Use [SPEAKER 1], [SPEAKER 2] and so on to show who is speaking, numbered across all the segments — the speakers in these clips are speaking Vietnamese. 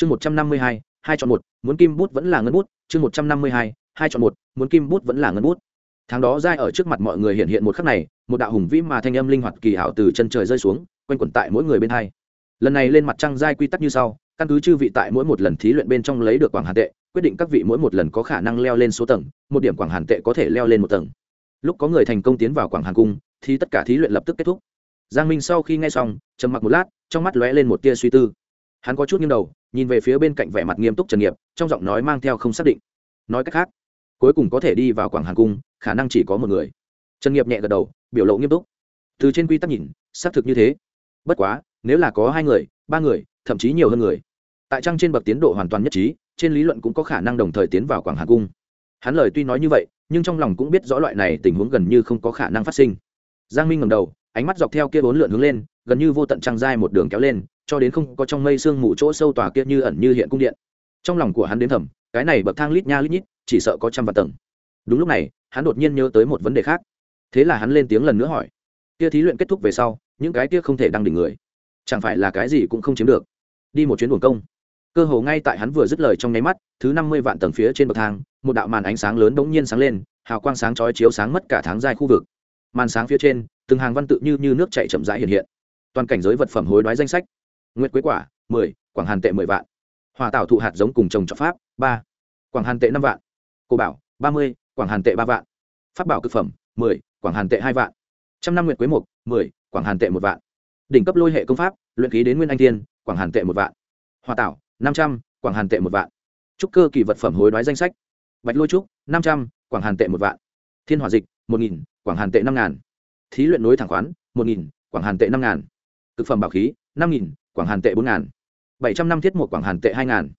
[SPEAKER 1] chương một trăm năm mươi hai hai chọn một, muốn kim bút vẫn là ngân bút. Chương một trăm năm mươi hai hai chọn một, muốn kim bút vẫn là ngân bút. Tháng đó dai ở trước mặt mọi người hiện hiện một khắc này, một đạo hùng vĩ mà thanh âm linh hoạt kỳ hảo từ chân trời rơi xuống, quanh quẩn tại mỗi người bên hai. Lần này lên mặt trăng dai quy tắc như sau, căn cứ chư vị tại mỗi một lần thí luyện bên trong lấy được quảng hàn tệ, quyết định các vị mỗi một lần có khả năng leo lên số tầng, một điểm quảng hàn tệ có thể leo lên một tầng. Lúc có người thành công tiến vào quảng hàn cung, thì tất cả thí luyện lập tức kết thúc. Giang minh sau khi nghe xong, trầm mặc một lát, trong mắt lóe lên một tia suy tư. Hắn có chút nghiêng đầu nhìn về phía bên cạnh vẻ mặt nghiêm túc trần nghiệp, trong giọng nói mang theo không xác định. Nói cách khác, cuối cùng có thể đi vào quảng hàn cung, khả năng chỉ có một người. Trần nghiệp nhẹ gật đầu, biểu lộ nghiêm túc. Từ trên quy tắc nhìn, xác thực như thế. Bất quá, nếu là có hai người, ba người, thậm chí nhiều hơn người, tại trang trên bậc tiến độ hoàn toàn nhất trí, trên lý luận cũng có khả năng đồng thời tiến vào quảng hàn cung. Hắn lời tuy nói như vậy, nhưng trong lòng cũng biết rõ loại này tình huống gần như không có khả năng phát sinh. Giang minh ngầm đầu, ánh mắt dọc theo kia bốn lượn hướng lên, gần như vô tận trăng dai một đường kéo lên cho đến không có trong mây sương mù chỗ sâu tòa kia như ẩn như hiện cung điện. Trong lòng của hắn đến thầm, cái này bậc thang lít nha lít nhít, chỉ sợ có trăm vạn tầng. Đúng lúc này, hắn đột nhiên nhớ tới một vấn đề khác. Thế là hắn lên tiếng lần nữa hỏi. Kia thí luyện kết thúc về sau, những cái kia không thể đăng đỉnh người, chẳng phải là cái gì cũng không chiếm được? Đi một chuyến buồng công. Cơ hồ ngay tại hắn vừa dứt lời trong nháy mắt, thứ năm mươi vạn tầng phía trên bậc thang, một đạo màn ánh sáng lớn bỗng nhiên sáng lên, hào quang sáng chói chiếu sáng mất cả tháng dài khu vực. Màn sáng phía trên, từng hàng văn tự như như nước chảy chậm rãi hiện hiện. Toàn cảnh giới vật phẩm hối đoái danh sách nguyệt quế quả mười quảng hàn tệ mười vạn hòa tạo thụ hạt giống cùng trồng trọt pháp ba quảng hàn tệ năm vạn cô bảo ba mươi quảng hàn tệ ba vạn pháp bảo cực phẩm mười quảng hàn tệ hai vạn trăm năm nguyệt quế mục mười quảng hàn tệ một vạn đỉnh cấp lôi hệ công pháp luyện khí đến nguyên anh Thiên, quảng hàn tệ một vạn hòa tạo năm trăm quảng hàn tệ một vạn trúc cơ kỳ vật phẩm hối đoái danh sách bạch lôi trúc năm trăm quảng hàn tệ một vạn thiên hòa dịch một nghìn quảng hàn tệ năm ngàn thí luyện nối thẳng khoán một nghìn quảng hàn tệ năm ngàn Thực phẩm bảo khí năm nghìn, quảng hàn tệ bốn ngàn. Bảy trăm năm thiết một quảng hàn tệ hai ngàn.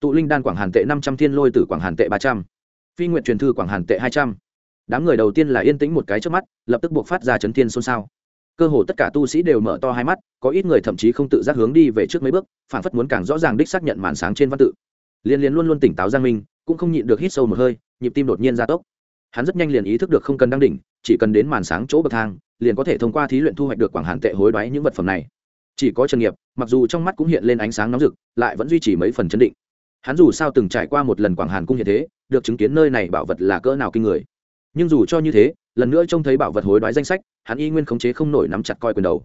[SPEAKER 1] Tụ linh đan quảng hàn tệ năm trăm, thiên lôi tử quảng hàn tệ ba trăm. Phi nguyện truyền thư quảng hàn tệ hai trăm. Đám người đầu tiên là yên tĩnh một cái trước mắt, lập tức buộc phát ra chấn thiên xôn xao. Cơ hồ tất cả tu sĩ đều mở to hai mắt, có ít người thậm chí không tự giác hướng đi về trước mấy bước phản phất muốn càng rõ ràng đích xác nhận màn sáng trên văn tự. Liên liên luôn luôn tỉnh táo giang minh, cũng không nhịn được hít sâu một hơi, nhịp tim đột nhiên gia tốc. Hắn rất nhanh liền ý thức được không cần đăng đỉnh, chỉ cần đến màn sáng chỗ bậc thang, liền có thể thông qua thí luyện thu hoạch được quảng hàn tệ hối đoái những vật phẩm này chỉ có trần nghiệp, mặc dù trong mắt cũng hiện lên ánh sáng nóng rực, lại vẫn duy trì mấy phần chấn định. Hắn dù sao từng trải qua một lần quảng hàn cung hiện thế, được chứng kiến nơi này bảo vật là cỡ nào kinh người. Nhưng dù cho như thế, lần nữa trông thấy bảo vật hối đoái danh sách, hắn y nguyên khống chế không nổi nắm chặt coi quyền đầu.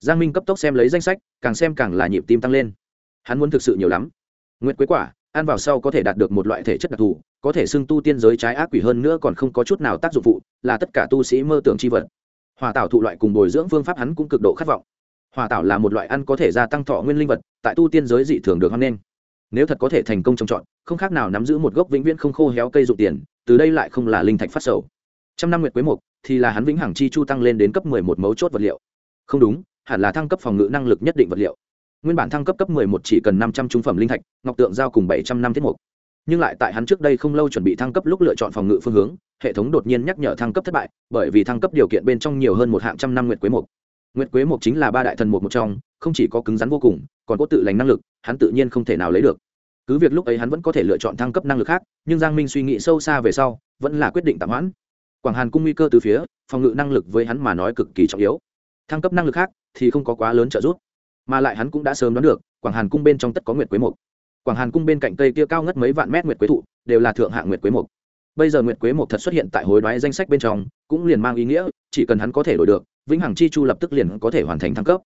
[SPEAKER 1] Giang minh cấp tốc xem lấy danh sách, càng xem càng là nhịp tim tăng lên. Hắn muốn thực sự nhiều lắm. Nguyện quế quả, ăn vào sau có thể đạt được một loại thể chất đặc thù, có thể xưng tu tiên giới trái ác quỷ hơn nữa còn không có chút nào tác dụng phụ, là tất cả tu sĩ mơ tưởng c h i vật. Hòa tạo thụ loại cùng bồi dưỡng phương pháp hắn cũng cực độ khát vọng hòa tạo là một loại ăn có thể gia tăng thọ nguyên linh vật, tại tu tiên giới dị thường được hoan nghênh. Nếu thật có thể thành công trồng trọt, không khác nào nắm giữ một gốc vĩnh viễn không khô héo cây dụng tiền, từ đây lại không là linh thạch phát sầu. Trăm năm nguyệt quế mục thì là hắn vĩnh hằng chi chu tăng lên đến cấp mười một mấu chốt vật liệu. Không đúng, hẳn là thăng cấp phòng ngự năng lực nhất định vật liệu. Nguyên bản thăng cấp cấp mười một chỉ cần năm trăm trung phẩm linh thạch, ngọc tượng giao cùng bảy trăm năm tiết mục nhưng lại tại hắn trước đây không lâu chuẩn bị thăng cấp lúc lựa chọn phòng ngự phương hướng, hệ thống đột nhiên nhắc nhở thăng cấp thất bại, bởi vì thăng cấp điều kiện bên trong nhiều hơn một hạng trăm năm nguyệt quế mục nguyệt quế mục chính là ba đại thần mục một trong, không chỉ có cứng rắn vô cùng, còn có tự lành năng lực, hắn tự nhiên không thể nào lấy được. Cứ việc lúc ấy hắn vẫn có thể lựa chọn thăng cấp năng lực khác, nhưng giang minh suy nghĩ sâu xa về sau, vẫn là quyết định tạm hoãn. Quảng hàn cung nguy cơ từ phía, phòng ngự năng lực với hắn mà nói cực kỳ trọng yếu. Thăng cấp năng lực khác thì không có quá lớn trợ giúp, mà lại hắn cũng đã sớm đoán được, quảng hàn cung bên trong tất có nguyệt quế mục quảng hàn cung bên cạnh cây kia cao ngất mấy vạn mét nguyệt quế thụ, đều là thượng hạng nguyệt quế mục bây giờ nguyệt quế mục thật xuất hiện tại hối đoái danh sách bên trong, cũng liền mang ý nghĩa chỉ cần hắn có thể đổi được, vĩnh hằng chi chu lập tức liền có thể hoàn thành thăng cấp.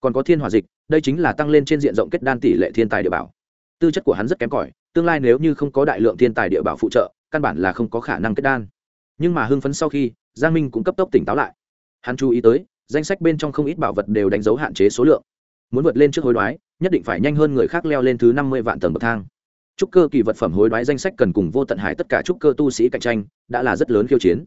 [SPEAKER 1] Còn có thiên hòa dịch, đây chính là tăng lên trên diện rộng kết đan tỷ lệ thiên tài địa bảo. Tư chất của hắn rất kém cỏi, tương lai nếu như không có đại lượng thiên tài địa bảo phụ trợ, căn bản là không có khả năng kết đan. Nhưng mà hưng phấn sau khi, giang minh cũng cấp tốc tỉnh táo lại. Hắn chú ý tới, danh sách bên trong không ít bảo vật đều đánh dấu hạn chế số lượng. Muốn vượt lên trước hối đoái, nhất định phải nhanh hơn người khác leo lên thứ năm mươi vạn tầng bậc thang. Trúc cơ kỳ vật phẩm hối đoái danh sách cần cùng vô tận hải tất cả trúc cơ tu sĩ cạnh tranh, đã là rất lớn khiêu chiến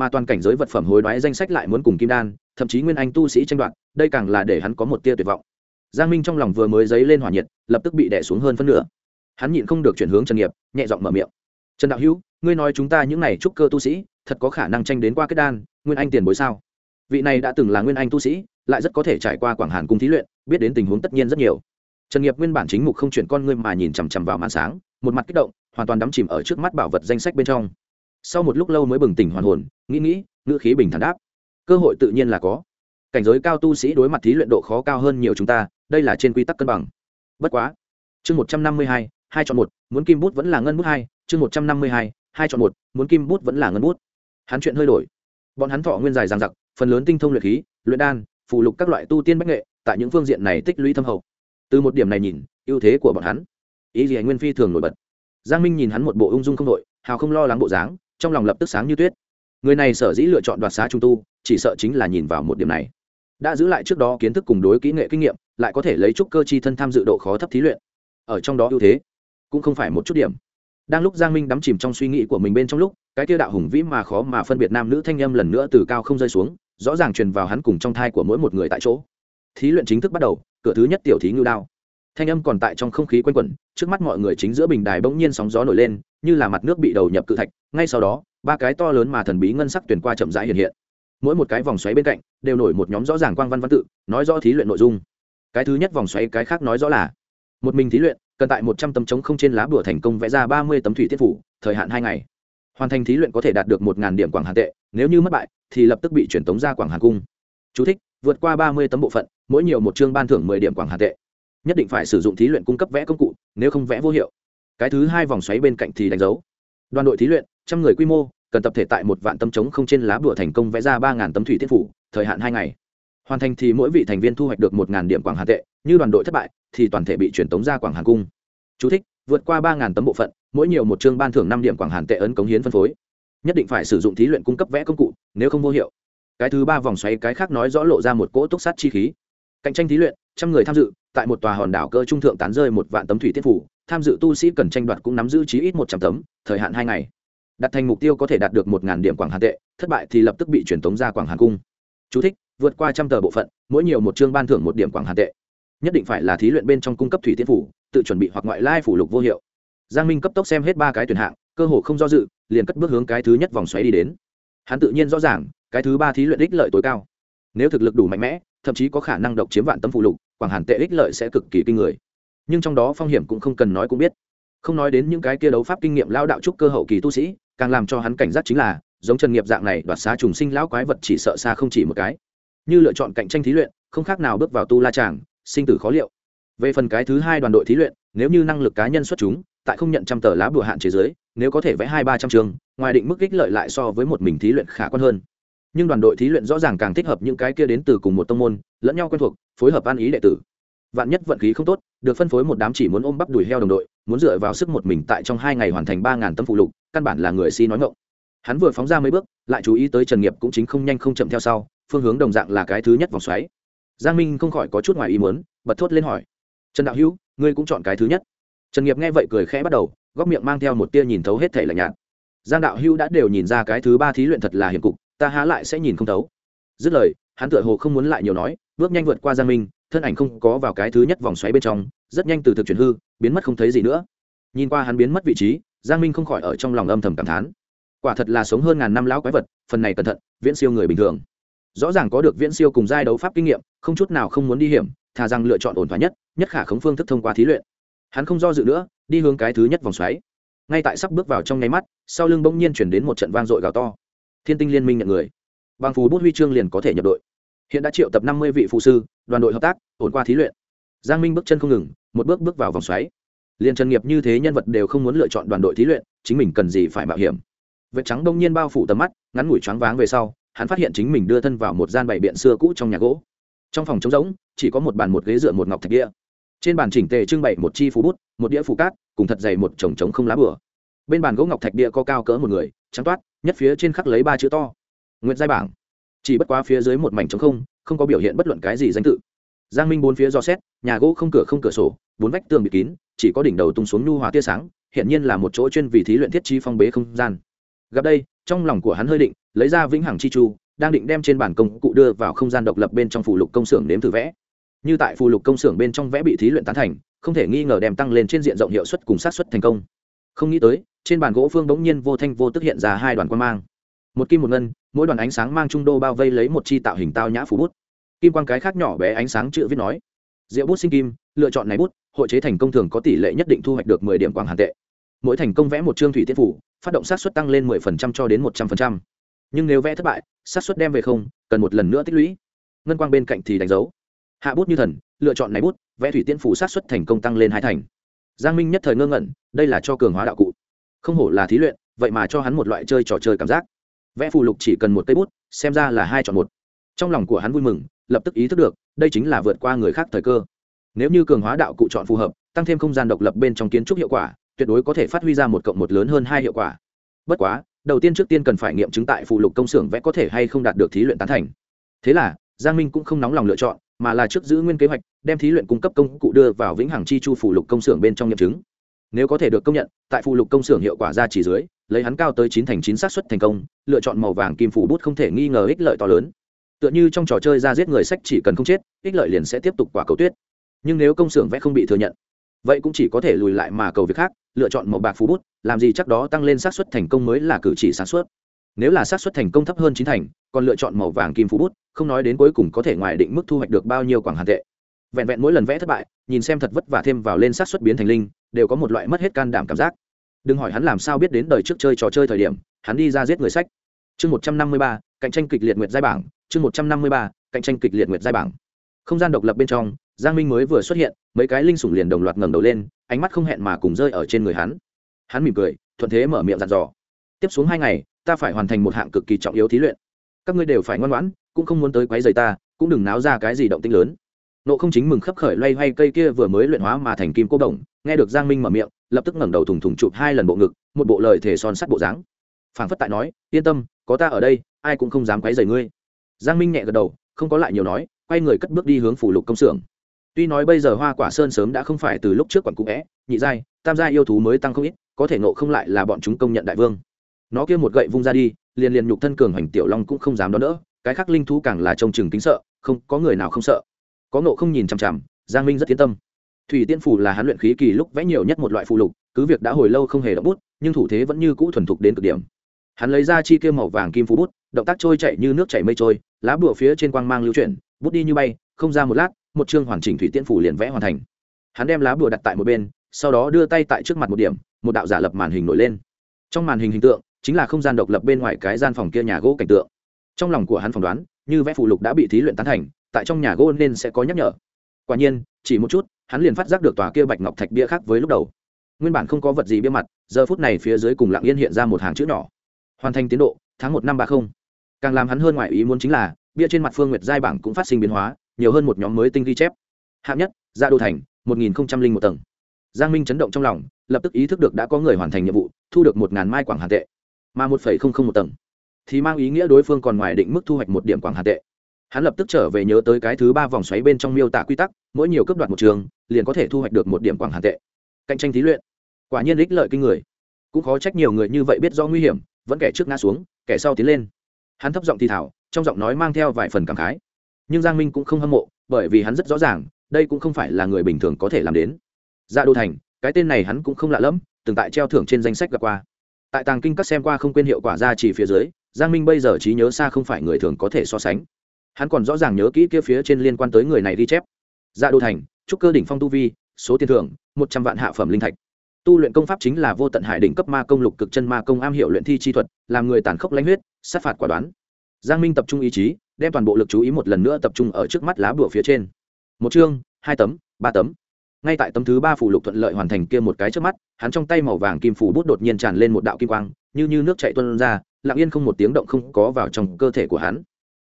[SPEAKER 1] mà toàn cảnh giới vật phẩm hối đoái danh sách lại muốn cùng kim đan, thậm chí nguyên anh tu sĩ tranh đoạt, đây càng là để hắn có một tia tuyệt vọng. Giang minh trong lòng vừa mới dấy lên hỏa nhiệt, lập tức bị đẻ xuống hơn phân nửa. Hắn nhịn không được chuyển hướng trần nghiệp, nhẹ giọng mở miệng. Trần đạo hữu, ngươi nói chúng ta những n à y trúc cơ tu sĩ, thật có khả năng tranh đến qua kết đan, nguyên anh tiền bối sao? Vị này đã từng là nguyên anh tu sĩ, lại rất có thể trải qua quảng hàn cung thí luyện, biết đến tình huống tất nhiên rất nhiều. Trần nghiệp nguyên bản chính mục không chuyển con ngươi mà nhìn chằm chằm vào màn sáng, một mặt kích động, hoàn toàn đắm chìm ở trước mắt bảo vật danh sách bên trong sau một lúc lâu mới bừng tỉnh hoàn hồn, nghĩ nghĩ, ngữ khí bình thản đáp. Cơ hội tự nhiên là có. Cảnh giới cao tu sĩ đối mặt thí luyện độ khó cao hơn nhiều chúng ta, đây là trên quy tắc cân bằng. Bất quá. Chương một trăm năm mươi hai hai chọn một, muốn kim bút vẫn là ngân bút hai, chương một trăm năm mươi hai hai chọn một, muốn kim bút vẫn là ngân bút. Hắn chuyện hơi đổi. Bọn hắn thọ nguyên dài dằng dặc, phần lớn tinh thông luyện khí, luyện đan phụ lục các loại tu tiên bách nghệ, tại những phương diện này tích lũy thâm hậu. Từ một điểm này nhìn, ưu thế của bọn hắn. Ý gì nguyên phi thường nổi bật. Giang minh nhìn hắn một bộ ung dung không đội hào không lo lắng bộ dáng trong lòng lập tức sáng như tuyết. Người này sở dĩ lựa chọn đoạt xá trung tu, chỉ sợ chính là nhìn vào một điểm này. Đã giữ lại trước đó kiến thức cùng đối kỹ nghệ kinh nghiệm, lại có thể lấy chút cơ chi thân tham dự độ khó thấp thí luyện. Ở trong đó ưu thế, cũng không phải một chút điểm. Đang lúc giang minh đắm chìm trong suy nghĩ của mình bên trong lúc, cái tiêu đạo hùng vĩ mà khó mà phân biệt nam nữ thanh âm lần nữa từ cao không rơi xuống, rõ ràng truyền vào hắn cùng trong thai của mỗi một người tại chỗ. Thí luyện chính thức bắt đầu, cửa thứ nhất tiểu thí ngưu đao thanh âm còn tại trong không khí quanh quẩn trước mắt mọi người chính giữa bình đài bỗng nhiên sóng gió nổi lên như là mặt nước bị đầu nhập cự thạch ngay sau đó ba cái to lớn mà thần bí ngân sắc tuyển qua chậm rãi hiện hiện. Mỗi một cái vòng xoáy bên cạnh đều nổi một nhóm rõ ràng quang văn văn tự nói rõ thí luyện nội dung. Cái thứ nhất vòng xoáy cái khác nói rõ là một mình thí luyện cần tại một trăm tấm trống không trên lá bùa thành công vẽ ra ba mươi tấm thủy tiết phủ thời hạn hai ngày. Hoàn thành thí luyện có thể đạt được một điểm quảng hàn tệ nếu như mất bại thì lập tức bị chuyển tống ra quảng hàn cung. Chú thích, vượt qua ba mươi tấm bộ phận mỗi nhiều một chương ban thưởng mười điểm quảng hàn tệ nhất định phải sử dụng thí luyện cung cấp vẽ công cụ nếu không vẽ vô hiệu. Cái thứ hai vòng xoáy bên cạnh thì đánh dấu. Đoàn đội thí luyện trăm người quy mô cần tập thể tại một vạn tấm trống không trên lá bùa thành công vẽ ra ba tấm thủy tiết phủ thời hạn hai ngày. Hoàn thành thì mỗi vị thành viên thu hoạch được một điểm quảng hà tệ như đoàn đội thất bại thì toàn thể bị truyền tống ra quảng hà cung. Chú thích, vượt qua ba tấm bộ phận mỗi nhiều một chương ban thưởng năm điểm quảng hàn tệ ấn cống hiến phân phối. Nhất định phải sử dụng thí luyện cung cấp vẽ công cụ nếu không vô hiệu. Cái thứ ba vòng xoáy cái khác nói rõ lộ ra một cỗ túc sát chi khí. Cạnh tranh thí luyện trăm người tham dự tại một tòa hòn đảo cơ trung thượng tán rơi một vạn tấm thủy tiết phủ tham dự tu sĩ cần tranh đoạt cũng nắm giữ chí ít một trăm tấm thời hạn hai ngày. Đặt thành mục tiêu có thể đạt được một điểm quảng hàn tệ thất bại thì lập tức bị truyền tống ra quảng hàn cung. Chú thích, vượt qua trăm tờ bộ phận mỗi nhiều một chương ban thưởng một điểm quảng hàn tệ. Nhất định phải là thí luyện bên trong cung cấp thủy tiết phủ tự chuẩn bị hoặc ngoại lai phủ lục vô hiệu. Giang minh cấp tốc xem hết ba cái tuyển hạng cơ hồ không do dự liền cất bước hướng cái thứ nhất vòng xoáy đi đến. Hắn tự nhiên rõ ràng cái thứ ba thí luyện ích lợi tối cao. Nếu thực lực đủ mạnh mẽ thậm chí có khả năng độc chiếm vạn tấm phụ lục quảng hàn tệ ích lợi sẽ cực kỳ kinh người. Nhưng trong đó phong hiểm cũng không cần nói cũng biết. Không nói đến những cái kia đấu pháp kinh nghiệm lao đạo trúc cơ hậu kỳ tu sĩ, càng làm cho hắn cảnh giác chính là, giống trần nghiệp dạng này, đoạt xá trùng sinh lão quái vật chỉ sợ xa không chỉ một cái. Như lựa chọn cạnh tranh thí luyện, không khác nào bước vào tu la tràng, sinh tử khó liệu. Về phần cái thứ hai đoàn đội thí luyện, nếu như năng lực cá nhân xuất chúng, tại không nhận trăm tờ lá bùa hạn chế giới, nếu có thể vẽ hai ba trăm trường ngoài định mức ích lợi lại so với một mình thí luyện khả quan hơn nhưng đoàn đội thí luyện rõ ràng càng thích hợp những cái kia đến từ cùng một tông môn, lẫn nhau quen thuộc, phối hợp ăn ý đệ tử. Vạn nhất vận khí không tốt, được phân phối một đám chỉ muốn ôm bắp đùi heo đồng đội, muốn dựa vào sức một mình tại trong hai ngày hoàn thành ba ngàn tấm phụ lục, căn bản là người si nói ngộng hắn vừa phóng ra mấy bước, lại chú ý tới trần nghiệp cũng chính không nhanh không chậm theo sau, phương hướng đồng dạng là cái thứ nhất vòng xoáy. Giang minh không khỏi có chút ngoài ý muốn, bật thốt lên hỏi. Trần đạo hữu, ngươi cũng chọn cái thứ nhất? Trần nghiệp nghe vậy cười khẽ bắt đầu, góc miệng mang theo một tia nhìn thấu hết thể lạnh nhạt. Giang đạo hữu đã đều nhìn ra cái thứ ba thí luyện thật là hiểm cục ta há lại sẽ nhìn không thấu. Dứt lời, hắn tựa hồ không muốn lại nhiều nói, bước nhanh vượt qua giang minh, thân ảnh không có vào cái thứ nhất vòng xoáy bên trong, rất nhanh từ thực chuyển hư, biến mất không thấy gì nữa. Nhìn qua hắn biến mất vị trí, giang minh không khỏi ở trong lòng âm thầm cảm thán. Quả thật là sống hơn ngàn năm lão quái vật, phần này cẩn thận, viễn siêu người bình thường. Rõ ràng có được viễn siêu cùng giai đấu pháp kinh nghiệm, không chút nào không muốn đi hiểm, thà rằng lựa chọn ổn thỏa nhất nhất khả khống phương thức thông qua thí luyện. Hắn không do dự nữa, đi hướng cái thứ nhất vòng xoáy. Ngay tại sắp bước vào trong nháy mắt, sau lưng bỗng nhiên chuyển đến một trận vang dội gào to thiên tinh liên minh nhận người. Bằng phù bút huy chương liền có thể nhập đội. Hiện đã triệu tập năm mươi vị phụ sư, đoàn đội hợp tác, ổn qua thí luyện. Giang minh bước chân không ngừng, một bước bước vào vòng xoáy. Liền trần nghiệp như thế nhân vật đều không muốn lựa chọn đoàn đội thí luyện, chính mình cần gì phải mạo hiểm. Vệt trắng đông nhiên bao phủ tầm mắt, ngắn ngủi choáng váng về sau, hắn phát hiện chính mình đưa thân vào một gian bày biện xưa cũ trong nhà gỗ. Trong phòng trống rỗng, chỉ có một bàn một ghế dựa một ngọc thạch đĩa. Trên bàn chỉnh tề trưng bày một chi phú bút, một đĩa phù cát, cùng thật dày một chồng trống không lá bừa. bên bàn gỗ ngọc thạch đĩa có cao cỡ một người, trắng toát nhất phía trên khắc lấy ba chữ to. Nguyệt giai bảng. Chỉ bất quá phía dưới một mảnh trống không không có biểu hiện bất luận cái gì danh tự. Giang minh bốn phía do xét, nhà gỗ không cửa không cửa sổ, bốn vách tường bị kín, chỉ có đỉnh đầu tung xuống nhu hòa tia sáng hiện nhiên là một chỗ chuyên vì thí luyện thiết chi phong bế không gian. Gặp đây, trong lòng của hắn hơi định, lấy ra vĩnh hằng chi chu, đang định đem trên bản công cụ đưa vào không gian độc lập bên trong phụ lục công xưởng nếm thử vẽ. Như tại phụ lục công xưởng bên trong vẽ bị thí luyện tán thành, không thể nghi ngờ đem tăng lên trên diện rộng hiệu suất cùng sát xuất thành công không nghĩ tới, trên bàn gỗ phương bỗng nhiên vô thanh vô tức hiện ra hai đoàn quan mang. Một kim một ngân, mỗi đoàn ánh sáng mang trung đô bao vây lấy một chi tạo hình tao nhã phủ bút. Kim quan cái khác nhỏ bé ánh sáng chữ viết nói rượu bút sinh kim, lựa chọn này bút, hội chế thành công thường có tỷ lệ nhất định thu hoạch được mười điểm quang hàn tệ. Mỗi thành công vẽ một chương thủy tiết phủ, phát động sát xuất tăng lên mười phần trăm cho đến một trăm phần trăm. Nhưng nếu vẽ thất bại sát xuất đem về không, cần một lần nữa tích lũy. Ngân quang bên cạnh thì đánh dấu. Hạ bút như thần, lựa chọn này bút, vẽ thủy tiên phủ sát xuất thành công tăng lên hai thành giang minh nhất thời ngơ ngẩn, đây là cho cường hóa đạo cụ. Không hổ là thí luyện, vậy mà cho hắn một loại chơi trò chơi cảm giác. Vẽ phù lục chỉ cần một cây bút, xem ra là hai chọn một. Trong lòng của hắn vui mừng, lập tức ý thức được, đây chính là vượt qua người khác thời cơ. Nếu như cường hóa đạo cụ chọn phù hợp, tăng thêm không gian độc lập bên trong kiến trúc hiệu quả, tuyệt đối có thể phát huy ra một cộng một lớn hơn hai hiệu quả. Bất quá, đầu tiên trước tiên cần phải nghiệm chứng tại phù lục công xưởng vẽ có thể hay không đạt được thí luyện tán thành. Thế là, giang minh cũng không nóng lòng lựa chọn mà là trước giữ nguyên kế hoạch, đem thí luyện cung cấp công cụ đưa vào vĩnh hằng chi chu phụ lục công xưởng bên trong nghiệm chứng. Nếu có thể được công nhận, tại phụ lục công xưởng hiệu quả ra chỉ dưới, lấy hắn cao tới chín thành chín xác suất thành công, lựa chọn màu vàng kim phủ bút không thể nghi ngờ ích lợi to lớn. Tựa như trong trò chơi ra giết người sách chỉ cần không chết, ích lợi liền sẽ tiếp tục quả cầu tuyết. Nhưng nếu công xưởng vẽ không bị thừa nhận, vậy cũng chỉ có thể lùi lại mà cầu việc khác, lựa chọn màu bạc phú bút, làm gì chắc đó tăng lên xác suất thành công mới là cử chỉ sáng suốt nếu là xác suất thành công thấp hơn chín thành, còn lựa chọn màu vàng kim phú bút, không nói đến cuối cùng có thể ngoài định mức thu hoạch được bao nhiêu quảng hàn tệ. Vẹn vẹn mỗi lần vẽ thất bại, nhìn xem thật vất vả thêm vào lên xác suất biến thành linh, đều có một loại mất hết can đảm cảm giác. Đừng hỏi hắn làm sao biết đến đời trước chơi trò chơi thời điểm, hắn đi ra giết người sách. Chương một trăm năm mươi ba, cạnh tranh kịch liệt nguyệt giai bảng. Chương một trăm năm mươi ba, cạnh tranh kịch liệt nguyệt giai bảng. Không gian độc lập bên trong, giang minh mới vừa xuất hiện, mấy cái linh sủng liền đồng loạt ngẩng đầu lên, ánh mắt không hẹn mà cùng rơi ở trên người hắn. Hắn mỉm cười, thuận thế mở miệng dặn dò tiếp xuống hai ngày, ta phải hoàn thành một hạng cực kỳ trọng yếu thí luyện. Các ngươi đều phải ngoan ngoãn, cũng không muốn tới quấy rầy ta, cũng đừng náo ra cái gì động tĩnh lớn. Nộ không chính mừng khấp khởi loay hoay cây kia vừa mới luyện hóa mà thành kim cô đồng, nghe được giang minh mở miệng, lập tức ngẩng đầu thùng thùng chụp hai lần bộ ngực, một bộ lời thể son sắt bộ dáng. Phảng phất tại nói, yên tâm, có ta ở đây, ai cũng không dám quấy rầy ngươi. Giang minh nhẹ gật đầu, không có lại nhiều nói, quay người cất bước đi hướng phủ lục công xưởng. Tuy nói bây giờ hoa quả sơn sớm đã không phải từ lúc trước quản cụ vẽ, nhị giai, tam giai yêu thú mới tăng không ít, có thể nộ không lại là bọn chúng công nhận đại vương nó kia một gậy vung ra đi, liền liền nhục thân cường hoành tiểu long cũng không dám đón đỡ, cái khác linh thú càng là trông chừng kính sợ, không, có người nào không sợ. Có nộ không nhìn chằm chằm, giang minh rất yên tâm. Thủy tiên phủ là hắn luyện khí kỳ lúc vẽ nhiều nhất một loại phụ lục, cứ việc đã hồi lâu không hề động bút, nhưng thủ thế vẫn như cũ thuần thục đến cực điểm. Hắn lấy ra chi kia màu vàng kim phú bút, động tác trôi chạy như nước chảy mây trôi, lá bùa phía trên quang mang lưu chuyển, bút đi như bay, không ra một lát, một chương hoàn chỉnh thủy tiên phủ liền vẽ hoàn thành. Hắn đem lá bùa đặt tại một bên, sau đó đưa tay tại trước mặt một điểm, một đạo giả lập màn hình nổi lên. Trong màn hình hình tượng chính là không gian độc lập bên ngoài cái gian phòng kia nhà gỗ cảnh tượng. Trong lòng của hắn phỏng đoán, như vẽ phụ lục đã bị thí luyện tán thành, tại trong nhà gỗ nên sẽ có nhắc nhở. Quả nhiên, chỉ một chút, hắn liền phát giác được tòa kia bạch ngọc thạch bia khác với lúc đầu. Nguyên bản không có vật gì bia mặt, giờ phút này phía dưới cùng lặng yên hiện ra một hàng chữ nhỏ. Hoàn thành tiến độ, tháng một năm ba không. Càng làm hắn hơn ngoài ý muốn chính là, bia trên mặt phương nguyệt giai bảng cũng phát sinh biến hóa, nhiều hơn một nhóm mới tinh ghi chép. Hạng nhất dạ gia đô thành, một nghìn một tầng. Giang minh chấn động trong lòng, lập tức ý thức được đã có người hoàn thành nhiệm vụ, thu được một ngàn mai quảng hàn tệ mà một phẩy không không một tầng. Thì mang ý nghĩa đối phương còn ngoài định mức thu hoạch một điểm quảng hà tệ. Hắn lập tức trở về nhớ tới cái thứ ba vòng xoáy bên trong miêu tả quy tắc, mỗi nhiều cấp đoạt một trường, liền có thể thu hoạch được một điểm quảng hà tệ. Cạnh tranh thí luyện. Quả nhiên ích lợi kinh người. Cũng khó trách nhiều người như vậy biết do nguy hiểm, vẫn kẻ trước ngã xuống, kẻ sau tiến lên. Hắn thấp giọng thì thảo trong giọng nói mang theo vài phần cảm khái. Nhưng giang minh cũng không hâm mộ, bởi vì hắn rất rõ ràng, đây cũng không phải là người bình thường có thể làm đến. Ra đô thành, cái tên này hắn cũng không lạ lẫm, từng tại treo thưởng trên danh sách gặp qua tại tàng kinh các xem qua không quên hiệu quả ra chỉ phía dưới, giang minh bây giờ trí nhớ xa không phải người thường có thể so sánh. Hắn còn rõ ràng nhớ kỹ kia phía trên liên quan tới người này ghi chép. Dạ đô thành, trúc cơ đỉnh phong tu vi, số tiền thưởng, một trăm vạn hạ phẩm linh thạch. Tu luyện công pháp chính là vô tận hải đỉnh cấp ma công lục cực chân ma công am hiểu luyện thi chi thuật, làm người tàn khốc lãnh huyết, sát phạt quả đoán. Giang minh tập trung ý chí, đem toàn bộ lực chú ý một lần nữa tập trung ở trước mắt lá bửa phía trên. Một chương, hai tấm, ba tấm ngay tại tấm thứ ba phủ lục thuận lợi hoàn thành kia một cái trước mắt, hắn trong tay màu vàng kim phủ bút đột nhiên tràn lên một đạo kim quang, như như nước chạy tuân ra, lặng yên không một tiếng động không có vào trong cơ thể của hắn.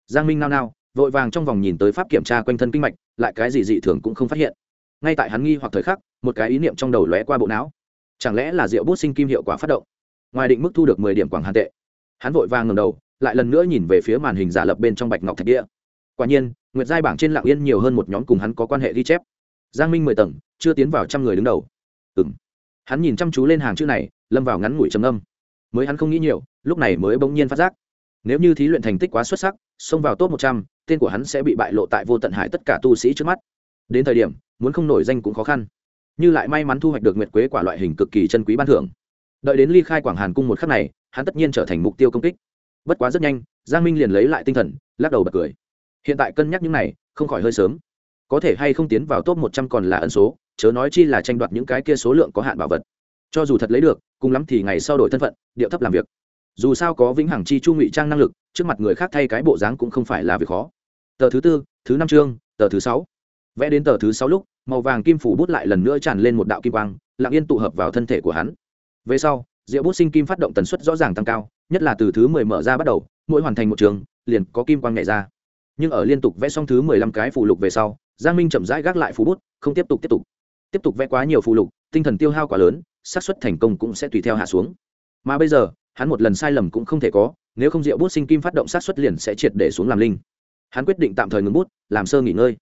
[SPEAKER 1] Giang minh nao nao, vội vàng trong vòng nhìn tới pháp kiểm tra quanh thân kinh mạch, lại cái gì dị thường cũng không phát hiện. Ngay tại hắn nghi hoặc thời khắc, một cái ý niệm trong đầu lóe qua bộ não. Chẳng lẽ là rượu bút sinh kim hiệu quả phát động? Ngoài định mức thu được mười điểm quảng hàn tệ. Hắn vội vàng ngầm đầu, lại lần nữa nhìn về phía màn hình giả lập bên trong bạch ngọc thạch địa. Quả nhiên, nguyệt giai bảng trên lạng yên nhiều hơn một nhóm cùng hắn có quan hệ ghi chép giang minh mười tầng, chưa tiến vào trăm người đứng đầu. Ừng hắn nhìn chăm chú lên hàng chữ này, lâm vào ngắn ngủi trầm âm mới hắn không nghĩ nhiều, lúc này mới bỗng nhiên phát giác. Nếu như thí luyện thành tích quá xuất sắc, xông vào top một trăm, tên của hắn sẽ bị bại lộ tại vô tận hải tất cả tu sĩ trước mắt. Đến thời điểm, muốn không nổi danh cũng khó khăn. Như lại may mắn thu hoạch được nguyệt quế quả loại hình cực kỳ chân quý ban thưởng. Đợi đến ly khai quảng hàn cung một khắc này, hắn tất nhiên trở thành mục tiêu công kích. Bất quá rất nhanh, giang minh liền lấy lại tinh thần, lắc đầu bật cười. Hiện tại cân nhắc những này, không khỏi hơi sớm có thể hay không tiến vào top một trăm còn là ẩn số, chớ nói chi là tranh đoạt những cái kia số lượng có hạn bảo vật. Cho dù thật lấy được, cùng lắm thì ngày sau đổi thân phận, điệu thấp làm việc. Dù sao có vĩnh hằng chi chu ngụy trang năng lực, trước mặt người khác thay cái bộ dáng cũng không phải là việc khó. Tờ thứ tư, thứ năm chương, tờ thứ sáu. Vẽ đến tờ thứ sáu lúc, màu vàng kim phủ bút lại lần nữa tràn lên một đạo kim quang, lặng yên tụ hợp vào thân thể của hắn. Về sau diệu bút sinh kim phát động tần suất rõ ràng tăng cao, nhất là từ thứ mười mở ra bắt đầu, mỗi hoàn thành một trường, liền có kim quang nhảy ra. Nhưng ở liên tục vẽ xong thứ mười lăm cái phù lục về sau giang minh chậm rãi gác lại phù bút, không tiếp tục tiếp tục. Tiếp tục vẽ quá nhiều phù lục, tinh thần tiêu hao quá lớn, xác suất thành công cũng sẽ tùy theo hạ xuống. Mà bây giờ, hắn một lần sai lầm cũng không thể có, nếu không diệu bút sinh kim phát động sát xuất liền sẽ triệt để xuống làm linh. Hắn quyết định tạm thời ngừng bút, làm sơ nghỉ ngơi.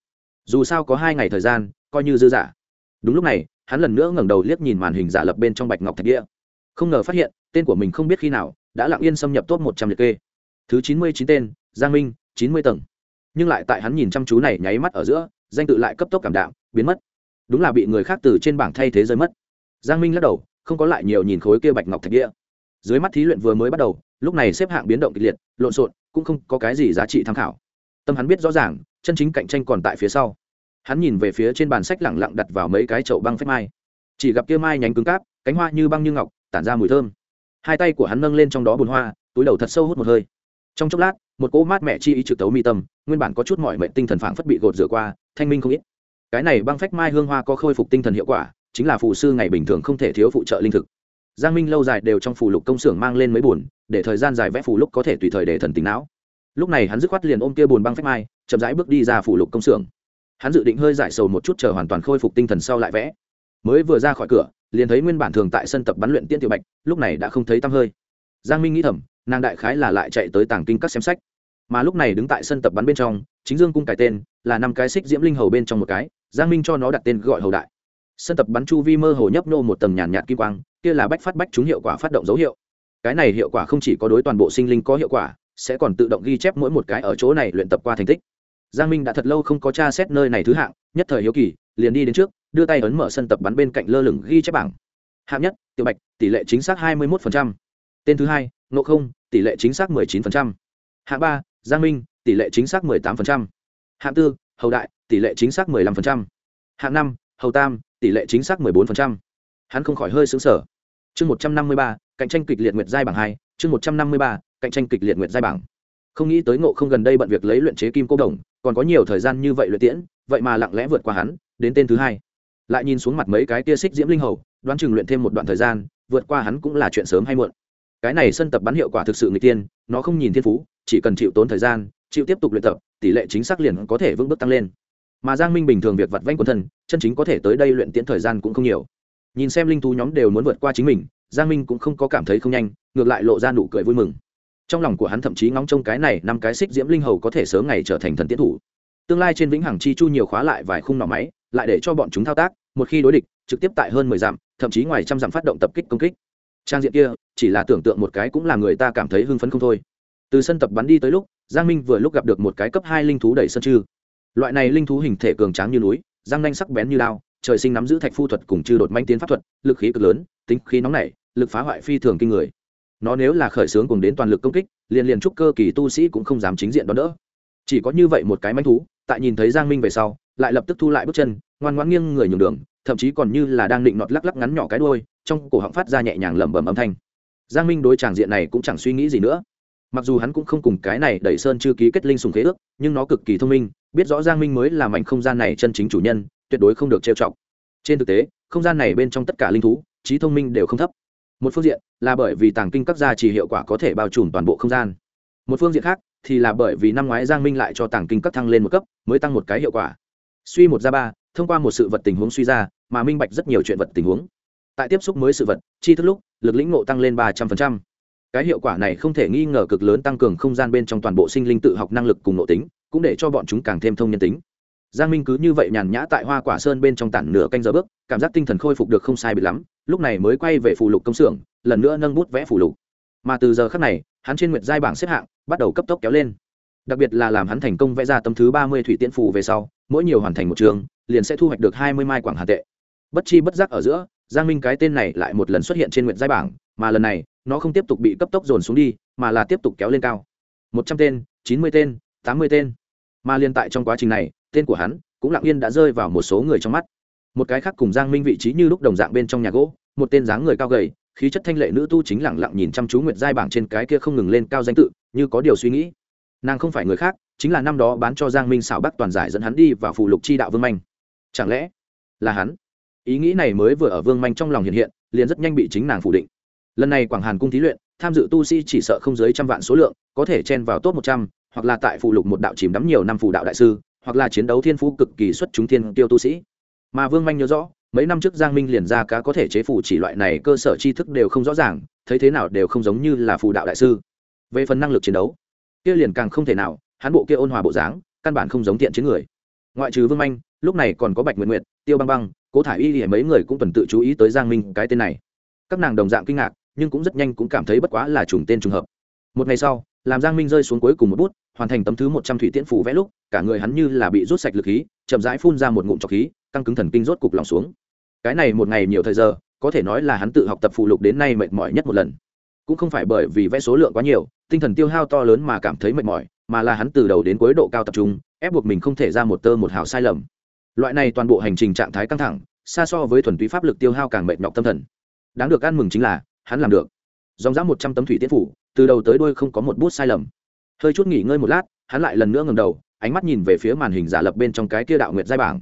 [SPEAKER 1] Dù sao có hai ngày thời gian, coi như dư giả. Đúng lúc này, hắn lần nữa ngẩng đầu liếc nhìn màn hình giả lập bên trong bạch ngọc thạch địa. Không ngờ phát hiện, tên của mình không biết khi nào, đã lặng yên xâm nhập top một trăm liệt kê. Thứ chín mươi chín tên, giang minh, chín mươi tầng. Nhưng lại tại hắn nhìn chăm chú này nháy mắt ở giữa danh tự lại cấp tốc cảm đạm, biến mất. Đúng là bị người khác từ trên bảng thay thế rơi mất. Giang minh lắc đầu, không có lại nhiều nhìn khối kia bạch ngọc thạch địa. Dưới mắt thí luyện vừa mới bắt đầu, lúc này xếp hạng biến động kịch liệt, lộn xộn, cũng không có cái gì giá trị tham khảo. Tâm hắn biết rõ ràng, chân chính cạnh tranh còn tại phía sau. Hắn nhìn về phía trên bàn sách lẳng lặng đặt vào mấy cái chậu băng phách mai. Chỉ gặp kia mai nhánh cứng cáp, cánh hoa như băng như ngọc, tản ra mùi thơm. Hai tay của hắn nâng lên trong đó bùn hoa, túi đầu thật sâu hút một hơi. Trong chốc lát, một cỗ mát mẹ chi ý trực tấu mi tâm nguyên bản có chút mọi mệnh tinh thần phảng phất bị gột rửa qua, thanh minh không ít. Cái này băng phách mai hương hoa có khôi phục tinh thần hiệu quả, chính là phù sư ngày bình thường không thể thiếu phụ trợ linh thực. Giang minh lâu dài đều trong phù lục công xưởng mang lên mấy buồn, để thời gian dài vẽ phù lúc có thể tùy thời để thần tính não. Lúc này hắn dứt khoát liền ôm kia buồn băng phách mai, chậm rãi bước đi ra phù lục công xưởng. Hắn dự định hơi giải sầu một chút chờ hoàn toàn khôi phục tinh thần sau lại vẽ. Mới vừa ra khỏi cửa, liền thấy nguyên bản thường tại sân tập bắn luyện tiên tiểu bạch, lúc này đã không thấy tăm hơi. Giang minh nghĩ thầm, nàng đại khái là lại chạy tới tàng kinh các xem sách mà lúc này đứng tại sân tập bắn bên trong, chính dương cung cải tên, là năm cái xích diễm linh hầu bên trong một cái, giang minh cho nó đặt tên gọi hầu đại. Sân tập bắn chu vi mơ hồ nhấp nô một tầng nhàn nhạt kim quang, kia là bách phát bách chúng hiệu quả phát động dấu hiệu. Cái này hiệu quả không chỉ có đối toàn bộ sinh linh có hiệu quả, sẽ còn tự động ghi chép mỗi một cái ở chỗ này luyện tập qua thành tích. Giang minh đã thật lâu không có tra xét nơi này thứ hạng, nhất thời hiếu kỳ, liền đi đến trước, đưa tay ấn mở sân tập bắn bên cạnh lơ lửng ghi chép bảng. Hạng nhất, tiểu bạch, tỷ lệ chính xác hai mươi một tên thứ hai nộ không, tỷ lệ chính xác 19%. hạng ba giang minh tỷ lệ chính xác 18%. hạng tư hầu đại tỷ lệ chính xác 15%. hạng năm hầu tam tỷ lệ chính xác 14%. hắn không khỏi hơi xứng sở chương 153, cạnh tranh kịch liệt nguyệt giai bảng hai chương 153, cạnh tranh kịch liệt nguyệt giai bảng không nghĩ tới ngộ không gần đây bận việc lấy luyện chế kim cô đồng còn có nhiều thời gian như vậy luyện tiễn vậy mà lặng lẽ vượt qua hắn đến tên thứ hai lại nhìn xuống mặt mấy cái tia xích diễm linh hầu đoán chừng luyện thêm một đoạn thời gian vượt qua hắn cũng là chuyện sớm hay muộn cái này sân tập bắn hiệu quả thực sự người tiên, nó không nhìn thiên phú, chỉ cần chịu tốn thời gian, chịu tiếp tục luyện tập, tỷ lệ chính xác liền có thể vững bước tăng lên. Mà giang minh bình thường việc vặt vanh quần thân, chân chính có thể tới đây luyện tiễn thời gian cũng không nhiều. Nhìn xem linh thú nhóm đều muốn vượt qua chính mình, giang minh cũng không có cảm thấy không nhanh, ngược lại lộ ra nụ cười vui mừng. Trong lòng của hắn thậm chí ngóng trông cái này năm cái xích diễm linh hầu có thể sớm ngày trở thành thần tiến thủ. Tương lai trên vĩnh hằng chi chu nhiều khóa lại vài khung nỏ máy, lại để cho bọn chúng thao tác, một khi đối địch, trực tiếp tại hơn mười dặm, thậm chí ngoài trăm dặm phát động tập kích công kích trang diện kia, chỉ là tưởng tượng một cái cũng là người ta cảm thấy hưng phấn không thôi. Từ sân tập bắn đi tới lúc, giang minh vừa lúc gặp được một cái cấp hai linh thú đẩy sân chư. Loại này linh thú hình thể cường tráng như núi, răng nanh sắc bén như lao trời sinh nắm giữ thạch phu thuật cùng chư đột manh tiến pháp thuật, lực khí cực lớn, tính khí nóng nảy, lực phá hoại phi thường kinh người. Nó nếu là khởi xướng cùng đến toàn lực công kích, liền liền trúc cơ kỳ tu sĩ cũng không dám chính diện đón đỡ. Chỉ có như vậy một cái manh thú, tại nhìn thấy giang minh về sau, lại lập tức thu lại bước chân, ngoan ngoãn nghiêng người nhường đường, thậm chí còn như là đang định nọt lắc lắc ngắn nhỏ cái đuôi trong cổ họng phát ra nhẹ nhàng lẩm bẩm âm thanh. Giang minh đối tràng diện này cũng chẳng suy nghĩ gì nữa. Mặc dù hắn cũng không cùng cái này đẩy sơn chưa ký kết linh sùng khế ước, nhưng nó cực kỳ thông minh, biết rõ giang minh mới là mảnh không gian này chân chính chủ nhân, tuyệt đối không được trêu chọc. Trên thực tế, không gian này bên trong tất cả linh thú, trí thông minh đều không thấp. Một phương diện là bởi vì tàng kinh các gia chỉ hiệu quả có thể bao trùm toàn bộ không gian. Một phương diện khác thì là bởi vì năm ngoái giang minh lại cho tàng kinh các thăng lên một cấp, mới tăng một cái hiệu quả. Suy một ra ba, thông qua một sự vật tình huống suy ra, mà minh bạch rất nhiều chuyện vật tình huống tại tiếp xúc mới sự vật chi thức lúc lực lĩnh ngộ tăng lên ba trăm phần trăm, cái hiệu quả này không thể nghi ngờ cực lớn tăng cường không gian bên trong toàn bộ sinh linh tự học năng lực cùng nội tính cũng để cho bọn chúng càng thêm thông nhân tính. Giang minh cứ như vậy nhàn nhã tại hoa quả sơn bên trong tản nửa canh giờ bước cảm giác tinh thần khôi phục được không sai bị lắm lúc này mới quay về phù lục công xưởng lần nữa nâng bút vẽ phù lục. Mà từ giờ khác này hắn trên nguyệt giai bảng xếp hạng bắt đầu cấp tốc kéo lên. Đặc biệt là làm hắn thành công vẽ ra tấm thứ ba mươi thủy tiễn phù về sau mỗi nhiều hoàn thành một trường liền sẽ thu hoạch được hai mươi mai quảng hà tệ. Bất chi bất giác ở giữa giang minh cái tên này lại một lần xuất hiện trên nguyện giai bảng, mà lần này, nó không tiếp tục bị cấp tốc dồn xuống đi, mà là tiếp tục kéo lên cao. Một trăm tên, chín mươi tên, tám mươi tên. Mà liên tại trong quá trình này, tên của hắn cũng lặng yên đã rơi vào một số người trong mắt. Một cái khác cùng giang minh vị trí như lúc đồng dạng bên trong nhà gỗ, một tên dáng người cao gầy, khí chất thanh lệ nữ tu chính lẳng lặng nhìn chăm chú nguyệt giai bảng trên cái kia không ngừng lên cao danh tự, như có điều suy nghĩ. Nàng không phải người khác, chính là năm đó bán cho giang minh xảo bắc toàn giải dẫn hắn đi vào phụ lục chi đạo vương manh. Chẳng lẽ là hắn? Ý nghĩ này mới vừa ở vương manh trong lòng hiện hiện, liền rất nhanh bị chính nàng phủ định. Lần này quảng hàn cung thí luyện, tham dự tu sĩ chỉ sợ không dưới trăm vạn số lượng, có thể chen vào top một trăm, hoặc là tại phụ lục một đạo chìm đắm nhiều năm phụ đạo đại sư, hoặc là chiến đấu thiên phú cực kỳ xuất chúng thiên tiêu tu sĩ. Mà vương manh nhớ rõ, mấy năm trước giang minh liền ra cá có thể chế phủ chỉ loại này cơ sở tri thức đều không rõ ràng, thấy thế nào đều không giống như là phù đạo đại sư. Về phần năng lực chiến đấu, kia liền càng không thể nào, hắn bộ kia ôn hòa bộ dáng, căn bản không giống tiện chiến người. Ngoại trừ vương manh, lúc này còn có bạch nguyện nguyện tiêu băng băng cố thả y thì mấy người cũng tuần tự chú ý tới giang minh, cái tên này. Các nàng đồng dạng kinh ngạc, nhưng cũng rất nhanh cũng cảm thấy bất quá là trùng tên trùng hợp. Một ngày sau, làm giang minh rơi xuống cuối cùng một bút, hoàn thành tấm thứ một trăm thủy tiễn phủ vẽ lúc, cả người hắn như là bị rút sạch lực khí, chậm rãi phun ra một ngụm trọc khí, căng cứng thần kinh rốt cục lòng xuống. Cái này một ngày nhiều thời giờ, có thể nói là hắn tự học tập phụ lục đến nay mệt mỏi nhất một lần. Cũng không phải bởi vì vẽ số lượng quá nhiều, tinh thần tiêu hao to lớn mà cảm thấy mệt mỏi, mà là hắn từ đầu đến cuối độ cao tập trung, ép buộc mình không thể ra một tơ một hào sai lầm loại này toàn bộ hành trình trạng thái căng thẳng, xa so với thuần túy pháp lực tiêu hao càng mệt nhọc tâm thần. Đáng được ăn mừng chính là, hắn làm được. Dòng dã một trăm tấm thủy tiết phủ, từ đầu tới đuôi không có một bút sai lầm. Hơi chút nghỉ ngơi một lát, hắn lại lần nữa ngầm đầu, ánh mắt nhìn về phía màn hình giả lập bên trong cái kia đạo nguyệt giai bảng.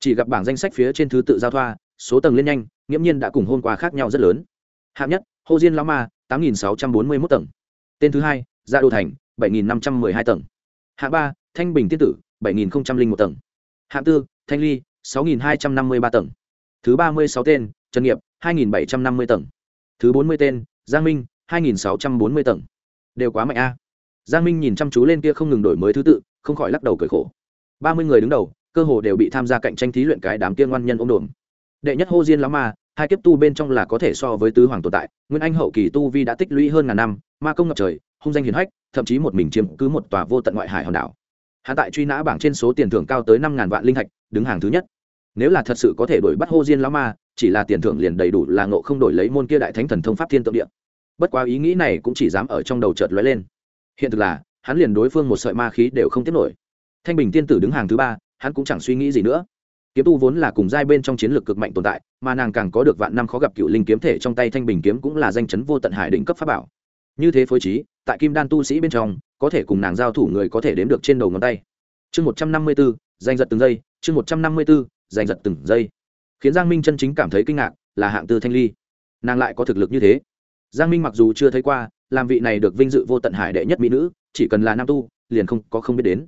[SPEAKER 1] Chỉ gặp bảng danh sách phía trên thứ tự giao thoa, số tầng lên nhanh, nghiễm nhiên đã cùng hôm qua khác nhau rất lớn. Hạng nhất hồ diên lao ma, tám nghìn sáu trăm bốn mươi mốt tầng. Tên thứ hai dạ gia đô thành, bảy nghìn năm trăm m ư ơ i hai tầng. Hạng ba, thanh bình tiên tử, bảy nghìn một tầng. Hạng tư thanh ly, sáu nghìn hai trăm năm mươi ba tầng. Thứ ba mươi sáu tên, trần nghiệp, hai nghìn bảy trăm năm mươi tầng. Thứ bốn mươi tên, giang minh, hai nghìn sáu trăm bốn mươi tầng. Đều quá mạnh a. Giang minh nhìn chăm chú lên kia không ngừng đổi mới thứ tự, không khỏi lắc đầu cười khổ. ba mươi người đứng đầu, cơ hồ đều bị tham gia cạnh tranh thí luyện cái đám tiên ngoan nhân ôm đồn đệ nhất hô diên lắm ma, hai kiếp tu bên trong là có thể so với tứ hoàng tồn tại, nguyên anh hậu kỳ tu vi đã tích lũy hơn ngàn năm, ma công ngập trời, hung danh hiền hách, thậm chí một mình chiếm cứ một tòa vô tận ngoại hải hòn đảo hạ tại truy nã bảng trên số tiền thưởng cao tới năm ngàn vạn linh thạch, đứng hàng thứ nhất. Nếu là thật sự có thể đổi bắt hô diên lão ma, chỉ là tiền thưởng liền đầy đủ là ngộ không đổi lấy môn kia đại thánh thần thông pháp thiên tượng địa. Bất quá ý nghĩ này cũng chỉ dám ở trong đầu chợt lóe lên. Hiện thực là, hắn liền đối phương một sợi ma khí đều không tiếp nổi. Thanh bình tiên tử đứng hàng thứ ba, hắn cũng chẳng suy nghĩ gì nữa. Kiếm tu vốn là cùng giai bên trong chiến lược cực mạnh tồn tại, mà nàng càng có được vạn năm khó gặp cựu linh kiếm thể trong tay thanh bình kiếm cũng là danh chấn vô tận hải đỉnh cấp pháp bảo. Như thế phối trí, tại kim đan tu sĩ bên trong có thể cùng nàng giao thủ người có thể đếm được trên đầu ngón tay. Chương một trăm năm mươi b ố danh giật từng giây, chương một trăm năm mươi b ố danh giật từng giây. Khiến giang minh chân chính cảm thấy kinh ngạc là hạng tư thanh ly. Nàng lại có thực lực như thế. Giang minh mặc dù chưa thấy qua, làm vị này được vinh dự vô tận hải đệ nhất mỹ nữ, chỉ cần là nam tu, liền không có không biết đến.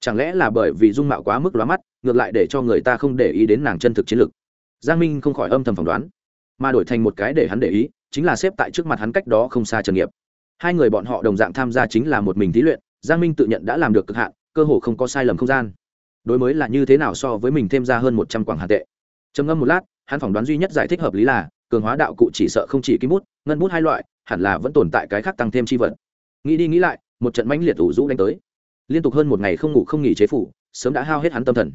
[SPEAKER 1] Chẳng lẽ là bởi vì dung mạo quá mức lóa mắt, ngược lại để cho người ta không để ý đến nàng chân thực chiến lực? Giang minh không khỏi âm thầm phỏng đoán. Mà đổi thành một cái để hắn để ý, chính là xếp tại trước mặt hắn cách đó không xa trần nghiệp hai người bọn họ đồng dạng tham gia chính là một mình thí luyện, giang minh tự nhận đã làm được cực hạn, cơ hồ không có sai lầm không gian. Đối mới là như thế nào so với mình thêm ra hơn một trăm quảng hà tệ. Trầm ngâm một lát, hắn phỏng đoán duy nhất giải thích hợp lý là, cường hóa đạo cụ chỉ sợ không chỉ kim bút, ngân bút hai loại, hẳn là vẫn tồn tại cái khác tăng thêm chi vật. Nghĩ đi nghĩ lại, một trận mãnh liệt ủ rũ đánh tới. Liên tục hơn một ngày không ngủ không nghỉ chế phủ, sớm đã hao hết hắn tâm thần.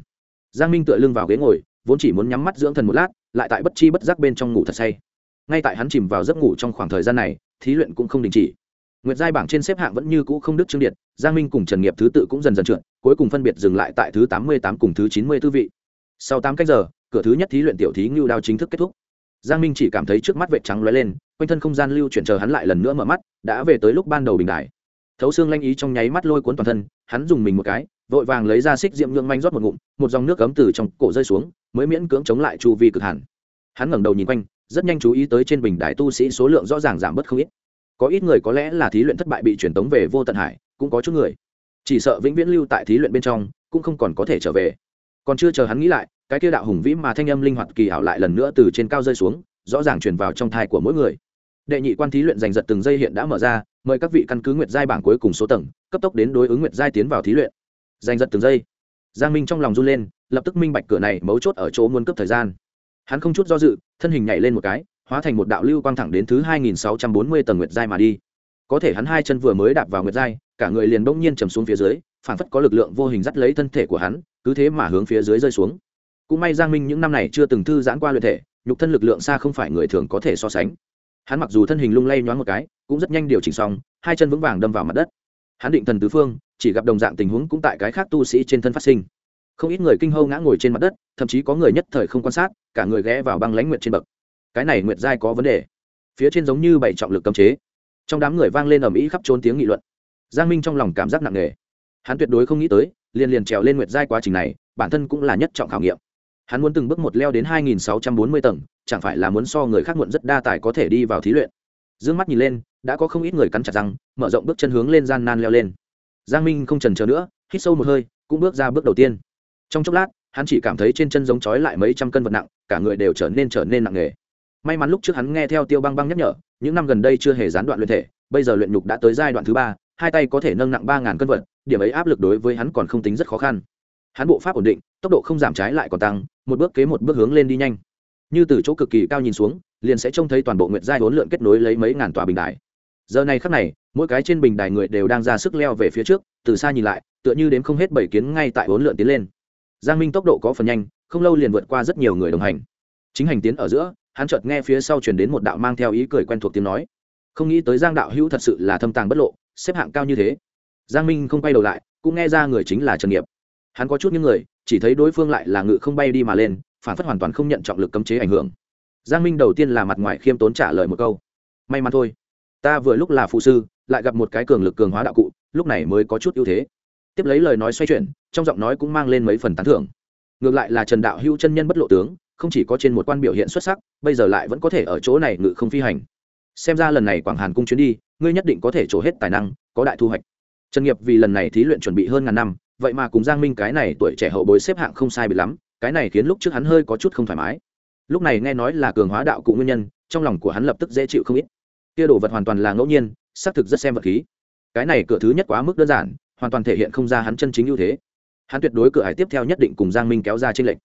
[SPEAKER 1] Giang minh tựa lưng vào ghế ngồi, vốn chỉ muốn nhắm mắt dưỡng thần một lát, lại tại bất chi bất giác bên trong ngủ thật say. Ngay tại hắn chìm vào giấc ngủ trong khoảng thời gian này, thí luyện cũng không đình chỉ nguyệt giai bảng trên xếp hạng vẫn như cũ không đứt chương điện, giang minh cùng trần nghiệp thứ tự cũng dần dần trượt, cuối cùng phân biệt dừng lại tại thứ tám mươi tám cùng thứ chín mươi tư vị sau tám cách giờ, cửa thứ nhất thí luyện tiểu thí ngưu đao chính thức kết thúc giang minh chỉ cảm thấy trước mắt vệt trắng lóe lên, quanh thân không gian lưu chuyển chờ hắn lại lần nữa mở mắt, đã về tới lúc ban đầu bình đài. thấu xương lanh ý trong nháy mắt lôi cuốn toàn thân, hắn dùng mình một cái, vội vàng lấy ra xích diệm nhượng manh rót một ngụm, một dòng nước cấm từ trong cổ rơi xuống, mới miễn cưỡng chống lại chu vi cực hàn. hắn ngẩng đầu nhìn quanh, rất nhanh chú ý tới trên bình đài tu sĩ số lượng rõ ràng giảm bớt không ít có ít người có lẽ là thí luyện thất bại bị truyền tống về vô tận hải, cũng có chút người. Chỉ sợ vĩnh viễn lưu tại thí luyện bên trong, cũng không còn có thể trở về. Còn chưa chờ hắn nghĩ lại, cái kia đạo hùng vĩ mà thanh âm linh hoạt kỳ ảo lại lần nữa từ trên cao rơi xuống, rõ ràng truyền vào trong thai của mỗi người. Đệ nhị quan thí luyện giành giật từng giây hiện đã mở ra, mời các vị căn cứ nguyệt giai bảng cuối cùng số tầng, cấp tốc đến đối ứng nguyệt giai tiến vào thí luyện. Giành giật từng giây. Giang minh trong lòng run lên, lập tức minh bạch cửa này mấu chốt ở chỗ muôn cấp thời gian. Hắn không chút do dự, thân hình nhảy lên một cái hóa thành một đạo lưu quang thẳng đến thứ hai nghìn sáu trăm bốn mươi tầng nguyệt giai mà đi. Có thể hắn hai chân vừa mới đạp vào nguyệt giai, cả người liền bỗng nhiên trầm xuống phía dưới, phản phất có lực lượng vô hình dắt lấy thân thể của hắn, cứ thế mà hướng phía dưới rơi xuống. Cũng may giang minh những năm này chưa từng thư giãn qua luyện thể, nhục thân lực lượng xa không phải người thường có thể so sánh. Hắn mặc dù thân hình lung lay nhoáng một cái, cũng rất nhanh điều chỉnh xong, hai chân vững vàng đâm vào mặt đất. Hắn định thần tứ phương, chỉ gặp đồng dạng tình huống cũng tại cái khác tu sĩ trên thân phát sinh. Không ít người kinh hô ngã ngồi trên mặt đất, thậm chí có người nhất thời không quan sát, cả người ghé vào băng lãnh nguyệt trên bậc cái này nguyệt giai có vấn đề. Phía trên giống như bảy trọng lực cấm chế. Trong đám người vang lên ầm ĩ khắp trốn tiếng nghị luận. Giang minh trong lòng cảm giác nặng nề. Hắn tuyệt đối không nghĩ tới, liền liền trèo lên nguyệt giai quá trình này, bản thân cũng là nhất trọng khảo nghiệm. Hắn muốn từng bước một leo đến 2.640 tầng, chẳng phải là muốn so người khác muộn rất đa tài có thể đi vào thí luyện. D mắt nhìn lên, đã có không ít người cắn chặt răng, mở rộng bước chân hướng lên gian nan leo lên. Giang minh không trần chờ nữa, hít sâu một hơi, cũng bước ra bước đầu tiên. Trong chốc lát, hắn chỉ cảm thấy trên chân giống trói lại mấy trăm cân vật nặng, cả người đều trở nên trở nên nặng nề may mắn lúc trước hắn nghe theo tiêu băng băng nhắc nhở, những năm gần đây chưa hề gián đoạn luyện thể, bây giờ luyện nhục đã tới giai đoạn thứ ba, hai tay có thể nâng nặng ba ngàn cân vật, điểm ấy áp lực đối với hắn còn không tính rất khó khăn. Hắn bộ pháp ổn định, tốc độ không giảm trái lại còn tăng, một bước kế một bước hướng lên đi nhanh. Như từ chỗ cực kỳ cao nhìn xuống, liền sẽ trông thấy toàn bộ nguyệt giai hỗn lượn kết nối lấy mấy ngàn tòa bình đài. Giờ này khắc này, mỗi cái trên bình đài người đều đang ra sức leo về phía trước, từ xa nhìn lại, tựa như đến không hết bảy kiến ngay tại hỗn lượn tiến lên. Giang minh tốc độ có phần nhanh, không lâu liền vượt qua rất nhiều người đồng hành. Chính hành tiến ở giữa hắn chợt nghe phía sau truyền đến một đạo mang theo ý cười quen thuộc tiếng nói. Không nghĩ tới giang đạo hữu thật sự là thâm tàng bất lộ, xếp hạng cao như thế. Giang minh không quay đầu lại, cũng nghe ra người chính là trần nghiệp. Hắn có chút những người, chỉ thấy đối phương lại là ngự không bay đi mà lên, phản phất hoàn toàn không nhận trọng lực cấm chế ảnh hưởng. Giang minh đầu tiên là mặt ngoài khiêm tốn trả lời một câu. May mắn thôi. Ta vừa lúc là phụ sư, lại gặp một cái cường lực cường hóa đạo cụ, lúc này mới có chút ưu thế. Tiếp lấy lời nói xoay chuyển, trong giọng nói cũng mang lên mấy phần tán thưởng. Ngược lại là trần đạo hữu chân nhân bất lộ tướng không chỉ có trên một quan biểu hiện xuất sắc, bây giờ lại vẫn có thể ở chỗ này ngự không phi hành. Xem ra lần này quảng hàn cung chuyến đi, ngươi nhất định có thể trổ hết tài năng, có đại thu hoạch. Trần nghiệp vì lần này thí luyện chuẩn bị hơn ngàn năm, vậy mà cùng giang minh cái này tuổi trẻ hậu bối xếp hạng không sai bị lắm, cái này khiến lúc trước hắn hơi có chút không thoải mái. Lúc này nghe nói là cường hóa đạo cụ nguyên nhân, trong lòng của hắn lập tức dễ chịu không ít. Kia đồ vật hoàn toàn là ngẫu nhiên, xác thực rất xem vật khí. Cái này cửa thứ nhất quá mức đơn giản, hoàn toàn thể hiện không ra hắn chân chính ưu thế. Hắn tuyệt đối cửa hải tiếp theo nhất định cùng giang minh kéo ra trên lệnh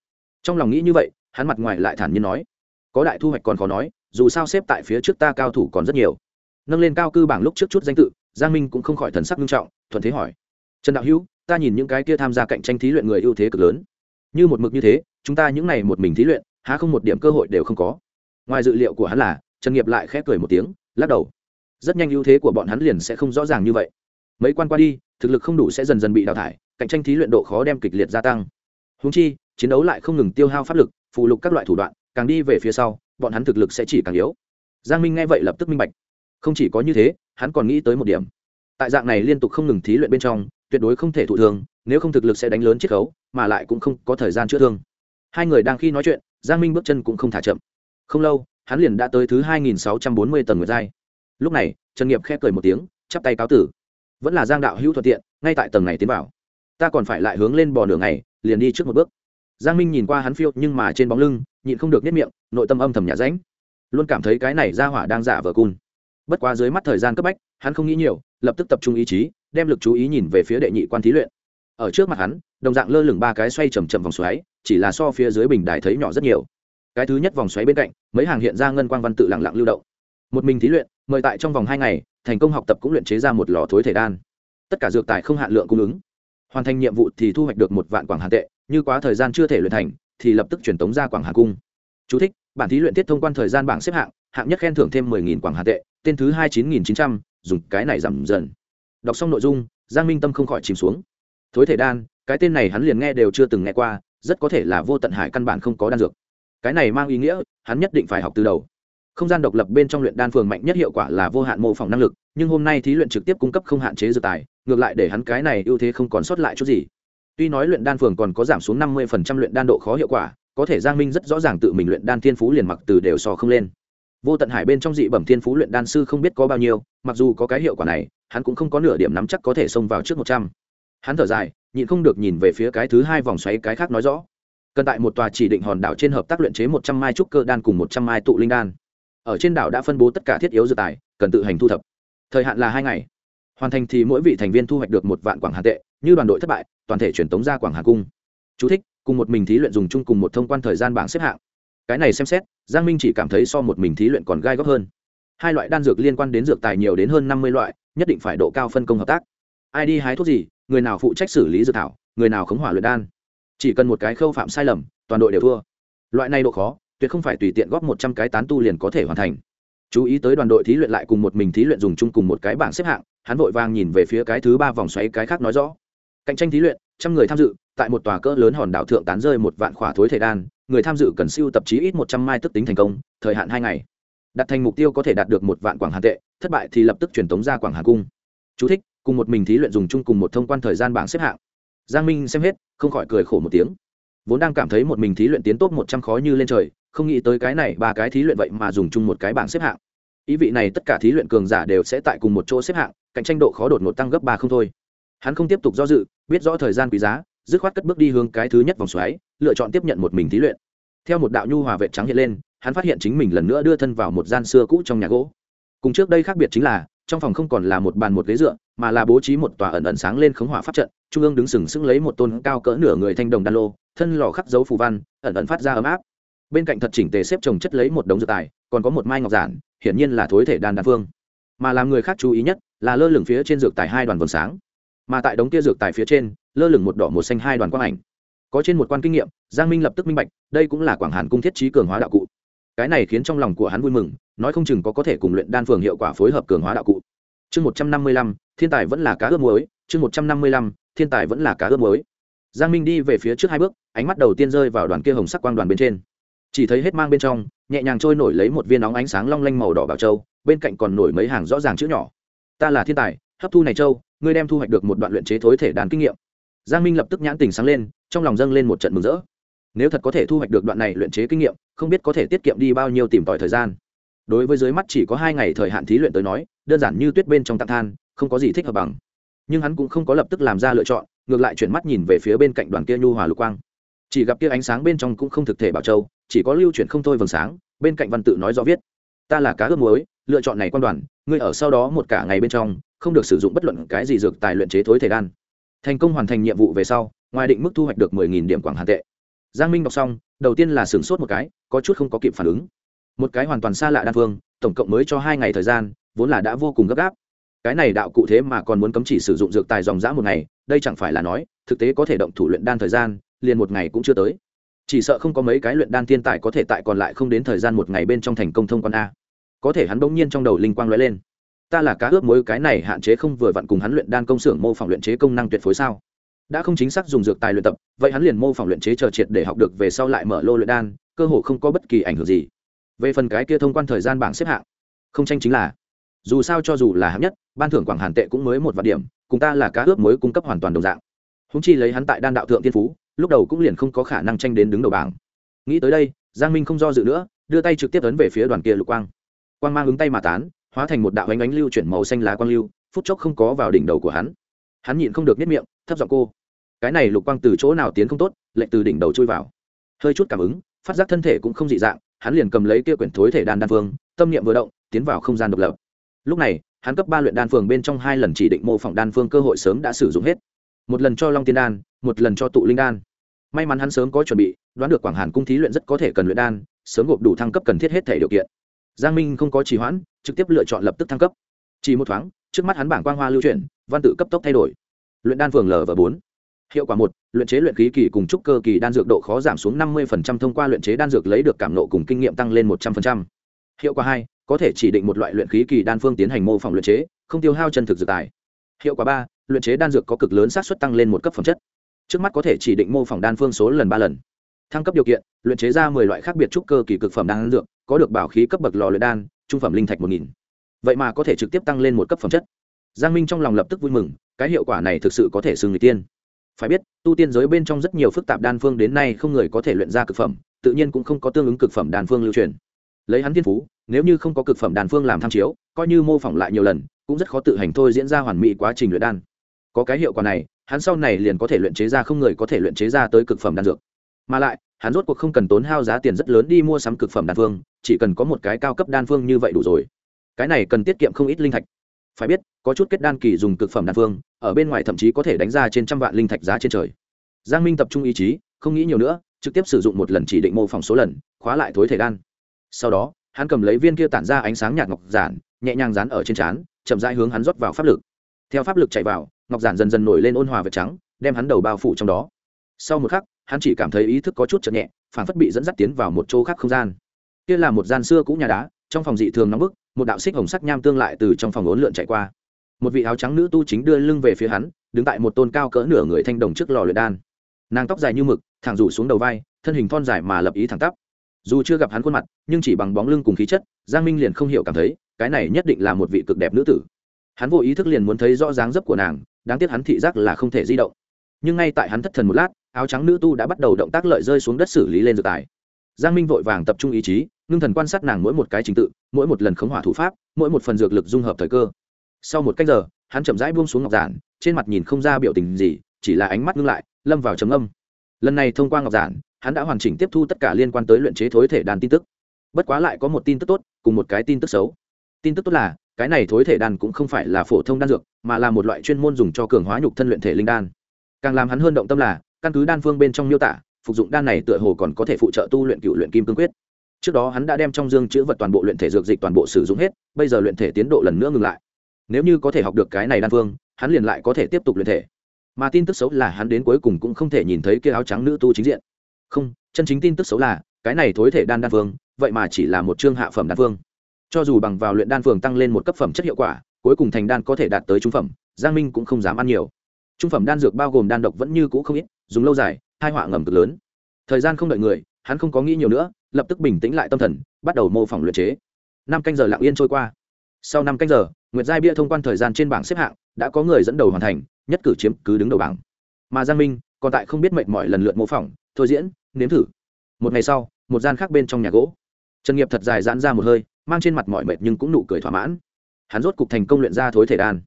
[SPEAKER 1] trong lòng nghĩ như vậy hắn mặt ngoài lại thản nhiên nói, có đại thu hoạch còn khó nói, dù sao xếp tại phía trước ta cao thủ còn rất nhiều. Nâng lên cao cư bảng lúc trước chút danh tự, giang minh cũng không khỏi thần sắc nghiêm trọng, thuận thế hỏi, trần đạo hữu, ta nhìn những cái kia tham gia cạnh tranh thí luyện người ưu thế cực lớn. Như một mực như thế, chúng ta những này một mình thí luyện, há không một điểm cơ hội đều không có. Ngoài dự liệu của hắn là, trần nghiệp lại khép cười một tiếng, lắc đầu, rất nhanh ưu thế của bọn hắn liền sẽ không rõ ràng như vậy. Mấy quan qua đi, thực lực không đủ sẽ dần dần bị đào thải, cạnh tranh thí luyện độ khó đem kịch liệt gia tăng. Húng chi, chiến đấu lại không ngừng tiêu hao pháp lực phụ lục các loại thủ đoạn, càng đi về phía sau, bọn hắn thực lực sẽ chỉ càng yếu. Giang minh nghe vậy lập tức minh bạch. Không chỉ có như thế, hắn còn nghĩ tới một điểm. Tại dạng này liên tục không ngừng thí luyện bên trong, tuyệt đối không thể thụ thường nếu không thực lực sẽ đánh lớn chiết khấu, mà lại cũng không có thời gian chữa thương. Hai người đang khi nói chuyện, giang minh bước chân cũng không thả chậm. Không lâu, hắn liền đã tới thứ hai nghìn sáu trăm bốn mươi tầng nguyệt giai. Lúc này, trần nghiệp khẽ cười một tiếng, chắp tay cáo tử. Vẫn là giang đạo hữu thuận tiện, ngay tại tầng này tiến vào. Ta còn phải lại hướng lên bò nửa ngày, liền đi trước một bước giang minh nhìn qua hắn phiêu, nhưng mà trên bóng lưng, nhịn không được nhất miệng, nội tâm âm thầm nhà ránh. Luôn cảm thấy cái này ra hỏa đang giả vờ cun. Bất quá dưới mắt thời gian cấp bách, hắn không nghĩ nhiều, lập tức tập trung ý chí, đem lực chú ý nhìn về phía đệ nhị quan thí luyện. Ở trước mặt hắn, đồng dạng lơ lửng ba cái xoay chầm chậm vòng xoáy, chỉ là so phía dưới bình đài thấy nhỏ rất nhiều. Cái thứ nhất vòng xoáy bên cạnh, mấy hàng hiện ra ngân quang văn tự lặng lặng lưu động. Một mình thí luyện, mời tại trong vòng hai ngày, thành công học tập cũng luyện chế ra một lò thối thể đan. Tất cả dược tài không hạn lượng cung ứng hoàn thành nhiệm vụ thì thu hoạch được một vạn quảng hà tệ như quá thời gian chưa thể luyện thành thì lập tức truyền tống ra quảng hà cung. Chú thích, bản thí luyện tiết thông quan thời gian bảng xếp hạng hạng nhất khen thưởng thêm mười nghìn quảng hà tệ tên thứ hai chín nghìn chín trăm dùng cái này giảm dần. Đọc xong nội dung giang minh tâm không khỏi chìm xuống. Thối thể đan cái tên này hắn liền nghe đều chưa từng nghe qua rất có thể là vô tận hải căn bản không có đan dược. Cái này mang ý nghĩa hắn nhất định phải học từ đầu. Không gian độc lập bên trong luyện đan phường mạnh nhất hiệu quả là vô hạn mô phỏng năng lực nhưng hôm nay thí luyện trực tiếp cung cấp không hạn chế dược tài ngược lại để hắn cái này ưu thế không còn sót lại chút gì. Tuy nói luyện đan phường còn có giảm xuống năm mươi luyện đan độ khó hiệu quả, có thể giang minh rất rõ ràng tự mình luyện đan thiên phú liền mặc từ đều so không lên. Vô tận hải bên trong dị bẩm thiên phú luyện đan sư không biết có bao nhiêu, mặc dù có cái hiệu quả này, hắn cũng không có nửa điểm nắm chắc có thể xông vào trước một trăm. Hắn thở dài, nhịn không được nhìn về phía cái thứ hai vòng xoáy cái khác nói rõ. Cần tại một tòa chỉ định hòn đảo trên hợp tác luyện chế một trăm mai trúc cơ đan cùng một trăm mai tụ linh đan. Ở trên đảo đã phân bố tất cả thiết yếu dự tài, cần tự hành thu thập. Thời hạn là hai ngày hoàn thành thì mỗi vị thành viên thu hoạch được một vạn quảng hà tệ như đoàn đội thất bại toàn thể truyền tống ra quảng hà cung. Chú thích, cùng một mình thí luyện dùng chung cùng một thông quan thời gian bảng xếp hạng. Cái này xem xét giang minh chỉ cảm thấy so một mình thí luyện còn gai góc hơn. Hai loại đan dược liên quan đến dược tài nhiều đến hơn năm mươi loại nhất định phải độ cao phân công hợp tác. Ai đi hái thuốc gì người nào phụ trách xử lý dược thảo người nào khống hỏa luyện đan. Chỉ cần một cái khâu phạm sai lầm toàn đội đều thua. Loại này độ khó tuyệt không phải tùy tiện góp một trăm cái tán tu liền có thể hoàn thành chú ý tới đoàn đội thí luyện lại cùng một mình thí luyện dùng chung cùng một cái bảng xếp hạng hắn vội vàng nhìn về phía cái thứ ba vòng xoáy cái khác nói rõ. Cạnh tranh thí luyện trăm người tham dự tại một tòa cỡ lớn hòn đảo thượng tán rơi một vạn khỏa thối thể đan người tham dự cần siêu tập chí ít một trăm mai tức tính thành công thời hạn hai ngày. Đặt thành mục tiêu có thể đạt được một vạn quảng hà tệ thất bại thì lập tức truyền tống ra quảng hà cung. Chú thích, cùng một mình thí luyện dùng chung cùng một thông quan thời gian bảng xếp hạng. Giang minh xem hết không khỏi cười khổ một tiếng. Vốn đang cảm thấy một mình thí luyện tiến tốt một trăm khó như lên trời không nghĩ tới cái này ba cái thí luyện vậy mà dùng chung một cái bảng xếp hạng. Ý vị này tất cả thí luyện cường giả đều sẽ tại cùng một chỗ xếp hạng, cạnh tranh độ khó đột ngột tăng gấp ba không thôi. Hắn không tiếp tục do dự, biết rõ thời gian quý giá, dứt khoát cất bước đi hướng cái thứ nhất vòng xoáy, lựa chọn tiếp nhận một mình thí luyện. Theo một đạo nhu hòa vệ trắng hiện lên, hắn phát hiện chính mình lần nữa đưa thân vào một gian xưa cũ trong nhà gỗ. Cùng trước đây khác biệt chính là, trong phòng không còn là một bàn một ghế dựa, mà là bố trí một tòa ẩn ẩn sáng lên khống hỏa pháp trận, trung ương đứng sừng sững lấy một tôn cao cỡ nửa người thanh đồng đan lô, thân lò khắc dấu phù văn, ẩn ẩn phát ra ấm áp bên cạnh thật chỉnh tề xếp trồng chất lấy một đống dược tài, còn có một mai ngọc giản, hiển nhiên là thối thể đan đan phương. Mà làm người khác chú ý nhất là lơ lửng phía trên dược tài hai đoàn vầng sáng. Mà tại đống kia dược tài phía trên, lơ lửng một đỏ một xanh hai đoàn quang ảnh. Có trên một quan kinh nghiệm, giang minh lập tức minh bạch, đây cũng là quảng hàn cung thiết trí cường hóa đạo cụ. Cái này khiến trong lòng của hắn vui mừng, nói không chừng có có thể cùng luyện đan phường hiệu quả phối hợp cường hóa đạo cụ. Chương một trăm năm mươi lăm, thiên tài vẫn là cá ướp muối, chương một trăm năm mươi lăm, thiên tài vẫn là cá ướp muối. Giang minh đi về phía trước hai bước, ánh mắt đầu tiên rơi vào đoàn kia hồng sắc quang đoàn bên trên chỉ thấy hết mang bên trong, nhẹ nhàng trôi nổi lấy một viên nóng ánh sáng long lanh màu đỏ bảo châu, bên cạnh còn nổi mấy hàng rõ ràng chữ nhỏ. Ta là thiên tài, hấp thu này châu, ngươi đem thu hoạch được một đoạn luyện chế thối thể đàn kinh nghiệm. Giang minh lập tức nhãn tình sáng lên, trong lòng dâng lên một trận mừng rỡ. Nếu thật có thể thu hoạch được đoạn này luyện chế kinh nghiệm, không biết có thể tiết kiệm đi bao nhiêu tìm tòi thời gian. Đối với dưới mắt chỉ có hai ngày thời hạn thí luyện tới nói, đơn giản như tuyết bên trong tạm than, không có gì thích hợp bằng. Nhưng hắn cũng không có lập tức làm ra lựa chọn, ngược lại chuyển mắt nhìn về phía bên cạnh đoàn kia nhu hòa lục quang chỉ gặp kia ánh sáng bên trong cũng không thực thể bảo châu, chỉ có lưu chuyển không thôi vầng sáng, bên cạnh văn tự nói rõ viết, ta là cá ướp muối, lựa chọn này quan đoàn, ngươi ở sau đó một cả ngày bên trong, không được sử dụng bất luận cái gì dược tài luyện chế thối thể đan. Thành công hoàn thành nhiệm vụ về sau, ngoài định mức thu hoạch được mười nghìn điểm quảng hàn tệ. Giang minh đọc xong, đầu tiên là sửng sốt một cái, có chút không có kịp phản ứng. Một cái hoàn toàn xa lạ đan phương, tổng cộng mới cho hai ngày thời gian, vốn là đã vô cùng gấp gáp. Cái này đạo cụ thế mà còn muốn cấm chỉ sử dụng dược tài dòng dã một ngày, đây chẳng phải là nói, thực tế có thể động thủ luyện đan thời gian liền một ngày cũng chưa tới. Chỉ sợ không có mấy cái luyện đan thiên tài có thể tại còn lại không đến thời gian một ngày bên trong thành công thông quan a. Có thể hắn bỗng nhiên trong đầu linh quang lóe lên. Ta là cá ướp mối cái này hạn chế không vừa vặn cùng hắn luyện đan công xưởng mô phỏng luyện chế công năng tuyệt phối sao? Đã không chính xác dùng dược tài luyện tập, vậy hắn liền mô phỏng luyện chế chờ triệt để học được về sau lại mở lô luyện đan, cơ hội không có bất kỳ ảnh hưởng gì. Về phần cái kia thông quan thời gian bảng xếp hạng, không tranh chính là, dù sao cho dù là hạng nhất, ban thưởng quảng hàn tệ cũng mới một vạn điểm, cùng ta là cá ướp mới cung cấp hoàn toàn đồng dạng. Húng chi lấy hắn tại đan đạo thượng tiên phú lúc đầu cũng liền không có khả năng tranh đến đứng đầu bảng. Nghĩ tới đây, giang minh không do dự nữa, đưa tay trực tiếp ấn về phía đoàn kia lục quang. Quang mang ứng tay mà tán, hóa thành một đạo ánh ánh lưu chuyển màu xanh lá quang lưu, phút chốc không có vào đỉnh đầu của hắn. Hắn nhịn không được nhất miệng, thấp giọng cô, cái này lục quang từ chỗ nào tiến không tốt lệnh từ đỉnh đầu chui vào. Hơi chút cảm ứng, phát giác thân thể cũng không dị dạng, hắn liền cầm lấy kia quyển thối thể đan đan phương, tâm niệm vừa động, tiến vào không gian độc lập. Lúc này, hắn cấp ba luyện đan phường bên trong hai lần chỉ định mô phỏng đan phương cơ hội sớm đã sử dụng hết. Một lần cho long tiên đan một lần cho tụ linh đan. May mắn hắn sớm có chuẩn bị, đoán được quảng hàn cung thí luyện rất có thể cần luyện đan, sớm gộp đủ thăng cấp cần thiết hết thể điều kiện. Giang minh không có trì hoãn, trực tiếp lựa chọn lập tức thăng cấp. Chỉ một thoáng, trước mắt hắn bảng quang hoa lưu chuyển, văn tự cấp tốc thay đổi. Luyện đan phường lv bốn. Hiệu quả một, luyện chế luyện khí kỳ cùng trúc cơ kỳ đan dược độ khó giảm xuống năm mươi thông qua luyện chế đan dược lấy được cảm nộ cùng kinh nghiệm tăng lên một trăm linh hiệu quả hai, có thể chỉ định một loại luyện khí kỳ đan phương tiến hành mô phỏng luyện chế, không tiêu hao chân thực dược tài. Hiệu quả ba, luyện chế đan dược có cực lớn xác suất tăng lên một cấp phẩm chất trước mắt có thể chỉ định mô phỏng đan phương số lần ba lần. Thăng cấp điều kiện, luyện chế ra mười loại khác biệt trúc cơ kỳ cực phẩm đan dược, có được bảo khí cấp bậc lò luyện đan, trung phẩm linh thạch một nghìn. Vậy mà có thể trực tiếp tăng lên một cấp phẩm chất. Giang minh trong lòng lập tức vui mừng, cái hiệu quả này thực sự có thể xưng người tiên. Phải biết, tu tiên giới bên trong rất nhiều phức tạp đan phương đến nay không người có thể luyện ra cực phẩm, tự nhiên cũng không có tương ứng cực phẩm đan phương lưu truyền. Lấy hắn thiên phú, nếu như không có cực phẩm đan phương làm tham chiếu, coi như mô phỏng lại nhiều lần, cũng rất khó tự hành thôi diễn ra hoàn mỹ quá trình luyện đan. Có cái hiệu quả này hắn sau này liền có thể luyện chế ra không người có thể luyện chế ra tới cực phẩm đan dược. Mà lại, hắn rốt cuộc không cần tốn hao giá tiền rất lớn đi mua sắm cực phẩm đan phương, chỉ cần có một cái cao cấp đan phương như vậy đủ rồi. Cái này cần tiết kiệm không ít linh thạch. Phải biết, có chút kết đan kỳ dùng cực phẩm đan phương, ở bên ngoài thậm chí có thể đánh ra trên trăm vạn linh thạch giá trên trời. Giang minh tập trung ý chí, không nghĩ nhiều nữa, trực tiếp sử dụng một lần chỉ định mô phỏng số lần, khóa lại thối thể đan. Sau đó, hắn cầm lấy viên kia tản ra ánh sáng nhạt ngọc giản, nhẹ nhàng dán ở trên trán, chậm rãi hướng hắn rót vào pháp lực. Theo pháp lực chạy vào ngọc giản dần dần nổi lên ôn hòa vật trắng, đem hắn đầu bao phủ trong đó. Sau một khắc, hắn chỉ cảm thấy ý thức có chút chậm nhẹ phản phất bị dẫn dắt tiến vào một chỗ khác không gian. Kia là một gian xưa cũ nhà đá, trong phòng dị thường nóng bức, một đạo xích hồng sắc nham tương lại từ trong phòng ốn lượn chạy qua. Một vị áo trắng nữ tu chính đưa lưng về phía hắn, đứng tại một tôn cao cỡ nửa người thanh đồng trước lò luyện đan. Nàng tóc dài như mực, thẳng rủ xuống đầu vai, thân hình thon dài mà lập ý thẳng tắp. Dù chưa gặp hắn khuôn mặt, nhưng chỉ bằng bóng lưng cùng khí chất, giang minh liền không hiểu cảm thấy, cái này nhất định là một vị cực đẹp nữ tử. Hắn vô ý thức liền muốn thấy rõ dáng dấp của nàng đáng tiếc hắn thị giác là không thể di động. Nhưng ngay tại hắn thất thần một lát, áo trắng nữ tu đã bắt đầu động tác lợi rơi xuống đất xử lý lên dược tài. Giang minh vội vàng tập trung ý chí, ngưng thần quan sát nàng mỗi một cái trình tự, mỗi một lần khống hỏa thủ pháp, mỗi một phần dược lực dung hợp thời cơ. Sau một cách giờ, hắn chậm rãi buông xuống ngọc giản, trên mặt nhìn không ra biểu tình gì, chỉ là ánh mắt ngưng lại, lâm vào trầm âm lần này thông qua ngọc giản, hắn đã hoàn chỉnh tiếp thu tất cả liên quan tới luyện chế thối thể đàn tin tức. Bất quá lại có một tin tức tốt, cùng một cái tin tức xấu. Tin tức tốt là, cái này thối thể đàn cũng không phải là phổ thông đan dược mà là một loại chuyên môn dùng cho cường hóa nhục thân luyện thể linh đan. Càng làm hắn hơn động tâm là, căn cứ đan phương bên trong miêu tả, phục dụng đan này tựa hồ còn có thể phụ trợ tu luyện cựu luyện kim cương quyết. Trước đó hắn đã đem trong dương chữ vật toàn bộ luyện thể dược dịch toàn bộ sử dụng hết, bây giờ luyện thể tiến độ lần nữa ngừng lại. Nếu như có thể học được cái này đan phương, hắn liền lại có thể tiếp tục luyện thể. Mà tin tức xấu là hắn đến cuối cùng cũng không thể nhìn thấy kia áo trắng nữ tu chính diện. Không, chân chính tin tức xấu là, cái này thối thể đan đan phương, vậy mà chỉ là một chương hạ phẩm đan phương. Cho dù bằng vào luyện đan phương tăng lên một cấp phẩm chất hiệu quả cuối cùng thành đan có thể đạt tới trung phẩm, giang minh cũng không dám ăn nhiều. Trung phẩm đan dược bao gồm đan độc vẫn như cũ không ít, dùng lâu dài hai họa ngầm cực lớn. Thời gian không đợi người, hắn không có nghĩ nhiều nữa, lập tức bình tĩnh lại tâm thần, bắt đầu mô phỏng luyện chế. Năm canh giờ lặng yên trôi qua. Sau năm canh giờ, nguyệt giai bia thông quan thời gian trên bảng xếp hạng, đã có người dẫn đầu hoàn thành, nhất cử chiếm cứ đứng đầu bảng. Mà giang minh, còn tại không biết mệnh mọi lần lượt mô phỏng, thôi diễn, nếm thử. Một ngày sau, một gian khác bên trong nhà gỗ. Trần nghiệp thật dài giãn ra một hơi, mang trên mặt mọi mệt nhưng cũng nụ cười thỏa mãn hắn rốt cục thành công luyện ra thối thể đan.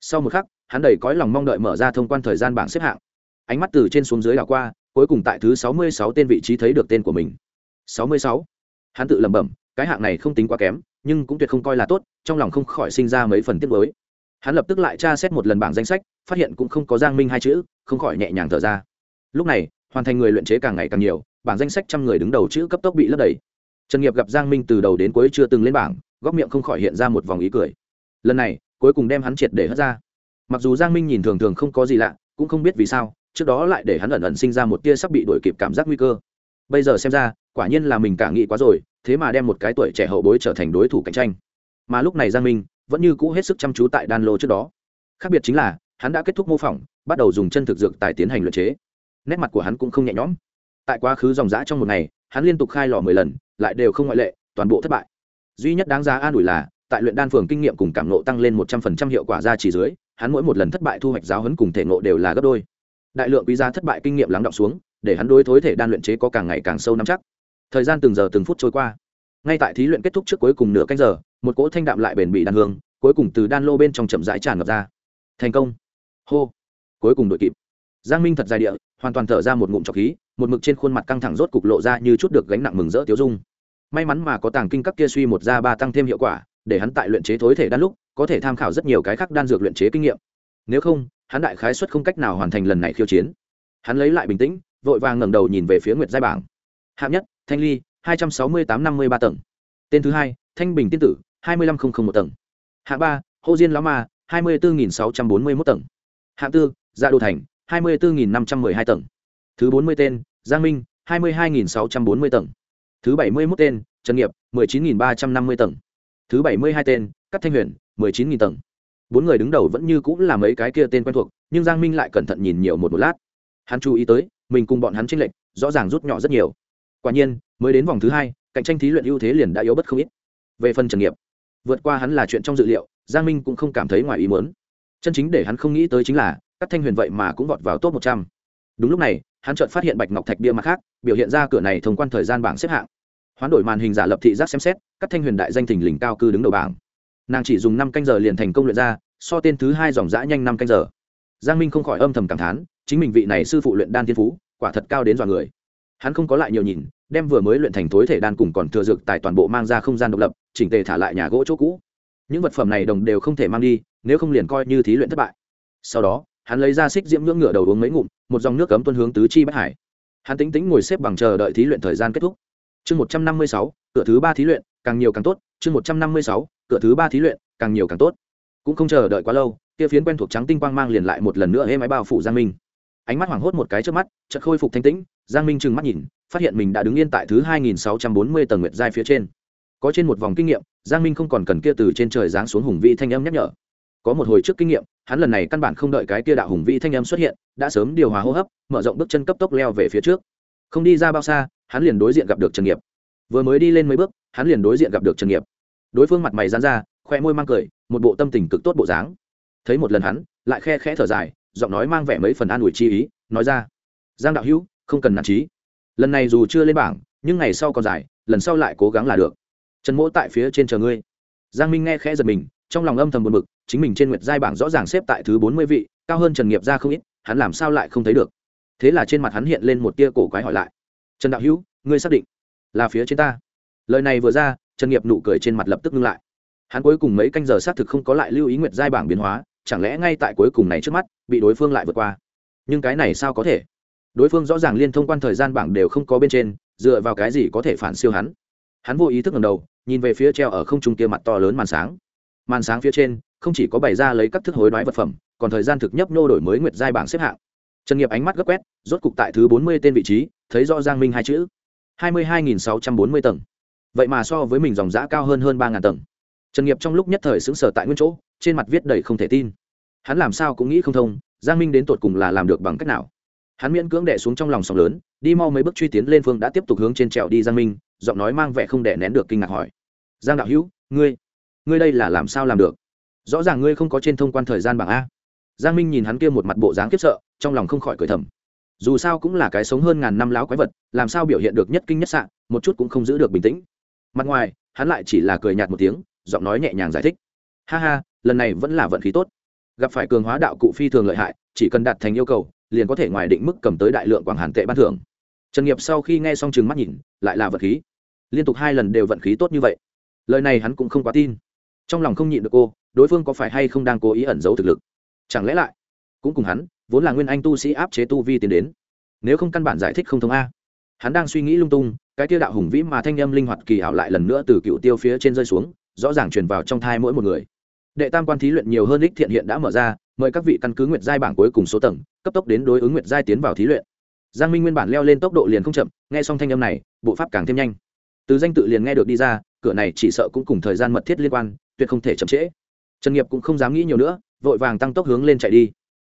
[SPEAKER 1] Sau một khắc, hắn đầy cõi lòng mong đợi mở ra thông quan thời gian bảng xếp hạng. Ánh mắt từ trên xuống dưới đảo qua, cuối cùng tại thứ sáu mươi sáu tên vị trí thấy được tên của mình. sáu mươi sáu? Hắn tự lẩm bẩm, cái hạng này không tính quá kém, nhưng cũng tuyệt không coi là tốt, trong lòng không khỏi sinh ra mấy phần tiếc mới hắn lập tức lại tra xét một lần bảng danh sách, phát hiện cũng không có giang minh hai chữ, không khỏi nhẹ nhàng thở ra. Lúc này, hoàn thành người luyện chế càng ngày càng nhiều, bảng danh sách trăm người đứng đầu chữ cấp tốc bị lấp đầy. Trần nghiệp gặp giang minh từ đầu đến cuối chưa từng lên bảng, góc miệng không khỏi hiện ra một vòng ý cười lần này, cuối cùng đem hắn triệt để hất ra. Mặc dù giang minh nhìn thường thường không có gì lạ, cũng không biết vì sao, trước đó lại để hắn ẩn ẩn sinh ra một tia sắp bị đuổi kịp cảm giác nguy cơ. Bây giờ xem ra, quả nhiên là mình cả nghĩ quá rồi, thế mà đem một cái tuổi trẻ hậu bối trở thành đối thủ cạnh tranh. Mà lúc này giang minh vẫn như cũ hết sức chăm chú tại đan lô trước đó. Khác biệt chính là, hắn đã kết thúc mô phỏng, bắt đầu dùng chân thực dược tài tiến hành luyện chế. Nét mặt của hắn cũng không nhẹ nhõm. Tại quá khứ dòng dã trong một ngày, hắn liên tục khai lò mười lần, lại đều không ngoại lệ, toàn bộ thất bại. Duy nhất đáng giá an ủi là tại luyện đan phường kinh nghiệm cùng cảm nộ tăng lên một trăm phần trăm hiệu quả ra chỉ dưới, hắn mỗi một lần thất bại thu hoạch giáo hấn cùng thể nộ đều là gấp đôi. Đại lượng quý giá thất bại kinh nghiệm lắng động xuống, để hắn đối thối thể đan luyện chế có càng ngày càng sâu nắm chắc. Thời gian từng giờ từng phút trôi qua. Ngay tại thí luyện kết thúc trước cuối cùng nửa canh giờ, một cỗ thanh đạm lại bền bị đan hương, cuối cùng từ đan lô bên trong chậm rãi tràn ngập ra. Thành công. Hô. Cuối cùng đội kịp. Giang minh thật dài địa, hoàn toàn thở ra một ngụm trọc khí, một mực trên khuôn mặt căng thẳng rốt cục lộ ra như chút được gánh nặng mừng rỡ tiêu dung. May mắn mà có tàng kinh các kia suy một ra ba tăng thêm hiệu quả để hắn tại luyện chế thối thể đan lúc, có thể tham khảo rất nhiều cái khác đan dược luyện chế kinh nghiệm. Nếu không, hắn đại khái xuất không cách nào hoàn thành lần này khiêu chiến. Hắn lấy lại bình tĩnh, vội vàng ngẩng đầu nhìn về phía nguyệt giai bảng. Hạng nhất, thanh ly, hai trăm sáu mươi tám năm mươi ba tầng. Tên thứ hai, thanh bình tiên tử, hai mươi năm nghìn một tầng. Hạng ba, hô diên lão ma, hai mươi bốn nghìn sáu trăm bốn mươi một tầng. Hạng tư dạ đô thành, hai mươi bốn năm trăm m ư ơ i hai tầng. Thứ bốn mươi tên, giang minh, hai mươi hai sáu trăm bốn mươi tầng. Thứ bảy mươi một tên, trần nghiệp, mười chín ba trăm năm mươi tầng thứ bảy mươi hai tên, cắt thanh huyền, mười chín tầng. Bốn người đứng đầu vẫn như cũng là mấy cái kia tên quen thuộc, nhưng giang minh lại cẩn thận nhìn nhiều một một lát. Hắn chú ý tới, mình cùng bọn hắn tranh lệch, rõ ràng rút nhỏ rất nhiều. Quả nhiên, mới đến vòng thứ hai, cạnh tranh thí luyện ưu thế liền đã yếu bất không ít. Về phần trần nghiệp vượt qua hắn là chuyện trong dự liệu, giang minh cũng không cảm thấy ngoài ý muốn. Chân chính để hắn không nghĩ tới chính là các thanh huyền vậy mà cũng vọt vào top một trăm. Đúng lúc này, hắn chợt phát hiện bạch ngọc thạch bia mặt khác, biểu hiện ra cửa này thông quan thời gian bảng xếp hạng hoán đổi màn hình giả lập thị giác xem xét, các thanh huyền đại danh thình lình cao cư đứng đầu bảng. Nàng chỉ dùng năm canh giờ liền thành công luyện ra, so tên thứ hai dòng dã nhanh năm canh giờ. Giang minh không khỏi âm thầm cảm thán, chính mình vị này sư phụ luyện đan thiên phú, quả thật cao đến dọa người. Hắn không có lại nhiều nhìn, đem vừa mới luyện thành thối thể đan cùng còn thừa dược tại toàn bộ mang ra không gian độc lập, chỉnh tề thả lại nhà gỗ chỗ cũ. Những vật phẩm này đồng đều không thể mang đi, nếu không liền coi như thí luyện thất bại. Sau đó, hắn lấy ra xích diễm ngưỡng ngựa đầu uống mấy ngụm, một dòng nước cấm tuân hướng tứ chi bất hải. Hắn tính tính ngồi xếp bằng chờ đợi thí luyện thời gian kết thúc chương một trăm năm mươi sáu, cửa thứ ba thí luyện, càng nhiều càng tốt, chương một trăm năm mươi sáu, cửa thứ ba thí luyện, càng nhiều càng tốt. Cũng không chờ đợi quá lâu, kia phiến quen thuộc trắng tinh quang mang liền lại một lần nữa êm máy bao phủ giang minh. Ánh mắt hoảng hốt một cái trước mắt, chợt khôi phục thanh tĩnh, giang minh trừng mắt nhìn, phát hiện mình đã đứng yên tại thứ hai nghìn sáu trăm bốn mươi tầng nguyệt giai phía trên. Có trên một vòng kinh nghiệm, giang minh không còn cần kia từ trên trời giáng xuống hùng vĩ thanh âm nhắc nhở. Có một hồi trước kinh nghiệm, hắn lần này căn bản không đợi cái kia đạo hùng vĩ thanh âm xuất hiện, đã sớm điều hòa hô hấp, mở rộng bước chân cấp tốc leo về phía trước. Không đi ra bao xa hắn liền đối diện gặp được trần nghiệp. Vừa mới đi lên mấy bước, hắn liền đối diện gặp được trần nghiệp. Đối phương mặt mày dán ra, khoe môi mang cười, một bộ tâm tình cực tốt bộ dáng. Thấy một lần hắn, lại khe khẽ thở dài, giọng nói mang vẻ mấy phần an ủi chi ý, nói ra, giang đạo hữu, không cần nản trí lần này dù chưa lên bảng, nhưng ngày sau còn dài, lần sau lại cố gắng là được. Trần mỗ tại phía trên chờ ngươi. Giang minh nghe khẽ giật mình, trong lòng âm thầm buồn bực, chính mình trên nguyệt giai bảng rõ ràng xếp tại thứ bốn mươi vị, cao hơn trần nghiệp ra không ít, hắn làm sao lại không thấy được? Thế là trên mặt hắn hiện lên một tia cổ quái hỏi lại trần đạo hữu, ngươi xác định là phía trên ta. Lời này vừa ra, trần nghiệp nụ cười trên mặt lập tức ngưng lại. Hắn cuối cùng mấy canh giờ xác thực không có lại lưu ý nguyệt giai bảng biến hóa, chẳng lẽ ngay tại cuối cùng này trước mắt, bị đối phương lại vượt qua. Nhưng cái này sao có thể? Đối phương rõ ràng liên thông quan thời gian bảng đều không có bên trên, dựa vào cái gì có thể phản siêu hắn? Hắn vô ý thức ngầm đầu, nhìn về phía treo ở không trung kia mặt to lớn màn sáng. Màn sáng phía trên, không chỉ có bày ra lấy các thức hối đoái vật phẩm, còn thời gian thực nhấp nô đổi mới nguyệt giai bảng xếp hạng trần nghiệp ánh mắt gấp quét, rốt cục tại thứ bốn mươi tên vị trí, thấy rõ giang minh hai chữ. hai mươi hai nghìn sáu trăm bốn mươi tầng. Vậy mà so với mình dòng giã cao hơn hơn ba ngàn tầng. Trần nghiệp trong lúc nhất thời xứng sở tại nguyên chỗ, trên mặt viết đầy không thể tin. Hắn làm sao cũng nghĩ không thông, giang minh đến tột cùng là làm được bằng cách nào? Hắn miễn cưỡng đẻ xuống trong lòng sóng lớn, đi mau mấy bước truy tiến lên phương đã tiếp tục hướng trên trèo đi giang minh, giọng nói mang vẻ không đẻ nén được kinh ngạc hỏi. Giang đạo hữu, ngươi ngươi đây là làm sao làm được? Rõ ràng ngươi không có trên thông quan thời gian bảng a. Giang minh nhìn hắn kia một mặt bộ dáng kiếp sợ trong lòng không khỏi cười thầm. Dù sao cũng là cái sống hơn ngàn năm láo quái vật, làm sao biểu hiện được nhất kinh nhất sạn một chút cũng không giữ được bình tĩnh. Mặt ngoài, hắn lại chỉ là cười nhạt một tiếng, giọng nói nhẹ nhàng giải thích. Ha ha, lần này vẫn là vận khí tốt. Gặp phải cường hóa đạo cụ phi thường lợi hại, chỉ cần đạt thành yêu cầu, liền có thể ngoài định mức cầm tới đại lượng quảng hàn tệ ban thưởng. Trần nghiệp sau khi nghe xong chừng mắt nhìn, lại là vận khí. Liên tục hai lần đều vận khí tốt như vậy. Lời này hắn cũng không quá tin. Trong lòng không nhịn được cô, đối phương có phải hay không đang cố ý ẩn giấu thực lực? Chẳng lẽ lại cũng cùng hắn, vốn là nguyên anh tu sĩ áp chế tu vi tiến đến. Nếu không căn bản giải thích không thông a. Hắn đang suy nghĩ lung tung, cái tiêu đạo hùng vĩ mà thanh âm linh hoạt kỳ hảo lại lần nữa từ cựu tiêu phía trên rơi xuống, rõ ràng truyền vào trong thai mỗi một người. Đệ tam quan thí luyện nhiều hơn ích thiện hiện đã mở ra, mời các vị căn cứ nguyệt giai bảng cuối cùng số tầng, cấp tốc đến đối ứng nguyệt giai tiến vào thí luyện. Giang minh nguyên bản leo lên tốc độ liền không chậm, nghe xong thanh âm này, bộ pháp càng thêm nhanh. Từ danh tự liền nghe được đi ra, cửa này chỉ sợ cũng cùng thời gian mật thiết liên quan, tuyệt không thể chậm trễ. Trần nghiệp cũng không dám nghĩ nhiều nữa, vội vàng tăng tốc hướng lên chạy đi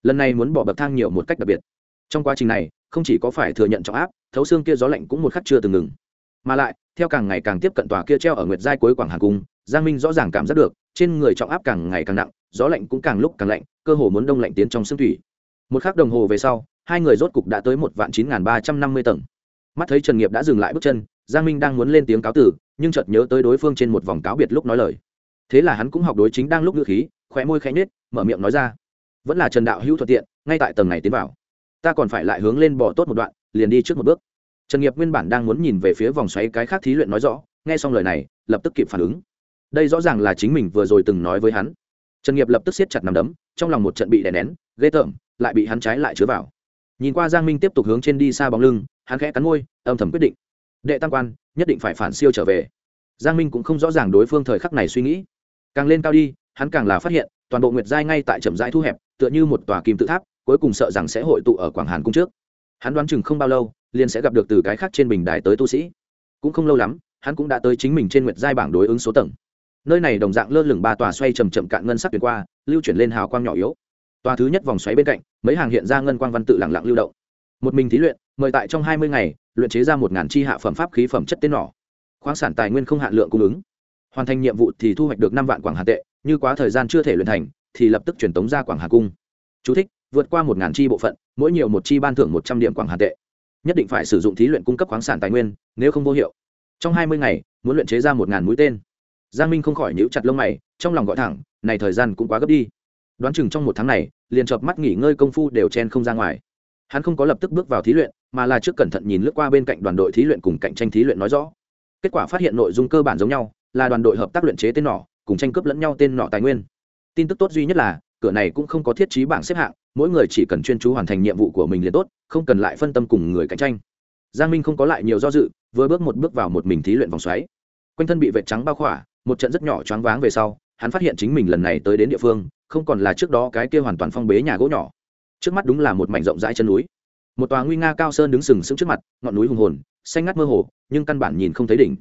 [SPEAKER 1] lần này muốn bỏ bậc thang nhiều một cách đặc biệt. Trong quá trình này, không chỉ có phải thừa nhận trọng áp, thấu xương kia gió lạnh cũng một khắc chưa từng ngừng. Mà lại, theo càng ngày càng tiếp cận tòa kia treo ở nguyệt giai cuối quảng hà cung, giang minh rõ ràng cảm giác được, trên người trọng áp càng ngày càng nặng, gió lạnh cũng càng lúc càng lạnh, cơ hồ muốn đông lạnh tiến trong xương thủy. Một khắc đồng hồ về sau, hai người rốt cục đã tới một vạn chín nghìn ba trăm năm mươi tầng. Mắt thấy trần nghiệp đã dừng lại bước chân, giang minh đang muốn lên tiếng cáo tử, nhưng chợt nhớ tới đối phương trên một vòng cáo biệt lúc nói lời. Thế là hắn cũng học đối chính đang lúc ngữ khí, khóe môi khẽ nhếch, mở miệng nói ra vẫn là trần đạo hữu thuận tiện, ngay tại tầng này tiến vào. Ta còn phải lại hướng lên bỏ tốt một đoạn, liền đi trước một bước. Trần nghiệp nguyên bản đang muốn nhìn về phía vòng xoáy cái khác thí luyện nói rõ, nghe xong lời này, lập tức kịp phản ứng. Đây rõ ràng là chính mình vừa rồi từng nói với hắn. Trần nghiệp lập tức siết chặt nằm đấm, trong lòng một trận bị đè nén, ghê tởm, lại bị hắn trái lại chứa vào. Nhìn qua giang minh tiếp tục hướng trên đi xa bóng lưng, hắn khẽ cắn môi, âm thầm quyết định. Đệ tam quan, nhất định phải phản siêu trở về. Giang minh cũng không rõ ràng đối phương thời khắc này suy nghĩ. Càng lên cao đi, hắn càng là phát hiện, toàn bộ nguyệt giai ngay tại trầm giai thu hẹp tựa như một tòa kim tự tháp, cuối cùng sợ rằng sẽ hội tụ ở quảng hàn cung trước. Hắn đoán chừng không bao lâu, liền sẽ gặp được từ cái khác trên bình đài tới tu sĩ. Cũng không lâu lắm, hắn cũng đã tới chính mình trên nguyệt giai bảng đối ứng số tầng. Nơi này đồng dạng lơ lửng ba tòa xoay chầm chậm cạn ngân sắc tuyệt qua, lưu chuyển lên hào quang nhỏ yếu. Tòa thứ nhất vòng xoáy bên cạnh, mấy hàng hiện ra ngân quang văn tự lặng lặng lưu động. Một mình thí luyện, mời tại trong hai mươi ngày, luyện chế ra một ngàn chi hạ phẩm pháp khí phẩm chất tên nỏ. Khoáng sản tài nguyên không hạn lượng cung ứng. Hoàn thành nhiệm vụ thì thu hoạch được năm vạn quảng hà tệ, như quá thời gian chưa thể luyện thành thì lập tức truyền tống ra quảng hà cung. Chú thích, vượt qua một ngàn chi bộ phận mỗi nhiều một chi ban thưởng một trăm điểm quảng hà tệ. Nhất định phải sử dụng thí luyện cung cấp khoáng sản tài nguyên nếu không vô hiệu. Trong hai mươi ngày muốn luyện chế ra một ngàn mũi tên. Giang minh không khỏi nhíu chặt lông mày trong lòng gọi thẳng này thời gian cũng quá gấp đi. Đoán chừng trong một tháng này liền chợp mắt nghỉ ngơi công phu đều chen không ra ngoài. Hắn không có lập tức bước vào thí luyện mà là trước cẩn thận nhìn lướt qua bên cạnh đoàn đội thí luyện cùng cạnh tranh thí luyện nói rõ. Kết quả phát hiện nội dung cơ bản giống nhau là đoàn đội hợp tác luyện chế tên nỏ cùng tranh cướp lẫn nhau tên nỏ tài nguyên tin tức tốt duy nhất là, cửa này cũng không có thiết trí bảng xếp hạng, mỗi người chỉ cần chuyên chú hoàn thành nhiệm vụ của mình liền tốt, không cần lại phân tâm cùng người cạnh tranh. Giang minh không có lại nhiều do dự, vừa bước một bước vào một mình thí luyện vòng xoáy. Quanh thân bị vệt trắng bao khỏa, một trận rất nhỏ choáng váng về sau, hắn phát hiện chính mình lần này tới đến địa phương, không còn là trước đó cái kia hoàn toàn phong bế nhà gỗ nhỏ. Trước mắt đúng là một mảnh rộng rãi chân núi. Một tòa nguy nga cao sơn đứng sừng sững trước mặt, ngọn núi hùng hồn, xanh ngắt mơ hồ, nhưng căn bản nhìn không thấy đỉnh.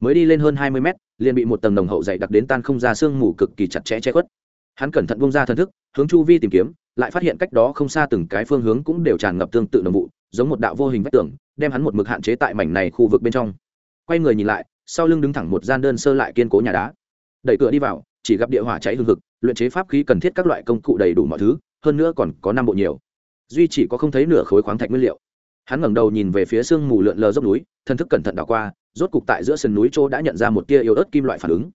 [SPEAKER 1] Mới đi lên hơn hai mươi mét, liền bị một tầng đồng hậu dày đặc đến tan không ra sương mù cực kỳ chặt chẽ che khuất hắn cẩn thận bông ra thần thức, hướng chu vi tìm kiếm, lại phát hiện cách đó không xa từng cái phương hướng cũng đều tràn ngập tương tự đồng vụ, giống một đạo vô hình vách tường, đem hắn một mực hạn chế tại mảnh này khu vực bên trong. Quay người nhìn lại, sau lưng đứng thẳng một gian đơn sơ lại kiên cố nhà đá. Đẩy cửa đi vào, chỉ gặp địa hỏa cháy hương thực luyện chế pháp khí cần thiết các loại công cụ đầy đủ mọi thứ, hơn nữa còn có năm bộ nhiều. Duy chỉ có không thấy nửa khối khoáng thạch nguyên liệu. Hắn ngẩng đầu nhìn về phía sương mù lượn lờ dốc núi thân thức cẩn thận đảo qua, rốt cục tại giữa sườn núi chỗ đã nhận ra một tia yếu ớt kim loại phản ứng.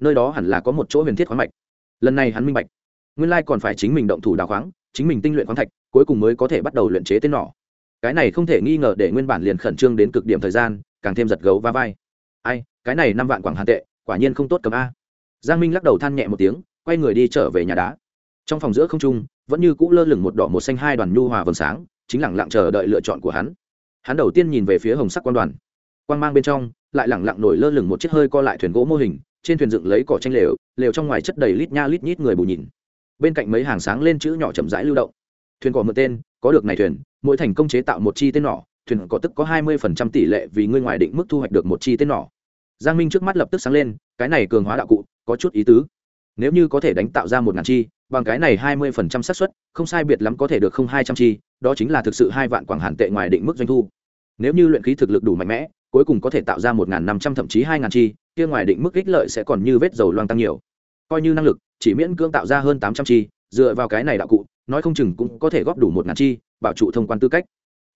[SPEAKER 1] Nơi đó hẳn là có một chỗ huyền thiết khoáng mạch lần này hắn minh bạch. Nguyên lai còn phải chính mình động thủ đào khoáng, chính mình tinh luyện khoáng thạch, cuối cùng mới có thể bắt đầu luyện chế tên nỏ. Cái này không thể nghi ngờ để nguyên bản liền khẩn trương đến cực điểm thời gian, càng thêm giật gấu va vai. Ai, cái này năm vạn quảng hàn tệ, quả nhiên không tốt cầm a. Giang minh lắc đầu than nhẹ một tiếng, quay người đi trở về nhà đá. Trong phòng giữa không trung, vẫn như cũ lơ lửng một đỏ một xanh hai đoàn nhu hòa vầng sáng, chính lẳng lặng chờ đợi lựa chọn của hắn. Hắn đầu tiên nhìn về phía hồng sắc quan đoàn. Quan mang bên trong, lại lẳng lặng nổi lơ lửng một chiếc hơi co lại thuyền gỗ mô hình trên thuyền dựng lấy cỏ tranh lều lều trong ngoài chất đầy lít nha lít nhít người bù nhìn. Bên cạnh mấy hàng sáng lên chữ nhỏ chậm rãi lưu động. Thuyền cỏ mượn tên, có được này thuyền, mỗi thành công chế tạo một chi tên nỏ, thuyền cỏ tức có hai mươi phần trăm tỷ lệ vì ngươi ngoài định mức thu hoạch được một chi tên nỏ. Giang minh trước mắt lập tức sáng lên, cái này cường hóa đạo cụ, có chút ý tứ. Nếu như có thể đánh tạo ra một ngàn chi, bằng cái này hai mươi phần trăm xác suất, không sai biệt lắm có thể được không hai trăm chi, đó chính là thực sự hai vạn quảng hàn tệ ngoài định mức doanh thu. Nếu như luyện khí thực lực đủ mạnh mẽ cuối cùng có thể tạo ra một n g h n năm trăm thậm chí hai ngàn chi, kia ngoài định mức ích lợi sẽ còn như vết dầu loang tăng nhiều. Coi như năng lực, chỉ miễn cưỡng tạo ra hơn tám trăm chi, dựa vào cái này đạo cụ, nói không chừng cũng có thể góp đủ một ngàn chi, bảo trụ thông quan tư cách.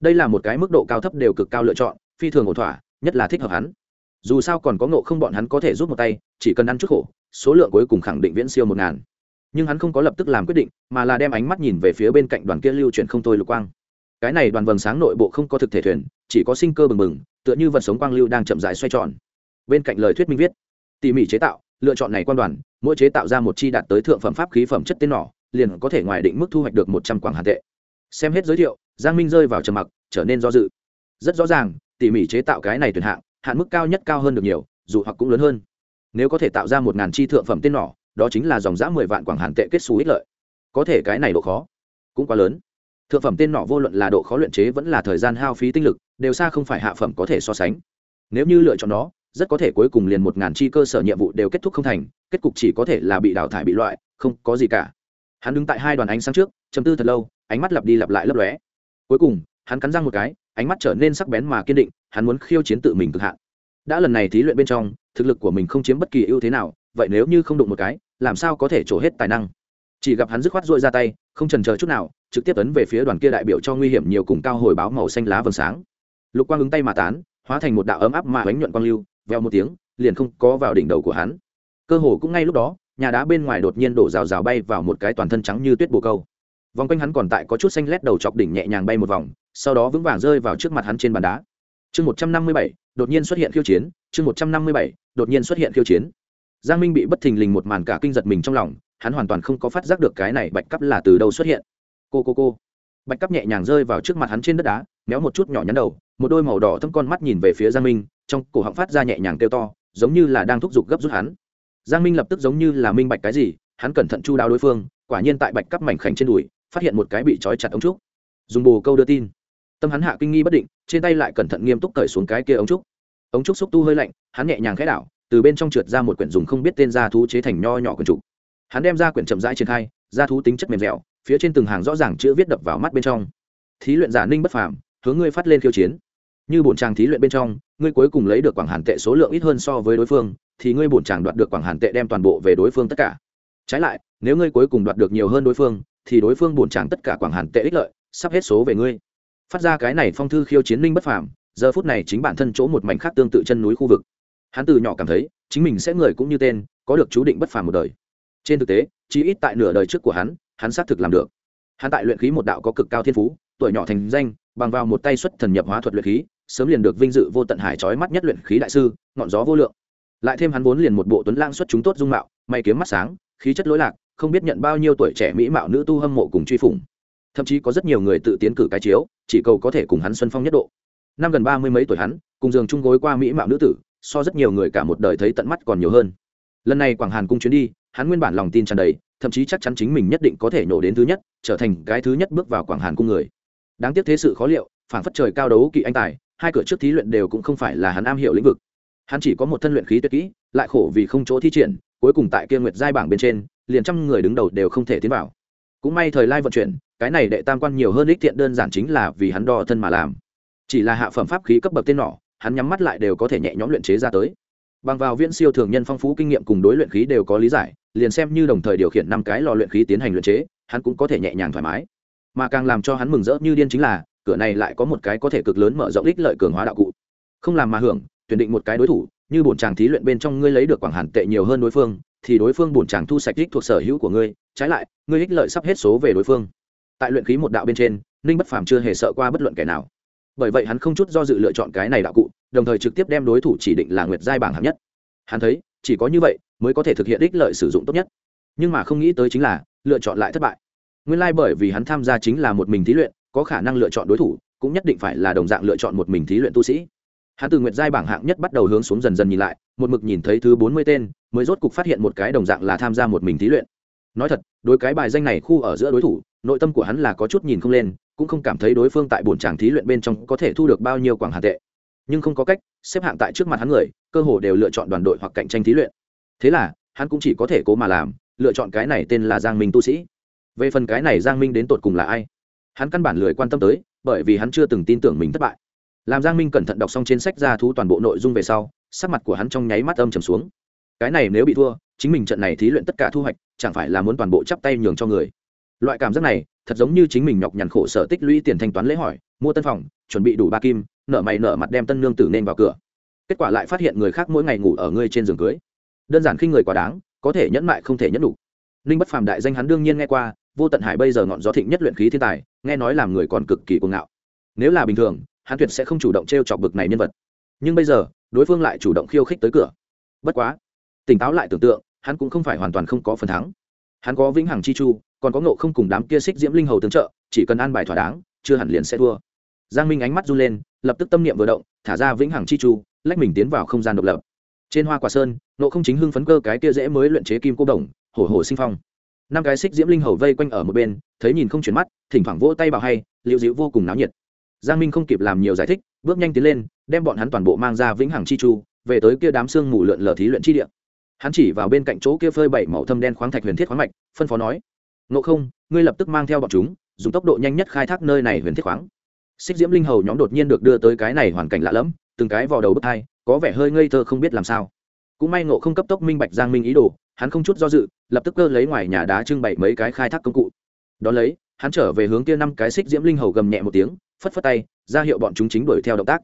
[SPEAKER 1] Đây là một cái mức độ cao thấp đều cực cao lựa chọn, phi thường ổn thỏa, nhất là thích hợp hắn. Dù sao còn có ngộ không bọn hắn có thể giúp một tay, chỉ cần ăn chút khổ, số lượng cuối cùng khẳng định viễn siêu một ngàn. Nhưng hắn không có lập tức làm quyết định, mà là đem ánh mắt nhìn về phía bên cạnh đoàn kia lưu chuyển không thôi lục quang. Cái này đoàn vầng sáng nội bộ không có thực thể thuyền, chỉ có sinh cơ bừng bừng tựa như vật sống quang lưu đang chậm dài xoay tròn. Bên cạnh lời thuyết minh viết, tỉ mỉ chế tạo, lựa chọn này quan đoàn, mỗi chế tạo ra một chi đạt tới thượng phẩm pháp khí phẩm chất tên nỏ, liền có thể ngoài định mức thu hoạch được một trăm quảng hàn tệ. Xem hết giới thiệu, giang minh rơi vào trầm mặc, trở nên do dự. Rất rõ ràng, tỉ mỉ chế tạo cái này tuyển hạng, hạn mức cao nhất cao hơn được nhiều, dù hoặc cũng lớn hơn. Nếu có thể tạo ra một ngàn chi thượng phẩm tên nỏ, đó chính là dòng giã mười vạn quảng hàn tệ kết xù ích lợi. Có thể cái này độ khó cũng quá lớn thượng phẩm tên nọ vô luận là độ khó luyện chế vẫn là thời gian hao phí tinh lực, đều xa không phải hạ phẩm có thể so sánh. Nếu như lựa chọn nó, rất có thể cuối cùng liền một ngàn chi cơ sở nhiệm vụ đều kết thúc không thành, kết cục chỉ có thể là bị đào thải bị loại, không có gì cả. Hắn đứng tại hai đoàn ánh sáng trước chấm tư thật lâu, ánh mắt lặp đi lặp lại lấp lóe. Cuối cùng, hắn cắn răng một cái, ánh mắt trở nên sắc bén mà kiên định, hắn muốn khiêu chiến tự mình cực hạn. Đã lần này thí luyện bên trong, thực lực của mình không chiếm bất kỳ ưu thế nào, vậy nếu như không đụng một cái, làm sao có thể trổ hết tài năng? Chỉ gặp hắn dứt khoát dội ra tay, không trần chờ chút nào, trực tiếp ấn về phía đoàn kia đại biểu cho nguy hiểm nhiều cùng cao hồi báo màu xanh lá vầng sáng. Lục quang ứng tay mà tán, hóa thành một đạo ấm áp mà bánh nhuận quang lưu veo một tiếng, liền không có vào đỉnh đầu của hắn. Cơ hồ cũng ngay lúc đó, nhà đá bên ngoài đột nhiên đổ rào rào bay vào một cái toàn thân trắng như tuyết bồ câu. Vòng quanh hắn còn tại có chút xanh lét đầu chọc đỉnh nhẹ nhàng bay một vòng, sau đó vững vàng rơi vào trước mặt hắn trên bàn đá. Chương một trăm năm mươi bảy, đột nhiên xuất hiện khiêu chiến, chương một trăm năm mươi bảy, đột nhiên xuất hiện khiêu chiến. Giang minh bị bất thình lình một màn cả kinh giật mình trong lòng hắn hoàn toàn không có phát giác được cái này bạch cắp là từ đâu xuất hiện. Cô cô cô. Bạch cắp nhẹ nhàng rơi vào trước mặt hắn trên đất đá, méo một chút nhỏ nhắn đầu, một đôi màu đỏ thâm con mắt nhìn về phía giang minh, trong cổ họng phát ra nhẹ nhàng kêu to, giống như là đang thúc giục gấp rút hắn. Giang minh lập tức giống như là minh bạch cái gì, hắn cẩn thận chu đáo đối phương, quả nhiên tại bạch cắp mảnh khảnh trên đùi, phát hiện một cái bị trói chặt ống trúc. Dùng bồ câu đưa tin. Tâm hắn hạ kinh nghi bất định, trên tay lại cẩn thận nghiêm túc cởi xuống cái kia ống trúc. Ống trúc xúc tu hơi lạnh, hắn nhẹ nhàng khẽ đảo, từ bên trong trượt ra một quyển dùng không biết tên gia thú chế thành nho nhỏ quần trục hắn đem ra quyển chậm rãi triển khai gia thú tính chất mềm dẻo, phía trên từng hàng rõ ràng chữ viết đập vào mắt bên trong. Thí luyện giả ninh bất phàm, hướng ngươi phát lên khiêu chiến. Như bổn tràng thí luyện bên trong, ngươi cuối cùng lấy được quảng hàn tệ số lượng ít hơn so với đối phương, thì ngươi bổn tràng đoạt được quảng hàn tệ đem toàn bộ về đối phương tất cả. Trái lại, nếu ngươi cuối cùng đoạt được nhiều hơn đối phương, thì đối phương bổn tràng tất cả quảng hàn tệ ích lợi, sắp hết số về ngươi. Phát ra cái này phong thư khiêu chiến ninh bất phàm, giờ phút này chính bản thân chỗ một mảnh khác tương tự chân núi khu vực. Hắn từ nhỏ cảm thấy, chính mình sẽ người cũng như tên, có được chú định bất phàm một đời trên thực tế chỉ ít tại nửa đời trước của hắn hắn xác thực làm được. Hắn tại luyện khí một đạo có cực cao thiên phú, tuổi nhỏ thành danh, bằng vào một tay xuất thần nhập hóa thuật luyện khí, sớm liền được vinh dự vô tận hải trói mắt nhất luyện khí đại sư, ngọn gió vô lượng. Lại thêm hắn vốn liền một bộ tuấn lang xuất chúng tốt dung mạo, may kiếm mắt sáng, khí chất lối lạc, không biết nhận bao nhiêu tuổi trẻ mỹ mạo nữ tu hâm mộ cùng truy phủng. Thậm chí có rất nhiều người tự tiến cử cái chiếu, chỉ cầu có thể cùng hắn xuân phong nhất độ. Năm gần ba mươi mấy tuổi hắn, cùng giường chung gối qua mỹ mạo nữ tử, so rất nhiều người cả một đời thấy tận mắt còn nhiều hơn lần này quảng hàn cung chuyến đi, hắn nguyên bản lòng tin tràn đầy, thậm chí chắc chắn chính mình nhất định có thể nổ đến thứ nhất, trở thành cái thứ nhất bước vào quảng hàn cung người. Đáng tiếc thế sự khó liệu phản phất trời cao đấu kỵ anh tài, hai cửa trước thí luyện đều cũng không phải là hắn am hiểu lĩnh vực. Hắn chỉ có một thân luyện khí tuyệt kỹ, lại khổ vì không chỗ thi triển, cuối cùng tại kia nguyệt giai bảng bên trên, liền trăm người đứng đầu đều không thể tiến vào. Cũng may thời lai vận chuyển, cái này đệ tam quan nhiều hơn ích thiện đơn giản chính là vì hắn đo thân mà làm. Chỉ là hạ phẩm pháp khí cấp bậc tên nỏ hắn nhắm mắt lại đều có thể nhẹ nhõm luyện chế ra tới bằng vào viễn siêu thường nhân phong phú kinh nghiệm cùng đối luyện khí đều có lý giải, liền xem như đồng thời điều khiển năm cái lò luyện khí tiến hành luyện chế, hắn cũng có thể nhẹ nhàng thoải mái. Mà càng làm cho hắn mừng rỡ như điên chính là, cửa này lại có một cái có thể cực lớn mở rộng ích lợi cường hóa đạo cụ. Không làm mà hưởng, tuyển định một cái đối thủ, như bổn chàng thí luyện bên trong ngươi lấy được quảng hàn tệ nhiều hơn đối phương, thì đối phương bổn chàng thu sạch ích thuộc sở hữu của ngươi, trái lại, ngươi ích lợi sắp hết số về đối phương. Tại luyện khí một đạo bên trên, ninh bất phàm chưa hề sợ qua bất luận kẻ nào. Bởi vậy hắn không chút do dự lựa chọn cái này đạo cụ đồng thời trực tiếp đem đối thủ chỉ định là nguyệt giai bảng hạng nhất. Hắn thấy, chỉ có như vậy mới có thể thực hiện ích lợi sử dụng tốt nhất. Nhưng mà không nghĩ tới chính là, lựa chọn lại thất bại. Nguyên lai、like、bởi vì hắn tham gia chính là một mình thí luyện, có khả năng lựa chọn đối thủ, cũng nhất định phải là đồng dạng lựa chọn một mình thí luyện tu sĩ. Hắn từ nguyệt giai bảng hạng nhất bắt đầu hướng xuống dần dần nhìn lại, một mực nhìn thấy thứ bốn mươi tên, mới rốt cục phát hiện một cái đồng dạng là tham gia một mình thí luyện. Nói thật, đối cái bài danh này khu ở giữa đối thủ, nội tâm của hắn là có chút nhìn không lên, cũng không cảm thấy đối phương tại bổn tràng thí luyện bên trong có thể thu được bao nhiêu quảng hà tệ nhưng không có cách, xếp hạng tại trước mặt hắn người, cơ hồ đều lựa chọn đoàn đội hoặc cạnh tranh thí luyện. Thế là, hắn cũng chỉ có thể cố mà làm, lựa chọn cái này tên là giang minh tu sĩ. Về phần cái này giang minh đến tột cùng là ai? Hắn căn bản lười quan tâm tới, bởi vì hắn chưa từng tin tưởng mình thất bại. Làm giang minh cẩn thận đọc xong trên sách ra thú toàn bộ nội dung về sau, sắc mặt của hắn trong nháy mắt âm trầm xuống. Cái này nếu bị thua, chính mình trận này thí luyện tất cả thu hoạch, chẳng phải là muốn toàn bộ chắp tay nhường cho người. Loại cảm giác này, thật giống như chính mình nhọc nhằn khổ sở tích lũy tiền thanh toán lễ hỏi, mua tân phòng, chuẩn bị đủ ba kim nợ mày nợ mặt đem tân nương tử nên vào cửa. Kết quả lại phát hiện người khác mỗi ngày ngủ ở ngươi trên giường cưới. Đơn giản khi người quá đáng, có thể nhẫn mại không thể nhẫn đủ. Ninh bất phàm đại danh hắn đương nhiên nghe qua, vô tận hải bây giờ ngọn gió thịnh nhất luyện khí thiên tài, nghe nói làm người còn cực kỳ cuồng ngạo. Nếu là bình thường, hắn tuyệt sẽ không chủ động t r e o chọc bực này nhân vật. Nhưng bây giờ, đối phương lại chủ động khiêu khích tới cửa. Bất quá, tỉnh táo lại tưởng tượng, hắn cũng không phải hoàn toàn không có phần thắng. Hắn có vĩnh hằng chi chu, còn có ngộ không cùng đám kia xích diễm linh hầu tương trợ, chỉ cần an bài thỏa đáng, chưa hẳn liền sẽ thua. Giang minh ánh mắt run lên lập tức tâm niệm vừa động, thả ra vĩnh hằng chi chu, lách mình tiến vào không gian độc lập. Trên hoa quả sơn, nộ không chính hưng phấn cơ cái kia dễ mới luyện chế kim cô đồng, hổ hổ sinh phong. Năm cái xích diễm linh hầu vây quanh ở một bên, thấy nhìn không chuyển mắt, thỉnh thoảng vỗ tay bảo hay liệu dịu vô cùng náo nhiệt. Giang minh không kịp làm nhiều giải thích, bước nhanh tiến lên, đem bọn hắn toàn bộ mang ra vĩnh hằng chi chu, về tới kia đám xương mù lượn lờ thí luyện chi địa. Hắn chỉ vào bên cạnh chỗ kia phơi bảy màu thâm đen khoáng thạch huyền thiết khoáng mạch, phân phó nói, nộ không, ngươi lập tức mang theo bọn chúng, dùng tốc độ nhanh nhất khai thác nơi này huyền thiết khoáng xích diễm linh hầu nhóm đột nhiên được đưa tới cái này hoàn cảnh lạ lẫm, từng cái vào đầu bức thai có vẻ hơi ngây thơ không biết làm sao. Cũng may ngộ không cấp tốc minh bạch giang minh ý đồ, hắn không chút do dự, lập tức cơ lấy ngoài nhà đá trưng bày mấy cái khai thác công cụ. Đ ó lấy, hắn trở về hướng kia năm cái xích diễm linh hầu gầm nhẹ một tiếng, phất phất tay, ra hiệu bọn chúng chính đuổi theo động tác.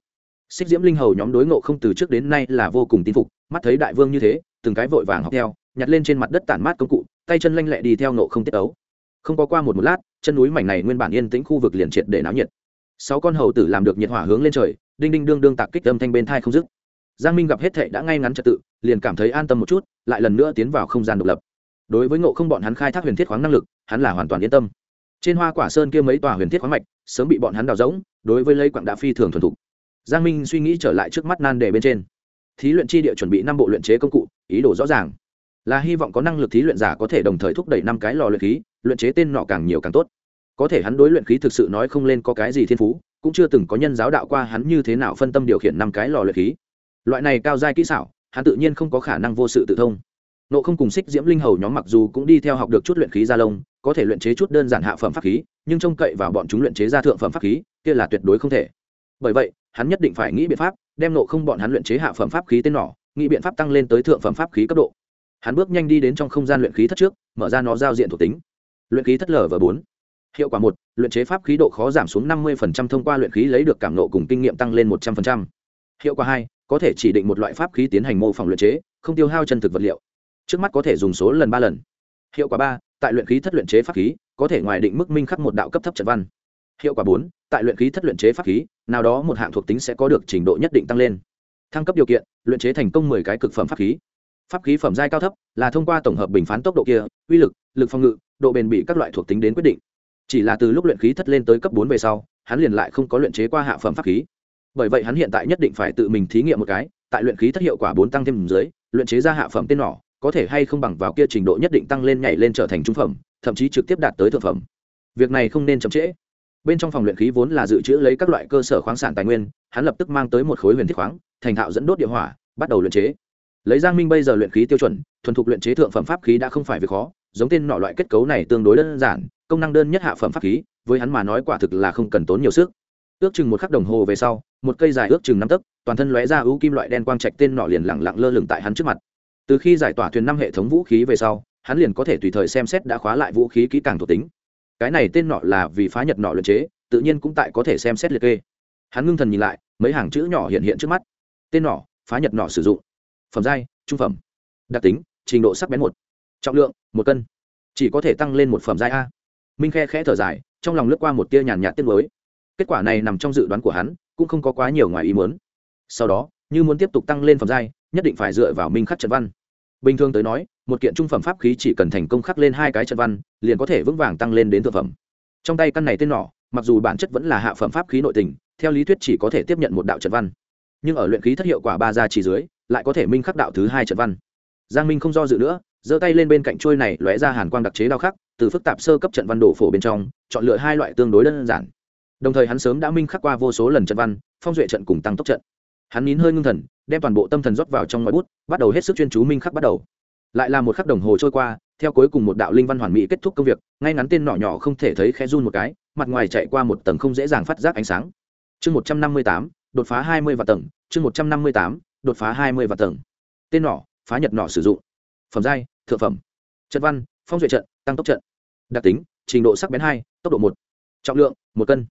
[SPEAKER 1] Xích diễm linh hầu nhóm đối ngộ không từ trước đến nay là vô cùng tin phục, mắt thấy đại vương như thế, từng cái vội vàng học theo, nhặt lên trên mặt đất tản mát công cụ, tay chân lanh lẹ đi theo ngộ không tiết ấu. Không có qua một một lát, chân núi mảnh này nguyên bản yên tĩnh khu vực liền triệt để náo nhiệt sáu con hầu tử làm được nhiệt hỏa hướng lên trời, đinh đinh đương đương tạc kích âm thanh bên thai không dứt. Giang minh gặp hết thệ đã ngay ngắn trật tự, liền cảm thấy an tâm một chút, lại lần nữa tiến vào không gian độc lập. Đối với ngộ không bọn hắn khai thác huyền thiết khoáng năng lực, hắn là hoàn toàn yên tâm. Trên hoa quả sơn kia mấy tòa huyền thiết khoáng mạch, sớm bị bọn hắn đào rỗng, đối với lấy quặng đã phi thường thuần thục. Giang minh suy nghĩ trở lại trước mắt nan đề bên trên. Thí luyện chi địa chuẩn bị năm bộ luyện chế công cụ, ý đồ rõ ràng. Là hy vọng có năng lực thí luyện giả có thể đồng thời thúc đẩy năm cái lò luyện khí, luyện chế tên nọ càng nhiều càng tốt có thể hắn đối luyện khí thực sự nói không lên có cái gì thiên phú, cũng chưa từng có nhân giáo đạo qua hắn như thế nào phân tâm điều khiển năm cái lò luyện khí. Loại này cao giai kỹ xảo, hắn tự nhiên không có khả năng vô sự tự thông. Nộ không cùng xích diễm linh hầu nhóm mặc dù cũng đi theo học được chút luyện khí gia lông, có thể luyện chế chút đơn giản hạ phẩm pháp khí, nhưng trông cậy vào bọn chúng luyện chế ra thượng phẩm pháp khí, kia là tuyệt đối không thể. Bởi vậy, hắn nhất định phải nghĩ biện pháp, đem nộ không bọn hắn luyện chế hạ phẩm pháp khí tên nỏ, nghĩ biện pháp tăng lên tới thượng phẩm pháp khí cấp độ. Hắn bước nhanh đi đến trong không gian luyện khí thất trước, mở ra nó giao diện thuộc tính. Luyện khí thất lở và bốn hiệu quả một, luyện chế pháp khí độ khó giảm xuống năm mươi thông qua luyện khí lấy được cảm nộ cùng kinh nghiệm tăng lên một trăm linh hiệu quả hai, có thể chỉ định một loại pháp khí tiến hành mô phỏng luyện chế, không tiêu hao chân thực vật liệu. Trước mắt có thể dùng số lần ba lần. Hiệu quả ba, tại luyện khí thất luyện chế pháp khí, có thể ngoài định mức minh khắc một đạo cấp thấp trận văn. Hiệu quả bốn, tại luyện khí thất luyện chế pháp khí, nào đó một hạng thuộc tính sẽ có được trình độ nhất định tăng lên. Thăng cấp điều kiện, luyện chế thành công mười cái cực phẩm pháp khí. Pháp khí phẩm giai cao thấp là thông qua tổng hợp bình phán tốc độ kia, uy lực lực phòng ngự, độ bền bị các loại thuộc tính đến quyết định chỉ là từ lúc luyện khí thất lên tới cấp bốn về sau, hắn liền lại không có luyện chế qua hạ phẩm pháp khí. Bởi vậy hắn hiện tại nhất định phải tự mình thí nghiệm một cái, tại luyện khí thất hiệu quả bốn tăng thêm dưới, luyện chế ra hạ phẩm tên nỏ, có thể hay không bằng vào kia trình độ nhất định tăng lên nhảy lên trở thành trung phẩm, thậm chí trực tiếp đạt tới thượng phẩm. Việc này không nên chậm trễ. Bên trong phòng luyện khí vốn là dự trữ lấy các loại cơ sở khoáng sản tài nguyên, hắn lập tức mang tới một khối huyền thiết khoáng, thành thạo dẫn đốt địa hỏa, bắt đầu luyện chế. Lấy giang minh bây giờ luyện khí tiêu chuẩn, thuần thục luyện chế thượng phẩm pháp khí đã không phải việc khó, giống tên nọ loại kết cấu này tương đối đơn giản công năng đơn nhất hạ phẩm pháp khí, với hắn mà nói quả thực là không cần tốn nhiều sức. Ước chừng một khắc đồng hồ về sau, một cây dài ước chừng năm tấc, toàn thân lóe ra ưu kim loại đen quang trạch tên nọ liền lẳng lặng lơ lửng tại hắn trước mặt. Từ khi giải tỏa thuyền năm hệ thống vũ khí về sau, hắn liền có thể tùy thời xem xét đã khóa lại vũ khí kỹ càng thuộc tính. Cái này tên nọ là vì phá nhật nọ luyện chế, tự nhiên cũng tại có thể xem xét liệt kê. Hắn ngưng thần nhìn lại, mấy hàng chữ nhỏ hiện hiện trước mắt. Tên nỏ phá nhật nỏ sử dụng. Phẩm giai, trung phẩm. Đặc tính, trình độ sắc bén một. Trọng lượng, một cân. Chỉ có thể tăng lên một phẩm giai a minh khe khẽ thở dài, trong lòng lướt qua một tia nhàn nhạt tiết mới kết quả này nằm trong dự đoán của hắn, cũng không có quá nhiều ngoài ý muốn. Sau đó, như muốn tiếp tục tăng lên phẩm giai, nhất định phải dựa vào minh khắc trận văn. Bình thường tới nói, một kiện trung phẩm pháp khí chỉ cần thành công khắc lên hai cái trận văn, liền có thể vững vàng tăng lên đến thượng phẩm. Trong tay căn này tên nỏ mặc dù bản chất vẫn là hạ phẩm pháp khí nội tình, theo lý thuyết chỉ có thể tiếp nhận một đạo trận văn. Nhưng ở luyện khí thất hiệu quả ba gia chỉ dưới, lại có thể minh khắc đạo thứ hai trận văn. Giang minh không do dự nữa, giơ tay lên bên cạnh trôi này lóe ra hàn quang đặc chế đao khắc từ phức tạp sơ cấp trận văn đổ phổ bên trong, chọn lựa hai loại tương đối đơn giản. Đồng thời hắn sớm đã minh khắc qua vô số lần trận văn, phong duệ trận cùng tăng tốc trận. Hắn nín hơi ngưng thần, đem toàn bộ tâm thần rót vào trong ngòi bút, bắt đầu hết sức chuyên chú minh khắc bắt đầu. Lại là một khắc đồng hồ trôi qua, theo cuối cùng một đạo linh văn hoàn mỹ kết thúc công việc, ngay ngắn tên nỏ nhỏ không thể thấy khẽ run một cái, mặt ngoài chạy qua một tầng không dễ dàng phát giác ánh sáng. Chương một trăm năm mươi tám, đột phá hai mươi và tầng, chương một trăm năm mươi tám, đột phá hai mươi và tầng. Tên nỏ, phá nhật nỏ sử dụng. Phẩm giai, thượng phẩm. Trận văn, phong duệ trận, tăng tốc trận đặc tính, trình độ sắc bén hai, tốc độ một. Trọng lượng, một cân.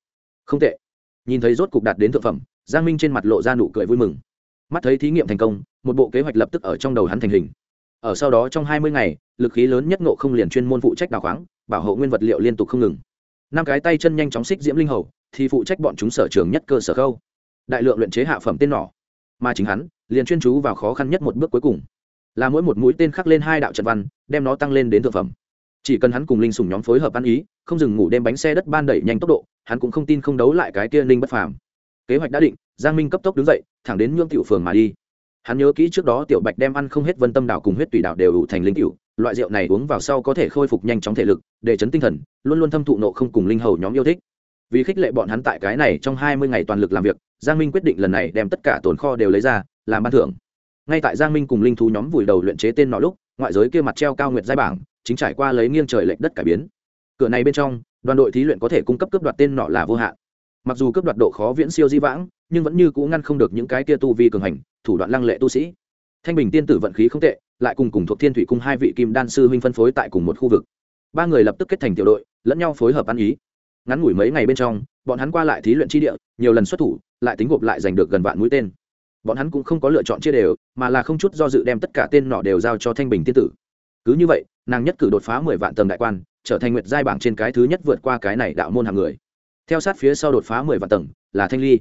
[SPEAKER 1] Không tệ. Nhìn thấy rốt cục đạt đến thượng phẩm, giang minh trên mặt lộ ra nụ cười vui mừng. Mắt thấy thí nghiệm thành công, một bộ kế hoạch lập tức ở trong đầu hắn thành hình. Ở sau đó trong hai mươi ngày, lực khí lớn nhất nộ không liền chuyên môn phụ trách đào khoáng, bảo hộ nguyên vật liệu liên tục không ngừng. Năm cái tay chân nhanh chóng xích diễm linh hầu, thì phụ trách bọn chúng sở trường nhất cơ sở khâu. Đại lượng luyện chế hạ phẩm tên nỏ. Mà chính hắn, liền chuyên chú vào khó khăn nhất một bước cuối cùng. Là mỗi một mũi tên khắc lên hai đạo trận văn, đem nó tăng lên đến thượng phẩm chỉ cần hắn cùng linh sùng nhóm phối hợp ăn ý, không dừng ngủ đêm bánh xe đất ban đẩy nhanh tốc độ, hắn cũng không tin không đấu lại cái kia linh bất phàm. Kế hoạch đã định, giang minh cấp tốc đứng dậy, thẳng đến nhuộm tiểu phường mà đi. Hắn nhớ kỹ trước đó tiểu bạch đem ăn không hết vân tâm đảo cùng huyết tùy đảo đều ủ thành linh tiểu, loại rượu này uống vào sau có thể khôi phục nhanh chóng thể lực, để chấn tinh thần, luôn luôn thâm thụ nộ không cùng linh hầu nhóm yêu thích. Vì khích lệ bọn hắn tại cái này trong hai mươi ngày toàn lực làm việc, giang minh quyết định lần này đem tất cả tồn kho đều lấy ra, làm ban thưởng. Ngay tại giang minh cùng linh thú nhóm vùi đầu luyện chế tên nọ lúc, ngoại giới kia mặt treo cao nguyệt giai bảng chính trải qua lấy nghiêng trời lệch đất cải biến. Cửa này bên trong, đoàn đội thí luyện có thể cung cấp cấp đoạt tên nọ là vô hạn. Mặc dù cấp đoạt độ khó viễn siêu di vãng, nhưng vẫn như cũ ngăn không được những cái kia tu vi cường hành, thủ đoạn lăng lệ tu sĩ. Thanh bình tiên tử vận khí không tệ, lại cùng cùng thuộc thiên thủy cung hai vị kim đan sư huynh phân phối tại cùng một khu vực. Ba người lập tức kết thành tiểu đội, lẫn nhau phối hợp ăn ý. Ngắn ngủi mấy ngày bên trong, bọn hắn qua lại thí luyện chi địa, nhiều lần xuất thủ, lại tính gộp lại giành được gần vạn mũi tên. Bọn hắn cũng không có lựa chọn chia đều, mà là không chút do dự đem tất cả tên nọ đều giao cho thanh bình tiên tử cứ như vậy, nàng nhất cử đột phá mười vạn tầng đại quan, trở thành nguyệt giai bảng trên cái thứ nhất vượt qua cái này đạo môn hàng người. Theo sát phía sau đột phá mười vạn tầng, là thanh ly.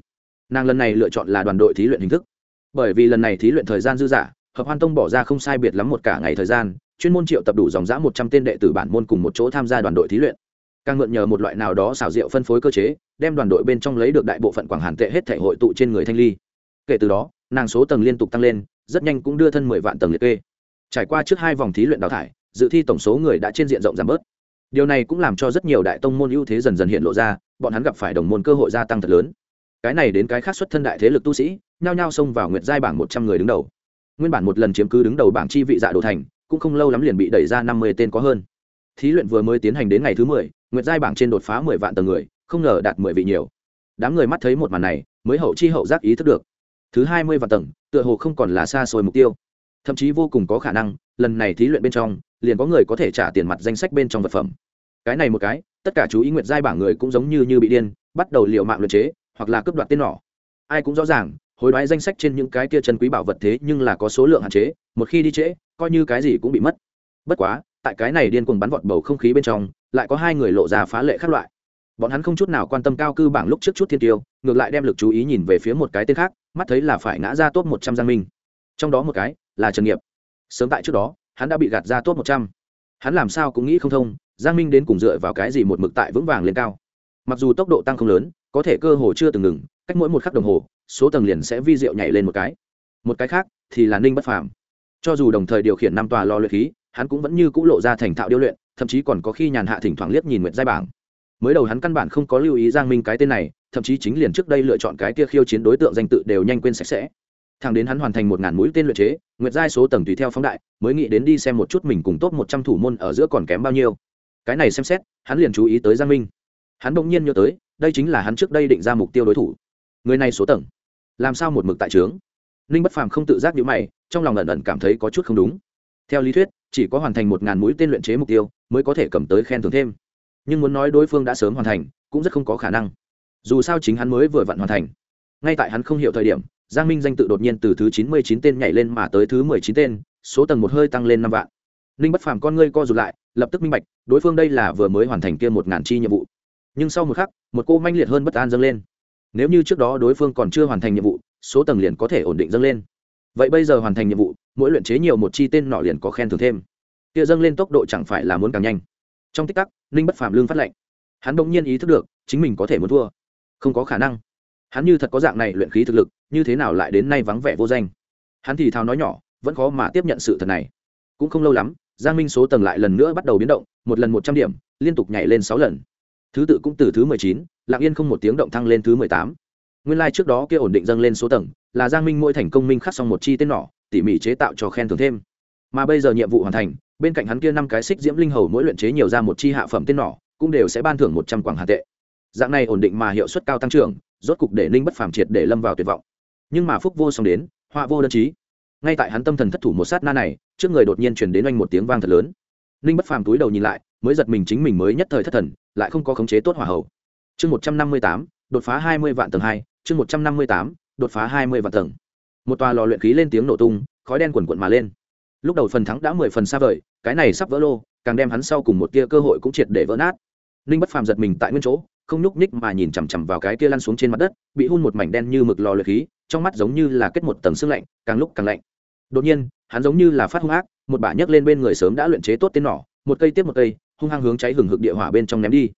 [SPEAKER 1] Nàng lần này lựa chọn là đoàn đội thí luyện hình thức. Bởi vì lần này thí luyện thời gian dư dả, hợp hoan tông bỏ ra không sai biệt lắm một cả ngày thời gian, chuyên môn triệu tập đủ dòng giã một trăm tên đệ tử bản môn cùng một chỗ tham gia đoàn đội thí luyện. Càng mượn nhờ một loại nào đó xảo diệu phân phối cơ chế, đem đoàn đội bên trong lấy được đại bộ phận quảng hàn tệ hết thể hội tụ trên người thanh ly. Kể từ đó, nàng số tầng liên tục tăng lên, rất nhanh cũng đưa thân mười vạn tầng liệt kê trải qua trước hai vòng thí luyện đào thải, dự thi tổng số người đã trên diện rộng giảm bớt. Điều này cũng làm cho rất nhiều đại tông môn ưu thế dần dần hiện lộ ra, bọn hắn gặp phải đồng môn cơ hội gia tăng thật lớn. Cái này đến cái khác xuất thân đại thế lực tu sĩ, nhao nhao xông vào nguyệt giai bảng một trăm người đứng đầu. Nguyên bản một lần chiếm cứ đứng đầu bảng chi vị dạ đồ thành, cũng không lâu lắm liền bị đẩy ra năm mươi tên có hơn. Thí luyện vừa mới tiến hành đến ngày thứ mười, nguyệt giai bảng trên đột phá mười vạn tầng người, không ngờ đạt mười vị nhiều. Đám người mắt thấy một màn này, mới hậu chi hậu giác ý thức được. Thứ hai mươi vạn tầng, tựa hồ không còn là xa xôi mục tiêu thậm chí vô cùng có khả năng, lần này thí luyện bên trong, liền có người có thể trả tiền mặt danh sách bên trong vật phẩm. Cái này một cái, tất cả chú ý nguyệt giai bảng người cũng giống như như bị điên, bắt đầu liều mạng luyện chế, hoặc là cướp đoạt tên nỏ ai cũng rõ ràng, hối đoái danh sách trên những cái kia chân quý bảo vật thế nhưng là có số lượng hạn chế, một khi đi trễ, coi như cái gì cũng bị mất. Bất quá, tại cái này điên cuồng bắn vọt bầu không khí bên trong, lại có hai người lộ ra phá lệ khác loại. Bọn hắn không chút nào quan tâm cao cư bảng lúc trước chút thiên tiêu, ngược lại đem lực chú ý nhìn về phía một cái tên khác, mắt thấy là phải ngã ra top một trăm giang minh. Trong đó một cái là trần nghiệp. Sớm tại trước đó, hắn đã bị gạt ra top một trăm. Hắn làm sao cũng nghĩ không thông, giang minh đến cùng dựa vào cái gì một mực tại vững vàng lên cao. Mặc dù tốc độ tăng không lớn, có thể cơ hồ chưa từng ngừng, cách mỗi một khắc đồng hồ, số tầng liền sẽ vi diệu nhảy lên một cái. Một cái khác thì là ninh bất phàm. Cho dù đồng thời điều khiển năm tòa lò luyện khí, hắn cũng vẫn như c ũ lộ ra thành thạo điêu luyện, thậm chí còn có khi nhàn hạ thỉnh thoảng liếc nhìn nguyện giai bảng. Mới đầu hắn căn bản không có lưu ý giang minh cái tên này, thậm chí chính liền trước đây lựa chọn cái kia khiêu chiến đối tượng danh tự đều nhanh quên sạch sẽ thằng đến hắn hoàn thành một ngàn mũi tên luyện chế, nguyệt giai số tầng tùy theo phóng đại, mới nghĩ đến đi xem một chút mình cùng top một trăm thủ môn ở giữa còn kém bao nhiêu. Cái này xem xét, hắn liền chú ý tới giang minh. Hắn bỗng nhiên nhớ tới, đây chính là hắn trước đây định ra mục tiêu đối thủ. Người này số tầng. Làm sao một mực tại trướng ninh bất phàm không tự giác nhữ mày, trong lòng ẩn ẩn cảm thấy có chút không đúng. Theo lý thuyết, chỉ có hoàn thành một ngàn mũi tên luyện chế mục tiêu, mới có thể cầm tới khen thưởng thêm. Nhưng muốn nói đối phương đã sớm hoàn thành, cũng rất không có khả năng. Dù sao chính hắn mới vừa vặn hoàn thành ngay tại hắn không hiểu thời điểm, giang minh danh tự đột nhiên từ thứ chín mươi chín tên nhảy lên mà tới thứ mười chín tên, số tầng một hơi tăng lên năm vạn. Ninh bất phàm con ngươi co rụt lại, lập tức minh bạch, đối phương đây là vừa mới hoàn thành kia một ngàn chi nhiệm vụ. Nhưng sau một khắc, một cô manh liệt hơn bất an dâng lên. Nếu như trước đó đối phương còn chưa hoàn thành nhiệm vụ, số tầng liền có thể ổn định dâng lên. Vậy bây giờ hoàn thành nhiệm vụ, mỗi luyện chế nhiều một chi tên nọ liền có khen thưởng thêm. Kia dâng lên tốc độ chẳng phải là muốn càng nhanh. Trong tích tắc ninh bất phàm lương phát lệnh hắn đ ỗ n g nhiên ý thức được, chính mình có thể muốn thua. Không có khả năng hắn như thật có dạng này luyện khí thực lực, như thế nào lại đến nay vắng vẻ vô danh? Hắn thì thào nói nhỏ, vẫn khó mà tiếp nhận sự thật này. Cũng không lâu lắm, giang minh số tầng lại lần nữa bắt đầu biến động, một lần một trăm điểm, liên tục nhảy lên sáu lần. Thứ tự cũng từ thứ mười chín lạng yên không một tiếng động thăng lên thứ mười tám. Nguyên lai、like、trước đó kia ổn định dâng lên số tầng, là giang minh mỗi thành công minh khắc xong một chi tên nỏ tỉ mỉ chế tạo cho khen thưởng thêm. Mà bây giờ nhiệm vụ hoàn thành, bên cạnh hắn kia năm cái xích diễm linh hầu mỗi luyện chế nhiều ra một chi hạ phẩm tên nỏ cũng đều sẽ ban thưởng một trăm quảng hà tệ. Dạng này ổn định mà hiệu suất cao tăng trưởng rốt cục để ninh bất phàm triệt để lâm vào tuyệt vọng. Nhưng mà phúc vô song đến, họa vô đơn chí. Ngay tại hắn tâm thần thất thủ một sát na này, trước người đột nhiên chuyển đến oanh một tiếng vang thật lớn. Ninh bất phàm túi đầu nhìn lại, mới giật mình chính mình mới nhất thời thất thần, lại không có khống chế tốt hỏa hậu. chương một trăm năm mươi tám, đột phá hai mươi vạn tầng hai, chương một trăm năm mươi tám, đột phá hai mươi vạn tầng. Một tòa lò luyện khí lên tiếng nổ tung, khói đen quần quận mà lên. Lúc đầu phần thắng đã mười phần xa vời, cái này sắp vỡ lô, càng đem hắn sau cùng một tia cơ hội cũng triệt để vỡ nát ninh bất phàm giật mình tại nguyên chỗ, không nhúc ních mà nhìn chằm chằm vào cái kia lăn xuống trên mặt đất, bị hun một mảnh đen như mực lò lượt khí, trong mắt giống như là kết một tầng sương lạnh, càng lúc càng lạnh. Đột nhiên, hắn giống như là phát hung ác, một bả nhấc lên bên người sớm đã luyện chế tốt tên nỏ, một cây tiếp một cây, hung hăng hướng cháy hừng hực địa hỏa bên trong ném đi.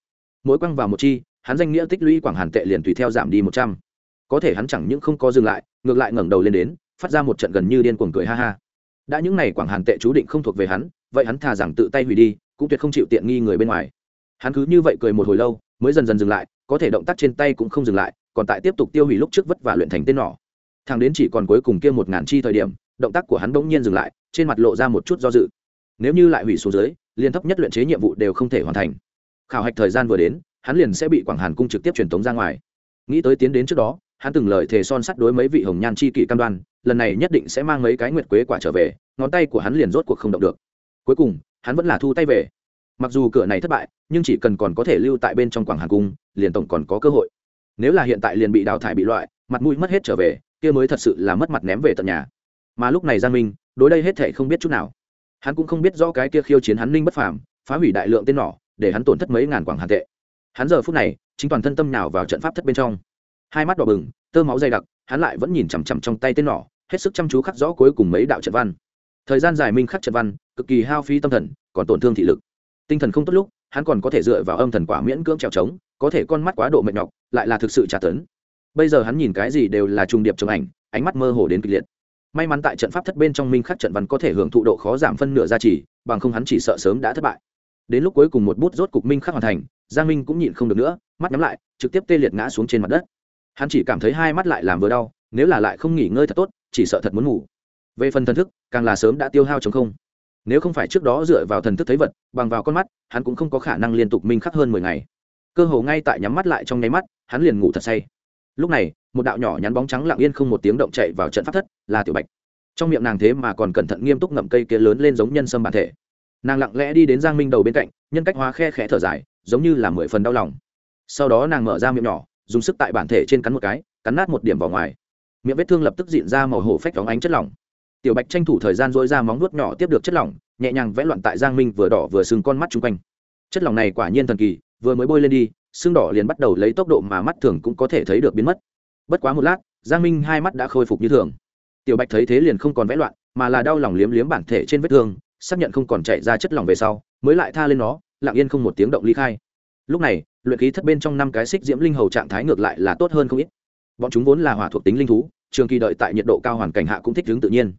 [SPEAKER 1] Mỗi quăng vào một chi, hắn danh nghĩa tích lũy quảng hàn tệ liền tùy theo giảm đi một trăm. Có thể hắn chẳng những không có dừng lại, ngược lại ngẩng đầu lên đến, phát ra một trận gần như điên cuồng cười ha ha. Đã những này quảng hàn tệ chú định không thuộc về hắn, vậy hắn thà rằng tự tay hủy đi, cũng tuyệt không chịu tiện nghi người bên ngoài hắn cứ như vậy cười một hồi lâu, mới dần dần dừng lại, có thể động tác trên tay cũng không dừng lại, còn tại tiếp tục tiêu hủy lúc trước vất vả luyện thành tên nỏ. Thằng đến chỉ còn cuối cùng kia một ngàn chi thời điểm, động tác của hắn bỗng nhiên dừng lại, trên mặt lộ ra một chút do dự. Nếu như lại hủy xuống dưới, liên thấp nhất luyện chế nhiệm vụ đều không thể hoàn thành. Khảo hạch thời gian vừa đến, hắn liền sẽ bị quảng hàn cung trực tiếp truyền tống ra ngoài. Nghĩ tới tiến đến trước đó, hắn từng lời thề son sắt đối mấy vị hồng nhan chi kỷ cam đoan, lần này nhất định sẽ mang mấy cái nguyệt quế quả trở về, ngón tay của hắn liền rốt cuộc không động được. Cuối cùng, hắn vẫn là thu tay về mặc dù cửa này thất bại, nhưng chỉ cần còn có thể lưu tại bên trong quảng hàn cung, liền tổng còn có cơ hội. Nếu là hiện tại liền bị đào thải bị loại, mặt mũi mất hết trở về, kia mới thật sự là mất mặt ném về tận nhà. Mà lúc này giang minh, đối đây hết thể không biết chút nào. Hắn cũng không biết rõ cái kia khiêu chiến hắn ninh bất phàm, phá hủy đại lượng tên nỏ, để hắn tổn thất mấy ngàn quảng hàn tệ. Hắn giờ phút này, chính toàn thân tâm nào vào trận pháp thất bên trong. Hai mắt đỏ bừng, tơ máu dày đặc, hắn lại vẫn nhìn chằm chằm trong tay tên nỏ, hết sức chăm chú khắc rõ cuối cùng mấy đạo trận văn. Thời gian dài minh khắc trận văn, cực kỳ hao phí tâm thần, còn tổn thương thị lực tinh thần không tốt lúc, hắn còn có thể dựa vào âm thần quả miễn cưỡng trèo trống, có thể con mắt quá độ mệt nhọc, lại là thực sự trả tấn. Bây giờ hắn nhìn cái gì đều là trùng điệp trong ảnh, ánh mắt mơ hồ đến kịch liệt. May mắn tại trận pháp thất bên trong minh khắc trận văn có thể hưởng thụ độ khó giảm phân nửa gia trì, bằng không hắn chỉ sợ sớm đã thất bại. Đến lúc cuối cùng một bút rốt cục minh khắc hoàn thành, giang minh cũng nhịn không được nữa, mắt nhắm lại, trực tiếp tê liệt ngã xuống trên mặt đất. Hắn chỉ cảm thấy hai mắt lại làm vừa đau, nếu là lại không nghỉ ngơi thật tốt, chỉ sợ thật muốn ngủ. Về phần thần thức, càng là sớm đã tiêu hao chống không nếu không phải trước đó dựa vào thần thức thấy vật, bằng vào con mắt, hắn cũng không có khả năng liên tục minh khắc hơn mười ngày. Cơ hồ ngay tại nhắm mắt lại trong nháy mắt, hắn liền ngủ thật say. Lúc này, một đạo nhỏ nhắn bóng trắng lặng yên không một tiếng động chạy vào trận pháp thất, là tiểu bạch. Trong miệng nàng thế mà còn cẩn thận nghiêm túc ngậm cây kia lớn lên giống nhân sâm bản thể. Nàng lặng lẽ đi đến giang minh đầu bên cạnh, nhân cách hóa khe khẽ thở dài, giống như là mười phần đau lòng. Sau đó nàng mở ra miệng nhỏ, dùng sức tại bản thể trên cắn một cái, cắn nát một điểm vào ngoài. Miệng vết thương lập tức diện ra màu hổ phách phóng ánh chất lỏng tiểu bạch tranh thủ thời gian dối ra móng nuốt nhỏ tiếp được chất lỏng, nhẹ nhàng vẽ loạn tại giang minh vừa đỏ vừa sưng con mắt chung quanh. Chất lỏng này quả nhiên thần kỳ, vừa mới bôi lên đi sưng đỏ liền bắt đầu lấy tốc độ mà mắt thường cũng có thể thấy được biến mất. Bất quá một lát, giang minh hai mắt đã khôi phục như thường. Tiểu bạch thấy thế liền không còn vẽ loạn, mà là đau lòng liếm liếm bản thể trên vết thương, xác nhận không còn chạy ra chất lỏng về sau, mới lại tha lên nó, lặng yên không một tiếng động ly khai. Lúc này, luyện khí thất bên trong năm cái xích diễm linh hầu trạng thái ngược lại là tốt hơn không ít. Bọn chúng vốn là hỏa thuộc tính linh thú, trường kỳ đợi tại nhiệt độ cao hoàn cảnh hạ cũng thích hướng tự nhiên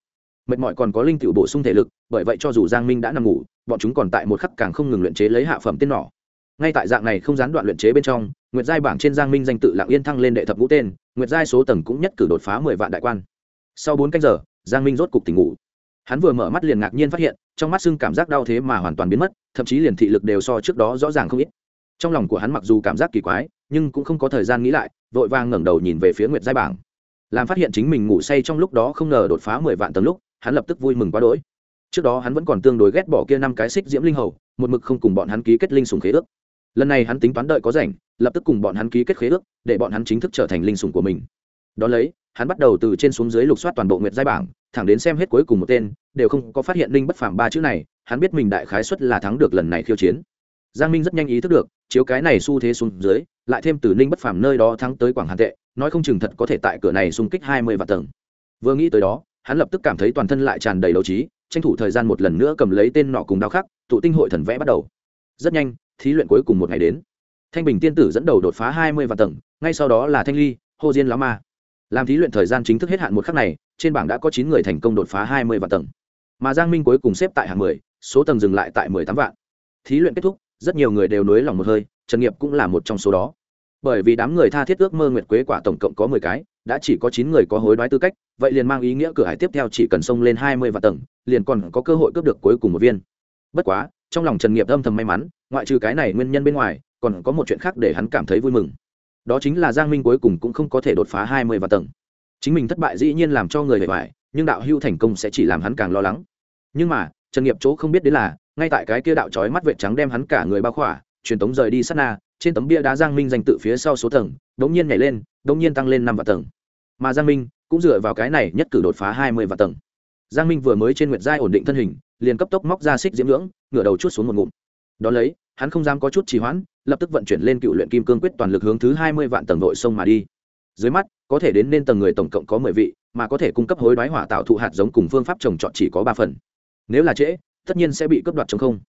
[SPEAKER 1] mệt mỏi còn có linh tiểu bổ sung thể lực, bởi vậy cho dù giang minh đã nằm ngủ, bọn chúng còn tại một khắc càng không ngừng luyện chế lấy hạ phẩm tên nỏ. Ngay tại dạng này không gián đoạn luyện chế bên trong, nguyệt giai bảng trên giang minh danh tự lạng yên thăng lên đệ thập ngũ tên, nguyệt giai số tầng cũng nhất cử đột phá mười vạn đại quan. Sau bốn canh giờ, giang minh rốt cục tỉnh ngủ. Hắn vừa mở mắt liền ngạc nhiên phát hiện, trong mắt xưng cảm giác đau thế mà hoàn toàn biến mất, thậm chí liền thị lực đều so trước đó rõ ràng không ít. Trong lòng của hắn mặc dù cảm giác kỳ quái, nhưng cũng không có thời gian nghĩ lại, vội vàng ngẩng đầu nhìn về phía nguyệt giai bảng. Làm phát hiện chính mình ngủ say trong lúc đó không ngờ đột phá mười vạn tầng lúc hắn lập tức vui mừng quá đỗi. Trước đó hắn vẫn còn tương đối ghét bỏ kia năm cái xích diễm linh hầu, một mực không cùng bọn hắn ký kết linh sùng khế ước. Lần này hắn tính toán đợi có rảnh, lập tức cùng bọn hắn ký kết khế ước, để bọn hắn chính thức trở thành linh sủng của mình. Đ ó lấy, hắn bắt đầu từ trên xuống dưới lục soát toàn bộ nguyệt giai bảng, thẳng đến xem hết cuối cùng một tên, đều không có phát hiện linh bất phàm ba chữ này, hắn biết mình đại khái xuất là thắng được lần này khiêu chiến. Giang minh rất nhanh ý thức được, chiếu cái này xu thế xuống dưới, lại thêm từ ninh bất phàm nơi đó thắng tới quảng hàn tệ, nói không chừng thật có thể tại cửa này xung kích hai mươi vạn tầng. Vừa nghĩ tới đó hắn lập tức cảm thấy toàn thân lại tràn đầy đấu trí, tranh thủ thời gian một lần nữa cầm lấy tên nọ cùng đao khắc, tụ tinh hội thần vẽ bắt đầu. Rất nhanh, thí luyện cuối cùng một ngày đến. Thanh bình tiên tử dẫn đầu đột phá hai mươi vạn tầng, ngay sau đó là thanh ly, hô diên lão ma. Làm thí luyện thời gian chính thức hết hạn một khắc này, trên bảng đã có chín người thành công đột phá hai mươi vạn tầng. Mà giang minh cuối cùng xếp tại hạng mười, số tầng dừng lại tại mười tám vạn. Thí luyện kết thúc, rất nhiều người đều nới lòng một hơi, trần nghiệp cũng là một trong số đó. Bởi vì đám người tha thiết ước mơ nguyệt quế quả tổng cộng có mười cái đã chỉ có chín người có hối đoái tư cách, vậy liền mang ý nghĩa cửa hải tiếp theo chỉ cần xông lên hai mươi vạn tầng, liền còn có cơ hội cướp được cuối cùng một viên. Bất quá, trong lòng trần nghiệp âm thầm may mắn, ngoại trừ cái này nguyên nhân bên ngoài, còn có một chuyện khác để hắn cảm thấy vui mừng. Đó chính là giang minh cuối cùng cũng không có thể đột phá hai mươi vạn tầng. Chính mình thất bại dĩ nhiên làm cho người bề ngoài nhưng đạo hưu thành công sẽ chỉ làm hắn càng lo lắng. Nhưng mà, trần nghiệp chỗ không biết đến là, ngay tại cái kia đạo trói mắt vệ trắng đem hắn cả người bao khỏa truyền tống rời đi sát na, trên tấm bia đá giang minh danh tự phía sau số tầng, đống nhiên nhảy lên, đống nhiên tăng lên năm vạn tầng. Mà giang minh cũng dựa vào cái này nhất cử đột phá hai mươi vạn tầng. Giang minh vừa mới trên nguyệt giai ổn định thân hình, liền cấp tốc móc ra xích diễm ngưỡng, ngửa đầu chút xuống một ngụm. Đ ó lấy, hắn không dám có chút trì hoãn, lập tức vận chuyển lên cựu luyện kim cương quyết toàn lực hướng thứ hai mươi vạn tầng nội sông mà đi. Dưới mắt, có thể đến nên tầng người tổng cộng có mười vị, mà có thể cung cấp hối đoái hỏa tạo thụ hạt giống cùng phương pháp trồng trọt chỉ có ba phần. Nếu là trễ, tất nhiên sẽ bị cướp đoạt chống không.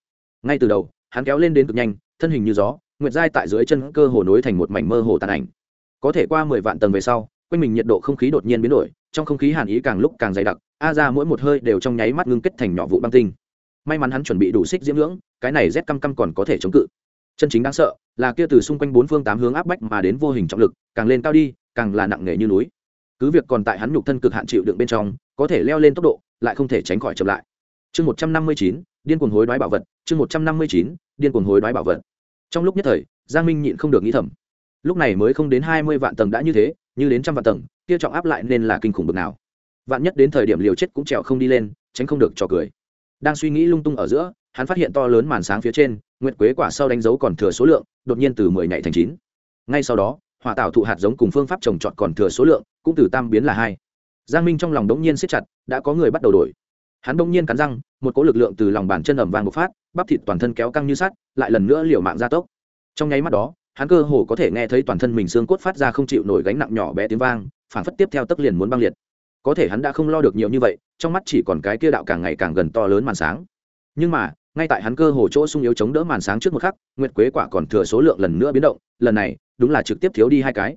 [SPEAKER 1] Ngay từ đầu hắn kéo lên đến cực nhanh, thân hình như gió, nguyệt giai tại dưới chân cơ hồ nối thành một mảnh mơ hồ tàn ảnh. Có thể qua mười vạn tầng về sau, quanh mình nhiệt độ không khí đột nhiên biến đổi, trong không khí hàn ý càng lúc càng dày đặc, a ra mỗi một hơi đều trong nháy mắt ngưng kết thành nhỏ vụ băng tinh. May mắn hắn chuẩn bị đủ xích diễm ngưỡng, cái này rét căm căm còn có thể chống cự. Chân chính đáng sợ là kia từ xung quanh bốn phương tám hướng áp bách mà đến vô hình trọng lực, càng lên cao đi, càng là nặng nề như núi. Cứ việc còn tại hắn nhục thân cực hạn chịu đựng bên trong, có thể leo lên tốc độ, lại không thể tránh khỏi chậm lại. Chương một trăm năm mươi chín điên cuồng hối đoái bảo vật, chương một trăm năm mươi chín, điên cuồng hối đoái bảo vật. Trong lúc nhất thời, giang minh nhịn không được nghĩ thầm. Lúc này mới không đến hai mươi vạn tầng đã như thế, như đến trăm vạn tầng, kia trọng áp lại nên là kinh khủng bực nào. Vạn nhất đến thời điểm liều chết cũng trèo không đi lên, tránh không được cho cười. Đang suy nghĩ lung tung ở giữa, hắn phát hiện to lớn màn sáng phía trên, nguyệt quế quả sau đánh dấu còn thừa số lượng, đột nhiên từ mười nhảy thành chín. Ngay sau đó, hỏa tạo thụ hạt giống cùng phương pháp trồng trọt còn thừa số lượng, cũng từ tam biến là hai. Giang minh trong lòng đống nhiên siết chặt, đã có người bắt đầu đổi hắn đông nhiên cắn răng, một cỗ lực lượng từ lòng bàn chân ẩm vàng bộc phát, bắp thịt toàn thân kéo căng như sắt, lại lần nữa liều mạng gia tốc. Trong nháy mắt đó, hắn cơ hồ có thể nghe thấy toàn thân mình xương cốt phát ra không chịu nổi gánh nặng nhỏ bé tiếng vang, phản phất tiếp theo tấc liền muốn băng liệt. Có thể hắn đã không lo được nhiều như vậy, trong mắt chỉ còn cái kia đạo càng ngày càng gần to lớn màn sáng. Nhưng mà, ngay tại hắn cơ hồ chỗ sung yếu chống đỡ màn sáng trước một khắc, nguyệt quế quả còn thừa số lượng lần nữa biến động, lần này, đúng là trực tiếp thiếu đi hai cái.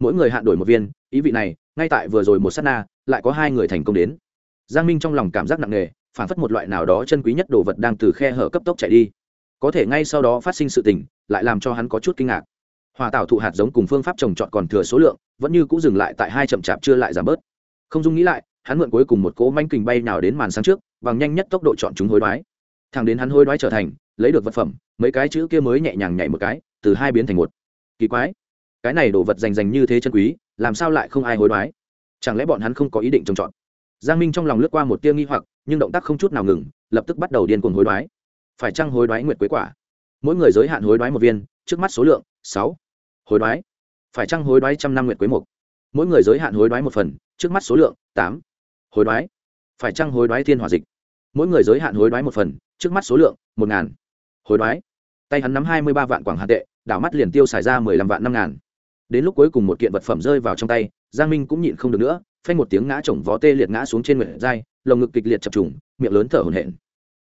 [SPEAKER 1] Mỗi người hạn đổi một viên, ý vị này, ngay tại vừa rồi một s á t na, lại có hai người thành công đến giang minh trong lòng cảm giác nặng nề, phản phất một loại nào đó chân quý nhất đồ vật đang từ khe hở cấp tốc chạy đi. Có thể ngay sau đó phát sinh sự tình, lại làm cho hắn có chút kinh ngạc. Hòa tạo thụ hạt giống cùng phương pháp trồng trọt còn thừa số lượng, vẫn như cũng dừng lại tại hai chậm chạp chưa lại giảm bớt. Không dung nghĩ lại, hắn mượn cuối cùng một cỗ manh kình bay nào đến màn sáng trước, bằng nhanh nhất tốc độ chọn chúng hối đoái. Thằng đến hắn hối đoái trở thành, lấy được vật phẩm, mấy cái chữ kia mới nhẹ nhàng nhảy một cái, từ hai biến thành một. Kỳ quái, cái này đồ vật dành dành như thế chân quý, làm sao lại không ai hối đoái? Chẳng lẽ bọn hắn không có ý định trồng trọt? Giang minh trong lòng lướt qua một tia nghi hoặc, nhưng động tác không chút nào ngừng, lập tức bắt đầu điên cuồng hối đoái. Phải chăng hối đoái nguyệt quế quả? Mỗi người giới hạn hối đoái một viên, trước mắt số lượng, sáu. Hối đoái. Phải chăng hối đoái trăm năm nguyệt quế mục? Mỗi người giới hạn hối đoái một phần, trước mắt số lượng, tám. Hối đoái. Phải chăng hối đoái thiên hòa dịch? Mỗi người giới hạn hối đoái một phần, trước mắt số lượng, một ngàn. Hối đoái. Tay hắn nắm hai mươi ba vạn quảng hạt tệ, đảo mắt liền tiêu xài ra mười lăm vạn năm ngàn. Đến lúc cuối cùng một kiện vật phẩm rơi vào trong tay, giang minh cũng nhịn không được nữa phanh một tiếng ngã chồng vó tê liệt ngã xuống trên nguyện dai, lồng ngực kịch liệt chập trùng, miệng lớn thở hổn hển.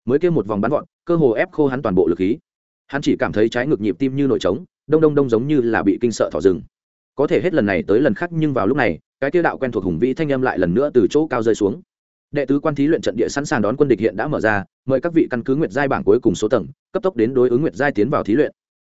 [SPEAKER 1] Mới kêu một vòng bắn gọn cơ hồ ép khô hắn toàn bộ lực khí. Hắn chỉ cảm thấy trái ngực nhịp tim như nổi trống, đông đông đông giống như là bị kinh sợ thỏ rừng. Có thể hết lần này tới lần khác nhưng vào lúc này, cái tiêu đạo quen thuộc hùng vĩ thanh âm lại lần nữa từ chỗ cao rơi xuống. Đệ tứ quan thí luyện trận địa sẵn sàng đón quân địch hiện đã mở ra, mời các vị căn cứ nguyệt giai bảng cuối cùng số tầng, cấp tốc đến đối ứng nguyệt giai tiến vào thí luyện.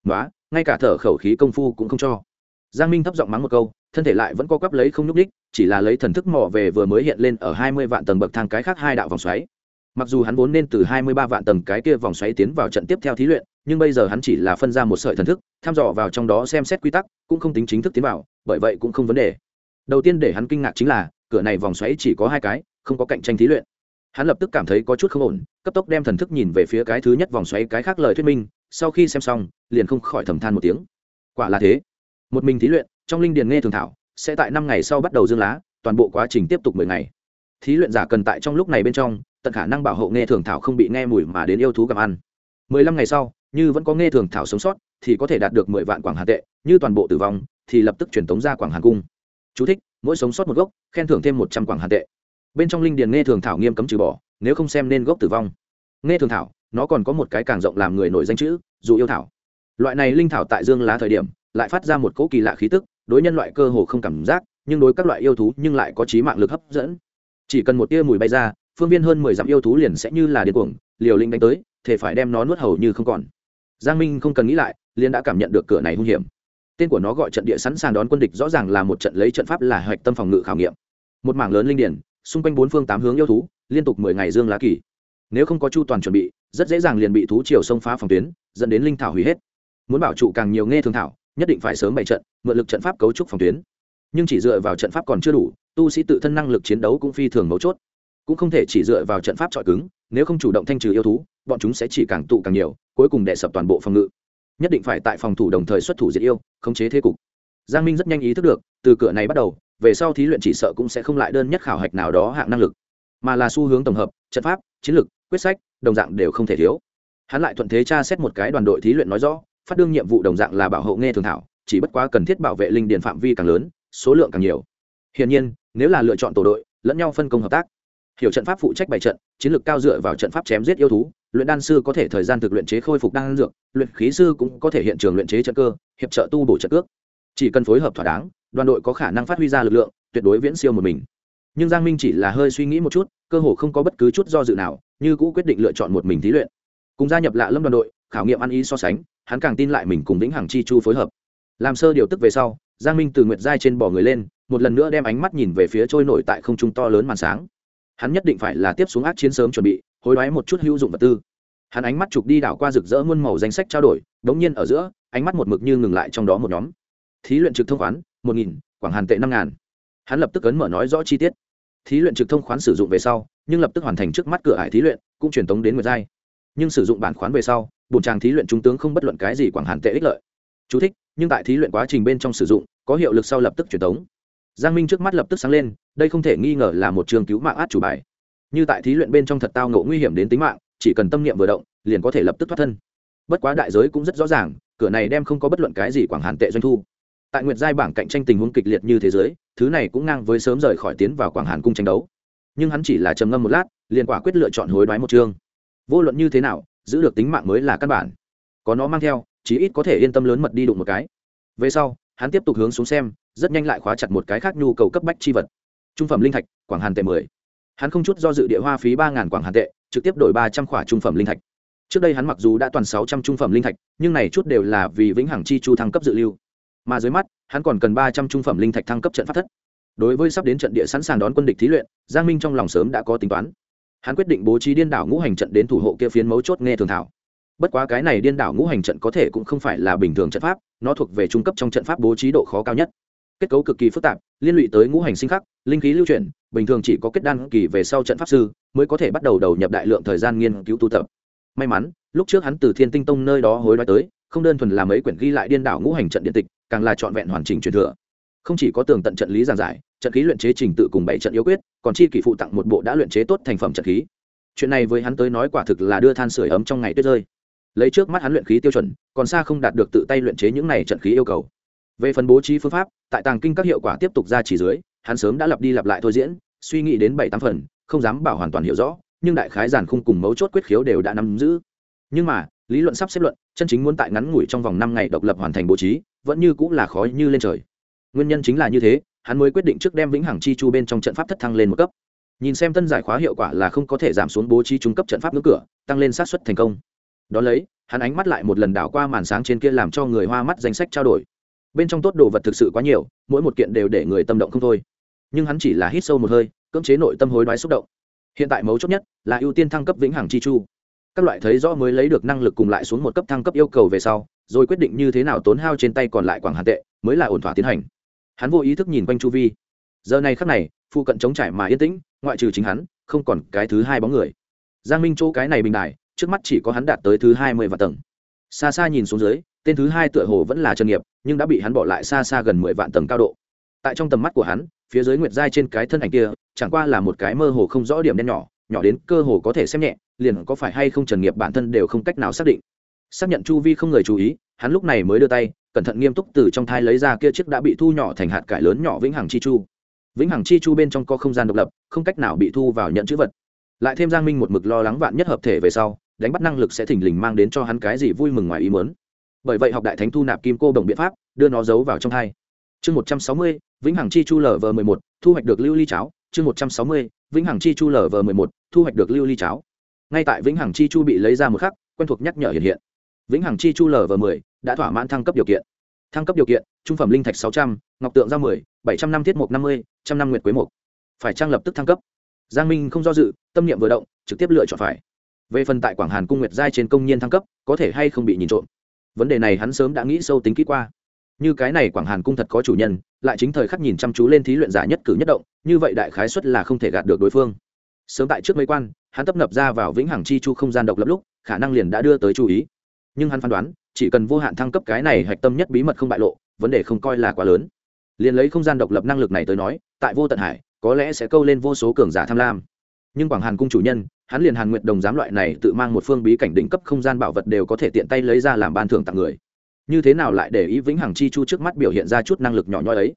[SPEAKER 1] Nói ngay cả thở khẩu khí công phu cũng không cho giang minh thấp giọng mắng một câu, thân thể lại vẫn co quắp lấy không nhúc đích chỉ là lấy thần thức mò về vừa mới hiện lên ở hai mươi vạn tầng bậc thang cái khác hai đạo vòng xoáy. Mặc dù hắn vốn nên từ hai mươi ba vạn tầng cái kia vòng xoáy tiến vào trận tiếp theo thí luyện, nhưng bây giờ hắn chỉ là phân ra một sợi thần thức thăm dò vào trong đó xem xét quy tắc, cũng không tính chính thức tiến vào, bởi vậy cũng không vấn đề. Đầu tiên để hắn kinh ngạc chính là, cửa này vòng xoáy chỉ có hai cái, không có cạnh tranh thí luyện. Hắn lập tức cảm thấy có chút không ổn, cấp tốc đem thần thức nhìn về phía cái thứ nhất vòng xoáy cái khác lời thuyết minh, sau khi xem xong, liền không khỏi thầm than một tiếng. Quả là thế một mình thí luyện trong linh điền nghe thường thảo sẽ tại năm ngày sau bắt đầu dương lá toàn bộ quá trình tiếp tục mười ngày. Thí luyện giả cần tại trong lúc này bên trong tận khả năng bảo hộ nghe thường thảo không bị nghe mùi mà đến yêu thú gặm ăn. Mười lăm ngày sau như vẫn có nghe thường thảo sống sót thì có thể đạt được mười vạn quảng hà tệ như toàn bộ tử vong thì lập tức truyền tống ra quảng hà cung. Chú thích, mỗi sống sót một gốc khen thưởng thêm một trăm quảng hà tệ. Bên trong linh điền nghe thường thảo nghiêm cấm trừ bỏ nếu không xem nên gốc tử vong. Nghe thường thảo nó còn có một cái càng rộng làm người nổi danh chữ dù yêu thảo. Loại này linh thảo tại dương lá thời điểm lại phát ra một cỗ kỳ lạ khí tức, đối nhân loại cơ hồ không cảm giác, nhưng đối các loại yêu thú nhưng lại có trí mạng lực hấp dẫn. Chỉ cần một tia mùi bay ra, phương viên hơn mười dặm yêu thú liền sẽ như là điên cuồng, liều linh đánh tới, thể phải đem nó nuốt hầu như không còn. Giang minh không cần nghĩ lại, liền đã cảm nhận được cửa này hung hiểm. Tên của nó gọi trận địa sẵn sàng đón quân địch rõ ràng là một trận lấy trận pháp là hoạch tâm phòng ngự khảo nghiệm. Một mảng lớn linh điển, xung quanh bốn phương tám hướng yêu thú, liên tục mười ngày dương lá kỳ. Nếu không có chu toàn chuẩn bị, rất dễ dàng liền bị thú triều xông phá phòng tuyến, dẫn đến linh thảo hủy hết. Muốn bảo trụ càng nhiều nghe thường thảo nhất định phải sớm bày trận, mượn lực trận pháp cấu trúc phòng tuyến. Nhưng chỉ dựa vào trận pháp còn chưa đủ, tu sĩ tự thân năng lực chiến đấu cũng phi thường mấu chốt. Cũng không thể chỉ dựa vào trận pháp trọi cứng, nếu không chủ động thanh trừ yêu thú, bọn chúng sẽ chỉ càng tụ càng nhiều, cuối cùng đè sập toàn bộ phòng ngự. Nhất định phải tại phòng thủ đồng thời xuất thủ diệt yêu, khống chế thế cục. Giang minh rất nhanh ý thức được, từ cửa này bắt đầu, về sau thí luyện chỉ sợ cũng sẽ không lại đơn nhất khảo hạch nào đó hạng năng lực, mà là xu hướng tổng hợp, trận pháp, chiến lược quyết sách, đồng dạng đều không thể thiếu. Hắn lại thuận thế tra xét một cái đoàn đội thí luyện nói rõ phát đương nhiệm vụ đồng dạng là bảo hộ nghe thường thảo, chỉ bất quá cần thiết bảo vệ linh điền phạm vi càng lớn, số lượng càng nhiều. Hiển nhiên, nếu là lựa chọn tổ đội, lẫn nhau phân công hợp tác. Hiểu trận pháp phụ trách bảy trận, chiến lược cao dựa vào trận pháp chém giết yêu thú, luyện đan sư có thể thời gian thực luyện chế khôi phục đan dược, luyện khí sư cũng có thể hiện trường luyện chế trận cơ, hiệp trợ tu bổ trận cước. Chỉ cần phối hợp thỏa đáng, đoàn đội có khả năng phát huy ra lực lượng, tuyệt đối viễn siêu một mình. Nhưng giang minh chỉ là hơi suy nghĩ một chút, cơ hồ không có bất cứ chút do dự nào, như cũ quyết định lựa chọn một mình thí luyện. Cùng gia nhập lạ lâm đoàn đội khảo nghiệm ăn ý so sánh, hắn càng tin lại mình cùng vĩnh hằng chi chu phối hợp. Làm sơ điều tức về sau, giang minh từ nguyệt giai trên bò người lên, một lần nữa đem ánh mắt nhìn về phía trôi nổi tại không trung to lớn màn sáng. Hắn nhất định phải là tiếp xuống ác chiến sớm chuẩn bị, hối đoái một chút hữu dụng vật tư. Hắn ánh mắt chụp đi đảo qua rực rỡ muôn màu danh sách trao đổi đống nhiên ở giữa, ánh mắt một mực như ngừng lại trong đó một nhóm. Thí luyện trực thông khoán, một nghìn, quảng hàn tệ năm ngàn. Hắn lập tức ấn mở nói rõ chi tiết. Thí luyện trực thông khoán sử dụng về sau, nhưng lập tức hoàn thành trước mắt cửa hải thí luyện, cũng truyền tống đến nguyệt giai. Nhưng sử dụng bản khoán về sau bổn tràng thí luyện trung tướng không bất luận cái gì quảng hàn tệ ích lợi. Chú thích, nhưng tại thí luyện quá trình bên trong sử dụng có hiệu lực sau lập tức truyền tống. Giang minh trước mắt lập tức sáng lên đây không thể nghi ngờ là một trường cứu mạng át chủ bài. Như tại thí luyện bên trong thật tao ngộ nguy hiểm đến tính mạng chỉ cần tâm niệm vừa động liền có thể lập tức thoát thân. Bất quá đại giới cũng rất rõ ràng cửa này đem không có bất luận cái gì quảng hàn tệ doanh thu. Tại nguyệt giai bảng cạnh tranh tình huống kịch liệt như thế giới thứ này cũng ngang với sớm rời khỏi tiến vào quảng hàn cung tranh đấu. Nhưng hắn chỉ là trầm ngâm một lát liền quả quyết lựa chọn hối đoái một chương vô luận như thế nào giữ được tính mạng mới là căn bản. Có nó mang theo, chí ít có thể yên tâm lớn mật đi đụng một cái. Về sau, hắn tiếp tục hướng xuống xem, rất nhanh lại khóa chặt một cái khác nhu cầu cấp bách chi vật. Trung phẩm linh thạch, quảng hàn tệ mười. Hắn không chút do dự địa hoa phí ba ngàn quảng hàn tệ, trực tiếp đổi ba trăm khỏa trung phẩm linh thạch. Trước đây hắn mặc dù đã toàn sáu trăm trung phẩm linh thạch, nhưng này chút đều là vì vĩnh hằng chi chu thăng cấp dự lưu. Mà dưới mắt, hắn còn cần ba trăm trung phẩm linh thạch thăng cấp trận phát thất. Đối với sắp đến trận địa sẵn sàng đón quân địch thí luyện, giang minh trong lòng sớm đã có tính toán hắn quyết định bố trí điên đảo ngũ hành trận đến thủ hộ kia phiến mấu chốt nghe thường thảo. Bất quá cái này điên đảo ngũ hành trận có thể cũng không phải là bình thường trận pháp, nó thuộc về trung cấp trong trận pháp bố trí độ khó cao nhất. Kết cấu cực kỳ phức tạp, liên lụy tới ngũ hành sinh khắc, linh khí lưu chuyển, bình thường chỉ có kết đan kỳ về sau trận pháp sư mới có thể bắt đầu đầu nhập đại lượng thời gian nghiên cứu tu tập. May mắn, lúc trước hắn từ thiên tinh tông nơi đó hối đoái tới, không đơn thuần là mấy quyển ghi lại điên đảo ngũ hành trận điện tịch, càng là trọn vẹn hoàn chỉnh truyền thừa. Không chỉ có tường tận trận lý giảng giải trận khí luyện chế trình tự cùng bảy trận yếu quyết, còn chi kỷ phụ tặng một bộ đã luyện chế tốt thành phẩm trận khí. Chuyện này với hắn tới nói quả thực là đưa than sửa ấm trong ngày tuyết rơi. Lấy trước mắt hắn luyện khí tiêu chuẩn, còn xa không đạt được tự tay luyện chế những này trận khí yêu cầu. Về phần bố trí phương pháp, tại tàng kinh các hiệu quả tiếp tục ra chỉ dưới, hắn sớm đã lặp đi lặp lại thôi diễn, suy nghĩ đến bảy tám phần, không dám bảo hoàn toàn hiểu rõ, nhưng đại khái giản khung cùng mấu chốt quyết khiếu đều đã nắm giữ. Nhưng mà, lý luận sắp xếp luận, chân chính muốn tại ngắn ngủi trong vòng năm ngày độc lập hoàn thành bố trí, vẫn như cũng là khó như lên trời. Nguyên nhân chính là như thế hắn mới quyết định trước đem vĩnh hằng chi chu bên trong trận pháp thất thăng lên một cấp. Nhìn xem tân giải khóa hiệu quả là không có thể giảm xuống bố trí trung cấp trận pháp ngưỡng cửa, tăng lên sát xuất thành công. Đón lấy, hắn ánh mắt lại một lần đảo qua màn sáng trên kia làm cho người hoa mắt danh sách trao đổi. Bên trong tốt đồ vật thực sự quá nhiều, mỗi một kiện đều để người tâm động không thôi. Nhưng hắn chỉ là hít sâu một hơi, cưỡng chế nội tâm hối đoái xúc động. Hiện tại mấu chốt nhất là ưu tiên thăng cấp vĩnh hằng chi chu. Các loại thấy rõ mới lấy được năng lực cùng lại xuống một cấp thăng cấp yêu cầu về sau, rồi quyết định như thế nào tốn hao trên tay còn lại quảng hàn tệ, mới là ổn thỏa tiến hành hắn vô ý thức nhìn quanh chu vi. Giờ này khắc này, phụ cận chống trải mà yên tĩnh, ngoại trừ chính hắn, không còn cái thứ hai bóng người. Giang minh chỗ cái này bình đài, trước mắt chỉ có hắn đạt tới thứ hai mươi và tầng. Xa xa nhìn xuống dưới, tên thứ hai tựa hồ vẫn là trần nghiệp, nhưng đã bị hắn bỏ lại xa xa gần mười vạn tầng cao độ. Tại trong tầm mắt của hắn, phía dưới nguyệt giai trên cái thân ảnh kia, chẳng qua là một cái mơ hồ không rõ điểm đen nhỏ nhỏ đến cơ hồ có thể xem nhẹ, liền có phải hay không trần nghiệp bản thân đều không cách nào xác định. Xác nhận chu vi không người chú ý, hắn lúc này mới đưa tay cẩn thận nghiêm túc từ trong thai lấy ra kia chiếc đã bị thu nhỏ thành hạt cải lớn nhỏ vĩnh hằng chi chu. Vĩnh hằng chi chu bên trong có không gian độc lập, không cách nào bị thu vào nhận chữ vật. Lại thêm giang minh một mực lo lắng vạn nhất hợp thể về sau, đánh bắt năng lực sẽ thình lình mang đến cho hắn cái gì vui mừng ngoài ý muốn. Bởi vậy học đại thánh thu nạp kim cô đồng biện pháp, đưa nó giấu vào trong thai. Chương một trăm sáu mươi, vĩnh hằng chi chu lv mười một, thu hoạch được lưu ly cháo. Chương một trăm sáu mươi, vĩnh hằng chi chu lv mười một, thu hoạch được lưu ly cháo. Ngay tại vĩnh hằng chi chu bị lấy ra một khắc, quen thuộc nhắc nhở hiện hiện. Vĩnh hằng chi chu lv mười đã thỏa mãn thăng cấp điều kiện. Thăng cấp điều kiện, trung phẩm linh thạch sáu trăm, ngọc tượng giao mười, bảy trăm năm thiết mục năm mươi, trăm năm nguyệt quế mục. Phải trang lập tức thăng cấp? Giang minh không do dự, tâm niệm vừa động, trực tiếp lựa chọn phải. Về phần tại quảng hàn cung nguyệt giai trên công nhiên thăng cấp, có thể hay không bị nhìn trộm? Vấn đề này hắn sớm đã nghĩ sâu tính kỹ qua. Như cái này quảng hàn cung thật có chủ nhân, lại chính thời khắc nhìn chăm chú lên thí luyện giả nhất cử nhất động, như vậy đại khái xuất là không thể gạt được đối phương. Sớm tại trước mấy quan, hắn tấp nập ra vào vĩnh hằng chi chu không gian độc lập lúc, khả năng liền đã đưa tới chú ý. Nhưng hắn phán đoán chỉ cần vô hạn thăng cấp cái này hạch tâm nhất bí mật không bại lộ, vấn đề không coi là quá lớn. Liền lấy không gian độc lập năng lực này tới nói, tại vô tận hải, có lẽ sẽ câu lên vô số cường giả tham lam. Nhưng quảng hàn cung chủ nhân, hắn liền hàn nguyệt đồng giám loại này tự mang một phương bí cảnh đỉnh cấp không gian bảo vật đều có thể tiện tay lấy ra làm ban thưởng tặng người. Như thế nào lại để ý vĩnh hằng chi chu trước mắt biểu hiện ra chút năng lực nhỏ nhoi ấy?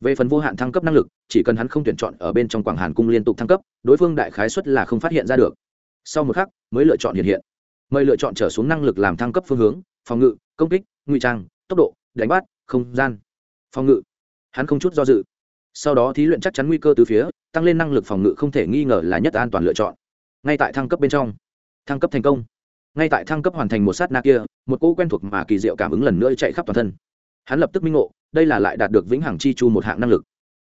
[SPEAKER 1] Về phần vô hạn thăng cấp năng lực, chỉ cần hắn không tuyển chọn ở bên trong quảng hàn cung liên tục thăng cấp, đối phương đại khái xuất là không phát hiện ra được. Sau một khắc, mới lựa chọn hiện hiện. Mời lựa chọn trở xuống năng lực làm thăng cấp phương hướng phòng ngự, công kích, ngụy trang, tốc độ, đánh bắt, không gian. Phòng ngự. Hắn không chút do dự. Sau đó thí luyện chắc chắn nguy cơ từ phía, tăng lên năng lực phòng ngự không thể nghi ngờ là nhất an toàn lựa chọn. Ngay tại thăng cấp bên trong. Thăng cấp thành công. Ngay tại thăng cấp hoàn thành một sát na kia, một cô quen thuộc mà kỳ diệu cảm ứng lần nữa chạy khắp toàn thân. Hắn lập tức minh ngộ, đây là lại đạt được vĩnh hằng chi chu một hạng năng lực.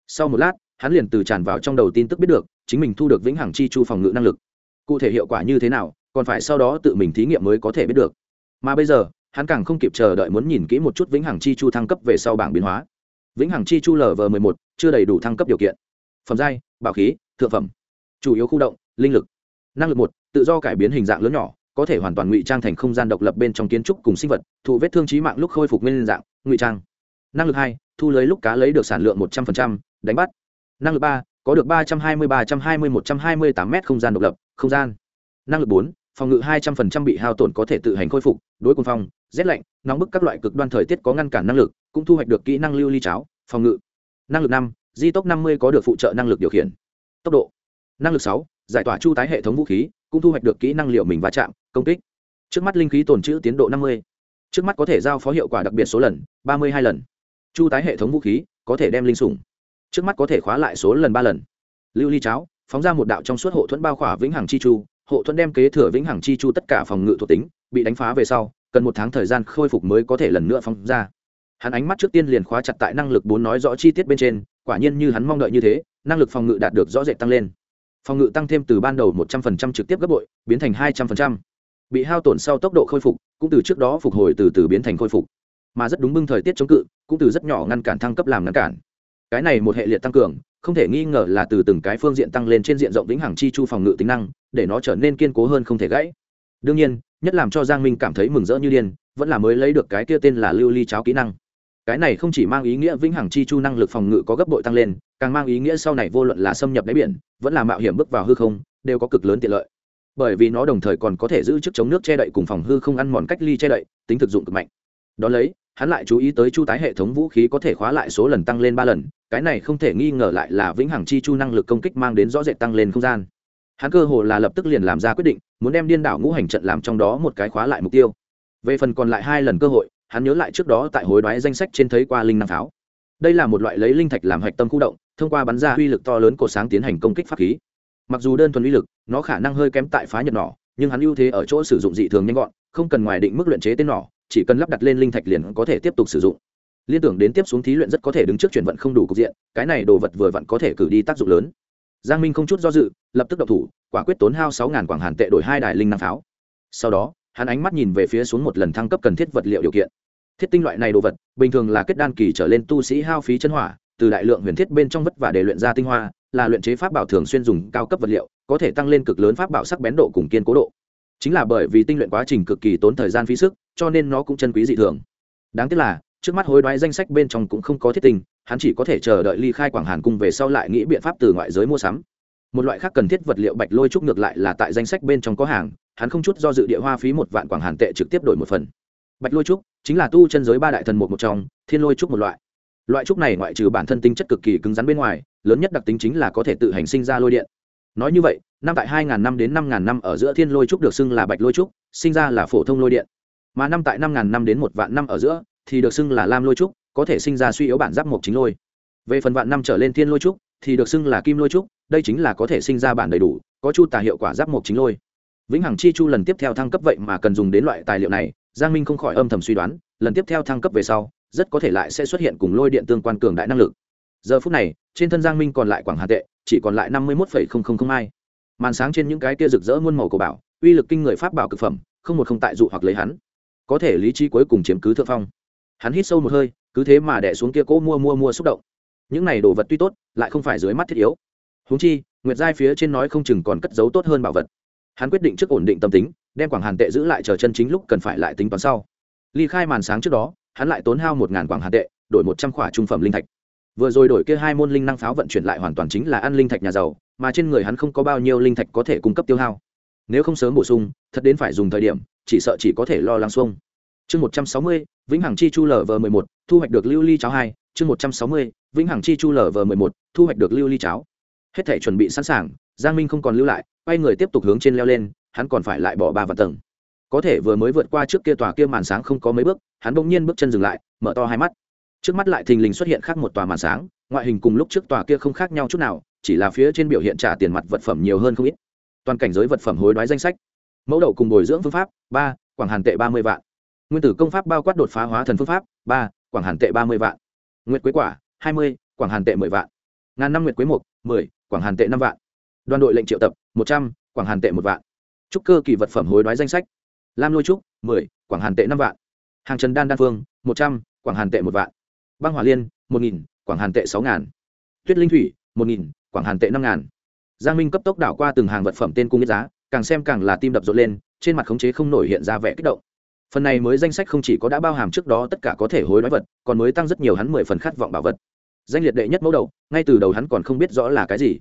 [SPEAKER 1] Sau một lát, hắn liền từ tràn vào trong đầu tin tức biết được, chính mình thu được vĩnh hằng chi chu phòng ngự năng lực. Cụ thể hiệu quả như thế nào, còn phải sau đó tự mình thí nghiệm mới có thể biết được. Mà bây giờ hắn càng không kịp chờ đợi muốn nhìn kỹ một chút vĩnh hằng chi chu thăng cấp về sau bảng biến hóa. Vĩnh hằng chi chu lv m ộ một, chưa đầy đủ thăng cấp điều kiện. Phẩm giai, bảo khí, thượng phẩm. Chủ yếu khu động, linh lực. Năng lực một, tự do cải biến hình dạng lớn nhỏ, có thể hoàn toàn ngụy trang thành không gian độc lập bên trong kiến trúc cùng sinh vật, thụ vết thương trí mạng lúc khôi phục nguyên dạng, ngụy trang. Năng lực hai, thu lấy lúc cá lấy được sản lượng một trăm linh đánh bắt. Năng lực ba, có được ba trăm hai mươi ba, trăm hai mươi một, trăm hai mươi tám m không gian độc lập, không gian. Năng lực bốn phòng ngự hai trăm linh bị hao tổn có thể tự hành khôi phục, đối quân phong, rét lạnh, nóng bức các loại cực đoan thời tiết có ngăn cản năng lực, cũng thu hoạch được kỹ năng lưu ly cháo, phòng ngự. Năng lực năm di tốc năm mươi có được phụ trợ năng lực điều khiển. Tốc độ. Năng lực sáu, giải tỏa chu tái hệ thống vũ khí, cũng thu hoạch được kỹ năng liệu mình va chạm, công kích. Trước mắt linh khí tồn trữ tiến độ năm mươi. Trước mắt có thể giao phó hiệu quả đặc biệt số lần, ba mươi hai lần. Chu tái hệ thống vũ khí, có thể đem linh sủng. Trước mắt có thể khóa lại số lần ba lần. Lưu ly cháo, phóng ra một đạo trong suốt hộ thuẫn bao khỏa vĩnh hằng chi chu hộ thuẫn đem kế thừa vĩnh hằng chi chu tất cả phòng ngự thuộc tính bị đánh phá về sau, cần một tháng thời gian khôi phục mới có thể lần nữa phong ra. Hắn ánh mắt trước tiên liền khóa chặt tại năng lực bốn nói rõ chi tiết bên trên, quả nhiên như hắn mong đợi như thế, năng lực phòng ngự đạt được rõ rệt tăng lên. Phòng ngự tăng thêm từ ban đầu một trăm phần trăm trực tiếp gấp bội, biến thành hai trăm phần trăm. Bị hao tổn sau tốc độ khôi phục, cũng từ trước đó phục hồi từ từ biến thành khôi phục. Mà rất đúng bưng thời tiết chống cự, cũng từ rất nhỏ ngăn cản thăng cấp làm ngăn cản. Cái này một hệ liệt tăng cường không thể nghi ngờ là từ từng cái phương diện tăng lên trên diện rộng vĩnh hằng chi chu phòng ngự tính năng, để nó trở nên kiên cố hơn không thể gãy. Đương nhiên, nhất làm cho giang minh cảm thấy mừng rỡ như điên, vẫn là mới lấy được cái kia tên là lưu ly cháo kỹ năng. Cái này không chỉ mang ý nghĩa vĩnh hằng chi chu năng lực phòng ngự có gấp bội tăng lên, càng mang ý nghĩa sau này vô luận là xâm nhập đáy biển, vẫn là mạo hiểm bước vào hư không, đều có cực lớn tiện lợi. Bởi vì nó đồng thời còn có thể giữ chức chống nước che đậy cùng phòng hư không ăn mòn cách ly che đậy, tính thực dụng cực mạnh. Đ ó lấy, hắn lại chú ý tới chu tái hệ thống vũ khí có thể khóa lại số lần tăng lên ba lần cái này không thể nghi ngờ lại là vĩnh hằng chi chu năng lực công kích mang đến rõ rệt tăng lên không gian. Hắn cơ hồ là lập tức liền làm ra quyết định, muốn đem điên đảo ngũ hành trận làm trong đó một cái khóa lại mục tiêu. Về phần còn lại hai lần cơ hội, hắn nhớ lại trước đó tại hối đoái danh sách trên thấy qua linh năng pháo đây là một loại lấy linh thạch làm hạch tâm khu động, thông qua bắn ra uy lực to lớn của sáng tiến hành công kích pháp khí. Mặc dù đơn thuần uy lực, nó khả năng hơi kém tại phá nhật nỏ, nhưng hắn ưu thế ở chỗ sử dụng dị thường nhanh gọn, không cần ngoài định mức luyện chế tên nỏ, chỉ cần lắp đặt lên linh thạch liền có thể tiếp tục sử dụng liên tưởng đến tiếp xuống thí luyện rất có thể đứng trước chuyển vận không đủ cục diện, cái này đồ vật vừa vặn có thể cử đi tác dụng lớn. Giang minh không chút do dự, lập tức đậu thủ, quả quyết tốn hao sáu ngàn quảng hàn tệ đổi hai đài linh năng pháo. Sau đó, hắn ánh mắt nhìn về phía xuống một lần thăng cấp cần thiết vật liệu điều kiện. Thiết tinh loại này đồ vật, bình thường là kết đan kỳ trở lên tu sĩ hao phí chân hỏa, từ đại lượng huyền thiết bên trong vất vả để luyện ra tinh hoa, là luyện chế pháp bảo thường xuyên dùng cao cấp vật liệu, có thể tăng lên cực lớn pháp bảo sắc bén độ cùng kiên cố độ. Chính là bởi vì tinh luyện quá trình cực kỳ tốn thời gian phí sức, cho nên nó cũng chân quý dị thường. Đáng tiếc là trước mắt hối đoái danh sách bên trong cũng không có thiết tình, hắn chỉ có thể chờ đợi ly khai quảng hàn cung về sau lại nghĩ biện pháp từ ngoại giới mua sắm. Một loại khác cần thiết vật liệu bạch lôi trúc ngược lại là tại danh sách bên trong có hàng, hắn không chút do dự địa hoa phí một vạn quảng hàn tệ trực tiếp đổi một phần. Bạch lôi trúc chính là tu chân giới ba đại thần một một trong, thiên lôi trúc một loại. Loại trúc này ngoại trừ bản thân tính chất cực kỳ cứng rắn bên ngoài, lớn nhất đặc tính chính là có thể tự hành sinh ra lôi điện. Nói như vậy, năm tại hai ngàn năm đến năm ngàn năm ở giữa thiên lôi trúc được xưng là bạch lôi trúc, sinh ra là phổ thông lôi điện. Mà năm tại năm ngàn năm đến một vạn năm ở giữa thì được xưng là lam lôi trúc, có thể sinh ra suy yếu bản giáp mộc chính lôi. Về phần vạn năm trở lên thiên lôi trúc, thì được xưng là kim lôi trúc, đây chính là có thể sinh ra bản đầy đủ, có chu tà hiệu quả giáp mộc chính lôi. Vĩnh hằng chi chu lần tiếp theo thăng cấp vậy mà cần dùng đến loại tài liệu này, giang minh không khỏi âm thầm suy đoán, lần tiếp theo thăng cấp về sau, rất có thể lại sẽ xuất hiện cùng lôi điện tương quan cường đại năng lực. Giờ phút này, trên thân giang minh còn lại quảng hà tệ, chỉ còn lại năm mươi một hai. Màn sáng trên những cái kia rực rỡ muôn màu của bảo, uy lực kinh người pháp bảo cực phẩm, không một không tại dụ hoặc lấy hắn. Có thể lý trí cuối cùng chiếm cứ thượng phong hắn hít sâu một hơi, cứ thế mà đẻ xuống kia cỗ mua mua mua xúc động. Những này đồ vật tuy tốt, lại không phải dưới mắt thiết yếu. Húng chi, nguyệt giai phía trên nói không chừng còn cất giấu tốt hơn bảo vật. Hắn quyết định trước ổn định tâm tính, đem quảng hàn tệ giữ lại chờ chân chính lúc cần phải lại tính toán sau. Ly khai màn sáng trước đó, hắn lại tốn hao một ngàn quảng hàn tệ, đổi một trăm khỏa trung phẩm linh thạch. Vừa rồi đổi kia hai môn linh năng pháo vận chuyển lại hoàn toàn chính là ăn linh thạch nhà giàu, mà trên người hắn không có bao nhiêu linh thạch có thể cung cấp tiêu hao. Nếu không sớm bổ sung, thật đến phải dùng thời điểm, chỉ sợ chỉ có thể lo lắng xuông chương một trăm sáu mươi, vĩnh hằng chi chu lv mười một, thu hoạch được lưu ly cháo hai. Chương một trăm sáu mươi, vĩnh hằng chi chu lv mười một, thu hoạch được lưu ly cháo. Hết thể chuẩn bị sẵn sàng, giang minh không còn lưu lại, quay người tiếp tục hướng trên leo lên, hắn còn phải lại bỏ ba vạn tầng. Có thể vừa mới vượt qua trước kia tòa kia màn sáng không có mấy bước, hắn bỗng nhiên bước chân dừng lại, mở to hai mắt. Trước mắt lại thình lình xuất hiện khác một tòa màn sáng, ngoại hình cùng lúc trước tòa kia không khác nhau chút nào, chỉ là phía trên biểu hiện trả tiền mặt vật phẩm nhiều hơn không ít. Toàn cảnh giới vật phẩm hối đoái danh sách. Mẫu đậu cùng bồi dưỡng phương pháp, ba, quảng hàn tệ ba mươi vạn nguyên tử công pháp bao quát đột phá hóa thần phương pháp ba quảng hàn tệ ba mươi vạn. Nguyệt quế quả hai mươi quảng hàn tệ mười vạn. Ngàn năm nguyệt quế một, mười quảng hàn tệ năm vạn. Đoàn đội lệnh triệu tập một trăm quảng hàn tệ một vạn. Trúc cơ kỳ vật phẩm hối đoái danh sách. Lam lôi trúc mười quảng hàn tệ năm vạn. Hàng trần đan đan phương một trăm quảng hàn tệ một vạn. Băng hỏa liên một nghìn quảng hàn tệ sáu ngàn. Tuyết linh thủy một nghìn quảng hàn tệ năm ngàn. Giang minh cấp tốc đảo qua từng hàng vật phẩm tên cung giá càng xem càng là tim đập rộn lên trên mặt khống chế không nổi hiện ra vẻ kích động phần này mới danh sách không chỉ có đã bao hàm trước đó tất cả có thể hối đoái vật, còn mới tăng rất nhiều hắn mười phần khát vọng bảo vật. Danh liệt đệ nhất mẫu đậu, ngay từ đầu hắn còn không biết rõ là cái gì.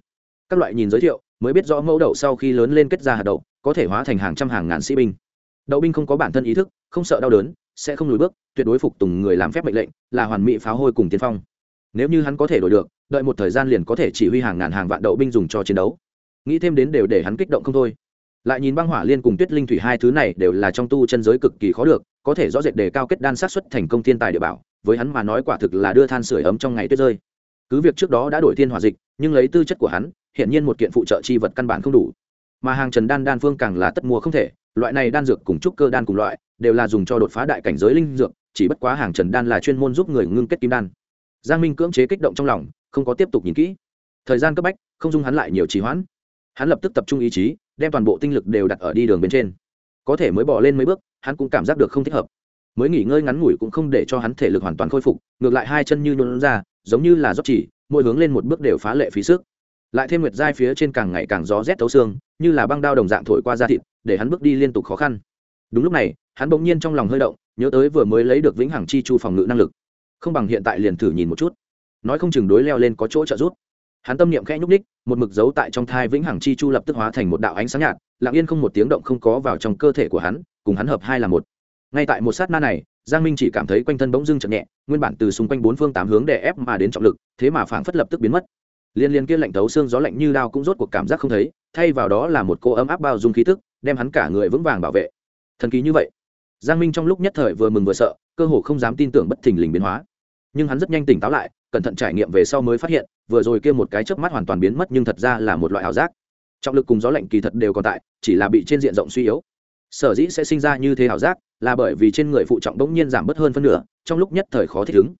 [SPEAKER 1] Các loại nhìn giới thiệu, mới biết rõ mẫu đậu sau khi lớn lên kết ra hạt đậu, có thể hóa thành hàng trăm hàng ngàn sĩ binh. Đậu binh không có bản thân ý thức, không sợ đau đớn, sẽ không lùi bước, tuyệt đối phục tùng người làm phép mệnh lệnh, là hoàn mỹ pháo hôi cùng tiên phong. Nếu như hắn có thể đổi được, đợi một thời gian liền có thể chỉ huy hàng ngàn hàng vạn đậu binh dùng cho chiến đấu. Nghĩ thêm đến đều để hắn kích động không thôi lại nhìn băng hỏa liên cùng tuyết linh thủy hai thứ này đều là trong tu chân giới cực kỳ khó được, có thể rõ rệt đề cao kết đan sát xuất thành công thiên tài địa bảo, với hắn mà nói quả thực là đưa than sửa ấm trong ngày tuyết rơi. Cứ việc trước đó đã đổi thiên hỏa dịch, nhưng lấy tư chất của hắn hiện nhiên một kiện phụ trợ chi vật căn bản không đủ. Mà hàng trần đan đan phương càng là tất mua không thể, loại này đan dược cùng trúc cơ đan cùng loại, đều là dùng cho đột phá đại cảnh giới linh dược, chỉ bất quá hàng trần đan là chuyên môn giúp người ngưng kết kim đan. Giang minh cưỡng chế kích động trong lòng, không có tiếp tục nhìn kỹ. Thời gian cấp bách, không dung hắn lại nhiều trì hoãn. Hắn lập tức tập trung ý chí đem toàn bộ tinh lực đều đặt ở đi đường bên trên. Có thể mới bỏ lên mấy bước, hắn cũng cảm giác được không thích hợp. Mới nghỉ ngơi ngắn ngủi cũng không để cho hắn thể lực hoàn toàn khôi phục, ngược lại hai chân như nhuôn ra, giống như là dốc chỉ, mỗi hướng lên một bước đều phá lệ phí sức. Lại thêm nguyệt giai phía trên càng ngày càng gió rét thấu xương, như là băng đao đồng dạng thổi qua da thịt, để hắn bước đi liên tục khó khăn. Đúng lúc này, hắn bỗng nhiên trong lòng hơi động, nhớ tới vừa mới lấy được vĩnh hằng chi chu phòng ngự năng lực. Không bằng hiện tại liền thử nhìn một chút. Nói không chừng đối leo lên có chỗ trợ giúp hắn tâm niệm khẽ nhúc ních một mực dấu tại trong thai vĩnh hằng chi chu lập tức hóa thành một đạo ánh sáng nhạt, lặng yên không một tiếng động không có vào trong cơ thể của hắn, cùng hắn hợp hai là một. Ngay tại một sát na này, giang minh chỉ cảm thấy quanh thân bỗng dưng chậm nhẹ, nguyên bản từ xung quanh bốn phương tám hướng đè ép mà đến trọng lực, thế mà phảng phất lập tức biến mất. Liên liên kia lạnh thấu xương gió lạnh như đao cũng rốt cuộc cảm giác không thấy, thay vào đó là một cô ấm áp bao dung khí tức, đem hắn cả người vững vàng bảo vệ. Thần kỳ như vậy. Giang minh trong lúc nhất thời vừa mừng vừa sợ, cơ hồ không dám tin tưởng bất thình lình biến hóa nhưng hắn rất nhanh tỉnh táo lại, cẩn thận trải nghiệm về sau mới phát hiện, vừa rồi kia một cái chớp mắt hoàn toàn biến mất nhưng thật ra là một loại ảo giác. Trọng lực cùng gió lạnh kỳ thật đều còn tại, chỉ là bị trên diện rộng suy yếu. Sở dĩ sẽ sinh ra như thế ảo giác, là bởi vì trên người phụ trọng bỗng nhiên giảm bớt hơn phân nửa, trong lúc nhất thời khó thích ứng.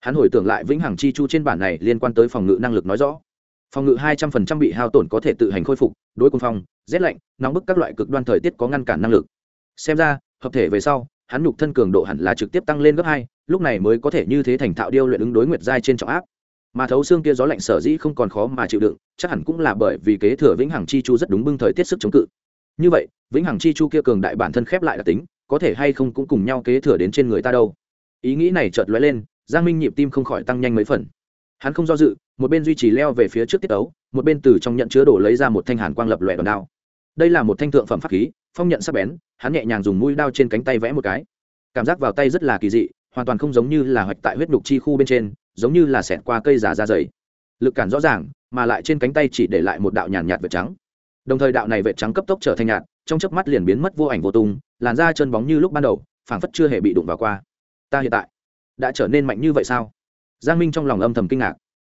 [SPEAKER 1] Hắn hồi tưởng lại vĩnh hằng chi chu trên bản này liên quan tới phòng ngự năng lực nói rõ. Phòng ngự hai trăm phần trăm bị hao tổn có thể tự hành khôi phục, đối quân phong, rét lạnh, nóng bức các loại cực đoan thời tiết có ngăn cản năng lực. Xem ra, hợp thể về sau hắn nhục thân cường độ hẳn là trực tiếp tăng lên gấp hai, lúc này mới có thể như thế thành thạo điêu luyện ứng đối nguyệt giai trên trọng áp. Mà thấu xương kia gió lạnh sở dĩ không còn khó mà chịu đựng, chắc hẳn cũng là bởi vì kế thừa vĩnh hằng chi chu rất đúng bưng thời tiết sức chống cự. Như vậy, vĩnh hằng chi chu kia cường đại bản thân khép lại đặc tính, có thể hay không cũng cùng nhau kế thừa đến trên người ta đâu. Ý nghĩ này chợt lóe lên, giang minh nhịp tim không khỏi tăng nhanh mấy phần. Hắn không do dự, một bên duy trì leo về phía trước tiết ấu một bên từ trong nhận chứa đổ lấy ra một thanh hàn quang lập lòe đòn đao đây là một thanh thượng phẩm pháp khí, phong nhận sắc bén, hắn nhẹ nhàng dùng mũi đao trên cánh tay vẽ một cái. Cảm giác vào tay rất là kỳ dị, hoàn toàn không giống như là hoạch tại huyết nhục chi khu bên trên, giống như là xẹt qua cây giả da dày. Lực cản rõ ràng, mà lại trên cánh tay chỉ để lại một đạo nhàn nhạt vệt trắng. Đồng thời đạo này vệt trắng cấp tốc trở thành nhạt, trong chớp mắt liền biến mất vô ảnh vô tung, làn da chân bóng như lúc ban đầu, phảng phất chưa hề bị đụng vào qua. Ta hiện tại đã trở nên mạnh như vậy sao? Giang minh trong lòng âm thầm kinh ngạc.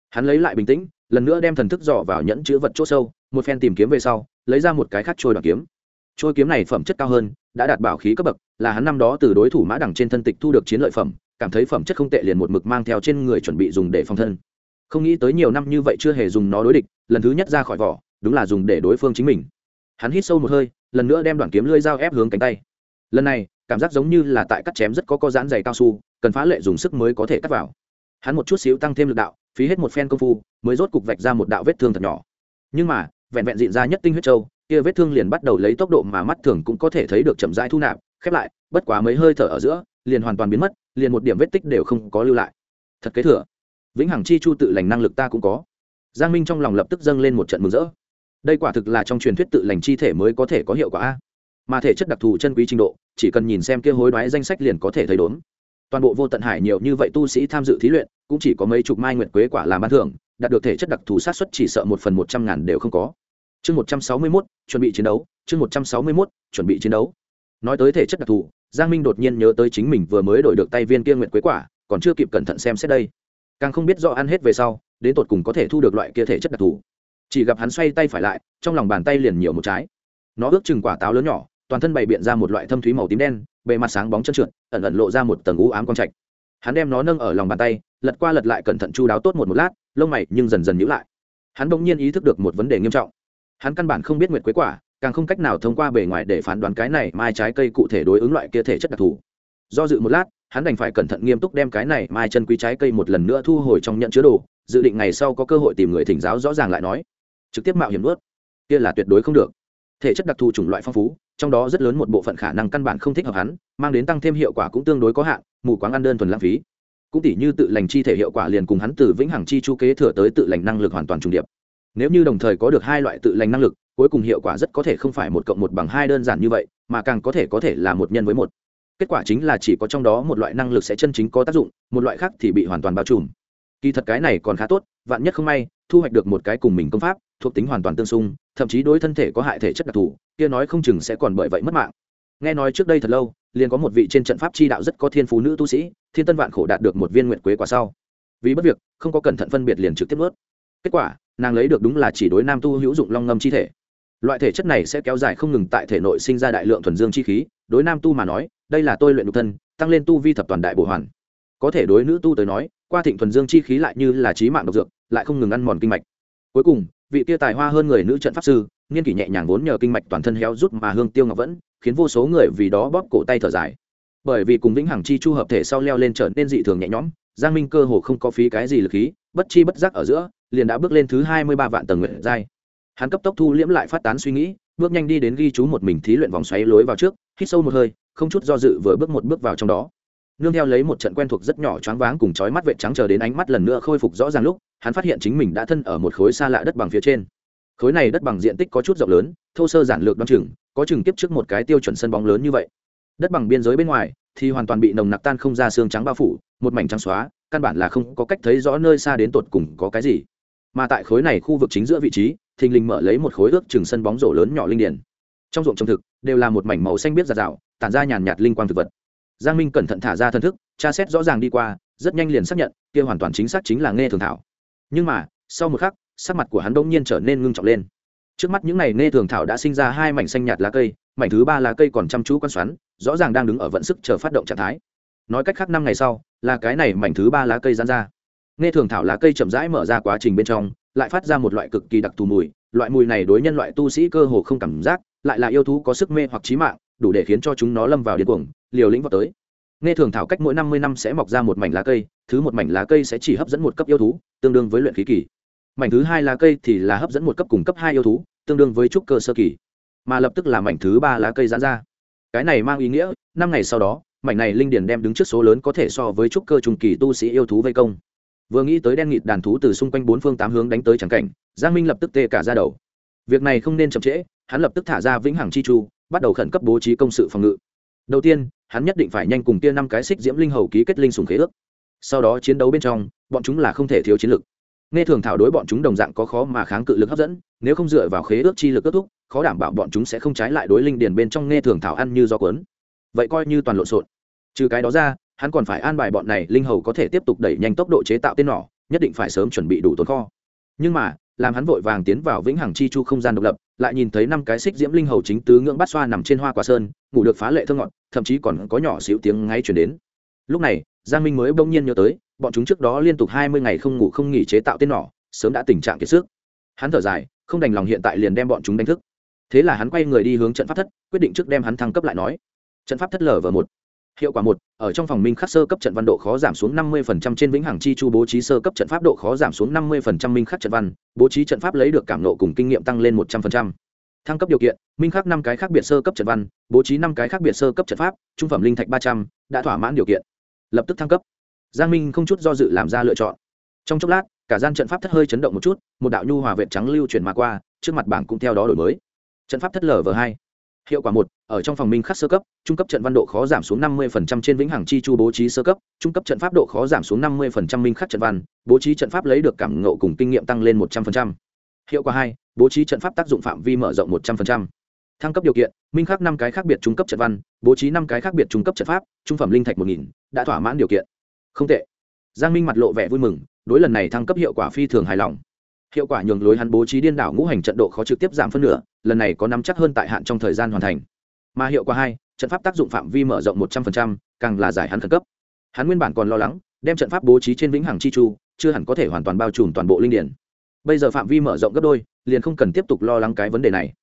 [SPEAKER 1] Hắn lấy lại bình tĩnh, lần nữa đem thần thức dò vào nhẫn chữ vật chỗ sâu, một phen tìm kiếm về sau lấy ra một cái khác trôi đoạn kiếm. Trôi kiếm này phẩm chất cao hơn, đã đạt bảo khí cấp bậc, là hắn năm đó từ đối thủ mã đẳng trên thân tịch thu được chiến lợi phẩm, cảm thấy phẩm chất không tệ liền một mực mang theo trên người chuẩn bị dùng để phòng thân. Không nghĩ tới nhiều năm như vậy chưa hề dùng nó đối địch, lần thứ nhất ra khỏi vỏ, đúng là dùng để đối phương chính mình. Hắn hít sâu một hơi, lần nữa đem đoạn kiếm lưỡi dao ép hướng cánh tay. Lần này, cảm giác giống như là tại cắt chém rất có co giãn dày cao su, cần phá lệ dùng sức mới có thể cắt vào. Hắn một chút xíu tăng thêm lực đạo, phí hết một phen công phu, mới rốt cục vạch ra một đạo vết thương thật nhỏ. Nhưng mà vẹn vẹn diện ra nhất tinh huyết châu kia vết thương liền bắt đầu lấy tốc độ mà mắt thường cũng có thể thấy được chậm rãi thu nạp, khép lại, bất quá mấy hơi thở ở giữa, liền hoàn toàn biến mất, liền một điểm vết tích đều không có lưu lại. Thật kế thừa. Vĩnh hằng chi chu tự lành năng lực ta cũng có. Giang minh trong lòng lập tức dâng lên một trận mừng rỡ. Đây quả thực là trong truyền thuyết tự lành chi thể mới có thể có hiệu quả a. Mà thể chất đặc thù chân quý trình độ, chỉ cần nhìn xem kia hối đoái danh sách liền có thể thấy đốn. Toàn bộ vô tận hải nhiều như vậy tu sĩ tham dự thí luyện cũng chỉ có mấy chục mai nguyệt quế quả làm ban thưởng, đạt được thể chất đặc thù sát xuất chỉ sợ một phần một trăm ngàn đều không có. Chương một trăm sáu mươi mốt, chuẩn bị chiến đấu, chương một trăm sáu mươi mốt, chuẩn bị chiến đấu. Nói tới thể chất đặc thù, giang minh đột nhiên nhớ tới chính mình vừa mới đổi được tay viên kia nguyệt quế quả, còn chưa kịp cẩn thận xem xét đây. Càng không biết do ăn hết về sau, đến tột cùng có thể thu được loại kia thể chất đặc thù. Chỉ gặp hắn xoay tay phải lại, trong lòng bàn tay liền nhiều một trái. Nó ước chừng quả táo lớn nhỏ, toàn thân bày biện ra một loại thâm thúy màu tím đen, bề mặt sáng bóng chân trượt, ẩn ẩn lộ ra một tầng u ám quang trạch. Hắn đem nó nâng ở lòng bàn tay lật qua lật lại cẩn thận chu đáo tốt một một lát, lông mày nhưng dần dần nhữ lại. Hắn bỗng nhiên ý thức được một vấn đề nghiêm trọng. Hắn căn bản không biết nguyệt quế quả, càng không cách nào thông qua bề ngoài để phán đoán cái này mai trái cây cụ thể đối ứng loại kia thể chất đặc thù. Do dự một lát, hắn đành phải cẩn thận nghiêm túc đem cái này mai chân quý trái cây một lần nữa thu hồi trong nhận chứa đồ, dự định ngày sau có cơ hội tìm người thỉnh giáo rõ ràng lại nói. Trực tiếp mạo hiểm nuốt. Kia là tuyệt đối không được. Thể chất đặc thù chủng loại phong phú, trong đó rất lớn một bộ phận khả năng căn bản không thích hợp hắn, mang đến tăng thêm hiệu quả cũng tương đối có hạn, mù quáng ăn đơn thuần lãng phí cũng tỉ như tự lành chi thể hiệu quả liền cùng hắn từ vĩnh hằng chi chu kế thừa tới tự lành năng lực hoàn toàn trùng điệp. Nếu như đồng thời có được hai loại tự lành năng lực, cuối cùng hiệu quả rất có thể không phải một cộng một bằng hai đơn giản như vậy, mà càng có thể có thể là một nhân với một. Kết quả chính là chỉ có trong đó một loại năng lực sẽ chân chính có tác dụng, một loại khác thì bị hoàn toàn bao trùm. Kỳ thật cái này còn khá tốt, vạn nhất không may, thu hoạch được một cái cùng mình công pháp, thuộc tính hoàn toàn tương xung, thậm chí đối thân thể có hại thể chất đặc thù, kia nói không chừng sẽ còn bởi vậy mất mạng. Nghe nói trước đây thật lâu liền có một vị trên trận pháp chi đạo rất có thiên phú nữ tu sĩ, thiên tân vạn khổ đạt được một viên nguyện quế quả sau. Vì bất việc, không có cẩn thận phân biệt liền trực tiếp ướt kết quả, nàng lấy được đúng là chỉ đối nam tu hữu dụng long ngâm chi thể. Loại thể chất này sẽ kéo dài không ngừng tại thể nội sinh ra đại lượng thuần dương chi khí, đối nam tu mà nói, đây là tôi luyện độc thân, tăng lên tu vi thập toàn đại bổ hoàn. Có thể đối nữ tu tới nói, qua thịnh thuần dương chi khí lại như là trí mạng độc dược, lại không ngừng ăn mòn kinh mạch. Cuối cùng, vị tia tài hoa hơn người nữ trận pháp sư, nghiên kỷ nhẹ nhàng vốn nhờ kinh mạch toàn thân héo rút mà hương tiêu ngọc vẫn khiến vô số người vì đó bóp cổ tay thở dài. Bởi vì cùng vĩnh hằng chi chu hợp thể sau leo lên trở nên dị thường nhẹ nhõm, giang minh cơ hồ không có phí cái gì lực khí, bất chi bất giác ở giữa, liền đã bước lên thứ hai mươi ba vạn tầng nguyện giai. Hắn cấp tốc thu liễm lại phát tán suy nghĩ, bước nhanh đi đến ghi chú một mình thí luyện vòng xoáy lối vào trước, hít sâu một hơi, không chút do dự vừa bước một bước vào trong đó. Nương theo lấy một trận quen thuộc rất nhỏ choáng váng cùng chói mắt vệ trắng chờ đến ánh mắt lần nữa khôi phục rõ ràng lúc, hắn phát hiện chính mình đã thân ở một khối xa lạ đất bằng phía trên. Khối này đất bằng diện tích có chút rộng lớn, thô sơ giản lược đ o chừng có chừng tiếp trước một cái tiêu chuẩn sân bóng lớn như vậy. Đất bằng biên giới bên ngoài thì hoàn toàn bị nồng nặc tan không ra xương trắng bao phủ, một mảnh trắng xóa, căn bản là không có cách thấy rõ nơi xa đến tột cùng có cái gì. Mà tại khối này khu vực chính giữa vị trí, thình lình mở lấy một khối ước chừng sân bóng rổ lớn nhỏ linh điển trong ruộng trồng thực đều là một mảnh màu xanh biết giạt rào, tản ra nhàn nhạt linh quang thực vật. Giang minh cẩn thận thả ra thân thức, tra xét rõ ràng đi qua, rất nhanh liền xác nhận, kia hoàn toàn chính xác chính là nghe thường thảo. Nhưng mà, sau một khắc, sắc mặt của hắn đông nhiên trở nên ngưng trọng lên trước mắt những này nghe thường thảo đã sinh ra hai mảnh xanh nhạt lá cây, mảnh thứ ba lá cây còn chăm chú quan xoắn, rõ ràng đang đứng ở vận sức chờ phát động trạng thái. Nói cách khác năm ngày sau, là cái này mảnh thứ ba lá cây dán ra. Nghe thường thảo lá cây chậm rãi mở ra quá trình bên trong, lại phát ra một loại cực kỳ đặc thù mùi, loại mùi này đối nhân loại tu sĩ cơ hồ không cảm giác, lại là yêu thú có sức mê hoặc trí mạng, đủ để khiến cho chúng nó lâm vào điên cuồng, liều lĩnh vào tới. Nghe thường thảo cách mỗi năm mươi năm sẽ mọc ra một mảnh lá cây, thứ một mảnh lá cây sẽ chỉ hấp dẫn một cấp yêu thú, tương đương với luyện khí kỳ mảnh thứ hai lá cây thì là hấp dẫn một cấp cùng cấp hai yêu thú, tương đương với trúc cơ sơ kỳ. Mà lập tức là mảnh thứ ba lá cây giãn ra. Cái này mang ý nghĩa, năm ngày sau đó, mảnh này linh điền đem đứng trước số lớn có thể so với trúc cơ trung kỳ tu sĩ yêu thú vây công. Vừa nghĩ tới đen nghịt đàn thú từ xung quanh bốn phương tám hướng đánh tới trắng cảnh, giang minh lập tức tê cả ra đầu. Việc này không nên chậm trễ, hắn lập tức thả ra vĩnh hằng chi chu, bắt đầu khẩn cấp bố trí công sự phòng ngự. Đầu tiên, hắn nhất định phải nhanh cùng kia năm cái xích diễm linh hầu ký kết linh sùng khế ước. Sau đó chiến đấu bên trong, bọn chúng là không thể thiếu chiến lực nghe thường thảo đối bọn chúng đồng dạng có khó mà kháng cự lực hấp dẫn, nếu không dựa vào khế ước chi lực kết thúc, khó đảm bảo bọn chúng sẽ không trái lại đối linh điền bên trong nghe thường thảo ăn như do cuốn. Vậy coi như toàn lộn xộn. Trừ cái đó ra, hắn còn phải an bài bọn này linh hầu có thể tiếp tục đẩy nhanh tốc độ chế tạo tên nỏ, nhất định phải sớm chuẩn bị đủ tồn kho. Nhưng mà, làm hắn vội vàng tiến vào vĩnh hằng chi chu không gian độc lập, lại nhìn thấy năm cái xích diễm linh hầu chính tứ ngưỡng bát xoa nằm trên hoa quả sơn, ngủ được phá lệ thơ ngọt, thậm chí còn có nhỏ xíu tiếng ngay chuyển đến. Lúc này giang minh mới bỗng nhiên nhớ tới, bọn chúng trước đó liên tục hai mươi ngày không ngủ không nghỉ chế tạo tên nỏ, sớm đã tình trạng kiệt sức. Hắn thở dài, không đành lòng hiện tại liền đem bọn chúng đánh thức. Thế là hắn quay người đi hướng trận pháp thất, quyết định trước đem hắn thăng cấp lại nói. Trận pháp thất lở vở một. Hiệu quả một, ở trong phòng minh khắc sơ cấp trận văn độ khó giảm xuống năm mươi trên vĩnh hằng chi chu bố trí sơ cấp trận pháp độ khó giảm xuống năm mươi minh khắc trận văn, bố trí trận pháp lấy được cảm nộ cùng kinh nghiệm tăng lên một trăm linh thăng cấp điều kiện, minh khắc năm cái khác biệt sơ cấp trận văn, bố trí năm cái khác biệt sơ cấp trận pháp, trung phẩm linh thạch ba trăm, đã thỏa mãn điều kiện lập tức thăng cấp. Giang minh không chút do dự làm ra lựa chọn. Trong chốc lát, cả gian trận pháp thất hơi chấn động một chút, một đạo nhu hòa vệ trắng lưu chuyển mà qua, trước mặt bảng cũng theo đó đổi mới. Trận pháp thất lở v hai, hiệu quả một, ở trong phòng minh khắc sơ cấp, trung cấp trận văn độ khó giảm xuống năm mươi trên vĩnh hằng chi chu bố trí sơ cấp, trung cấp trận pháp độ khó giảm xuống năm mươi minh khắc trận văn, bố trí trận pháp lấy được cảm ngộ cùng kinh nghiệm tăng lên một trăm linh hiệu quả hai, bố trí trận pháp tác dụng phạm vi mở rộng một trăm linh thăng cấp điều kiện, minh khắc năm cái khác biệt trung cấp trận văn, bố trí năm cái khác biệt trung cấp trận pháp, trung phẩm linh thạch một nghìn đã thỏa mãn điều kiện. Không tệ. Giang minh mặt lộ vẻ vui mừng, đối lần này thăng cấp hiệu quả phi thường hài lòng. Hiệu quả nhường lối hắn bố trí điên đảo ngũ hành trận độ khó trực tiếp giảm phân nửa, lần này có nắm chắc hơn tại hạn trong thời gian hoàn thành. Mà hiệu quả hai, trận pháp tác dụng phạm vi mở rộng một trăm linh càng là giải hắn khẩn cấp. Hắn nguyên bản còn lo lắng, đem trận pháp bố trí trên vĩnh hằng chi chu, chưa hẳn có thể hoàn toàn bao trùm toàn bộ linh điển. Bây giờ phạm vi mở rộng gấp đôi, liền không cần tiếp tục lo lắng cái vấn đề này.